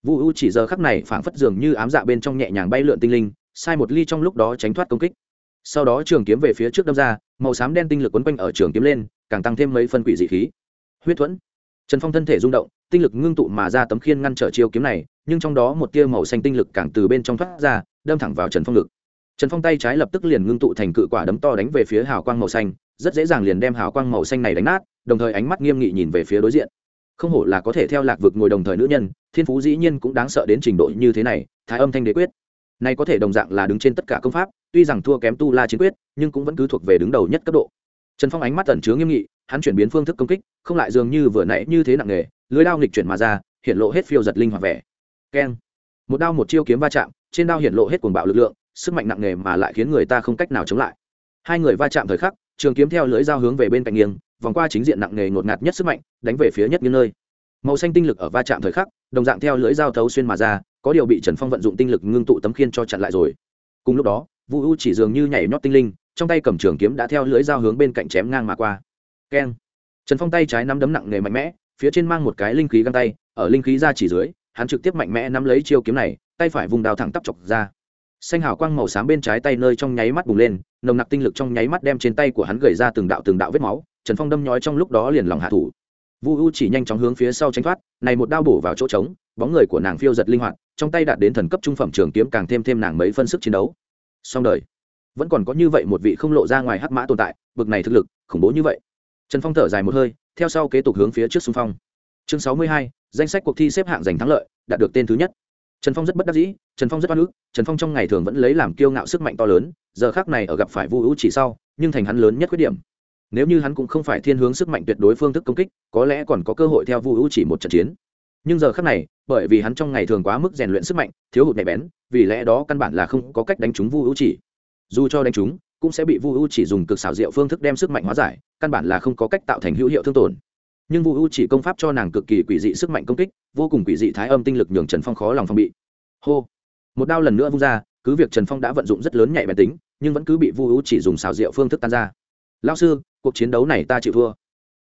A: Vu u chỉ giờ khắc này phảng phất dường như ám dạ bên trong nhẹ nhàng bay lượn tinh linh, sai một ly trong lúc đó tránh thoát công kích. Sau đó trường kiếm về phía trước đâm ra, màu xám đen tinh lực quấn quanh ở trường kiếm lên, càng tăng thêm mấy phân quỷ dị khí. Huyết thuẫn trần phong thân thể rung động, tinh lực ngưng tụ mà ra tấm khiên ngăn trở chiêu kiếm này, nhưng trong đó một tia màu xanh tinh lực càng từ bên trong thoát ra, đâm thẳng vào trần phong lực trần phong tay trái lập tức liền ngưng tụ thành cự quả đấm to đánh về phía hào quang màu xanh, rất dễ dàng liền đem hào quang màu xanh này đánh nát, đồng thời ánh mắt nghiêm nghị nhìn về phía đối diện. Không hổ là có thể theo lạc vực ngồi đồng thời nữ nhân, thiên phú dĩ nhiên cũng đáng sợ đến trình độ như thế này, thái âm thanh đế quyết. Này có thể đồng dạng là đứng trên tất cả công pháp, tuy rằng thua kém tu la chiến quyết, nhưng cũng vẫn cứ thuộc về đứng đầu nhất cấp độ. Trần phong ánh mắt tẩn chứa nghiêm nghị hắn chuyển biến phương thức công kích, không lại dường như vừa nãy như thế nặng nề, lưới đao nghịch chuyển mà ra, hiện lộ hết phiêu giật linh hoạt vẻ. Keng. Một đao một chiêu kiếm va chạm, trên đao hiện lộ hết cuồng bạo lực lượng, sức mạnh nặng nề mà lại khiến người ta không cách nào chống lại. Hai người va chạm thời khắc, trường kiếm theo lưới dao hướng về bên cạnh nghiêng, vòng qua chính diện nặng nề ngột ngạt nhất sức mạnh, đánh về phía nhất những nơi. Màu xanh tinh lực ở va chạm thời khắc, đồng dạng theo lưới dao thấu xuyên mà ra, có điều bị trần phong vận dụng tinh lực ngưng tụ tấm khiên cho chặn lại rồi. Cùng lúc đó, vu u chỉ dường như nhảy nhót tinh linh, trong tay cầm trường kiếm đã theo lưới dao hướng bên cạnh chém ngang mà qua keng. Trần phong tay trái nắm đấm nặng nề mạnh mẽ, phía trên mang một cái linh khí găng tay, ở linh khí ra chỉ dưới, hắn trực tiếp mạnh mẽ nắm lấy chiêu kiếm này, tay phải vùng đào thẳng tắp chọc ra. Xanh hào quang màu xám bên trái tay nơi trong nháy mắt bùng lên, nồng nặc tinh lực trong nháy mắt đem trên tay của hắn gầy ra từng đạo từng đạo vết máu, trần phong đâm nhói trong lúc đó liền lòng hạ thủ. Vu u chỉ nhanh chóng hướng phía sau tránh thoát, này một đao bổ vào chỗ trống, bóng người của nàng phiêu giật linh hoạt, trong tay đạt đến thần cấp trung phẩm trường kiếm càng thêm thêm nàng mấy phân sức chiến đấu. Song đời. Vẫn còn có như vậy một vị không lộ ra ngoài hắc mã tồn tại, bực này thực lực, khủng bố như vậy trần phong thở dài một hơi, theo sau kế tục hướng phía trước xung phong. Chương sáu mươi hai, danh sách cuộc thi xếp hạng giành thắng lợi, đạt được tên thứ nhất. Trần phong rất bất đắc dĩ, trần phong rất oan ức, trần phong trong ngày thường vẫn lấy làm kiêu ngạo sức mạnh to lớn, giờ khác này ở gặp phải vu hữu chỉ sau, nhưng thành hắn lớn nhất khuyết điểm. Nếu như hắn cũng không phải thiên hướng sức mạnh tuyệt đối phương thức công kích, có lẽ còn có cơ hội theo vu hữu chỉ một trận chiến. Nhưng giờ khác này, bởi vì hắn trong ngày thường quá mức rèn luyện sức mạnh, thiếu hụt nhạy bén, vì lẽ đó căn bản là không có cách đánh trúng vu hữu chỉ. Dù cho đánh trúng cũng sẽ bị vu U chỉ dùng cực xảo diệu phương thức đem sức mạnh hóa giải, căn bản là không có cách tạo thành hữu hiệu thương tổn. Nhưng vu u chỉ công pháp cho nàng cực kỳ quỷ dị sức mạnh công kích, vô cùng quỷ dị thái âm tinh lực nhường trần phong khó lòng phong bị. Hô! Một đao lần nữa vung ra, cứ việc trần phong đã vận dụng rất lớn nhạy bén tính, nhưng vẫn cứ bị vu u chỉ dùng xảo diệu phương thức tan ra. Lao sư, cuộc chiến đấu này ta chịu thua.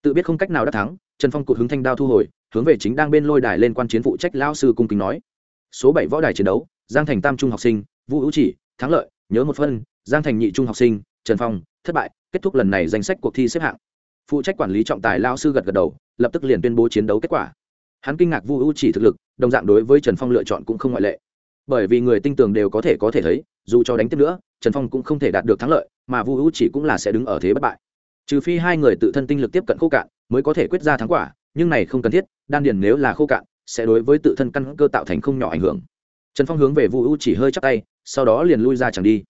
A: Tự biết không cách nào đã thắng, trần phong cụt hướng thanh đao thu hồi, hướng về chính đang bên lôi đài lên quan chiến phụ trách lao sư cung kính nói. Số bảy võ đài chiến đấu, giang thành tam trung học sinh, vu u chỉ, thắng lợi, nhớ một phân giang thành nhị trung học sinh, trần phong, thất bại, kết thúc lần này danh sách cuộc thi xếp hạng. Phụ trách quản lý trọng tài lao sư gật gật đầu, lập tức liền tuyên bố chiến đấu kết quả. Hắn kinh ngạc vu u chỉ thực lực, đồng dạng đối với trần phong lựa chọn cũng không ngoại lệ. Bởi vì người tinh tường đều có thể có thể thấy, dù cho đánh tiếp nữa, trần phong cũng không thể đạt được thắng lợi, mà vu u chỉ cũng là sẽ đứng ở thế bất bại. Trừ phi hai người tự thân tinh lực tiếp cận khô cạn, mới có thể quyết ra thắng quả, nhưng này không cần thiết, đan điền nếu là khô cạn, sẽ đối với tự thân căn cơ tạo thành không nhỏ ảnh hưởng. Trần phong hướng về vu u chỉ hơi chắc tay, sau đó liền lui ra chẳng đi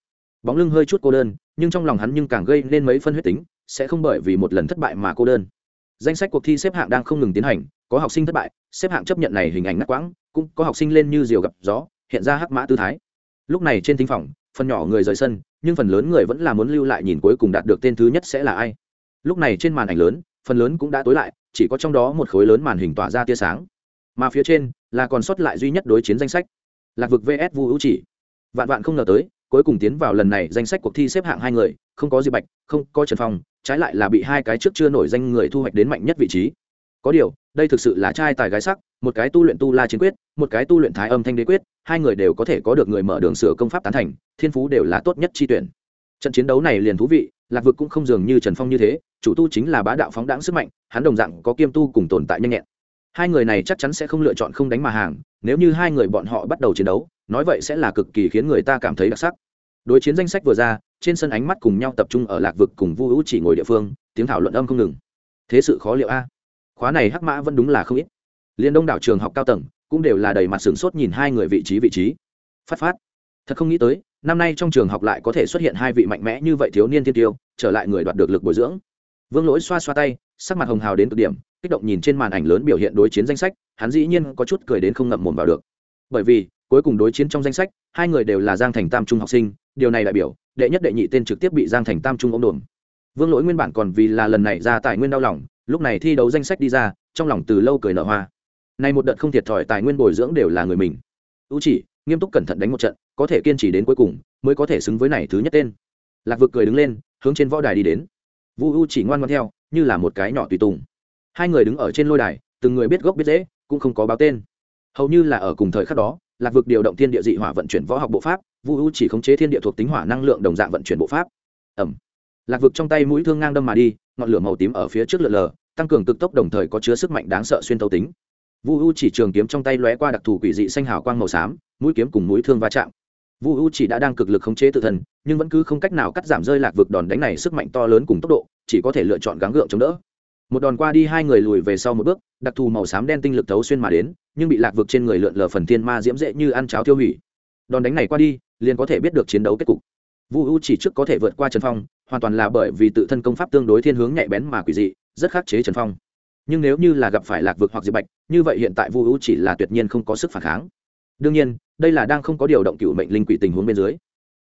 A: bóng lưng hơi chút cô đơn, nhưng trong lòng hắn nhưng càng gây nên mấy phân huyết tính, sẽ không bởi vì một lần thất bại mà cô đơn. Danh sách cuộc thi xếp hạng đang không ngừng tiến hành, có học sinh thất bại, xếp hạng chấp nhận này hình ảnh ngắt quãng, cũng có học sinh lên như diều gặp gió, hiện ra hắc mã tư thái. Lúc này trên thính phòng, phần nhỏ người rời sân, nhưng phần lớn người vẫn là muốn lưu lại nhìn cuối cùng đạt được tên thứ nhất sẽ là ai. Lúc này trên màn ảnh lớn, phần lớn cũng đã tối lại, chỉ có trong đó một khối lớn màn hình tỏa ra tia sáng. Mà phía trên là còn sót lại duy nhất đối chiến danh sách. Lạc vực vs vu hữu chỉ. Vạn vạn không ngờ tới cuối cùng tiến vào lần này danh sách cuộc thi xếp hạng hai người, không có diệp bạch, không có trần phong, trái lại là bị hai cái trước chưa nổi danh người thu hoạch đến mạnh nhất vị trí. Có điều, đây thực sự là trai tài gái sắc, một cái tu luyện tu la chiến quyết, một cái tu luyện thái âm thanh đế quyết, hai người đều có thể có được người mở đường sửa công pháp tán thành, thiên phú đều là tốt nhất chi tuyển. Trận chiến đấu này liền thú vị, lạc vực cũng không dường như trần phong như thế, chủ tu chính là bá đạo phóng đáng sức mạnh, hắn đồng dạng có kiêm tu cùng tồn tại nhanh nhẹn. Hai người này chắc chắn sẽ không lựa chọn không đánh mà hàng, nếu như hai người bọn họ bắt đầu chiến đấu, nói vậy sẽ là cực kỳ khiến người ta cảm thấy đặc sắc đối chiến danh sách vừa ra, trên sân ánh mắt cùng nhau tập trung ở lạc vực cùng vu hữu chỉ ngồi địa phương, tiếng thảo luận âm không ngừng. Thế sự khó liệu a. Khóa này hắc mã vẫn đúng là không ít. Liên đông đảo trường học cao tầng cũng đều là đầy mặt sửng sốt nhìn hai người vị trí vị trí. Phát phát. Thật không nghĩ tới, năm nay trong trường học lại có thể xuất hiện hai vị mạnh mẽ như vậy thiếu niên thiên tiêu, trở lại người đoạt được lực bồi dưỡng. Vương lỗi xoa xoa tay, sắc mặt hồng hào đến cực điểm, kích động nhìn trên màn ảnh lớn biểu hiện đối chiến danh sách, hắn dĩ nhiên có chút cười đến không ngậm mồm vào được. Bởi vì cuối cùng đối chiến trong danh sách, hai người đều là giang thành tam trung học sinh, điều này đại biểu, đệ nhất đệ nhị tên trực tiếp bị giang thành tam trung ống đồn vương lỗi nguyên bản còn vì là lần này ra tài nguyên đau lòng, lúc này thi đấu danh sách đi ra, trong lòng từ lâu cười nở hoa. Nay một đợt không thiệt thòi tài nguyên bồi dưỡng đều là người mình. Ưu chỉ, nghiêm túc cẩn thận đánh một trận, có thể kiên trì đến cuối cùng, mới có thể xứng với này thứ nhất tên. Lạc vực cười đứng lên, hướng trên võ đài đi đến. Vu u chỉ ngoan ngoan theo, như là một cái nhỏ tùy tùng. Hai người đứng ở trên lôi đài, từng người biết gốc biết dễ cũng không có báo tên. Hầu như là ở cùng thời khắc đó lạc vực điều động thiên địa dị hỏa vận chuyển võ học bộ pháp, vu u chỉ khống chế thiên địa thuộc tính hỏa năng lượng đồng dạng vận chuyển bộ pháp. Ẩm lạc vực trong tay mũi thương ngang đâm mà đi, ngọn lửa màu tím ở phía trước lượn lờ, tăng cường cực tốc đồng thời có chứa sức mạnh đáng sợ xuyên thấu tính. Vu u chỉ trường kiếm trong tay lóe qua đặc thù quỷ dị xanh hào quang màu xám, mũi kiếm cùng mũi thương va chạm. Vu u chỉ đã đang cực lực khống chế tự thân, nhưng vẫn cứ không cách nào cắt giảm rơi lạc vực đòn đánh này sức mạnh to lớn cùng tốc độ, chỉ có thể lựa chọn gắng gượng chống đỡ một đòn qua đi hai người lùi về sau một bước, đặc thù màu xám đen tinh lực thấu xuyên mà đến, nhưng bị lạc vực trên người lượn lờ phần thiên ma diễm dễ như ăn cháo tiêu hủy. Đòn đánh này qua đi, liền có thể biết được chiến đấu kết cục. Vu u chỉ trước có thể vượt qua trần phong, hoàn toàn là bởi vì tự thân công pháp tương đối thiên hướng nhạy bén mà quỷ dị, rất khắc chế trần phong. Nhưng nếu như là gặp phải lạc vực hoặc diệp bạch, như vậy hiện tại vu u chỉ là tuyệt nhiên không có sức phản kháng. Đương nhiên, đây là đang không có điều động cựu mệnh linh quỷ tình huống bên dưới.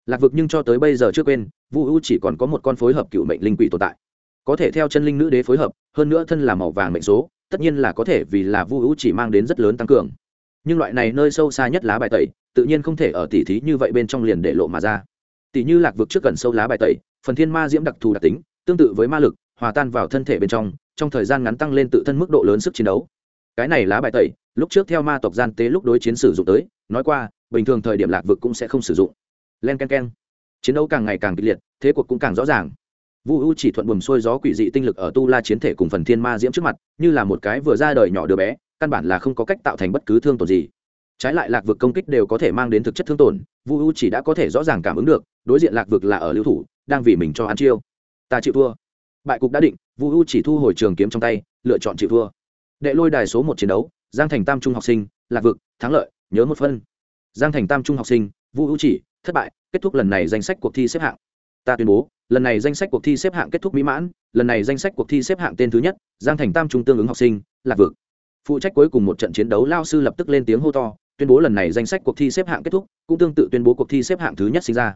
A: Lạc vực nhưng cho tới bây giờ chưa quên, vu u chỉ còn có một con phối hợp cựu mệnh linh quỷ tồn tại có thể theo chân linh nữ đế phối hợp, hơn nữa thân là màu vàng mệnh số, tất nhiên là có thể vì là vu hữu chỉ mang đến rất lớn tăng cường. Nhưng loại này nơi sâu xa nhất lá bài tẩy, tự nhiên không thể ở tỉ thí như vậy bên trong liền để lộ mà ra. Tỉ như lạc vực trước gần sâu lá bài tẩy, phần thiên ma diễm đặc thù đặc tính, tương tự với ma lực, hòa tan vào thân thể bên trong trong thời gian ngắn tăng lên tự thân mức độ lớn sức chiến đấu. Cái này lá bài tẩy, lúc trước theo ma tộc gian tế lúc đối chiến sử dụng tới, nói qua, bình thường thời điểm lạc vực cũng sẽ không sử dụng. Len k e n k e n chiến đấu càng ngày càng kịch liệt, thế cuộc cũng càng rõ ràng vu u chỉ thuận buồm xuôi gió quỷ dị tinh lực ở tu la chiến thể cùng phần thiên ma diễm trước mặt, như là một cái vừa ra đời nhỏ đứa bé, căn bản là không có cách tạo thành bất cứ thương tổn gì. Trái lại lạc vực công kích đều có thể mang đến thực chất thương tổn, vu u chỉ đã có thể rõ ràng cảm ứng được, đối diện lạc vực là ở lưu thủ, đang vì mình cho ăn chiêu. Ta chịu thua. Bại cục đã định, vu u chỉ thu hồi trường kiếm trong tay, lựa chọn chịu thua. Đệ lôi đài số một chiến đấu, giang thành tam trung học sinh, lạc vực, thắng lợi, nhớ một phân. Giang thành tam trung học sinh, vu u chỉ, thất bại, kết thúc lần này danh sách cuộc thi xếp hạng. Ta tuyên bố lần này danh sách cuộc thi xếp hạng kết thúc mỹ mãn, lần này danh sách cuộc thi xếp hạng tên thứ nhất, giang thành tam trung tương ứng học sinh, lạc vực. Phụ trách cuối cùng một trận chiến đấu, lao sư lập tức lên tiếng hô to, tuyên bố lần này danh sách cuộc thi xếp hạng kết thúc, cũng tương tự tuyên bố cuộc thi xếp hạng thứ nhất sinh ra.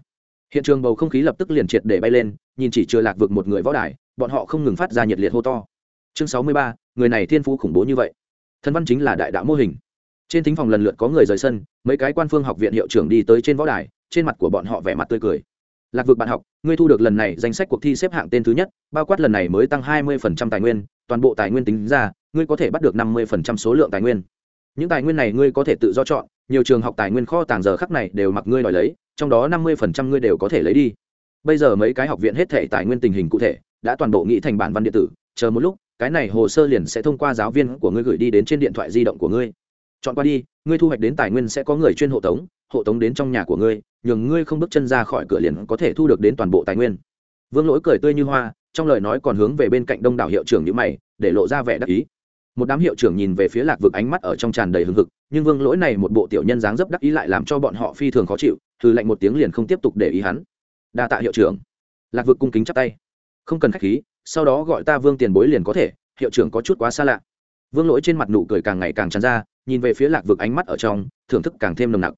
A: Hiện trường bầu không khí lập tức liền triệt để bay lên, nhìn chỉ chưa lạc vực một người võ đài, bọn họ không ngừng phát ra nhiệt liệt hô to. Chương sáu mươi ba, người này thiên phú khủng bố như vậy. Thân văn chính là đại đạo mô hình. Trên thính phòng lần lượt có người rời sân, mấy cái quan phương học viện hiệu trưởng đi tới trên võ đài, trên mặt của bọn họ vẻ mặt tươi cười lạc vực bạn học, ngươi thu được lần này danh sách cuộc thi xếp hạng tên thứ nhất, bao quát lần này mới tăng hai mươi tài nguyên, toàn bộ tài nguyên tính ra, ngươi có thể bắt được năm mươi số lượng tài nguyên. Những tài nguyên này ngươi có thể tự do chọn, nhiều trường học tài nguyên kho tàng giờ khắc này đều mặc ngươi đòi lấy, trong đó năm mươi ngươi đều có thể lấy đi. Bây giờ mấy cái học viện hết thể tài nguyên tình hình cụ thể, đã toàn bộ nghĩ thành bản văn điện tử, chờ một lúc, cái này hồ sơ liền sẽ thông qua giáo viên của ngươi gửi đi đến trên điện thoại di động của ngươi. Chọn qua đi, ngươi thu hoạch đến tài nguyên sẽ có người chuyên hộ tống hộ tống đến trong nhà của ngươi nhường ngươi không bước chân ra khỏi cửa liền có thể thu được đến toàn bộ tài nguyên. Vương lỗi cười tươi như hoa, trong lời nói còn hướng về bên cạnh đông đảo hiệu trưởng như mày, để lộ ra vẻ đắc ý. Một đám hiệu trưởng nhìn về phía lạc vực ánh mắt ở trong tràn đầy hưng hực, nhưng vương lỗi này một bộ tiểu nhân dáng dấp đắc ý lại làm cho bọn họ phi thường khó chịu thư lạnh một tiếng liền không tiếp tục để ý hắn. Đa tạ hiệu trưởng. Lạc vực cung kính chắp tay. Không cần khách khí, sau đó gọi ta vương tiền bối liền có thể, hiệu trưởng có chút quá xa lạ. Vương lỗi trên mặt nụ cười càng ngày càng tràn ra, nhìn về phía lạc vực ánh mắt ở trong, thưởng thức càng thêm nồng nặc.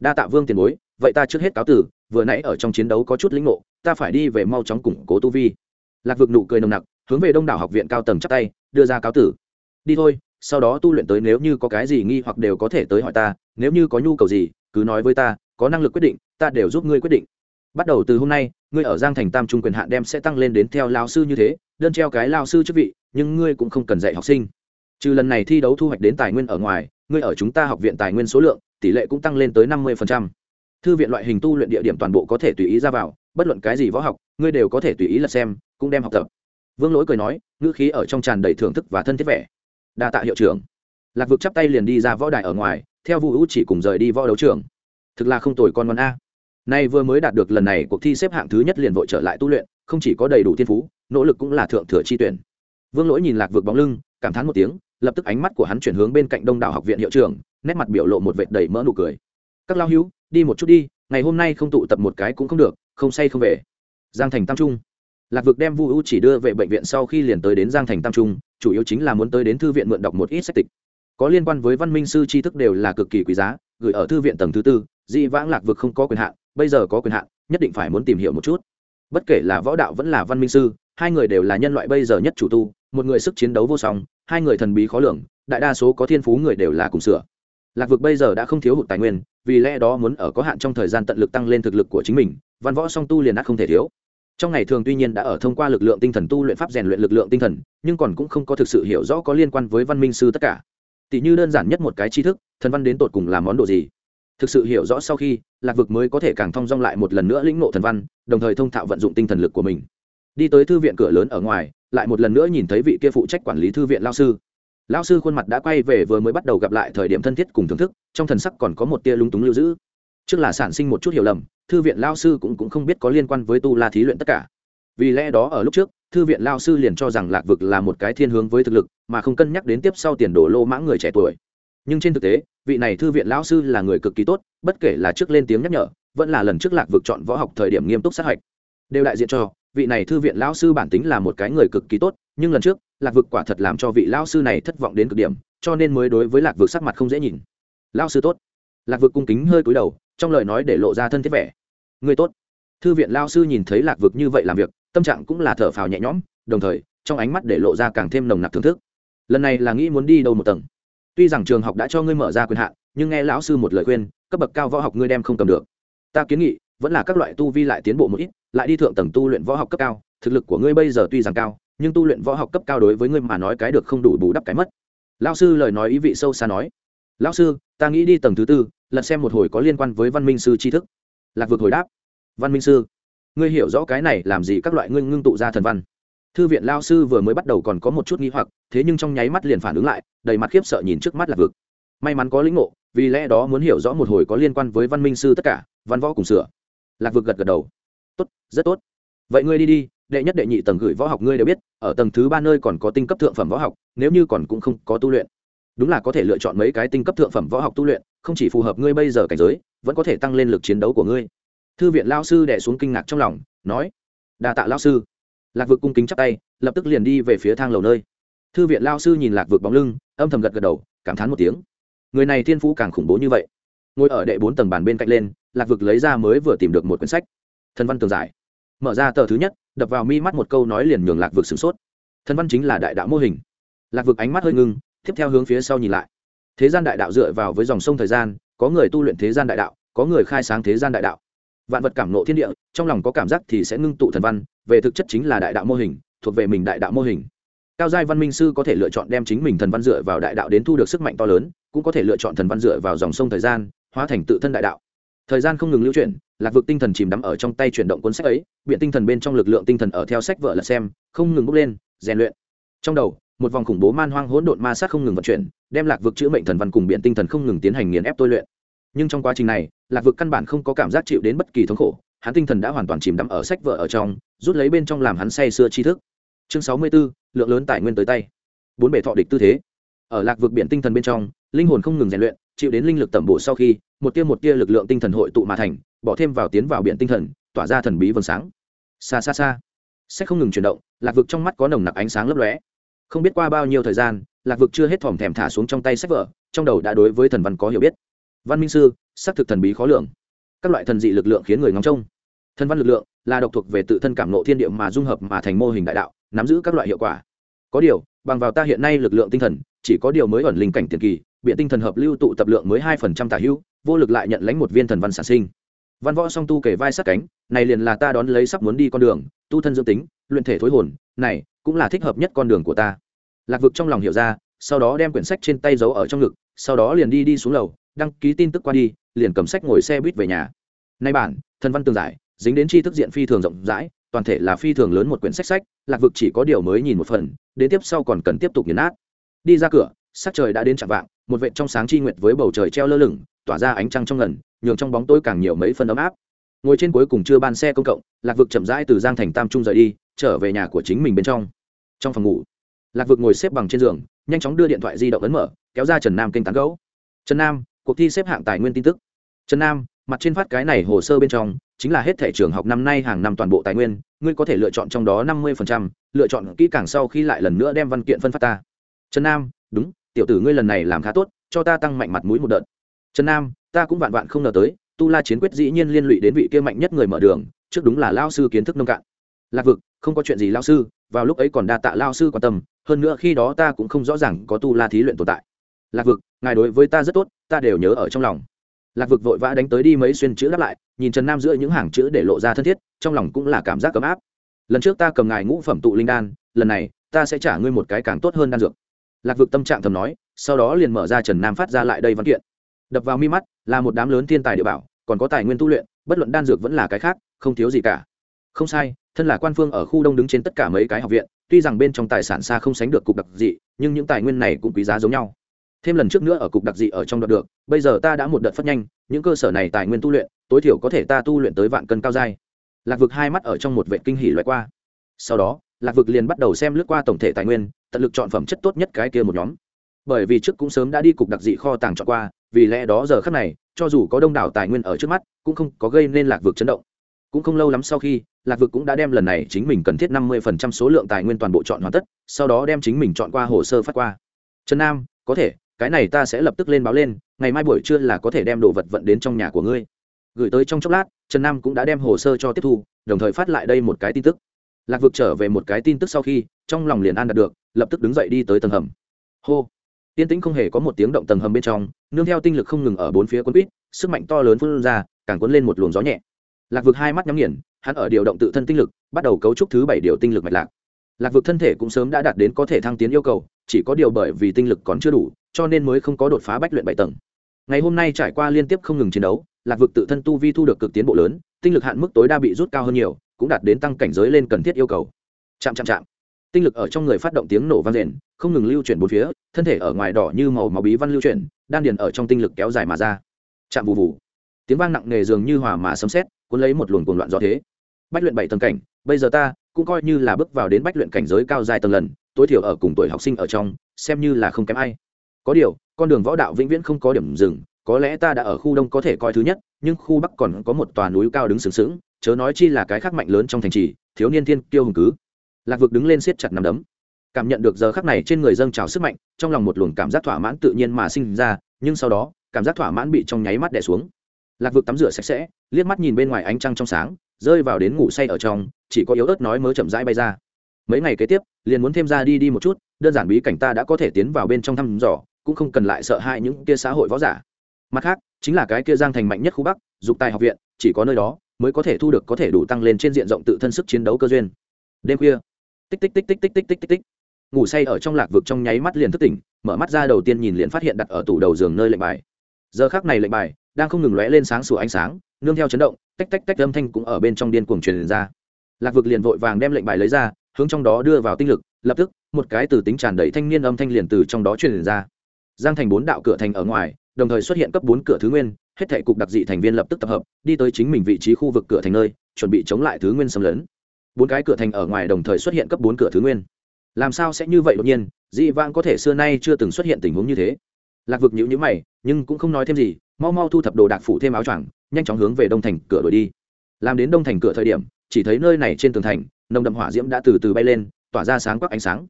A: Đa tạ vương tiền bối vậy ta trước hết cáo tử vừa nãy ở trong chiến đấu có chút lĩnh ngộ, ta phải đi về mau chóng củng cố tu vi. Lạc vực nụ cười nồng nặc, hướng về đông đảo học viện cao tầng chắc tay, đưa ra cáo tử đi thôi, sau đó tu luyện tới nếu như có cái gì nghi hoặc đều có thể tới hỏi ta, nếu như có nhu cầu gì, cứ nói với ta, có năng lực quyết định, ta đều giúp ngươi quyết định. Bắt đầu từ hôm nay, ngươi ở giang thành tam trung quyền hạn đem sẽ tăng lên đến theo lao sư như thế, đơn treo cái lao sư chức vị, nhưng ngươi cũng không cần dạy học sinh. Trừ lần này thi đấu thu hoạch đến tài nguyên ở ngoài, ngươi ở chúng ta học viện tài nguyên số lượng, tỷ lệ cũng tăng lên tới năm mươi phần trăm thư viện loại hình tu luyện địa điểm toàn bộ có thể tùy ý ra vào, bất luận cái gì võ học, ngươi đều có thể tùy ý là xem, cũng đem học tập. Vương lỗi cười nói, ngữ khí ở trong tràn đầy thưởng thức và thân thiết vẻ. Đa tạ hiệu trưởng. Lạc vực chắp tay liền đi ra võ đài ở ngoài, theo vũ hữu chỉ cùng rời đi võ đấu trường. Thực là không tồi con ngon a. Nay vừa mới đạt được lần này, cuộc thi xếp hạng thứ nhất liền vội trở lại tu luyện, không chỉ có đầy đủ thiên phú, nỗ lực cũng là thượng thừa chi tuyển. Vương lỗi nhìn lạc vực bóng lưng, cảm thán một tiếng, lập tức ánh mắt của hắn chuyển hướng bên cạnh đông đảo học viện hiệu trưởng, nét mặt biểu lộ một vệt đầy mỡ nụ cười. Các lao hữu đi một chút đi, ngày hôm nay không tụ tập một cái cũng không được, không say không về. Giang thành tam trung. Lạc vực đem vu u chỉ đưa về bệnh viện sau khi liền tới đến giang thành tam trung, chủ yếu chính là muốn tới đến thư viện mượn đọc một ít sách tịch. Có liên quan với văn minh sư tri thức đều là cực kỳ quý giá, gửi ở thư viện tầng thứ tư, dị vãng lạc vực không có quyền hạn, bây giờ có quyền hạn, nhất định phải muốn tìm hiểu một chút. Bất kể là võ đạo vẫn là văn minh sư, hai người đều là nhân loại bây giờ nhất chủ tu, một người sức chiến đấu vô song, hai người thần bí khó lường, đại đa số có thiên phú người đều là cùng sửa lạc vực bây giờ đã không thiếu hụt tài nguyên, vì lẽ đó muốn ở có hạn trong thời gian tận lực tăng lên thực lực của chính mình, văn võ song tu liền đã không thể thiếu. Trong ngày thường tuy nhiên đã ở thông qua lực lượng tinh thần tu luyện pháp rèn luyện lực lượng tinh thần, nhưng còn cũng không có thực sự hiểu rõ có liên quan với văn minh sư tất cả. Tỷ như đơn giản nhất một cái tri thức, thần văn đến tột cùng làm món đồ gì? Thực sự hiểu rõ sau khi, lạc vực mới có thể càng thong dong lại một lần nữa lĩnh ngộ thần văn, đồng thời thông thạo vận dụng tinh thần lực của mình. Đi tới thư viện cửa lớn ở ngoài, lại một lần nữa nhìn thấy vị kia phụ trách quản lý thư viện lao sư. Lão sư khuôn mặt đã quay về vừa mới bắt đầu gặp lại thời điểm thân thiết cùng thưởng thức trong thần sắc còn có một tia lung túng lưu giữ. Trước là sản sinh một chút hiểu lầm thư viện lao sư cũng, cũng không biết có liên quan với tu la thí luyện tất cả. Vì lẽ đó ở lúc trước thư viện lao sư liền cho rằng lạc vực là một cái thiên hướng với thực lực mà không cân nhắc đến tiếp sau tiền đổ lô mãng người trẻ tuổi. Nhưng trên thực tế vị này thư viện lao sư là người cực kỳ tốt bất kể là trước lên tiếng nhắc nhở vẫn là lần trước lạc vực chọn võ học thời điểm nghiêm túc sát hạch. Đều đại diện cho vị này thư viện lao sư bản tính là một cái người cực kỳ tốt nhưng lần trước lạc vực quả thật làm cho vị lao sư này thất vọng đến cực điểm, cho nên mới đối với lạc vực sắc mặt không dễ nhìn. Lao sư tốt. Lạc vực cung kính hơi cúi đầu, trong lời nói để lộ ra thân thiết vẻ. Người tốt. Thư viện lao sư nhìn thấy lạc vực như vậy làm việc, tâm trạng cũng là thở phào nhẹ nhõm, đồng thời, trong ánh mắt để lộ ra càng thêm nồng nặc thưởng thức. Lần này là nghĩ muốn đi đâu một tầng? Tuy rằng trường học đã cho ngươi mở ra quyền hạn, nhưng nghe lão sư một lời khuyên, cấp bậc cao võ học ngươi đem không cầm được. Ta kiến nghị, vẫn là các loại tu vi lại tiến bộ một ít, lại đi thượng tầng tu luyện võ học cấp cao, thực lực của ngươi bây giờ tuy rằng cao nhưng tu luyện võ học cấp cao đối với ngươi mà nói cái được không đủ bù đắp cái mất. Lão sư lời nói ý vị sâu xa nói. Lão sư, ta nghĩ đi tầng thứ tư, lật xem một hồi có liên quan với văn minh sư tri thức. Lạc vực hồi đáp. Văn minh sư, ngươi hiểu rõ cái này làm gì các loại ngươi ngưng tụ ra thần văn. Thư viện lao sư vừa mới bắt đầu còn có một chút nghi hoặc, thế nhưng trong nháy mắt liền phản ứng lại, đầy mặt khiếp sợ nhìn trước mắt lạc vực. May mắn có lĩnh ngộ, vì lẽ đó muốn hiểu rõ một hồi có liên quan với văn minh sư tất cả, văn võ cùng sửa. Lạc vực gật gật đầu. Tốt, rất tốt. Vậy ngươi đi đi đệ nhất đệ nhị tầng gửi võ học ngươi đều biết, ở tầng thứ ba nơi còn có tinh cấp thượng phẩm võ học, nếu như còn cũng không có tu luyện. Đúng là có thể lựa chọn mấy cái tinh cấp thượng phẩm võ học tu luyện, không chỉ phù hợp ngươi bây giờ cảnh giới, vẫn có thể tăng lên lực chiến đấu của ngươi. Thư viện lao sư đẻ xuống kinh ngạc trong lòng, nói đà tạ lao sư. Lạc vực cung kính chắp tay, lập tức liền đi về phía thang lầu nơi. Thư viện lao sư nhìn lạc vực bóng lưng, âm thầm gật gật đầu, cảm thán một tiếng. Người này thiên phú càng khủng bố như vậy. Ngồi ở đệ bốn tầng bàn bên cạnh lên, lạc vực lấy ra mới vừa tìm được một quyển sách. Thân văn tường giải. Mở ra tờ thứ nhất đập vào mi mắt một câu nói liền nhường lạc vực sửng sốt. Thần văn chính là đại đạo mô hình. Lạc vực ánh mắt hơi ngưng, tiếp theo hướng phía sau nhìn lại. Thế gian đại đạo dựa vào với dòng sông thời gian, có người tu luyện thế gian đại đạo, có người khai sáng thế gian đại đạo. Vạn vật cảm nộ thiên địa, trong lòng có cảm giác thì sẽ ngưng tụ thần văn, về thực chất chính là đại đạo mô hình, thuộc về mình đại đạo mô hình. Cao giai văn minh sư có thể lựa chọn đem chính mình thần văn dựa vào đại đạo đến thu được sức mạnh to lớn, cũng có thể lựa chọn thần văn dựa vào dòng sông thời gian, hóa thành tự thân đại đạo thời gian không ngừng lưu chuyển lạc vực tinh thần chìm đắm ở trong tay chuyển động cuốn sách ấy biện tinh thần bên trong lực lượng tinh thần ở theo sách vợ là xem không ngừng bốc lên rèn luyện. Trong đầu một vòng khủng bố man hoang hỗn độn ma sát không ngừng vận chuyển đem lạc vực chữa mệnh thần văn cùng biện tinh thần không ngừng tiến hành nghiền ép tôi luyện. Nhưng trong quá trình này lạc vực căn bản không có cảm giác chịu đến bất kỳ thống khổ hắn tinh thần đã hoàn toàn chìm đắm ở sách vợ ở trong rút lấy bên trong làm hắn say sưa tri thức. Chương sáu mươi 64, lượng lớn tài nguyên tới tay. Bốn bể thọ địch tư thế. Ở lạc vực biển tinh thần bên trong linh hồn không ngừng rèn luyện chịu đến linh lực tẩm bổ sau khi, một tia một tia lực lượng tinh thần hội tụ mà thành, bỏ thêm vào tiến vào biển tinh thần, tỏa ra thần bí vầng sáng. Xa xa xa. Sách không ngừng chuyển động, lạc vực trong mắt có nồng nặc ánh sáng lấp lóe. Không biết qua bao nhiêu thời gian, lạc vực chưa hết thòm thèm thả xuống trong tay sách vở, trong đầu đã đối với thần văn có hiểu biết. Văn minh sư, xác thực thần bí khó lường. Các loại thần dị lực lượng khiến người ngóng trông. Thần văn lực lượng là độc thuộc về tự thân cảm nộ thiên địa mà dung hợp mà thành mô hình đại đạo, nắm giữ các loại hiệu quả. Có điều, bằng vào ta hiện nay lực lượng tinh thần, chỉ có điều mới ẩn linh cảnh tiền kỳ biện tinh thần hợp lưu tụ tập lượng mới hai phần trăm tả hữu, vô lực lại nhận lãnh một viên thần văn sản sinh. Văn võ song tu kể vai sát cánh, này liền là ta đón lấy sắp muốn đi con đường, tu thân dương tính, luyện thể thối hồn, này cũng là thích hợp nhất con đường của ta. Lạc vực trong lòng hiểu ra, sau đó đem quyển sách trên tay giấu ở trong ngực, sau đó liền đi đi xuống lầu, đăng ký tin tức qua đi, liền cầm sách ngồi xe buýt về nhà. Nay bản, thần văn tường giải, dính đến tri thức diện phi thường rộng rãi, toàn thể là phi thường lớn một quyển sách sách, lạc vực chỉ có điều mới nhìn một phần, đến tiếp sau còn cần tiếp tục nghiền nát. Đi ra cửa sắc trời đã đến chạm vạng, một vệ trong sáng chi nguyệt với bầu trời treo lơ lửng, tỏa ra ánh trăng trong ngần, nhường trong bóng tối càng nhiều mấy phần ấm áp. Ngồi trên cuối cùng chưa ban xe công cộng, lạc vực chậm rãi từ giang thành tam trung rời đi, trở về nhà của chính mình bên trong. Trong phòng ngủ, lạc vực ngồi xếp bằng trên giường, nhanh chóng đưa điện thoại di động ấn mở, kéo ra trần nam kênh tán gấu trần nam, cuộc thi xếp hạng tài nguyên tin tức. Trần nam, mặt trên phát cái này hồ sơ bên trong, chính là hết thẻ trường học năm nay hàng năm toàn bộ tài nguyên, ngươi có thể lựa chọn trong đó năm mươi lựa chọn kỹ càng sau khi lại lần nữa đem văn kiện phân phát ta. Trần nam, đúng tiểu tử ngươi lần này làm khá tốt, cho ta tăng mạnh mặt mũi một đợt. Trần nam, ta cũng vạn vạn không ngờ tới, tu la chiến quyết dĩ nhiên liên lụy đến vị kia mạnh nhất người mở đường, trước đúng là lao sư kiến thức nông cạn. Lạc vực, không có chuyện gì lao sư, vào lúc ấy còn đa tạ lao sư quan tâm, hơn nữa khi đó ta cũng không rõ ràng có tu la thí luyện tồn tại. Lạc vực, ngài đối với ta rất tốt, ta đều nhớ ở trong lòng. Lạc vực vội vã đánh tới đi mấy xuyên chữ đáp lại, nhìn trần nam giữa những hàng chữ để lộ ra thân thiết, trong lòng cũng là cảm giác ấm áp. Lần trước ta cầm ngài ngũ phẩm tụ linh đan, lần này ta sẽ trả ngươi một cái càng tốt hơn đan dược lạc vực tâm trạng thầm nói, sau đó liền mở ra trần nam phát ra lại đây văn kiện. Đập vào mi mắt, là một đám lớn thiên tài địa bảo, còn có tài nguyên tu luyện, bất luận đan dược vẫn là cái khác, không thiếu gì cả. Không sai, thân là quan phương ở khu đông đứng trên tất cả mấy cái học viện, tuy rằng bên trong tài sản xa không sánh được cục đặc dị, nhưng những tài nguyên này cũng quý giá giống nhau. Thêm lần trước nữa ở cục đặc dị ở trong đợt được, bây giờ ta đã một đợt phát nhanh, những cơ sở này tài nguyên tu luyện, tối thiểu có thể ta tu luyện tới vạn cân cao dai lạc vực hai mắt ở trong một vệ kinh hỉ loại qua. Sau đó, lạc vực liền bắt đầu xem lướt qua tổng thể tài nguyên tận lực chọn phẩm chất tốt nhất cái kia một nhóm. Bởi vì trước cũng sớm đã đi cục đặc dị kho tàng chọn qua, vì lẽ đó giờ khắc này, cho dù có đông đảo tài nguyên ở trước mắt, cũng không có gây nên lạc vực chấn động. Cũng không lâu lắm sau khi, lạc vực cũng đã đem lần này chính mình cần thiết năm mươi phần trăm số lượng tài nguyên toàn bộ chọn hoàn tất, sau đó đem chính mình chọn qua hồ sơ phát qua. Trần nam, có thể, cái này ta sẽ lập tức lên báo lên, ngày mai buổi trưa là có thể đem đồ vật vận đến trong nhà của ngươi. Gửi tới trong chốc lát, trần nam cũng đã đem hồ sơ cho tiếp thu, đồng thời phát lại đây một cái tin tức lạc vực trở về một cái tin tức sau khi, trong lòng liền an đạt được, lập tức đứng dậy đi tới tầng hầm. Hô. Tiên tĩnh không hề có một tiếng động tầng hầm bên trong, nương theo tinh lực không ngừng ở bốn phía quân quýt, sức mạnh to lớn phun ra, càng cuốn lên một luồng gió nhẹ. Lạc vực hai mắt nhắm nghiền, hắn ở điều động tự thân tinh lực, bắt đầu cấu trúc thứ bảy điều tinh lực mạch lạc. Lạc vực thân thể cũng sớm đã đạt đến có thể thăng tiến yêu cầu, chỉ có điều bởi vì tinh lực còn chưa đủ, cho nên mới không có đột phá bách luyện bảy tầng. Ngày hôm nay trải qua liên tiếp không ngừng chiến đấu, lạc vực tự thân tu vi thu được cực tiến bộ lớn, tinh lực hạn mức tối đa bị rút cao hơn nhiều cũng đạt đến tăng cảnh giới lên cần thiết yêu cầu. Chạm chạm chạm. Tinh lực ở trong người phát động tiếng nổ vang rền, không ngừng lưu chuyển bốn phía, thân thể ở ngoài đỏ như màu máu bí văn lưu chuyển, đan điền ở trong tinh lực kéo dài mà ra. Chạm vụ vụ tiếng vang nặng nề dường như hòa mà sấm sét, cuốn lấy một luồng cuồng loạn gió thế. Bách luyện bảy tầng cảnh, bây giờ ta cũng coi như là bước vào đến bách luyện cảnh giới cao dài tầng lần, tối thiểu ở cùng tuổi học sinh ở trong, xem như là không kém ai. Có điều, con đường võ đạo vĩnh viễn không có điểm dừng, có lẽ ta đã ở khu đông có thể coi thứ nhất, nhưng khu bắc còn có một tòa núi cao đứng sừng sững chớ nói chi là cái khác mạnh lớn trong thành trì, thiếu niên thiên kiêu hùng cứ. Lạc vực đứng lên siết chặt nằm đấm. Cảm nhận được giờ khắc này trên người dâng trào sức mạnh, trong lòng một luồng cảm giác thỏa mãn tự nhiên mà sinh ra, nhưng sau đó, cảm giác thỏa mãn bị trong nháy mắt đè xuống. Lạc vực tắm rửa sạch sẽ, liếc mắt nhìn bên ngoài ánh trăng trong sáng, rơi vào đến ngủ say ở trong, chỉ có yếu ớt nói mới chậm rãi bay ra. Mấy ngày kế tiếp, liền muốn thêm ra đi đi một chút, đơn giản bí cảnh ta đã có thể tiến vào bên trong thăm dò, cũng không cần lại sợ hãi những kia xã hội võ giả. Mặt khác, chính là cái kia giang thành mạnh nhất khu bắc, dục tài học viện, chỉ có nơi đó mới có thể thu được có thể đủ tăng lên trên diện rộng tự thân sức chiến đấu cơ duyên. Đêm khuya, tích tích tích tích tích tích tích tích tích. Ngủ say ở trong lạc vực trong nháy mắt liền thức tỉnh, mở mắt ra đầu tiên nhìn liền phát hiện đặt ở tủ đầu giường nơi lệnh bài. Giờ khác này lệnh bài đang không ngừng lóe lên sáng sủa ánh sáng, nương theo chấn động, tách tách tách âm thanh cũng ở bên trong điên cuồng truyền ra. Lạc vực liền vội vàng đem lệnh bài lấy ra, hướng trong đó đưa vào tinh lực, lập tức, một cái từ tính tràn đầy thanh niên âm thanh liền từ trong đó truyền ra. Giang thành bốn đạo cửa thành ở ngoài, đồng thời xuất hiện cấp bốn cửa thứ nguyên hết thảy cục đặc dị thành viên lập tức tập hợp, đi tới chính mình vị trí khu vực cửa thành nơi, chuẩn bị chống lại thứ nguyên xâm lấn. Bốn cái cửa thành ở ngoài đồng thời xuất hiện cấp bốn cửa thứ nguyên. Làm sao sẽ như vậy đột nhiên? Dị vãng có thể xưa nay chưa từng xuất hiện tình huống như thế. Lạc vực nhíu nhíu mày, nhưng cũng không nói thêm gì, mau mau thu thập đồ đạc phủ thêm áo choàng, nhanh chóng hướng về đông thành cửa đuổi đi. Làm đến đông thành cửa thời điểm, chỉ thấy nơi này trên tường thành, nồng đậm hỏa diễm đã từ từ bay lên, tỏa ra sáng quắc ánh sáng.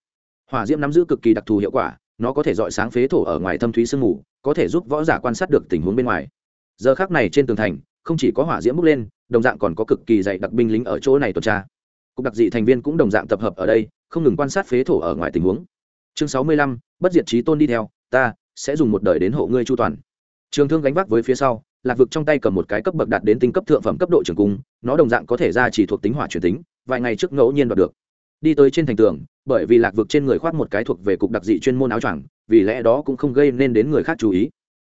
A: Hỏa diễm nắm giữ cực kỳ đặc thù hiệu quả, nó có thể dọi sáng phế thổ ở ngoài thâm thúy sương mù, có thể giúp võ giả quan sát được tình huống bên ngoài giờ khác này trên tường thành, không chỉ có hỏa diễm bốc lên, đồng dạng còn có cực kỳ dày đặc binh lính ở chỗ này tuần tra. Cục đặc dị thành viên cũng đồng dạng tập hợp ở đây, không ngừng quan sát phế thổ ở ngoài tình huống. Chương sáu mươi lăm, bất diệt trí tôn đi theo, ta sẽ dùng một đời đến hộ ngươi chu toàn. Trường thương gánh vác với phía sau, lạc vực trong tay cầm một cái cấp bậc đạt đến tinh cấp thượng phẩm cấp độ trường cung, nó đồng dạng có thể ra chỉ thuộc tính hỏa truyền tính, vài ngày trước ngẫu nhiên đoạt được. Đi tới trên thành tường, bởi vì lạc vực trên người khoác một cái thuộc về cục đặc dị chuyên môn áo choàng, vì lẽ đó cũng không gây nên đến người khác chú ý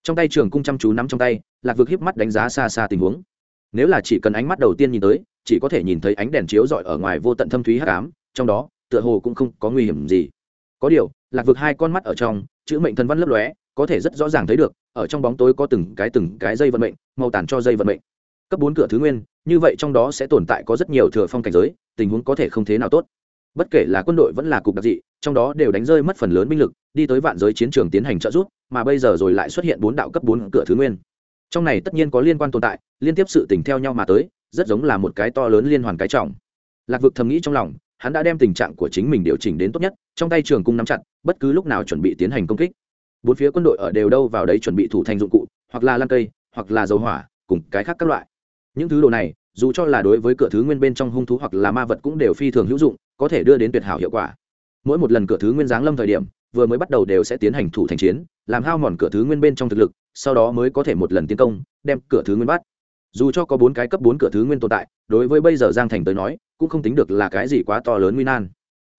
A: trong tay trường cung chăm chú nắm trong tay, lạc vực híp mắt đánh giá xa xa tình huống. Nếu là chỉ cần ánh mắt đầu tiên nhìn tới, chỉ có thể nhìn thấy ánh đèn chiếu rọi ở ngoài vô tận thâm thúy hắc ám, trong đó, tựa hồ cũng không có nguy hiểm gì. Có điều, lạc vực hai con mắt ở trong, chữ mệnh thần văn lấp lóe, có thể rất rõ ràng thấy được, ở trong bóng tối có từng cái từng cái dây vận mệnh, màu tàn cho dây vận mệnh. Cấp bốn cửa thứ nguyên, như vậy trong đó sẽ tồn tại có rất nhiều thừa phong cảnh giới, tình huống có thể không thế nào tốt bất kể là quân đội vẫn là cục đặc dị, trong đó đều đánh rơi mất phần lớn binh lực, đi tới vạn giới chiến trường tiến hành trợ giúp, mà bây giờ rồi lại xuất hiện bốn đạo cấp bốn cửa thứ nguyên. Trong này tất nhiên có liên quan tồn tại, liên tiếp sự tình theo nhau mà tới, rất giống là một cái to lớn liên hoàn cái trọng. Lạc vực thầm nghĩ trong lòng, hắn đã đem tình trạng của chính mình điều chỉnh đến tốt nhất, trong tay trường cung nắm chặt, bất cứ lúc nào chuẩn bị tiến hành công kích. Bốn phía quân đội ở đều đâu vào đấy chuẩn bị thủ thành dụng cụ, hoặc là lan cây, hoặc là dầu hỏa, cùng cái khác các loại. Những thứ đồ này dù cho là đối với cửa thứ nguyên bên trong hung thú hoặc là ma vật cũng đều phi thường hữu dụng, có thể đưa đến tuyệt hảo hiệu quả. Mỗi một lần cửa thứ nguyên giáng lâm thời điểm, vừa mới bắt đầu đều sẽ tiến hành thủ thành chiến, làm hao mòn cửa thứ nguyên bên trong thực lực, sau đó mới có thể một lần tiến công, đem cửa thứ nguyên bắt. Dù cho có bốn cái cấp bốn cửa thứ nguyên tồn tại, đối với bây giờ giang thành tới nói, cũng không tính được là cái gì quá to lớn nguy nan.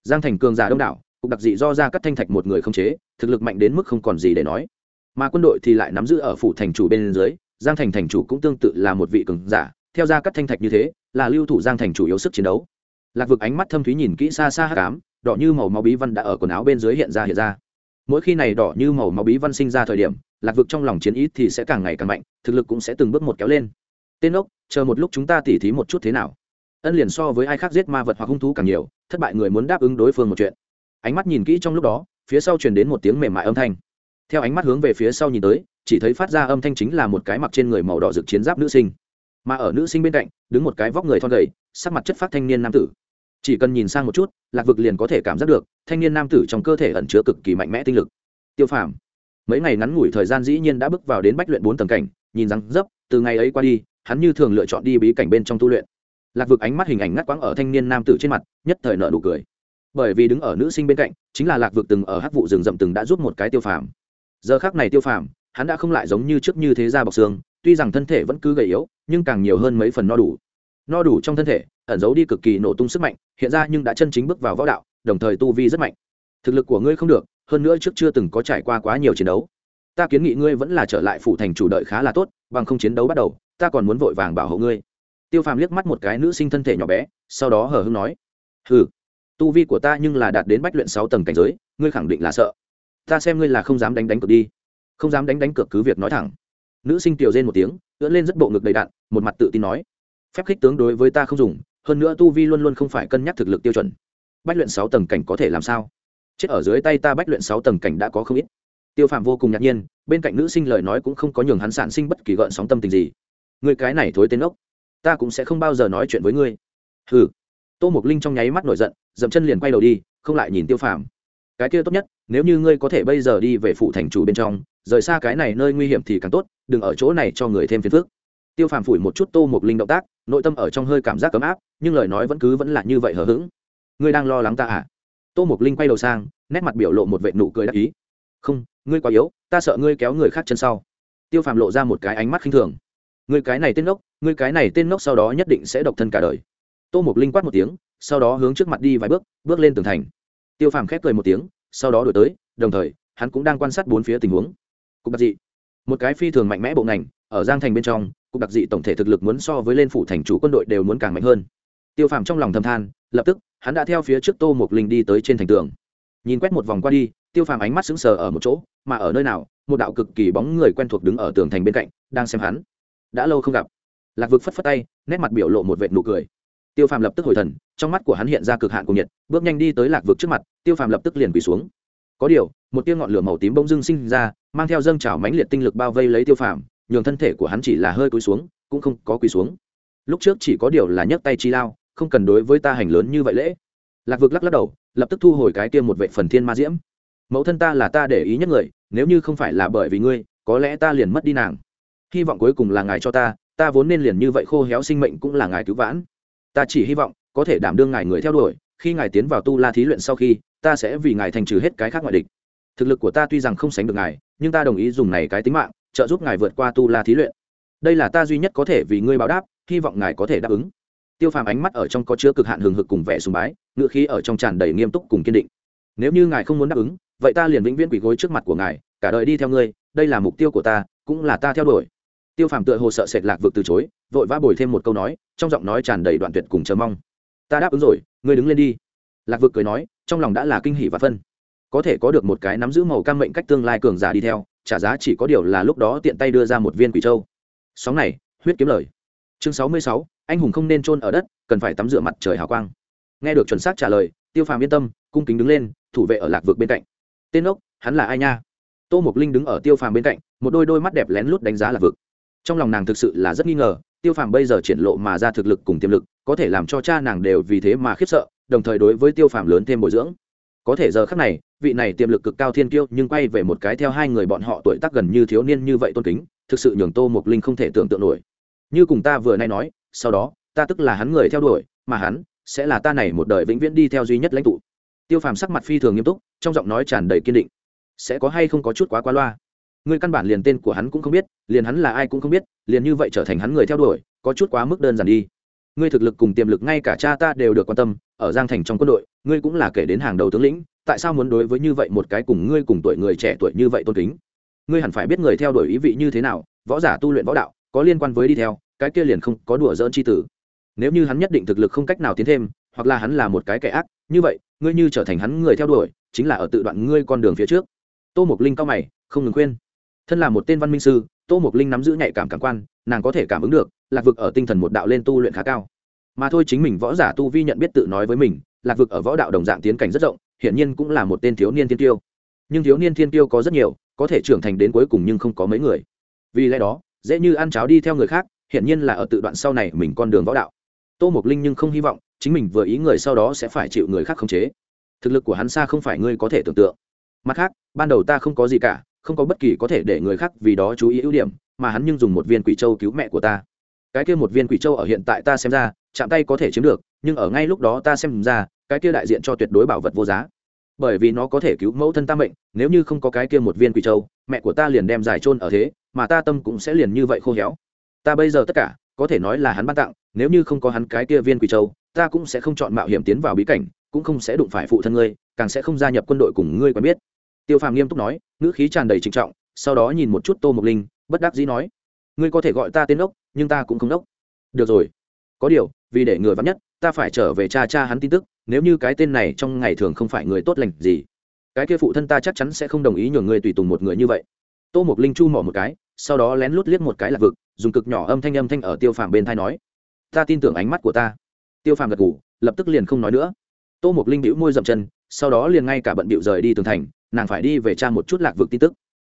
A: Giang thành cường giả đông đảo cục đặc dị do ra cắt thanh thạch một người không chế, thực lực mạnh đến mức không còn gì để nói. Mà quân đội thì lại nắm giữ ở phủ thành chủ bên dưới, giang thành thành chủ cũng tương tự là một vị cường giả theo ra cắt thanh thạch như thế, là lưu thủ giang thành chủ yếu sức chiến đấu. Lạc vực ánh mắt thâm thúy nhìn kỹ xa xa hát cám đỏ như màu máu bí văn đã ở quần áo bên dưới hiện ra hiện ra. Mỗi khi này đỏ như màu máu bí văn sinh ra thời điểm, lạc vực trong lòng chiến ý thì sẽ càng ngày càng mạnh, thực lực cũng sẽ từng bước một kéo lên. Tên ốc, chờ một lúc chúng ta tỉ thí một chút thế nào? Ân liền so với ai khác giết ma vật hoặc hung thú càng nhiều, thất bại người muốn đáp ứng đối phương một chuyện. Ánh mắt nhìn kỹ trong lúc đó, phía sau truyền đến một tiếng mềm mại âm thanh. Theo ánh mắt hướng về phía sau nhìn tới, chỉ thấy phát ra âm thanh chính là một cái mặc trên người màu đỏ rực chiến giáp nữ sinh mà ở nữ sinh bên cạnh, đứng một cái vóc người thon gầy, sắc mặt chất phát thanh niên nam tử. Chỉ cần nhìn sang một chút, lạc vực liền có thể cảm giác được, thanh niên nam tử trong cơ thể ẩn chứa cực kỳ mạnh mẽ tinh lực. Tiêu phàm, mấy ngày ngắn ngủi thời gian dĩ nhiên đã bước vào đến bách luyện bốn tầng cảnh, nhìn rằng dấp, từ ngày ấy qua đi, hắn như thường lựa chọn đi bí cảnh bên trong tu luyện. Lạc vực ánh mắt hình ảnh ngắt quãng ở thanh niên nam tử trên mặt, nhất thời nợ nụ cười. Bởi vì đứng ở nữ sinh bên cạnh, chính là lạc vực từng ở hắc vụ rừng rậm từng đã giúp một cái tiêu phàm. Giờ khác này tiêu phàm, hắn đã không lại giống như trước như thế ra bọc xương tuy rằng thân thể vẫn cứ gầy yếu, nhưng càng nhiều hơn mấy phần no đủ. No đủ trong thân thể, ẩn giấu đi cực kỳ nổ tung sức mạnh, hiện ra nhưng đã chân chính bước vào võ đạo, đồng thời tu vi rất mạnh. Thực lực của ngươi không được, hơn nữa trước chưa từng có trải qua quá nhiều chiến đấu. Ta kiến nghị ngươi vẫn là trở lại phủ thành chủ đợi khá là tốt, bằng không chiến đấu bắt đầu, ta còn muốn vội vàng bảo hộ ngươi. Tiêu phàm liếc mắt một cái nữ sinh thân thể nhỏ bé, sau đó hờ hưng nói, hừ, tu vi của ta nhưng là đạt đến bách luyện sáu tầng cảnh giới, ngươi khẳng định là sợ. Ta xem ngươi là không dám đánh đánh cược đi. Không dám đánh đánh cược cứ việc nói thẳng nữ sinh tiểu rên một tiếng, ưỡn lên rất bộ ngực đầy đạn, một mặt tự tin nói. Phép khích tướng đối với ta không dùng, hơn nữa tu vi luôn luôn không phải cân nhắc thực lực tiêu chuẩn. Bách luyện sáu tầng cảnh có thể làm sao? Chết ở dưới tay ta bách luyện sáu tầng cảnh đã có không ít. Tiêu phạm vô cùng ngạc nhiên, bên cạnh nữ sinh lời nói cũng không có nhường hắn sản sinh bất kỳ gợn sóng tâm tình gì. Người cái này thối tên ốc, ta cũng sẽ không bao giờ nói chuyện với ngươi. Hừ. Tô mục linh trong nháy mắt nổi giận, dậm chân liền quay đầu đi, không lại nhìn tiêu phàm cái kia tốt nhất nếu như ngươi có thể bây giờ đi về phụ thành chủ bên trong, rời xa cái này nơi nguy hiểm thì càng tốt, đừng ở chỗ này cho người thêm phiền phức. Tiêu phàm phủi một chút tô mục linh động tác, nội tâm ở trong hơi cảm giác cấm áp, nhưng lời nói vẫn cứ vẫn là như vậy hờ hững. Ngươi đang lo lắng ta à? Tô mục linh quay đầu sang, nét mặt biểu lộ một vệ nụ cười đắc ý. Không, ngươi quá yếu, ta sợ ngươi kéo người khác chân sau. Tiêu phàm lộ ra một cái ánh mắt khinh thường. Ngươi cái này tên ngốc, ngươi cái này tên ngốc sau đó nhất định sẽ độc thân cả đời. Tô mục linh quát một tiếng, sau đó hướng trước mặt đi vài bước bước lên tường thành. Tiêu phàm khép cười một tiếng sau đó đổi tới, đồng thời, hắn cũng đang quan sát bốn phía tình huống. Cục đặc dị. Một cái phi thường mạnh mẽ bộ ngành, ở giang thành bên trong, cục đặc dị tổng thể thực lực muốn so với lên phủ thành chủ quân đội đều muốn càng mạnh hơn. Tiêu phàm trong lòng thầm than, lập tức, hắn đã theo phía trước tô mục linh đi tới trên thành tường. Nhìn quét một vòng qua đi, tiêu phàm ánh mắt sững sờ ở một chỗ, mà ở nơi nào, một đạo cực kỳ bóng người quen thuộc đứng ở tường thành bên cạnh, đang xem hắn. Đã lâu không gặp. Lạc vực phất phất tay, nét mặt biểu lộ một vệt nụ cười tiêu phàm lập tức hồi thần, trong mắt của hắn hiện ra cực hạn của nhiệt, bước nhanh đi tới lạc vực trước mặt, tiêu phàm lập tức liền quỳ xuống. Có điều, một tia ngọn lửa màu tím bông dưng sinh ra, mang theo dâng trào mãnh liệt tinh lực bao vây lấy tiêu phàm, nhường thân thể của hắn chỉ là hơi cúi xuống, cũng không có quỳ xuống. Lúc trước chỉ có điều là nhấc tay chi lao, không cần đối với ta hành lớn như vậy lễ. Lạc vực lắc lắc đầu, lập tức thu hồi cái kia một vệ phần thiên ma diễm. Mẫu thân ta là ta để ý nhất người, nếu như không phải là bởi vì ngươi, có lẽ ta liền mất đi nàng. Hy vọng cuối cùng là ngài cho ta ta vốn nên liền như vậy khô héo sinh mệnh cũng là ngài cứu vãn ta chỉ hy vọng có thể đảm đương ngài người theo đuổi, khi ngài tiến vào tu la thí luyện sau khi, ta sẽ vì ngài thành trừ hết cái khác ngoại địch. Thực lực của ta tuy rằng không sánh được ngài, nhưng ta đồng ý dùng này cái tính mạng, trợ giúp ngài vượt qua tu la thí luyện. Đây là ta duy nhất có thể vì ngươi báo đáp, hy vọng ngài có thể đáp ứng. Tiêu phàm ánh mắt ở trong có chứa cực hạn hừng hực cùng vẻ sùng bái ngựa khí ở trong tràn đầy nghiêm túc cùng kiên định. Nếu như ngài không muốn đáp ứng, vậy ta liền vĩnh viễn quỳ gối trước mặt của ngài, cả đời đi theo ngươi, đây là mục tiêu của ta, cũng là ta theo đuổi tiêu phàm tựa hồ sợ sệt lạc vực từ chối, vội vã bồi thêm một câu nói, trong giọng nói tràn đầy đoạn tuyệt cùng chờ mong. Ta đáp ứng rồi, ngươi đứng lên đi. Lạc vực cười nói, trong lòng đã là kinh hỷ và phân. Có thể có được một cái nắm giữ màu cam mệnh cách tương lai cường giả đi theo, trả giá chỉ có điều là lúc đó tiện tay đưa ra một viên quỷ châu. Sóng này, huyết kiếm lời. Chương sáu mươi sáu, anh hùng không nên trôn ở đất, cần phải tắm rửa mặt trời hào quang. Nghe được chuẩn xác trả lời, tiêu phàm yên tâm, cung kính đứng lên, thủ vệ ở lạc vực bên cạnh. Tên ốc, hắn là ai nha? Tô mộc linh đứng ở tiêu phàm bên cạnh, một đôi đôi mắt đẹp lén lút đánh giá lạc vực trong lòng nàng thực sự là rất nghi ngờ, tiêu phàm bây giờ triển lộ mà ra thực lực cùng tiềm lực, có thể làm cho cha nàng đều vì thế mà khiếp sợ, đồng thời đối với tiêu phàm lớn thêm bồi dưỡng. Có thể giờ khác này, vị này tiềm lực cực cao thiên kiêu nhưng quay về một cái theo hai người bọn họ tuổi tác gần như thiếu niên như vậy tôn kính, thực sự nhường tô mộc linh không thể tưởng tượng nổi. Như cùng ta vừa nay nói, sau đó, ta tức là hắn người theo đuổi, mà hắn sẽ là ta này một đời vĩnh viễn đi theo duy nhất lãnh tụ. Tiêu phàm sắc mặt phi thường nghiêm túc, trong giọng nói tràn đầy kiên định. Sẽ có hay không có chút quá qua loa? Ngươi căn bản liền tên của hắn cũng không biết, liền hắn là ai cũng không biết, liền như vậy trở thành hắn người theo đuổi, có chút quá mức đơn giản đi. Ngươi thực lực cùng tiềm lực ngay cả cha ta đều được quan tâm, ở giang thành trong quân đội, ngươi cũng là kể đến hàng đầu tướng lĩnh, tại sao muốn đối với như vậy một cái cùng ngươi cùng tuổi người trẻ tuổi như vậy tôn kính? Ngươi hẳn phải biết người theo đuổi ý vị như thế nào, võ giả tu luyện võ đạo, có liên quan với đi theo, cái kia liền không có đùa dỡn chi tử. Nếu như hắn nhất định thực lực không cách nào tiến thêm, hoặc là hắn là một cái kẻ ác, như vậy, ngươi như trở thành hắn người theo đuổi, chính là ở tự đoạn ngươi con đường phía trước. Tô mục linh cao mày, không ngừng khuyên thân là một tên văn minh sư, tô mục linh nắm giữ nhạy cảm cảm quan, nàng có thể cảm ứng được, lạc vực ở tinh thần một đạo lên tu luyện khá cao. Mà thôi chính mình võ giả tu vi nhận biết tự nói với mình, lạc vực ở võ đạo đồng dạng tiến cảnh rất rộng, hiển nhiên cũng là một tên thiếu niên thiên tiêu. Nhưng thiếu niên thiên tiêu có rất nhiều, có thể trưởng thành đến cuối cùng nhưng không có mấy người. Vì lẽ đó, dễ như ăn cháo đi theo người khác, hiển nhiên là ở tự đoạn sau này mình con đường võ đạo. Tô mục linh nhưng không hy vọng, chính mình vừa ý người sau đó sẽ phải chịu người khác khống chế. Thực lực của hắn xa không phải ngươi có thể tưởng tượng. Mặt khác, ban đầu ta không có gì cả không có bất kỳ có thể để người khác vì đó chú ý ưu điểm, mà hắn nhưng dùng một viên quỷ châu cứu mẹ của ta. Cái kia một viên quỷ châu ở hiện tại ta xem ra, chạm tay có thể chiếm được, nhưng ở ngay lúc đó ta xem ra, cái kia đại diện cho tuyệt đối bảo vật vô giá. Bởi vì nó có thể cứu mẫu thân ta mệnh, nếu như không có cái kia một viên quỷ châu, mẹ của ta liền đem giải trôn ở thế, mà ta tâm cũng sẽ liền như vậy khô héo. Ta bây giờ tất cả, có thể nói là hắn ban tặng, nếu như không có hắn cái kia viên quỷ châu, ta cũng sẽ không chọn mạo hiểm tiến vào bí cảnh, cũng không sẽ đụng phải phụ thân ngươi, càng sẽ không gia nhập quân đội cùng ngươi quen biết tiêu phàm nghiêm túc nói, ngữ khí tràn đầy trịnh trọng, sau đó nhìn một chút tô mộc linh, bất đắc dĩ nói, ngươi có thể gọi ta tên ốc nhưng ta cũng không ốc được rồi, có điều, vì để người vắn nhất, ta phải trở về cha cha hắn tin tức, nếu như cái tên này trong ngày thường không phải người tốt lành gì, cái kia phụ thân ta chắc chắn sẽ không đồng ý nhường người tùy tùng một người như vậy. Tô mộc linh chu mỏ một cái, sau đó lén lút liếc một cái là vực, dùng cực nhỏ âm thanh âm thanh ở tiêu phàm bên thai nói, ta tin tưởng ánh mắt của ta. Tiêu phàm gật ngủ lập tức liền không nói nữa. Tô mộc linh bĩu môi dậm chân, sau đó liền ngay cả bận bịu rời đi tường thành nàng phải đi về tra một chút lạc vực tin tức.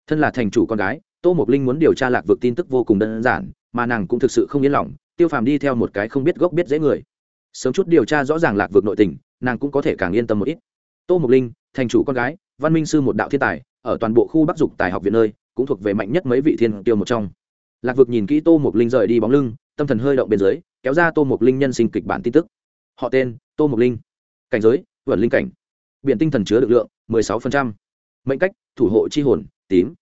A: Thân là thành chủ con gái, tô mộc linh muốn điều tra lạc vực tin tức vô cùng đơn giản, mà nàng cũng thực sự không yên lòng, tiêu phàm đi theo một cái không biết gốc biết dễ người. Sớm chút điều tra rõ ràng lạc vực nội tình, nàng cũng có thể càng yên tâm một ít. Tô mộc linh, thành chủ con gái, văn minh sư một đạo thiên tài, ở toàn bộ khu bắc dục tài học viện nơi, cũng thuộc về mạnh nhất mấy vị thiên tiêu một trong. Lạc vực nhìn kỹ tô mộc linh rời đi bóng lưng, tâm thần hơi động bên dưới, kéo ra tô mộc linh nhân sinh kịch bản tin tức. Họ tên, tô mộc linh. Cảnh giới vẩn linh cảnh. Biển tinh thần chứa được lượng 16%. mệnh cách, thủ hộ chi hồn, tím.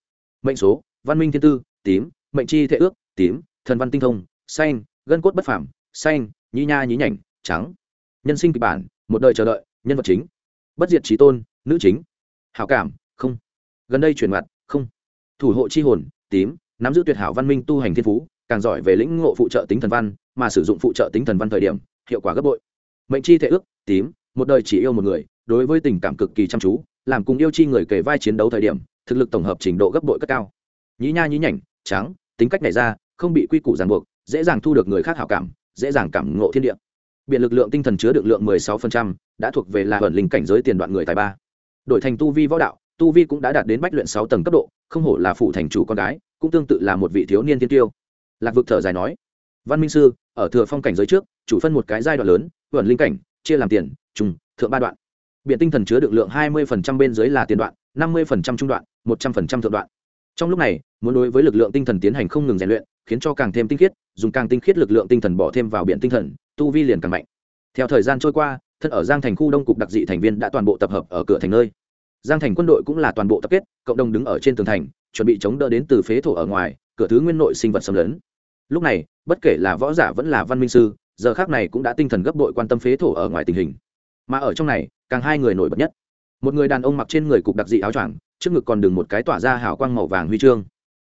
A: Mệnh số, văn minh thiên tư, tím. Mệnh chi thể ước, tím. Thần văn tinh thông, xanh. Gân cốt bất phảm xanh. Nhí nha nhí nhảnh, trắng. Nhân sinh kịch bản, một đời chờ đợi, nhân vật chính. Bất diệt trí tôn, nữ chính. Hảo cảm, không. Gần đây chuyển mặt, không. Thủ hộ chi hồn, tím. Nắm giữ tuyệt hảo văn minh tu hành thiên phú, càng giỏi về lĩnh ngộ phụ trợ tính thần văn, mà sử dụng phụ trợ tính thần văn thời điểm, hiệu quả gấp bội. Mệnh chi thể ước, tím. Một đời chỉ yêu một người, đối với tình cảm cực kỳ chăm chú làm cùng yêu chi người kể vai chiến đấu thời điểm thực lực tổng hợp trình độ gấp bội cất cao. Nhí nha nhí nhảnh trắng tính cách này ra không bị quy củ ràng buộc dễ dàng thu được người khác hảo cảm dễ dàng cảm ngộ thiên địa. Biện lực lượng tinh thần chứa được lượng 16%, đã thuộc về là ẩn linh cảnh giới tiền đoạn người tài ba. Đổi thành tu vi võ đạo tu vi cũng đã đạt đến bách luyện sáu tầng cấp độ không hổ là phụ thành chủ con gái cũng tương tự là một vị thiếu niên tiên tiêu. Lạc vực thở dài nói văn minh sư ở thừa phong cảnh giới trước chủ phân một cái giai đoạn lớn ẩn linh cảnh chia làm tiền trùng thượng ba đoạn biện tinh thần chứa được lượng 20% bên dưới là tiền đoạn 50% trung đoạn 100% thượng đoạn. Trong lúc này, muốn đối với lực lượng tinh thần tiến hành không ngừng rèn luyện, khiến cho càng thêm tinh khiết, dùng càng tinh khiết lực lượng tinh thần bỏ thêm vào biển tinh thần, tu vi liền càng mạnh. Theo thời gian trôi qua, thân ở giang thành khu đông cục đặc dị thành viên đã toàn bộ tập hợp ở cửa thành nơi. Giang thành quân đội cũng là toàn bộ tập kết, cộng đồng đứng ở trên tường thành, chuẩn bị chống đỡ đến từ phế thổ ở ngoài, cửa thứ nguyên nội sinh vật xâm lấn. Lúc này, bất kể là võ giả vẫn là văn minh sư, giờ khác này cũng đã tinh thần gấp đội quan tâm phế thổ ở ngoài tình hình. Mà ở trong này càng hai người nổi bật nhất. Một người đàn ông mặc trên người cục đặc dị áo choàng, trước ngực còn đừng một cái tỏa ra hào quang màu vàng huy chương.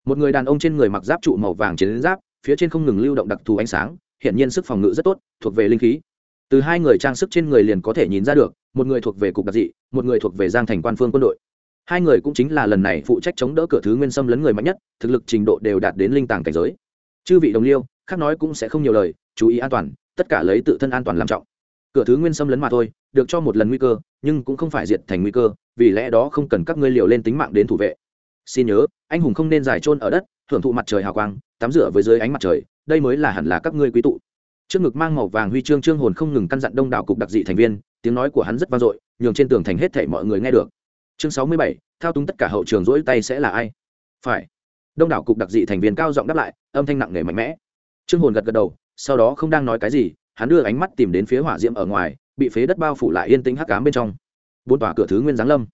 A: Một người đàn ông trên người mặc giáp trụ màu vàng chiến giáp, phía trên không ngừng lưu động đặc thù ánh sáng hiện nhiên sức phòng ngự rất tốt, thuộc về linh khí. Từ hai người trang sức trên người liền có thể nhìn ra được, một người thuộc về cục đặc dị, một người thuộc về giang thành quan phương quân đội. Hai người cũng chính là lần này phụ trách chống đỡ cửa thứ nguyên xâm lấn người mạnh nhất, thực lực trình độ đều đạt đến linh tàng cảnh giới. Chư vị đồng liêu, khác nói cũng sẽ không nhiều lời, chú ý an toàn, tất cả lấy tự thân an toàn làm trọng. Cửa thứ nguyên xâm lấn mà thôi được cho một lần nguy cơ, nhưng cũng không phải diệt thành nguy cơ, vì lẽ đó không cần các ngươi liều lên tính mạng đến thủ vệ. Xin nhớ, anh hùng không nên giải trôn ở đất hưởng thụ mặt trời hào quang, tắm rửa với dưới ánh mặt trời, đây mới là hẳn là các ngươi quý tụ. Trước ngực mang màu vàng huy chương trương hồn không ngừng căn dặn đông đảo cục đặc dị thành viên, tiếng nói của hắn rất vang dội, nhường trên tường thành hết thể mọi người nghe được. Chương sáu mươi bảy, thao túng tất cả hậu trường rỗi tay sẽ là ai? Phải. Đông đảo cục đặc dị thành viên cao giọng đáp lại, âm thanh nặng nề mạnh mẽ. Trương hồn gật gật đầu, sau đó không đang nói cái gì, hắn đưa ánh mắt tìm đến phía hỏa diễm ở ngoài bị phế đất bao phủ lại yên tĩnh hắc cám bên trong. Bốn tòa cửa thứ nguyên giáng lâm.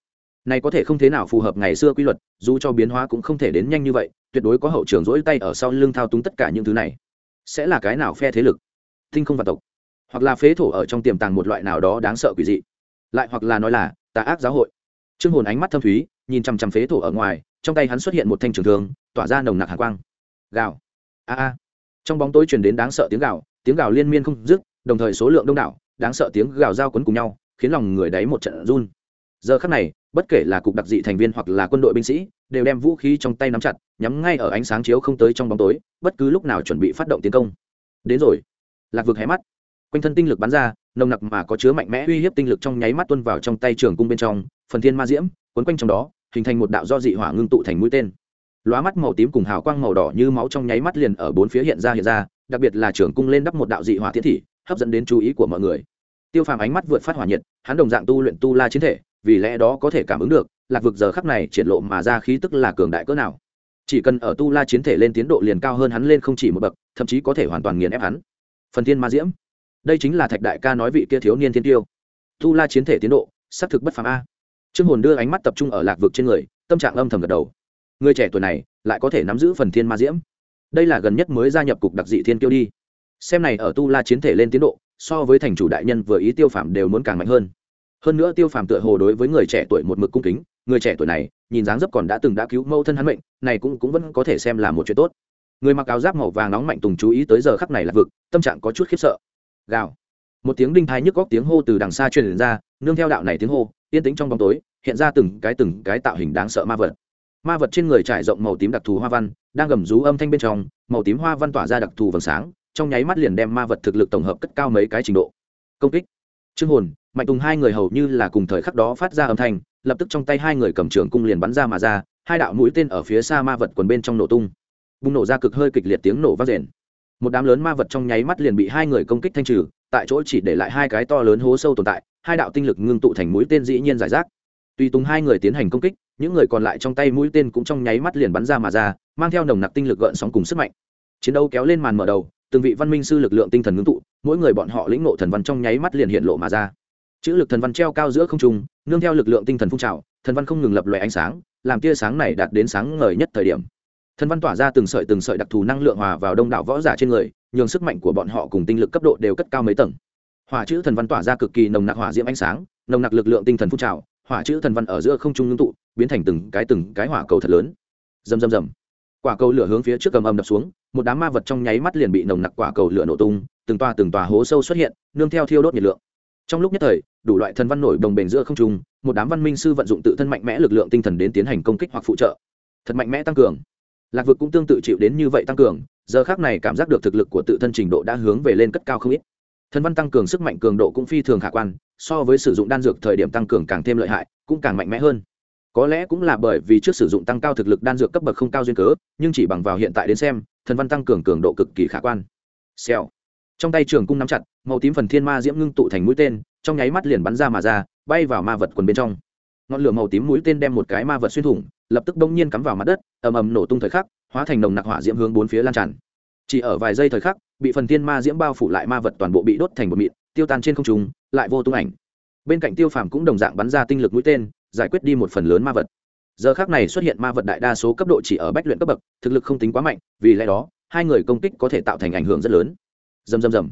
A: Này có thể không thế nào phù hợp ngày xưa quy luật, dù cho biến hóa cũng không thể đến nhanh như vậy, tuyệt đối có hậu trường rỗi tay ở sau lưng thao túng tất cả những thứ này. Sẽ là cái nào phe thế lực? Tinh không và tộc. Hoặc là phế thổ ở trong tiềm tàng một loại nào đó đáng sợ quỷ dị. Lại hoặc là nói là, tà ác giáo hội. Trương hồn ánh mắt thâm thúy, nhìn chằm chằm phế thổ ở ngoài, trong tay hắn xuất hiện một thanh trường thương, tỏa ra nồng nặc hàn quang. Gào. A a. Trong bóng tối truyền đến đáng sợ tiếng gào tiếng gào liên miên không dứt, đồng thời số lượng đông đảo đáng sợ tiếng gào dao quấn cùng nhau, khiến lòng người đáy một trận run. Giờ khắc này, bất kể là cục đặc dị thành viên hoặc là quân đội binh sĩ, đều đem vũ khí trong tay nắm chặt, nhắm ngay ở ánh sáng chiếu không tới trong bóng tối, bất cứ lúc nào chuẩn bị phát động tiến công. Đến rồi. Lạc vực hé mắt. Quanh thân tinh lực bắn ra, nồng nặc mà có chứa mạnh mẽ uy hiếp tinh lực trong nháy mắt tuân vào trong tay trường cung bên trong, phần thiên ma diễm quấn quanh trong đó, hình thành một đạo do dị hỏa ngưng tụ thành mũi tên. Lóa mắt màu tím cùng hào quang màu đỏ như máu trong nháy mắt liền ở bốn phía hiện ra hiện ra, đặc biệt là trường cung lên đắp một đạo dị hỏa thiết thị, hấp dẫn đến chú ý của mọi người tiêu phàm ánh mắt vượt phát hỏa nhiệt, hắn đồng dạng tu luyện tu la chiến thể, vì lẽ đó có thể cảm ứng được, lạc vực giờ khắc này triển lộ mà ra khí tức là cường đại cỡ nào. Chỉ cần ở tu la chiến thể lên tiến độ liền cao hơn hắn lên không chỉ một bậc, thậm chí có thể hoàn toàn nghiền ép hắn. Phần thiên ma diễm. Đây chính là thạch đại ca nói vị kia thiếu niên thiên tiêu. Tu la chiến thể tiến độ, xác thực bất phàm a. Trương hồn đưa ánh mắt tập trung ở lạc vực trên người, tâm trạng âm thầm gật đầu. Người trẻ tuổi này, lại có thể nắm giữ phần thiên ma diễm. Đây là gần nhất mới gia nhập cục đặc dị thiên tiêu đi. Xem này ở tu la chiến thể lên tiến độ so với thành chủ đại nhân vừa ý tiêu phàm đều muốn càng mạnh hơn. Hơn nữa tiêu phàm tựa hồ đối với người trẻ tuổi một mực cung kính, người trẻ tuổi này, nhìn dáng dấp còn đã từng đã cứu mẫu thân hắn mệnh, này cũng cũng vẫn có thể xem là một chuyện tốt. Người mặc áo giáp màu vàng nóng mạnh tùng chú ý tới giờ khắc này là vực, tâm trạng có chút khiếp sợ. Gào. Một tiếng đinh thái nhức góc tiếng hô từ đằng xa truyền ra, nương theo đạo này tiếng hô, yên tĩnh trong bóng tối, hiện ra từng cái từng cái tạo hình đáng sợ ma vật. Ma vật trên người trải rộng màu tím đặc thù hoa văn, đang gầm rú âm thanh bên trong, màu tím hoa văn tỏa ra đặc thù vầng sáng trong nháy mắt liền đem ma vật thực lực tổng hợp cất cao mấy cái trình độ. Công kích. Trương hồn, mạnh tùng hai người hầu như là cùng thời khắc đó phát ra âm thanh, lập tức trong tay hai người cầm trường cung liền bắn ra mà ra, hai đạo mũi tên ở phía xa ma vật quần bên trong nổ tung. Bùng nổ ra cực hơi kịch liệt tiếng nổ vang rền. Một đám lớn ma vật trong nháy mắt liền bị hai người công kích thanh trừ, tại chỗ chỉ để lại hai cái to lớn hố sâu tồn tại, hai đạo tinh lực ngưng tụ thành mũi tên dĩ nhiên giải rác. Tùy tùng hai người tiến hành công kích, những người còn lại trong tay mũi tên cũng trong nháy mắt liền bắn ra mà ra, mang theo nồng nặc tinh lực gợn sóng cùng sức mạnh. Chiến đấu kéo lên màn mở đầu từng vị văn minh sư lực lượng tinh thần ngưng tụ, mỗi người bọn họ lĩnh ngộ thần văn trong nháy mắt liền hiện lộ mà ra. Chữ lực thần văn treo cao giữa không trung, nương theo lực lượng tinh thần phun trào, thần văn không ngừng lập loè ánh sáng, làm tia sáng này đạt đến sáng ngời nhất thời điểm. Thần văn tỏa ra từng sợi từng sợi đặc thù năng lượng hòa vào đông đảo võ giả trên người, nhường sức mạnh của bọn họ cùng tinh lực cấp độ đều cất cao mấy tầng. Hỏa chữ thần văn tỏa ra cực kỳ nồng nặc hỏa diễm ánh sáng, nồng nặc lực lượng tinh thần phun trào, hỏa chữ thần văn ở giữa không trung ngưng tụ, biến thành từng cái từng cái hỏa cầu thật lớn. Rầm rầm rầm. Quả cầu lửa hướng phía trước cầm âm đập xuống một đám ma vật trong nháy mắt liền bị nồng nặc quả cầu lửa nổ tung, từng toa từng tòa hố sâu xuất hiện, nương theo thiêu đốt nhiệt lượng. Trong lúc nhất thời, đủ loại thần văn nổi đồng bền giữa không trung, một đám văn minh sư vận dụng tự thân mạnh mẽ lực lượng tinh thần đến tiến hành công kích hoặc phụ trợ. Thật mạnh mẽ tăng cường. Lạc vực cũng tương tự chịu đến như vậy tăng cường, giờ khác này cảm giác được thực lực của tự thân trình độ đã hướng về lên cất cao không ít. Thần văn tăng cường sức mạnh cường độ cũng phi thường khả quan, so với sử dụng đan dược thời điểm tăng cường càng thêm lợi hại, cũng càng mạnh mẽ hơn. Có lẽ cũng là bởi vì trước sử dụng tăng cao thực lực đan dược cấp bậc không cao duyên cớ, nhưng chỉ bằng vào hiện tại đến xem thần văn tăng cường cường độ cực kỳ khả quan. Xèo. Trong tay trường cung nắm chặt, màu tím phần thiên ma diễm ngưng tụ thành mũi tên, trong nháy mắt liền bắn ra mà ra, bay vào ma vật quần bên trong. Ngọn lửa màu tím mũi tên đem một cái ma vật xuyên thủng, lập tức bỗng nhiên cắm vào mặt đất, ầm ầm nổ tung thời khắc, hóa thành nồng nặc hỏa diễm hướng bốn phía lan tràn. Chỉ ở vài giây thời khắc, bị phần thiên ma diễm bao phủ lại ma vật toàn bộ bị đốt thành một mịn, tiêu tan trên không trung, lại vô tung ảnh. Bên cạnh tiêu phàm cũng đồng dạng bắn ra tinh lực mũi tên, giải quyết đi một phần lớn ma vật giờ khác này xuất hiện ma vật đại đa số cấp độ chỉ ở bách luyện cấp bậc, thực lực không tính quá mạnh, vì lẽ đó, hai người công kích có thể tạo thành ảnh hưởng rất lớn. Dầm dầm dầm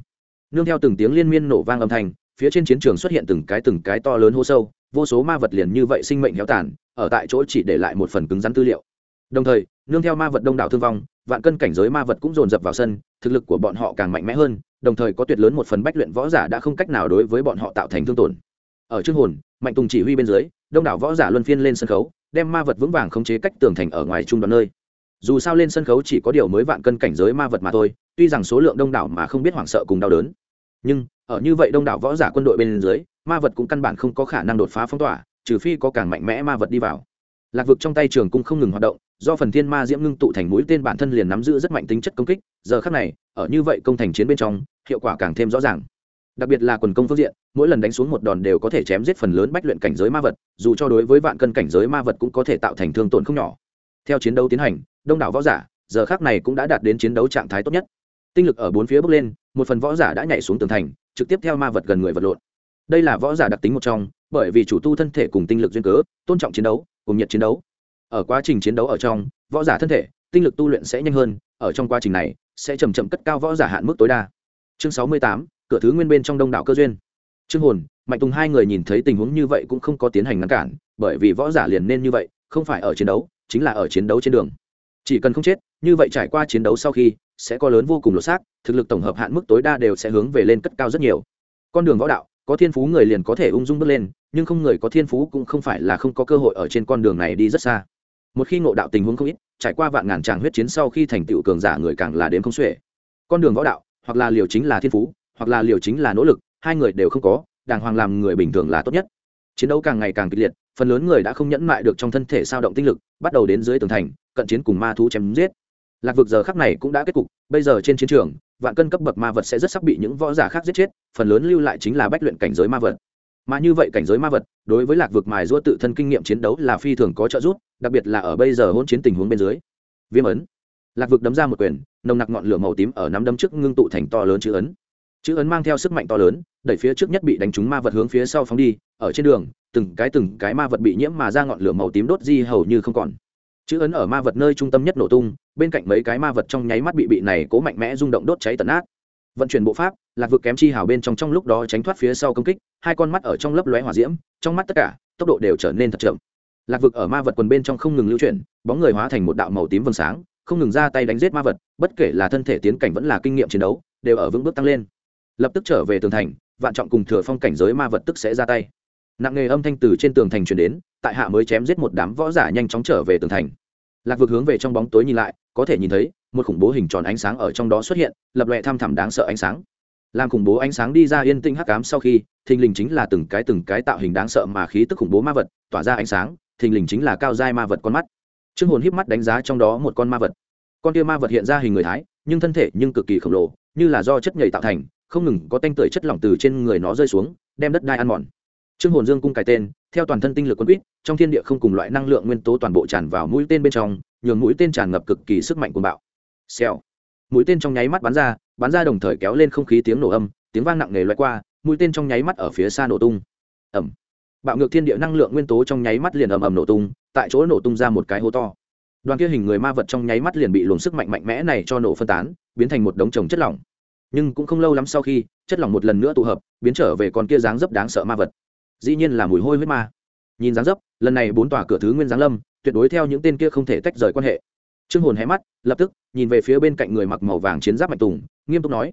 A: nương theo từng tiếng liên miên nổ vang âm thanh, phía trên chiến trường xuất hiện từng cái từng cái to lớn hô sâu, vô số ma vật liền như vậy sinh mệnh héo tàn, ở tại chỗ chỉ để lại một phần cứng rắn tư liệu. Đồng thời, nương theo ma vật đông đảo thương vong, vạn cân cảnh giới ma vật cũng dồn dập vào sân, thực lực của bọn họ càng mạnh mẽ hơn, đồng thời có tuyệt lớn một phần bách luyện võ giả đã không cách nào đối với bọn họ tạo thành thương tổn. Ở chương hồn, mạnh tùng chỉ huy bên dưới, đông đảo võ giả luân phiên lên sân khấu đem ma vật vững vàng khống chế cách tường thành ở ngoài trung đoạn nơi. Dù sao lên sân khấu chỉ có điều mới vạn cân cảnh giới ma vật mà thôi, tuy rằng số lượng đông đảo mà không biết hoảng sợ cùng đau đớn. Nhưng, ở như vậy đông đảo võ giả quân đội bên dưới, ma vật cũng căn bản không có khả năng đột phá phong tỏa, trừ phi có càng mạnh mẽ ma vật đi vào. Lạc vực trong tay trường cung không ngừng hoạt động, do phần thiên ma diễm ngưng tụ thành mũi tên bản thân liền nắm giữ rất mạnh tính chất công kích, giờ khác này, ở như vậy công thành chiến bên trong, hiệu quả càng thêm rõ ràng đặc biệt là quần công phương diện, mỗi lần đánh xuống một đòn đều có thể chém giết phần lớn bách luyện cảnh giới ma vật, dù cho đối với vạn cân cảnh giới ma vật cũng có thể tạo thành thương tổn không nhỏ. Theo chiến đấu tiến hành, đông đảo võ giả, giờ khác này cũng đã đạt đến chiến đấu trạng thái tốt nhất. Tinh lực ở bốn phía bước lên, một phần võ giả đã nhảy xuống tường thành, trực tiếp theo ma vật gần người vật lộn. Đây là võ giả đặc tính một trong, bởi vì chủ tu thân thể cùng tinh lực duyên cớ, tôn trọng chiến đấu, cùng nhiệt chiến đấu. Ở quá trình chiến đấu ở trong, võ giả thân thể, tinh lực tu luyện sẽ nhanh hơn, ở trong quá trình này, sẽ chầm chậm cất cao võ giả hạn mức tối đa. Chương sáu mươi tám cửa thứ nguyên bên trong đông đảo cơ duyên. Trương hồn, mạnh tùng hai người nhìn thấy tình huống như vậy cũng không có tiến hành ngăn cản, bởi vì võ giả liền nên như vậy, không phải ở chiến đấu, chính là ở chiến đấu trên đường. Chỉ cần không chết, như vậy trải qua chiến đấu sau khi, sẽ có lớn vô cùng lột xác, thực lực tổng hợp hạn mức tối đa đều sẽ hướng về lên cất cao rất nhiều. Con đường võ đạo, có thiên phú người liền có thể ung dung bước lên, nhưng không người có thiên phú cũng không phải là không có cơ hội ở trên con đường này đi rất xa. Một khi ngộ đạo tình huống không ít, trải qua vạn ngàn tràng huyết chiến sau khi thành tựu cường giả người càng là đến không xuể. Con đường võ đạo, hoặc là liều chính là thiên phú hoặc là liều chính là nỗ lực, hai người đều không có, đàng hoàng làm người bình thường là tốt nhất. Chiến đấu càng ngày càng kịch liệt, phần lớn người đã không nhẫn mại được trong thân thể sao động tinh lực, bắt đầu đến dưới tường thành, cận chiến cùng ma thú chém giết. Lạc vực giờ khắc này cũng đã kết cục, bây giờ trên chiến trường, vạn cân cấp bậc ma vật sẽ rất sắc bị những võ giả khác giết chết, phần lớn lưu lại chính là bách luyện cảnh giới ma vật. Mà như vậy cảnh giới ma vật, đối với lạc vực mài giũa tự thân kinh nghiệm chiến đấu là phi thường có trợ giúp, đặc biệt là ở bây giờ hôn chiến tình huống bên dưới. Viêm ấn. Lạc vực đấm ra một quyền, nồng nặc ngọn lửa màu tím ở nắm đấm trước ngưng tụ thành to lớn chữ ấn chữ ấn mang theo sức mạnh to lớn, đẩy phía trước nhất bị đánh trúng ma vật hướng phía sau phóng đi, ở trên đường, từng cái từng cái ma vật bị nhiễm mà ra ngọn lửa màu tím đốt di hầu như không còn. Chữ ấn ở ma vật nơi trung tâm nhất nổ tung, bên cạnh mấy cái ma vật trong nháy mắt bị bị này cố mạnh mẽ rung động đốt cháy tận át vận chuyển bộ pháp, lạc vực kém chi hào bên trong trong lúc đó tránh thoát phía sau công kích, hai con mắt ở trong lớp lóe hỏa diễm, trong mắt tất cả, tốc độ đều trở nên thật chậm. Lạc vực ở ma vật quần bên trong không ngừng lưu chuyển, bóng người hóa thành một đạo màu tím vầng sáng, không ngừng ra tay đánh giết ma vật, bất kể là thân thể tiến cảnh vẫn là kinh nghiệm chiến đấu, đều ở vững bước tăng lên lập tức trở về tường thành, vạn trọng cùng thừa phong cảnh giới ma vật tức sẽ ra tay. Nặng nghề âm thanh từ trên tường thành truyền đến, tại hạ mới chém giết một đám võ giả nhanh chóng trở về tường thành. Lạc vực hướng về trong bóng tối nhìn lại, có thể nhìn thấy, một khủng bố hình tròn ánh sáng ở trong đó xuất hiện, lập lòe tham thẳm đáng sợ ánh sáng. Làm khủng bố ánh sáng đi ra yên tĩnh hắc ám sau khi, thình lình chính là từng cái từng cái tạo hình đáng sợ mà khí tức khủng bố ma vật, tỏa ra ánh sáng, thình lình chính là cao giai ma vật con mắt. Trương hồn híp mắt đánh giá trong đó một con ma vật. Con kia ma vật hiện ra hình người thái, nhưng thân thể nhưng cực kỳ khổng lồ, như là do chất nhảy tạo thành không ngừng có tanh tưởi chất lỏng từ trên người nó rơi xuống, đem đất đai ăn mòn. Trương hồn dương cung cài tên, theo toàn thân tinh lực quân quýt, trong thiên địa không cùng loại năng lượng nguyên tố toàn bộ tràn vào mũi tên bên trong, nhường mũi tên tràn ngập cực kỳ sức mạnh của bạo. Xèo. Mũi tên trong nháy mắt bắn ra bắn ra đồng thời kéo lên không khí tiếng nổ âm, tiếng vang nặng nề loại qua, mũi tên trong nháy mắt ở phía xa nổ tung. Ẩm bạo ngược thiên địa năng lượng nguyên tố trong nháy mắt liền ầm ầm nổ tung, tại chỗ nổ tung ra một cái hố to. Đoàn kia hình người ma vật trong nháy mắt liền bị luồng sức mạnh mạnh mẽ này cho nổ phân tán, biến thành một đống trồng chất lỏng nhưng cũng không lâu lắm sau khi, chất lỏng một lần nữa tụ hợp, biến trở về con kia dáng dấp đáng sợ ma vật. Dĩ nhiên là mùi hôi huyết ma. Nhìn dáng dấp, lần này bốn tòa cửa thứ nguyên giáng lâm, tuyệt đối theo những tên kia không thể tách rời quan hệ. Trương hồn hé mắt, lập tức, nhìn về phía bên cạnh người mặc màu vàng chiến giáp mạnh tùng, nghiêm túc nói,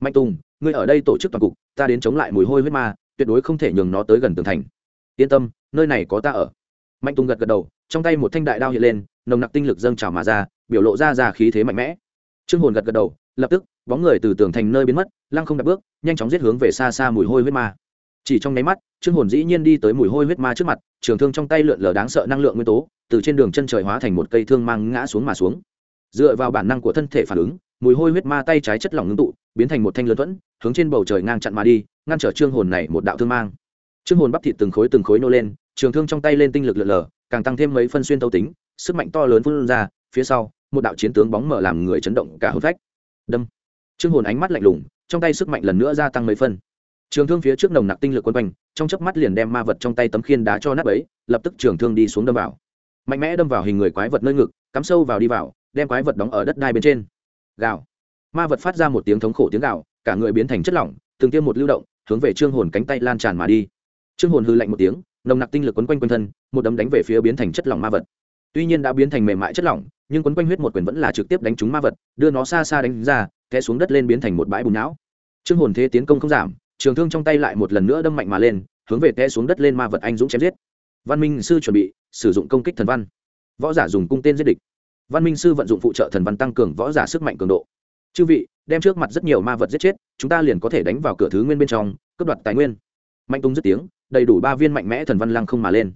A: mạnh tùng, ngươi ở đây tổ chức toàn cục, ta đến chống lại mùi hôi huyết ma, tuyệt đối không thể nhường nó tới gần tường thành. Yên tâm, nơi này có ta ở. Mạnh tùng gật gật đầu, trong tay một thanh đại đao hiện lên, nồng nặc tinh lực dâng trào mà ra, biểu lộ ra ra khí thế mạnh mẽ. Trương hồn gật gật đầu, lập tức bóng người từ tường thành nơi biến mất, lăng không đặt bước, nhanh chóng giết hướng về xa xa mùi hôi huyết ma. Chỉ trong nháy mắt, trương hồn dĩ nhiên đi tới mùi hôi huyết ma trước mặt, trường thương trong tay lượn lờ đáng sợ năng lượng nguyên tố, từ trên đường chân trời hóa thành một cây thương mang ngã xuống mà xuống. Dựa vào bản năng của thân thể phản ứng, mùi hôi huyết ma tay trái chất lỏng ngưng tụ, biến thành một thanh lớn thuẫn, hướng trên bầu trời ngang chặn mà đi, ngăn trở trương hồn này một đạo thương mang. Trương hồn bắp thịt từng khối từng khối nô lên, trường thương trong tay lên tinh lực lượn lờ, càng tăng thêm mấy phân xuyên tấu tính, sức mạnh to lớn phun ra, phía sau, một đạo chiến tướng bóng mở làm người chấn động cả hôn phách. Đâm trương hồn ánh mắt lạnh lùng, trong tay sức mạnh lần nữa gia tăng mấy phân. Trường thương phía trước nồng nặc tinh lực quân quanh, trong chớp mắt liền đem ma vật trong tay tấm khiên đá cho nắp ấy lập tức trường thương đi xuống đâm vào. Mạnh mẽ đâm vào hình người quái vật nơi ngực, cắm sâu vào đi vào, đem quái vật đóng ở đất đai bên trên. Gào. Ma vật phát ra một tiếng thống khổ tiếng gào, cả người biến thành chất lỏng, từng tiêm một lưu động, hướng về trương hồn cánh tay lan tràn mà đi. Trương hồn hư lạnh một tiếng, nồng nặc tinh lực quấn quanh quanh thân, một đấm đánh về phía biến thành chất lỏng ma vật. Tuy nhiên đã biến thành mềm mại chất lỏng, nhưng quấn quanh huyết một quyền vẫn là trực tiếp đánh trúng ma vật, đưa nó xa xa đánh ra té xuống đất lên biến thành một bãi bùn não. Trương hồn thế tiến công không giảm, trường thương trong tay lại một lần nữa đâm mạnh mà lên, hướng về té xuống đất lên ma vật anh dũng chém giết. Văn minh sư chuẩn bị sử dụng công kích thần văn. Võ giả dùng cung tên giết địch. Văn minh sư vận dụng phụ trợ thần văn tăng cường võ giả sức mạnh cường độ. Chư vị, đem trước mặt rất nhiều ma vật giết chết, chúng ta liền có thể đánh vào cửa thứ nguyên bên trong, cướp đoạt tài nguyên. Mạnh tung dứt tiếng, đầy đủ ba viên mạnh mẽ thần văn lăng không mà lên.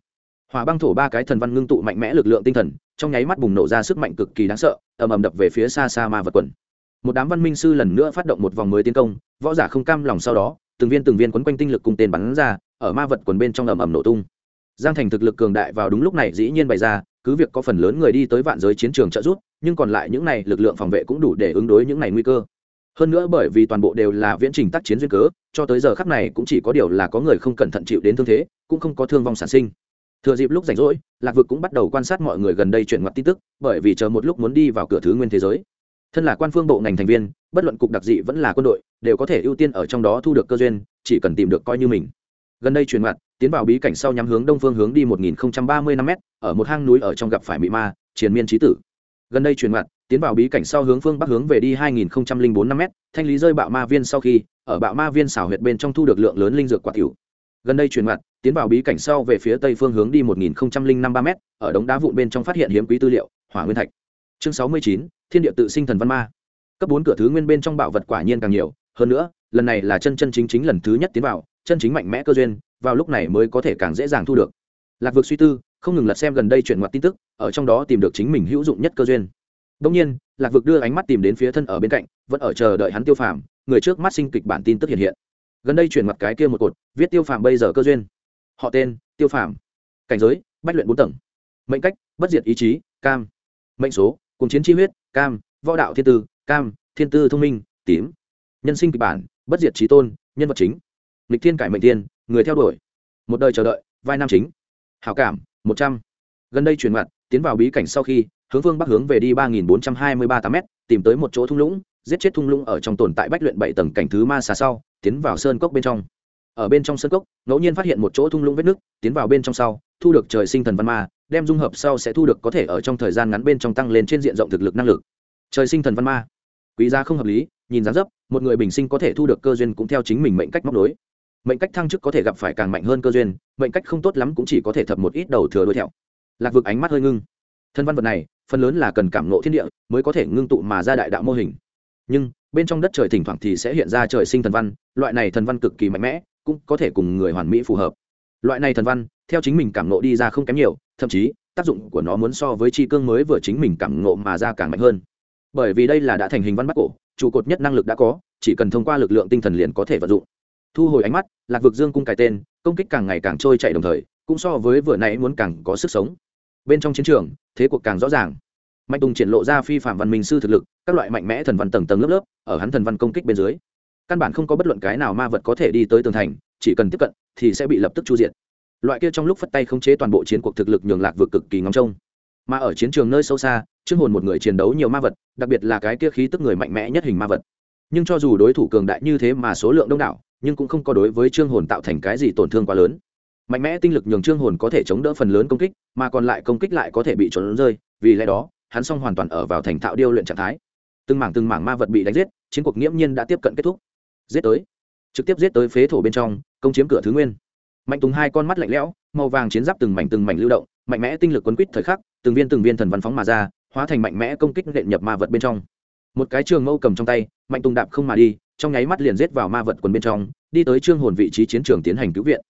A: Hỏa băng thổ ba cái thần văn ngưng tụ mạnh mẽ lực lượng tinh thần, trong nháy mắt bùng nổ ra sức mạnh cực kỳ đáng sợ, ầm ầm đập về phía xa xa ma vật quần một đám văn minh sư lần nữa phát động một vòng mới tiến công, võ giả không cam lòng sau đó, từng viên từng viên quấn quanh tinh lực cùng tên bắn ra, ở ma vật quần bên trong ầm ầm nổ tung. Giang thành thực lực cường đại vào đúng lúc này dĩ nhiên bày ra, cứ việc có phần lớn người đi tới vạn giới chiến trường trợ giúp, nhưng còn lại những này lực lượng phòng vệ cũng đủ để ứng đối những này nguy cơ. Hơn nữa bởi vì toàn bộ đều là viễn trình tác chiến duyên cớ, cho tới giờ khắc này cũng chỉ có điều là có người không cẩn thận chịu đến thương thế, cũng không có thương vong sản sinh. Thừa dịp lúc rảnh rỗi, lạc vực cũng bắt đầu quan sát mọi người gần đây chuyển ngoặt tin tức, bởi vì chờ một lúc muốn đi vào cửa thứ nguyên thế giới thân là quan phương bộ ngành thành viên, bất luận cục đặc dị vẫn là quân đội, đều có thể ưu tiên ở trong đó thu được cơ duyên, chỉ cần tìm được coi như mình. Gần đây truyền mặt tiến vào bí cảnh sau nhắm hướng đông phương hướng đi một nghìn ba mươi năm m ở một hang núi ở trong gặp phải mị ma, triền miên trí tử. Gần đây truyền mặt tiến vào bí cảnh sau hướng phương bắc hướng về đi hai nghìn bốn năm m thanh lý rơi bạo ma viên sau khi, ở bạo ma viên xảo huyệt bên trong thu được lượng lớn linh dược quả tiểu. Gần đây truyền mặt tiến vào bí cảnh sau về phía tây phương hướng đi một nghìn năm ba m ở đống đá vụn bên trong phát hiện hiếm quý tư liệu, hỏa nguyên thạch. Chương sáu mươi chín thiên địa tự sinh thần văn ma. Cấp bốn cửa thứ nguyên bên trong bảo vật quả nhiên càng nhiều, hơn nữa, lần này là chân chân chính chính lần thứ nhất tiến vào, chân chính mạnh mẽ cơ duyên, vào lúc này mới có thể càng dễ dàng thu được. Lạc vực suy tư, không ngừng lật xem gần đây chuyển ngoặt tin tức, ở trong đó tìm được chính mình hữu dụng nhất cơ duyên. Đông nhiên, lạc vực đưa ánh mắt tìm đến phía thân ở bên cạnh, vẫn ở chờ đợi hắn tiêu phàm, người trước mắt sinh kịch bản tin tức hiện hiện. Gần đây chuyển mặt cái kia một cột, viết tiêu phàm bây giờ cơ duyên. Họ tên, tiêu phàm. Cảnh giới, bách luyện bốn tầng. Mệnh cách, bất diệt ý chí, cam. Mệnh số cùng chiến chi huyết, cam, võ đạo thiên tư, cam, thiên tư thông minh, tím. Nhân sinh kịch bản, bất diệt trí tôn, nhân vật chính. Lịch thiên cải mệnh tiên, người theo đuổi. Một đời chờ đợi, vai nam chính. Hảo cảm, một trăm. Gần đây chuyển mặt tiến vào bí cảnh sau khi, hướng phương bắc hướng về đi ba nghìn bốn trăm hai mươi ba tám m tìm tới một chỗ thung lũng, giết chết thung lũng ở trong tồn tại bách luyện bảy tầng cảnh thứ ma xà sau, tiến vào sơn cốc bên trong. Ở bên trong sơn cốc, ngẫu nhiên phát hiện một chỗ thung lũng vết nước tiến vào bên trong sau, thu được trời sinh thần văn ma đem dung hợp sau sẽ thu được có thể ở trong thời gian ngắn bên trong tăng lên trên diện rộng thực lực năng lực. Trời sinh thần văn ma. Quý giá không hợp lý, nhìn dáng dấp, một người bình sinh có thể thu được cơ duyên cũng theo chính mình mệnh cách móc đối mệnh cách thăng chức có thể gặp phải càng mạnh hơn cơ duyên, mệnh cách không tốt lắm cũng chỉ có thể thập một ít đầu thừa đuôi theo lạc vực ánh mắt hơi ngưng. Thân văn vật này, phần lớn là cần cảm nộ thiên địa mới có thể ngưng tụ mà ra đại đạo mô hình. Nhưng, bên trong đất trời thỉnh thoảng thì sẽ hiện ra trời sinh thần văn, loại này thần văn cực kỳ mạnh mẽ, cũng có thể cùng người hoàn mỹ phù hợp. Loại này thần văn, theo chính mình cảm nộ đi ra không kém nhiều thậm chí, tác dụng của nó muốn so với chi cương mới vừa chính mình cảm ngộ mà ra càng mạnh hơn. Bởi vì đây là đã thành hình văn bắt cổ, trụ cột nhất năng lực đã có, chỉ cần thông qua lực lượng tinh thần liền có thể vận dụng. Thu hồi ánh mắt, lạc vực dương cung cài tên, công kích càng ngày càng trôi chạy đồng thời, cũng so với vừa nãy muốn càng có sức sống. Bên trong chiến trường, thế cuộc càng rõ ràng. Mạnh tùng triển lộ ra phi phạm văn minh sư thực lực, các loại mạnh mẽ thần văn tầng tầng lớp lớp, ở hắn thần văn công kích bên dưới. Căn bản không có bất luận cái nào ma vật có thể đi tới tường thành, chỉ cần tiếp cận, thì sẽ bị lập tức chu diện loại kia trong lúc phất tay khống chế toàn bộ chiến cuộc thực lực nhường lạc vượt cực kỳ ngóng trông. Mà ở chiến trường nơi sâu xa, trương hồn một người chiến đấu nhiều ma vật, đặc biệt là cái kia khí tức người mạnh mẽ nhất hình ma vật. Nhưng cho dù đối thủ cường đại như thế mà số lượng đông đảo, nhưng cũng không có đối với trương hồn tạo thành cái gì tổn thương quá lớn. Mạnh mẽ tinh lực nhường trương hồn có thể chống đỡ phần lớn công kích, mà còn lại công kích lại có thể bị trốn rơi, vì lẽ đó, hắn xong hoàn toàn ở vào thành thạo điêu luyện trạng thái. Từng mảng từng mảng ma vật bị đánh giết, chiến cuộc nghiễm nhiên đã tiếp cận kết thúc. Giết tới. Trực tiếp giết tới phế thổ bên trong, công chiếm cửa thứ nguyên mạnh tùng hai con mắt lạnh lẽo, màu vàng chiến giáp từng mảnh từng mảnh lưu động, mạnh mẽ tinh lực quấn quýt thời khắc, từng viên từng viên thần văn phóng mà ra, hóa thành mạnh mẽ công kích nện nhập ma vật bên trong. Một cái trường mâu cầm trong tay, mạnh tùng đạp không mà đi, trong nháy mắt liền giết vào ma vật quần bên trong, đi tới trương hồn vị trí chiến trường tiến hành cứu viện.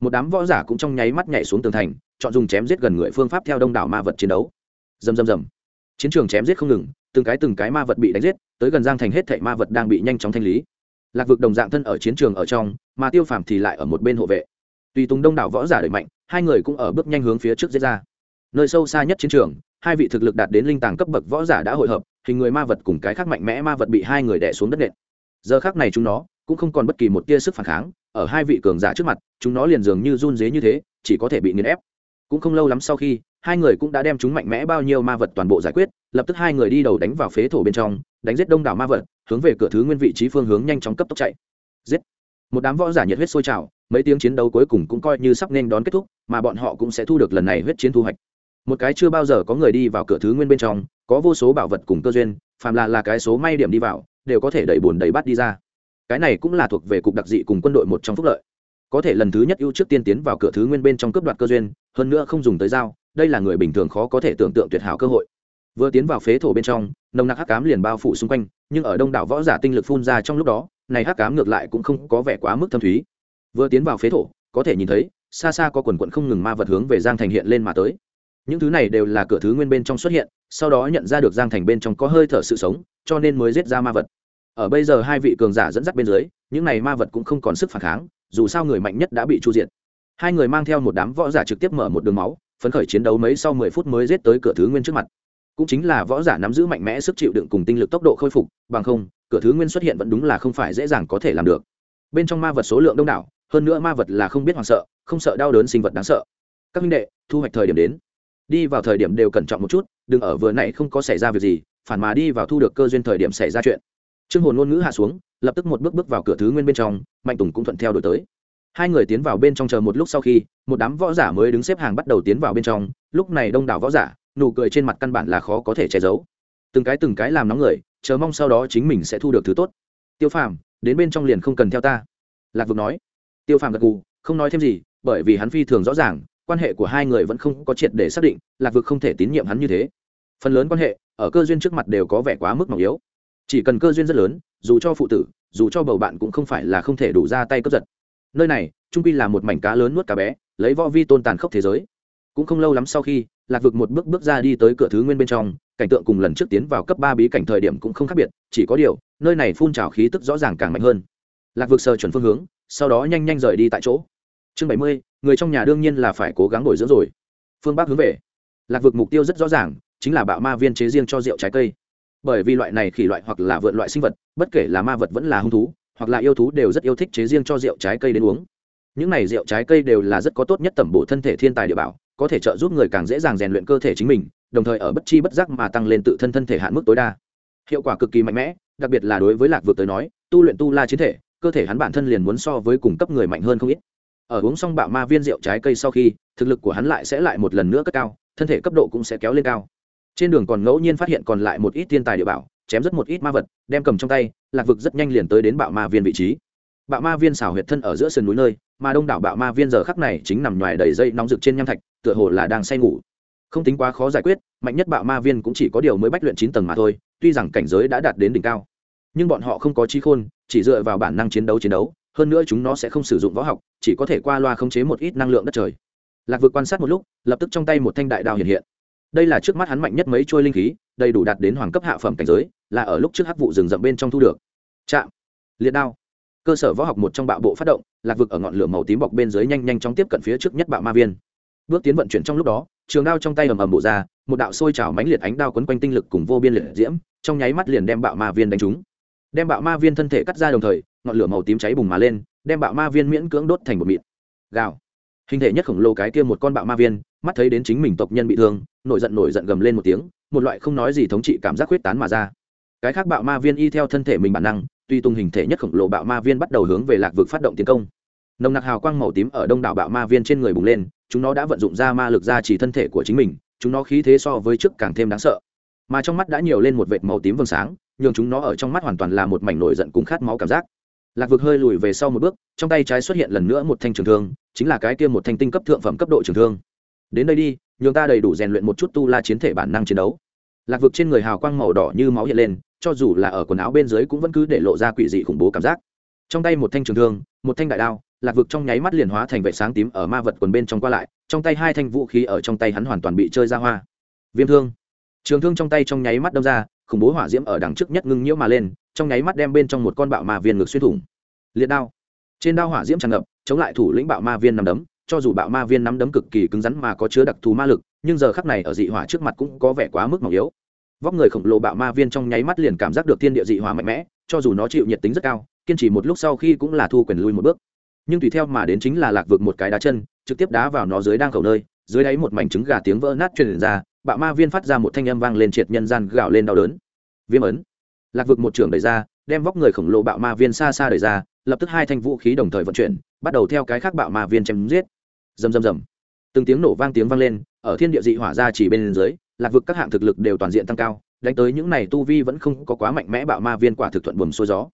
A: Một đám võ giả cũng trong nháy mắt nhảy xuống tường thành, chọn dùng chém giết gần người phương pháp theo đông đảo ma vật chiến đấu. Dầm dầm dầm chiến trường chém giết không ngừng, từng cái từng cái ma vật bị đánh giết, tới gần giang thành hết thảy ma vật đang bị nhanh chóng thanh lý. Lạc vực đồng dạng thân ở chiến trường ở trong, mà tiêu phàm thì lại ở một bên hộ vệ tùy tùng đông đảo võ giả đẩy mạnh, hai người cũng ở bước nhanh hướng phía trước giết ra. Nơi sâu xa nhất chiến trường, hai vị thực lực đạt đến linh tàng cấp bậc võ giả đã hội hợp, hình người ma vật cùng cái khác mạnh mẽ ma vật bị hai người đè xuống đất nện. Giờ khác này chúng nó cũng không còn bất kỳ một tia sức phản kháng, ở hai vị cường giả trước mặt, chúng nó liền dường như run dế như thế, chỉ có thể bị nghiền ép. Cũng không lâu lắm sau khi, hai người cũng đã đem chúng mạnh mẽ bao nhiêu ma vật toàn bộ giải quyết, lập tức hai người đi đầu đánh vào phế thổ bên trong, đánh giết đông đảo ma vật, hướng về cửa thứ nguyên vị trí phương hướng nhanh chóng cấp tốc chạy. Giết. Một đám võ giả nhiệt huyết sôi trào mấy tiếng chiến đấu cuối cùng cũng coi như sắp nên đón kết thúc, mà bọn họ cũng sẽ thu được lần này huyết chiến thu hoạch. Một cái chưa bao giờ có người đi vào cửa thứ nguyên bên trong, có vô số bảo vật cùng cơ duyên, phàm là là cái số may điểm đi vào, đều có thể đẩy bùn đẩy bắt đi ra. Cái này cũng là thuộc về cục đặc dị cùng quân đội một trong phúc lợi. Có thể lần thứ nhất ưu trước tiên tiến vào cửa thứ nguyên bên trong cướp đoạt cơ duyên, hơn nữa không dùng tới dao, đây là người bình thường khó có thể tưởng tượng tuyệt hảo cơ hội. Vừa tiến vào phế thổ bên trong, nồng nặc hắc cám liền bao phủ xung quanh, nhưng ở đông đảo võ giả tinh lực phun ra trong lúc đó, này hắc cám ngược lại cũng không có vẻ quá mức thâm thúy vừa tiến vào phế thổ, có thể nhìn thấy, xa xa có quần quận không ngừng ma vật hướng về giang thành hiện lên mà tới. Những thứ này đều là cửa thứ nguyên bên trong xuất hiện, sau đó nhận ra được giang thành bên trong có hơi thở sự sống, cho nên mới giết ra ma vật. Ở bây giờ hai vị cường giả dẫn dắt bên dưới, những này ma vật cũng không còn sức phản kháng, dù sao người mạnh nhất đã bị chu diệt. Hai người mang theo một đám võ giả trực tiếp mở một đường máu, phấn khởi chiến đấu mấy sau mười phút mới giết tới cửa thứ nguyên trước mặt. Cũng chính là võ giả nắm giữ mạnh mẽ sức chịu đựng cùng tinh lực tốc độ khôi phục, bằng không, cửa thứ nguyên xuất hiện vẫn đúng là không phải dễ dàng có thể làm được. Bên trong ma vật số lượng đông đảo hơn nữa ma vật là không biết hoảng sợ, không sợ đau đớn sinh vật đáng sợ. Các minh đệ, thu hoạch thời điểm đến. Đi vào thời điểm đều cẩn trọng một chút, đừng ở vừa nãy không có xảy ra việc gì, phản mà đi vào thu được cơ duyên thời điểm xảy ra chuyện. Trương hồn ngôn ngữ hạ xuống, lập tức một bước bước vào cửa thứ nguyên bên trong, mạnh tùng cũng thuận theo đổi tới. Hai người tiến vào bên trong chờ một lúc sau khi, một đám võ giả mới đứng xếp hàng bắt đầu tiến vào bên trong. Lúc này đông đảo võ giả, nụ cười trên mặt căn bản là khó có thể che giấu. Từng cái từng cái làm nóng người, chờ mong sau đó chính mình sẽ thu được thứ tốt. Tiêu phàm, đến bên trong liền không cần theo ta. Lạc vực nói tiêu phàm gật gù, không nói thêm gì, bởi vì hắn phi thường rõ ràng, quan hệ của hai người vẫn không có triệt để xác định, lạc vực không thể tín nhiệm hắn như thế. Phần lớn quan hệ, ở cơ duyên trước mặt đều có vẻ quá mức mỏng yếu. Chỉ cần cơ duyên rất lớn, dù cho phụ tử, dù cho bầu bạn cũng không phải là không thể đủ ra tay cướp giật. Nơi này, trung quy là một mảnh cá lớn nuốt cá bé, lấy võ vi tôn tàn khốc thế giới. Cũng không lâu lắm sau khi, lạc vực một bước bước ra đi tới cửa thứ nguyên bên trong, cảnh tượng cùng lần trước tiến vào cấp ba bí cảnh thời điểm cũng không khác biệt, chỉ có điều, nơi này phun trào khí tức rõ ràng càng mạnh hơn lạc vực sờ chuẩn phương hướng, sau đó nhanh nhanh rời đi tại chỗ. Chương bảy mươi, người trong nhà đương nhiên là phải cố gắng bồi dưỡng rồi. Phương bắc hướng về. Lạc vực mục tiêu rất rõ ràng, chính là bạo ma viên chế riêng cho rượu trái cây. Bởi vì loại này khỉ loại hoặc là vượn loại sinh vật, bất kể là ma vật vẫn là hung thú, hoặc là yêu thú đều rất yêu thích chế riêng cho rượu trái cây đến uống. Những này rượu trái cây đều là rất có tốt nhất tẩm bổ thân thể thiên tài địa bảo, có thể trợ giúp người càng dễ dàng rèn luyện cơ thể chính mình, đồng thời ở bất chi bất giác mà tăng lên tự thân thân thể hạn mức tối đa. Hiệu quả cực kỳ mạnh mẽ, đặc biệt là đối với lạc vượt tới nói, tu luyện tu la chiến thể cơ thể hắn bản thân liền muốn so với cùng cấp người mạnh hơn không ít. Ở uống xong bạo ma viên rượu trái cây sau khi, thực lực của hắn lại sẽ lại một lần nữa cất cao, thân thể cấp độ cũng sẽ kéo lên cao. Trên đường còn ngẫu nhiên phát hiện còn lại một ít thiên tài địa bảo, chém rất một ít ma vật, đem cầm trong tay, lạc vực rất nhanh liền tới đến bạo ma viên vị trí. Bạo ma viên xảo huyệt thân ở giữa sườn núi nơi, mà đông đảo bạo ma viên giờ khắc này chính nằm ngoài đầy dây nóng rực trên nham thạch, tựa hồ là đang say ngủ. Không tính quá khó giải quyết, mạnh nhất bạo ma viên cũng chỉ có điều mới bách luyện chín tầng mà thôi, tuy rằng cảnh giới đã đạt đến đỉnh cao nhưng bọn họ không có trí khôn, chỉ dựa vào bản năng chiến đấu chiến đấu, hơn nữa chúng nó sẽ không sử dụng võ học, chỉ có thể qua loa khống chế một ít năng lượng đất trời. Lạc vực quan sát một lúc, lập tức trong tay một thanh đại đao hiện hiện. Đây là trước mắt hắn mạnh nhất mấy trôi linh khí, đầy đủ đạt đến hoàng cấp hạ phẩm cảnh giới, là ở lúc trước hắc vụ rừng rậm bên trong thu được. Chạm. Liệt đao. Cơ sở võ học một trong bạo bộ phát động, lạc vực ở ngọn lửa màu tím bọc bên dưới nhanh nhanh chóng tiếp cận phía trước nhất bạo ma viên. Bước tiến vận chuyển trong lúc đó, trường đao trong tay ầm ầm bộ ra, một đạo sôi trào mãnh liệt ánh đao quấn quanh tinh lực cùng vô biên liệt diễm, trong nháy mắt liền đem bạo ma viên đánh trúng đem bạo ma viên thân thể cắt ra đồng thời, ngọn lửa màu tím cháy bùng mà lên, đem bạo ma viên miễn cưỡng đốt thành một mịn. Gào. Hình thể nhất khổng lồ cái kia một con bạo ma viên, mắt thấy đến chính mình tộc nhân bị thương, nổi giận nổi giận gầm lên một tiếng, một loại không nói gì thống trị cảm giác huyết tán mà ra. Cái khác bạo ma viên y theo thân thể mình bản năng, tuy tung hình thể nhất khổng lồ bạo ma viên bắt đầu hướng về lạc vực phát động tiến công. Nồng nặc hào quang màu tím ở đông đảo bạo ma viên trên người bùng lên, chúng nó đã vận dụng ra ma lực ra chỉ thân thể của chính mình, chúng nó khí thế so với trước càng thêm đáng sợ. Mà trong mắt đã nhiều lên một vệt màu tím vầng sáng nhường chúng nó ở trong mắt hoàn toàn là một mảnh nổi giận cùng khát máu cảm giác. Lạc vực hơi lùi về sau một bước, trong tay trái xuất hiện lần nữa một thanh trường thương, chính là cái kia một thanh tinh cấp thượng phẩm cấp độ trường thương. Đến đây đi, nhường ta đầy đủ rèn luyện một chút tu la chiến thể bản năng chiến đấu. Lạc vực trên người hào quang màu đỏ như máu hiện lên, cho dù là ở quần áo bên dưới cũng vẫn cứ để lộ ra quỷ dị khủng bố cảm giác. Trong tay một thanh trường thương, một thanh đại đao, lạc vực trong nháy mắt liền hóa thành vệ sáng tím ở ma vật quần bên trong qua lại, trong tay hai thanh vũ khí ở trong tay hắn hoàn toàn bị chơi ra hoa. Viêm thương. Trường thương trong tay trong nháy mắt đâm ra khủng bố hỏa diễm ở đằng trước nhất ngưng nhiễu mà lên, trong nháy mắt đem bên trong một con bạo ma viên ngực xuyên thủng. Liệt đao. Trên đao hỏa diễm tràn ngập, chống lại thủ lĩnh bạo ma viên nắm đấm, cho dù bạo ma viên nắm đấm cực kỳ cứng rắn mà có chứa đặc thù ma lực, nhưng giờ khắc này ở dị hỏa trước mặt cũng có vẻ quá mức mỏng yếu. Vóc người khổng lồ bạo ma viên trong nháy mắt liền cảm giác được thiên địa dị hỏa mạnh mẽ, cho dù nó chịu nhiệt tính rất cao, kiên trì một lúc sau khi cũng là thu quyền lui một bước. Nhưng tùy theo mà đến chính là lạc vực một cái đá chân, trực tiếp đá vào nó dưới đang khẩu nơi, dưới đáy một mảnh trứng gà tiếng vỡ nát truyền ra bạo ma viên phát ra một thanh âm vang lên triệt nhân gian gạo lên đau đớn. Viêm ấn. Lạc vực một trưởng đẩy ra, đem vóc người khổng lồ bạo ma viên xa xa đẩy ra, lập tức hai thanh vũ khí đồng thời vận chuyển, bắt đầu theo cái khác bạo ma viên chém giết. Rầm rầm rầm. Từng tiếng nổ vang tiếng vang lên, ở thiên địa dị hỏa ra chỉ bên dưới, lạc vực các hạng thực lực đều toàn diện tăng cao, đánh tới những này tu vi vẫn không có quá mạnh mẽ bạo ma viên quả thực thuận buồm xuôi gió.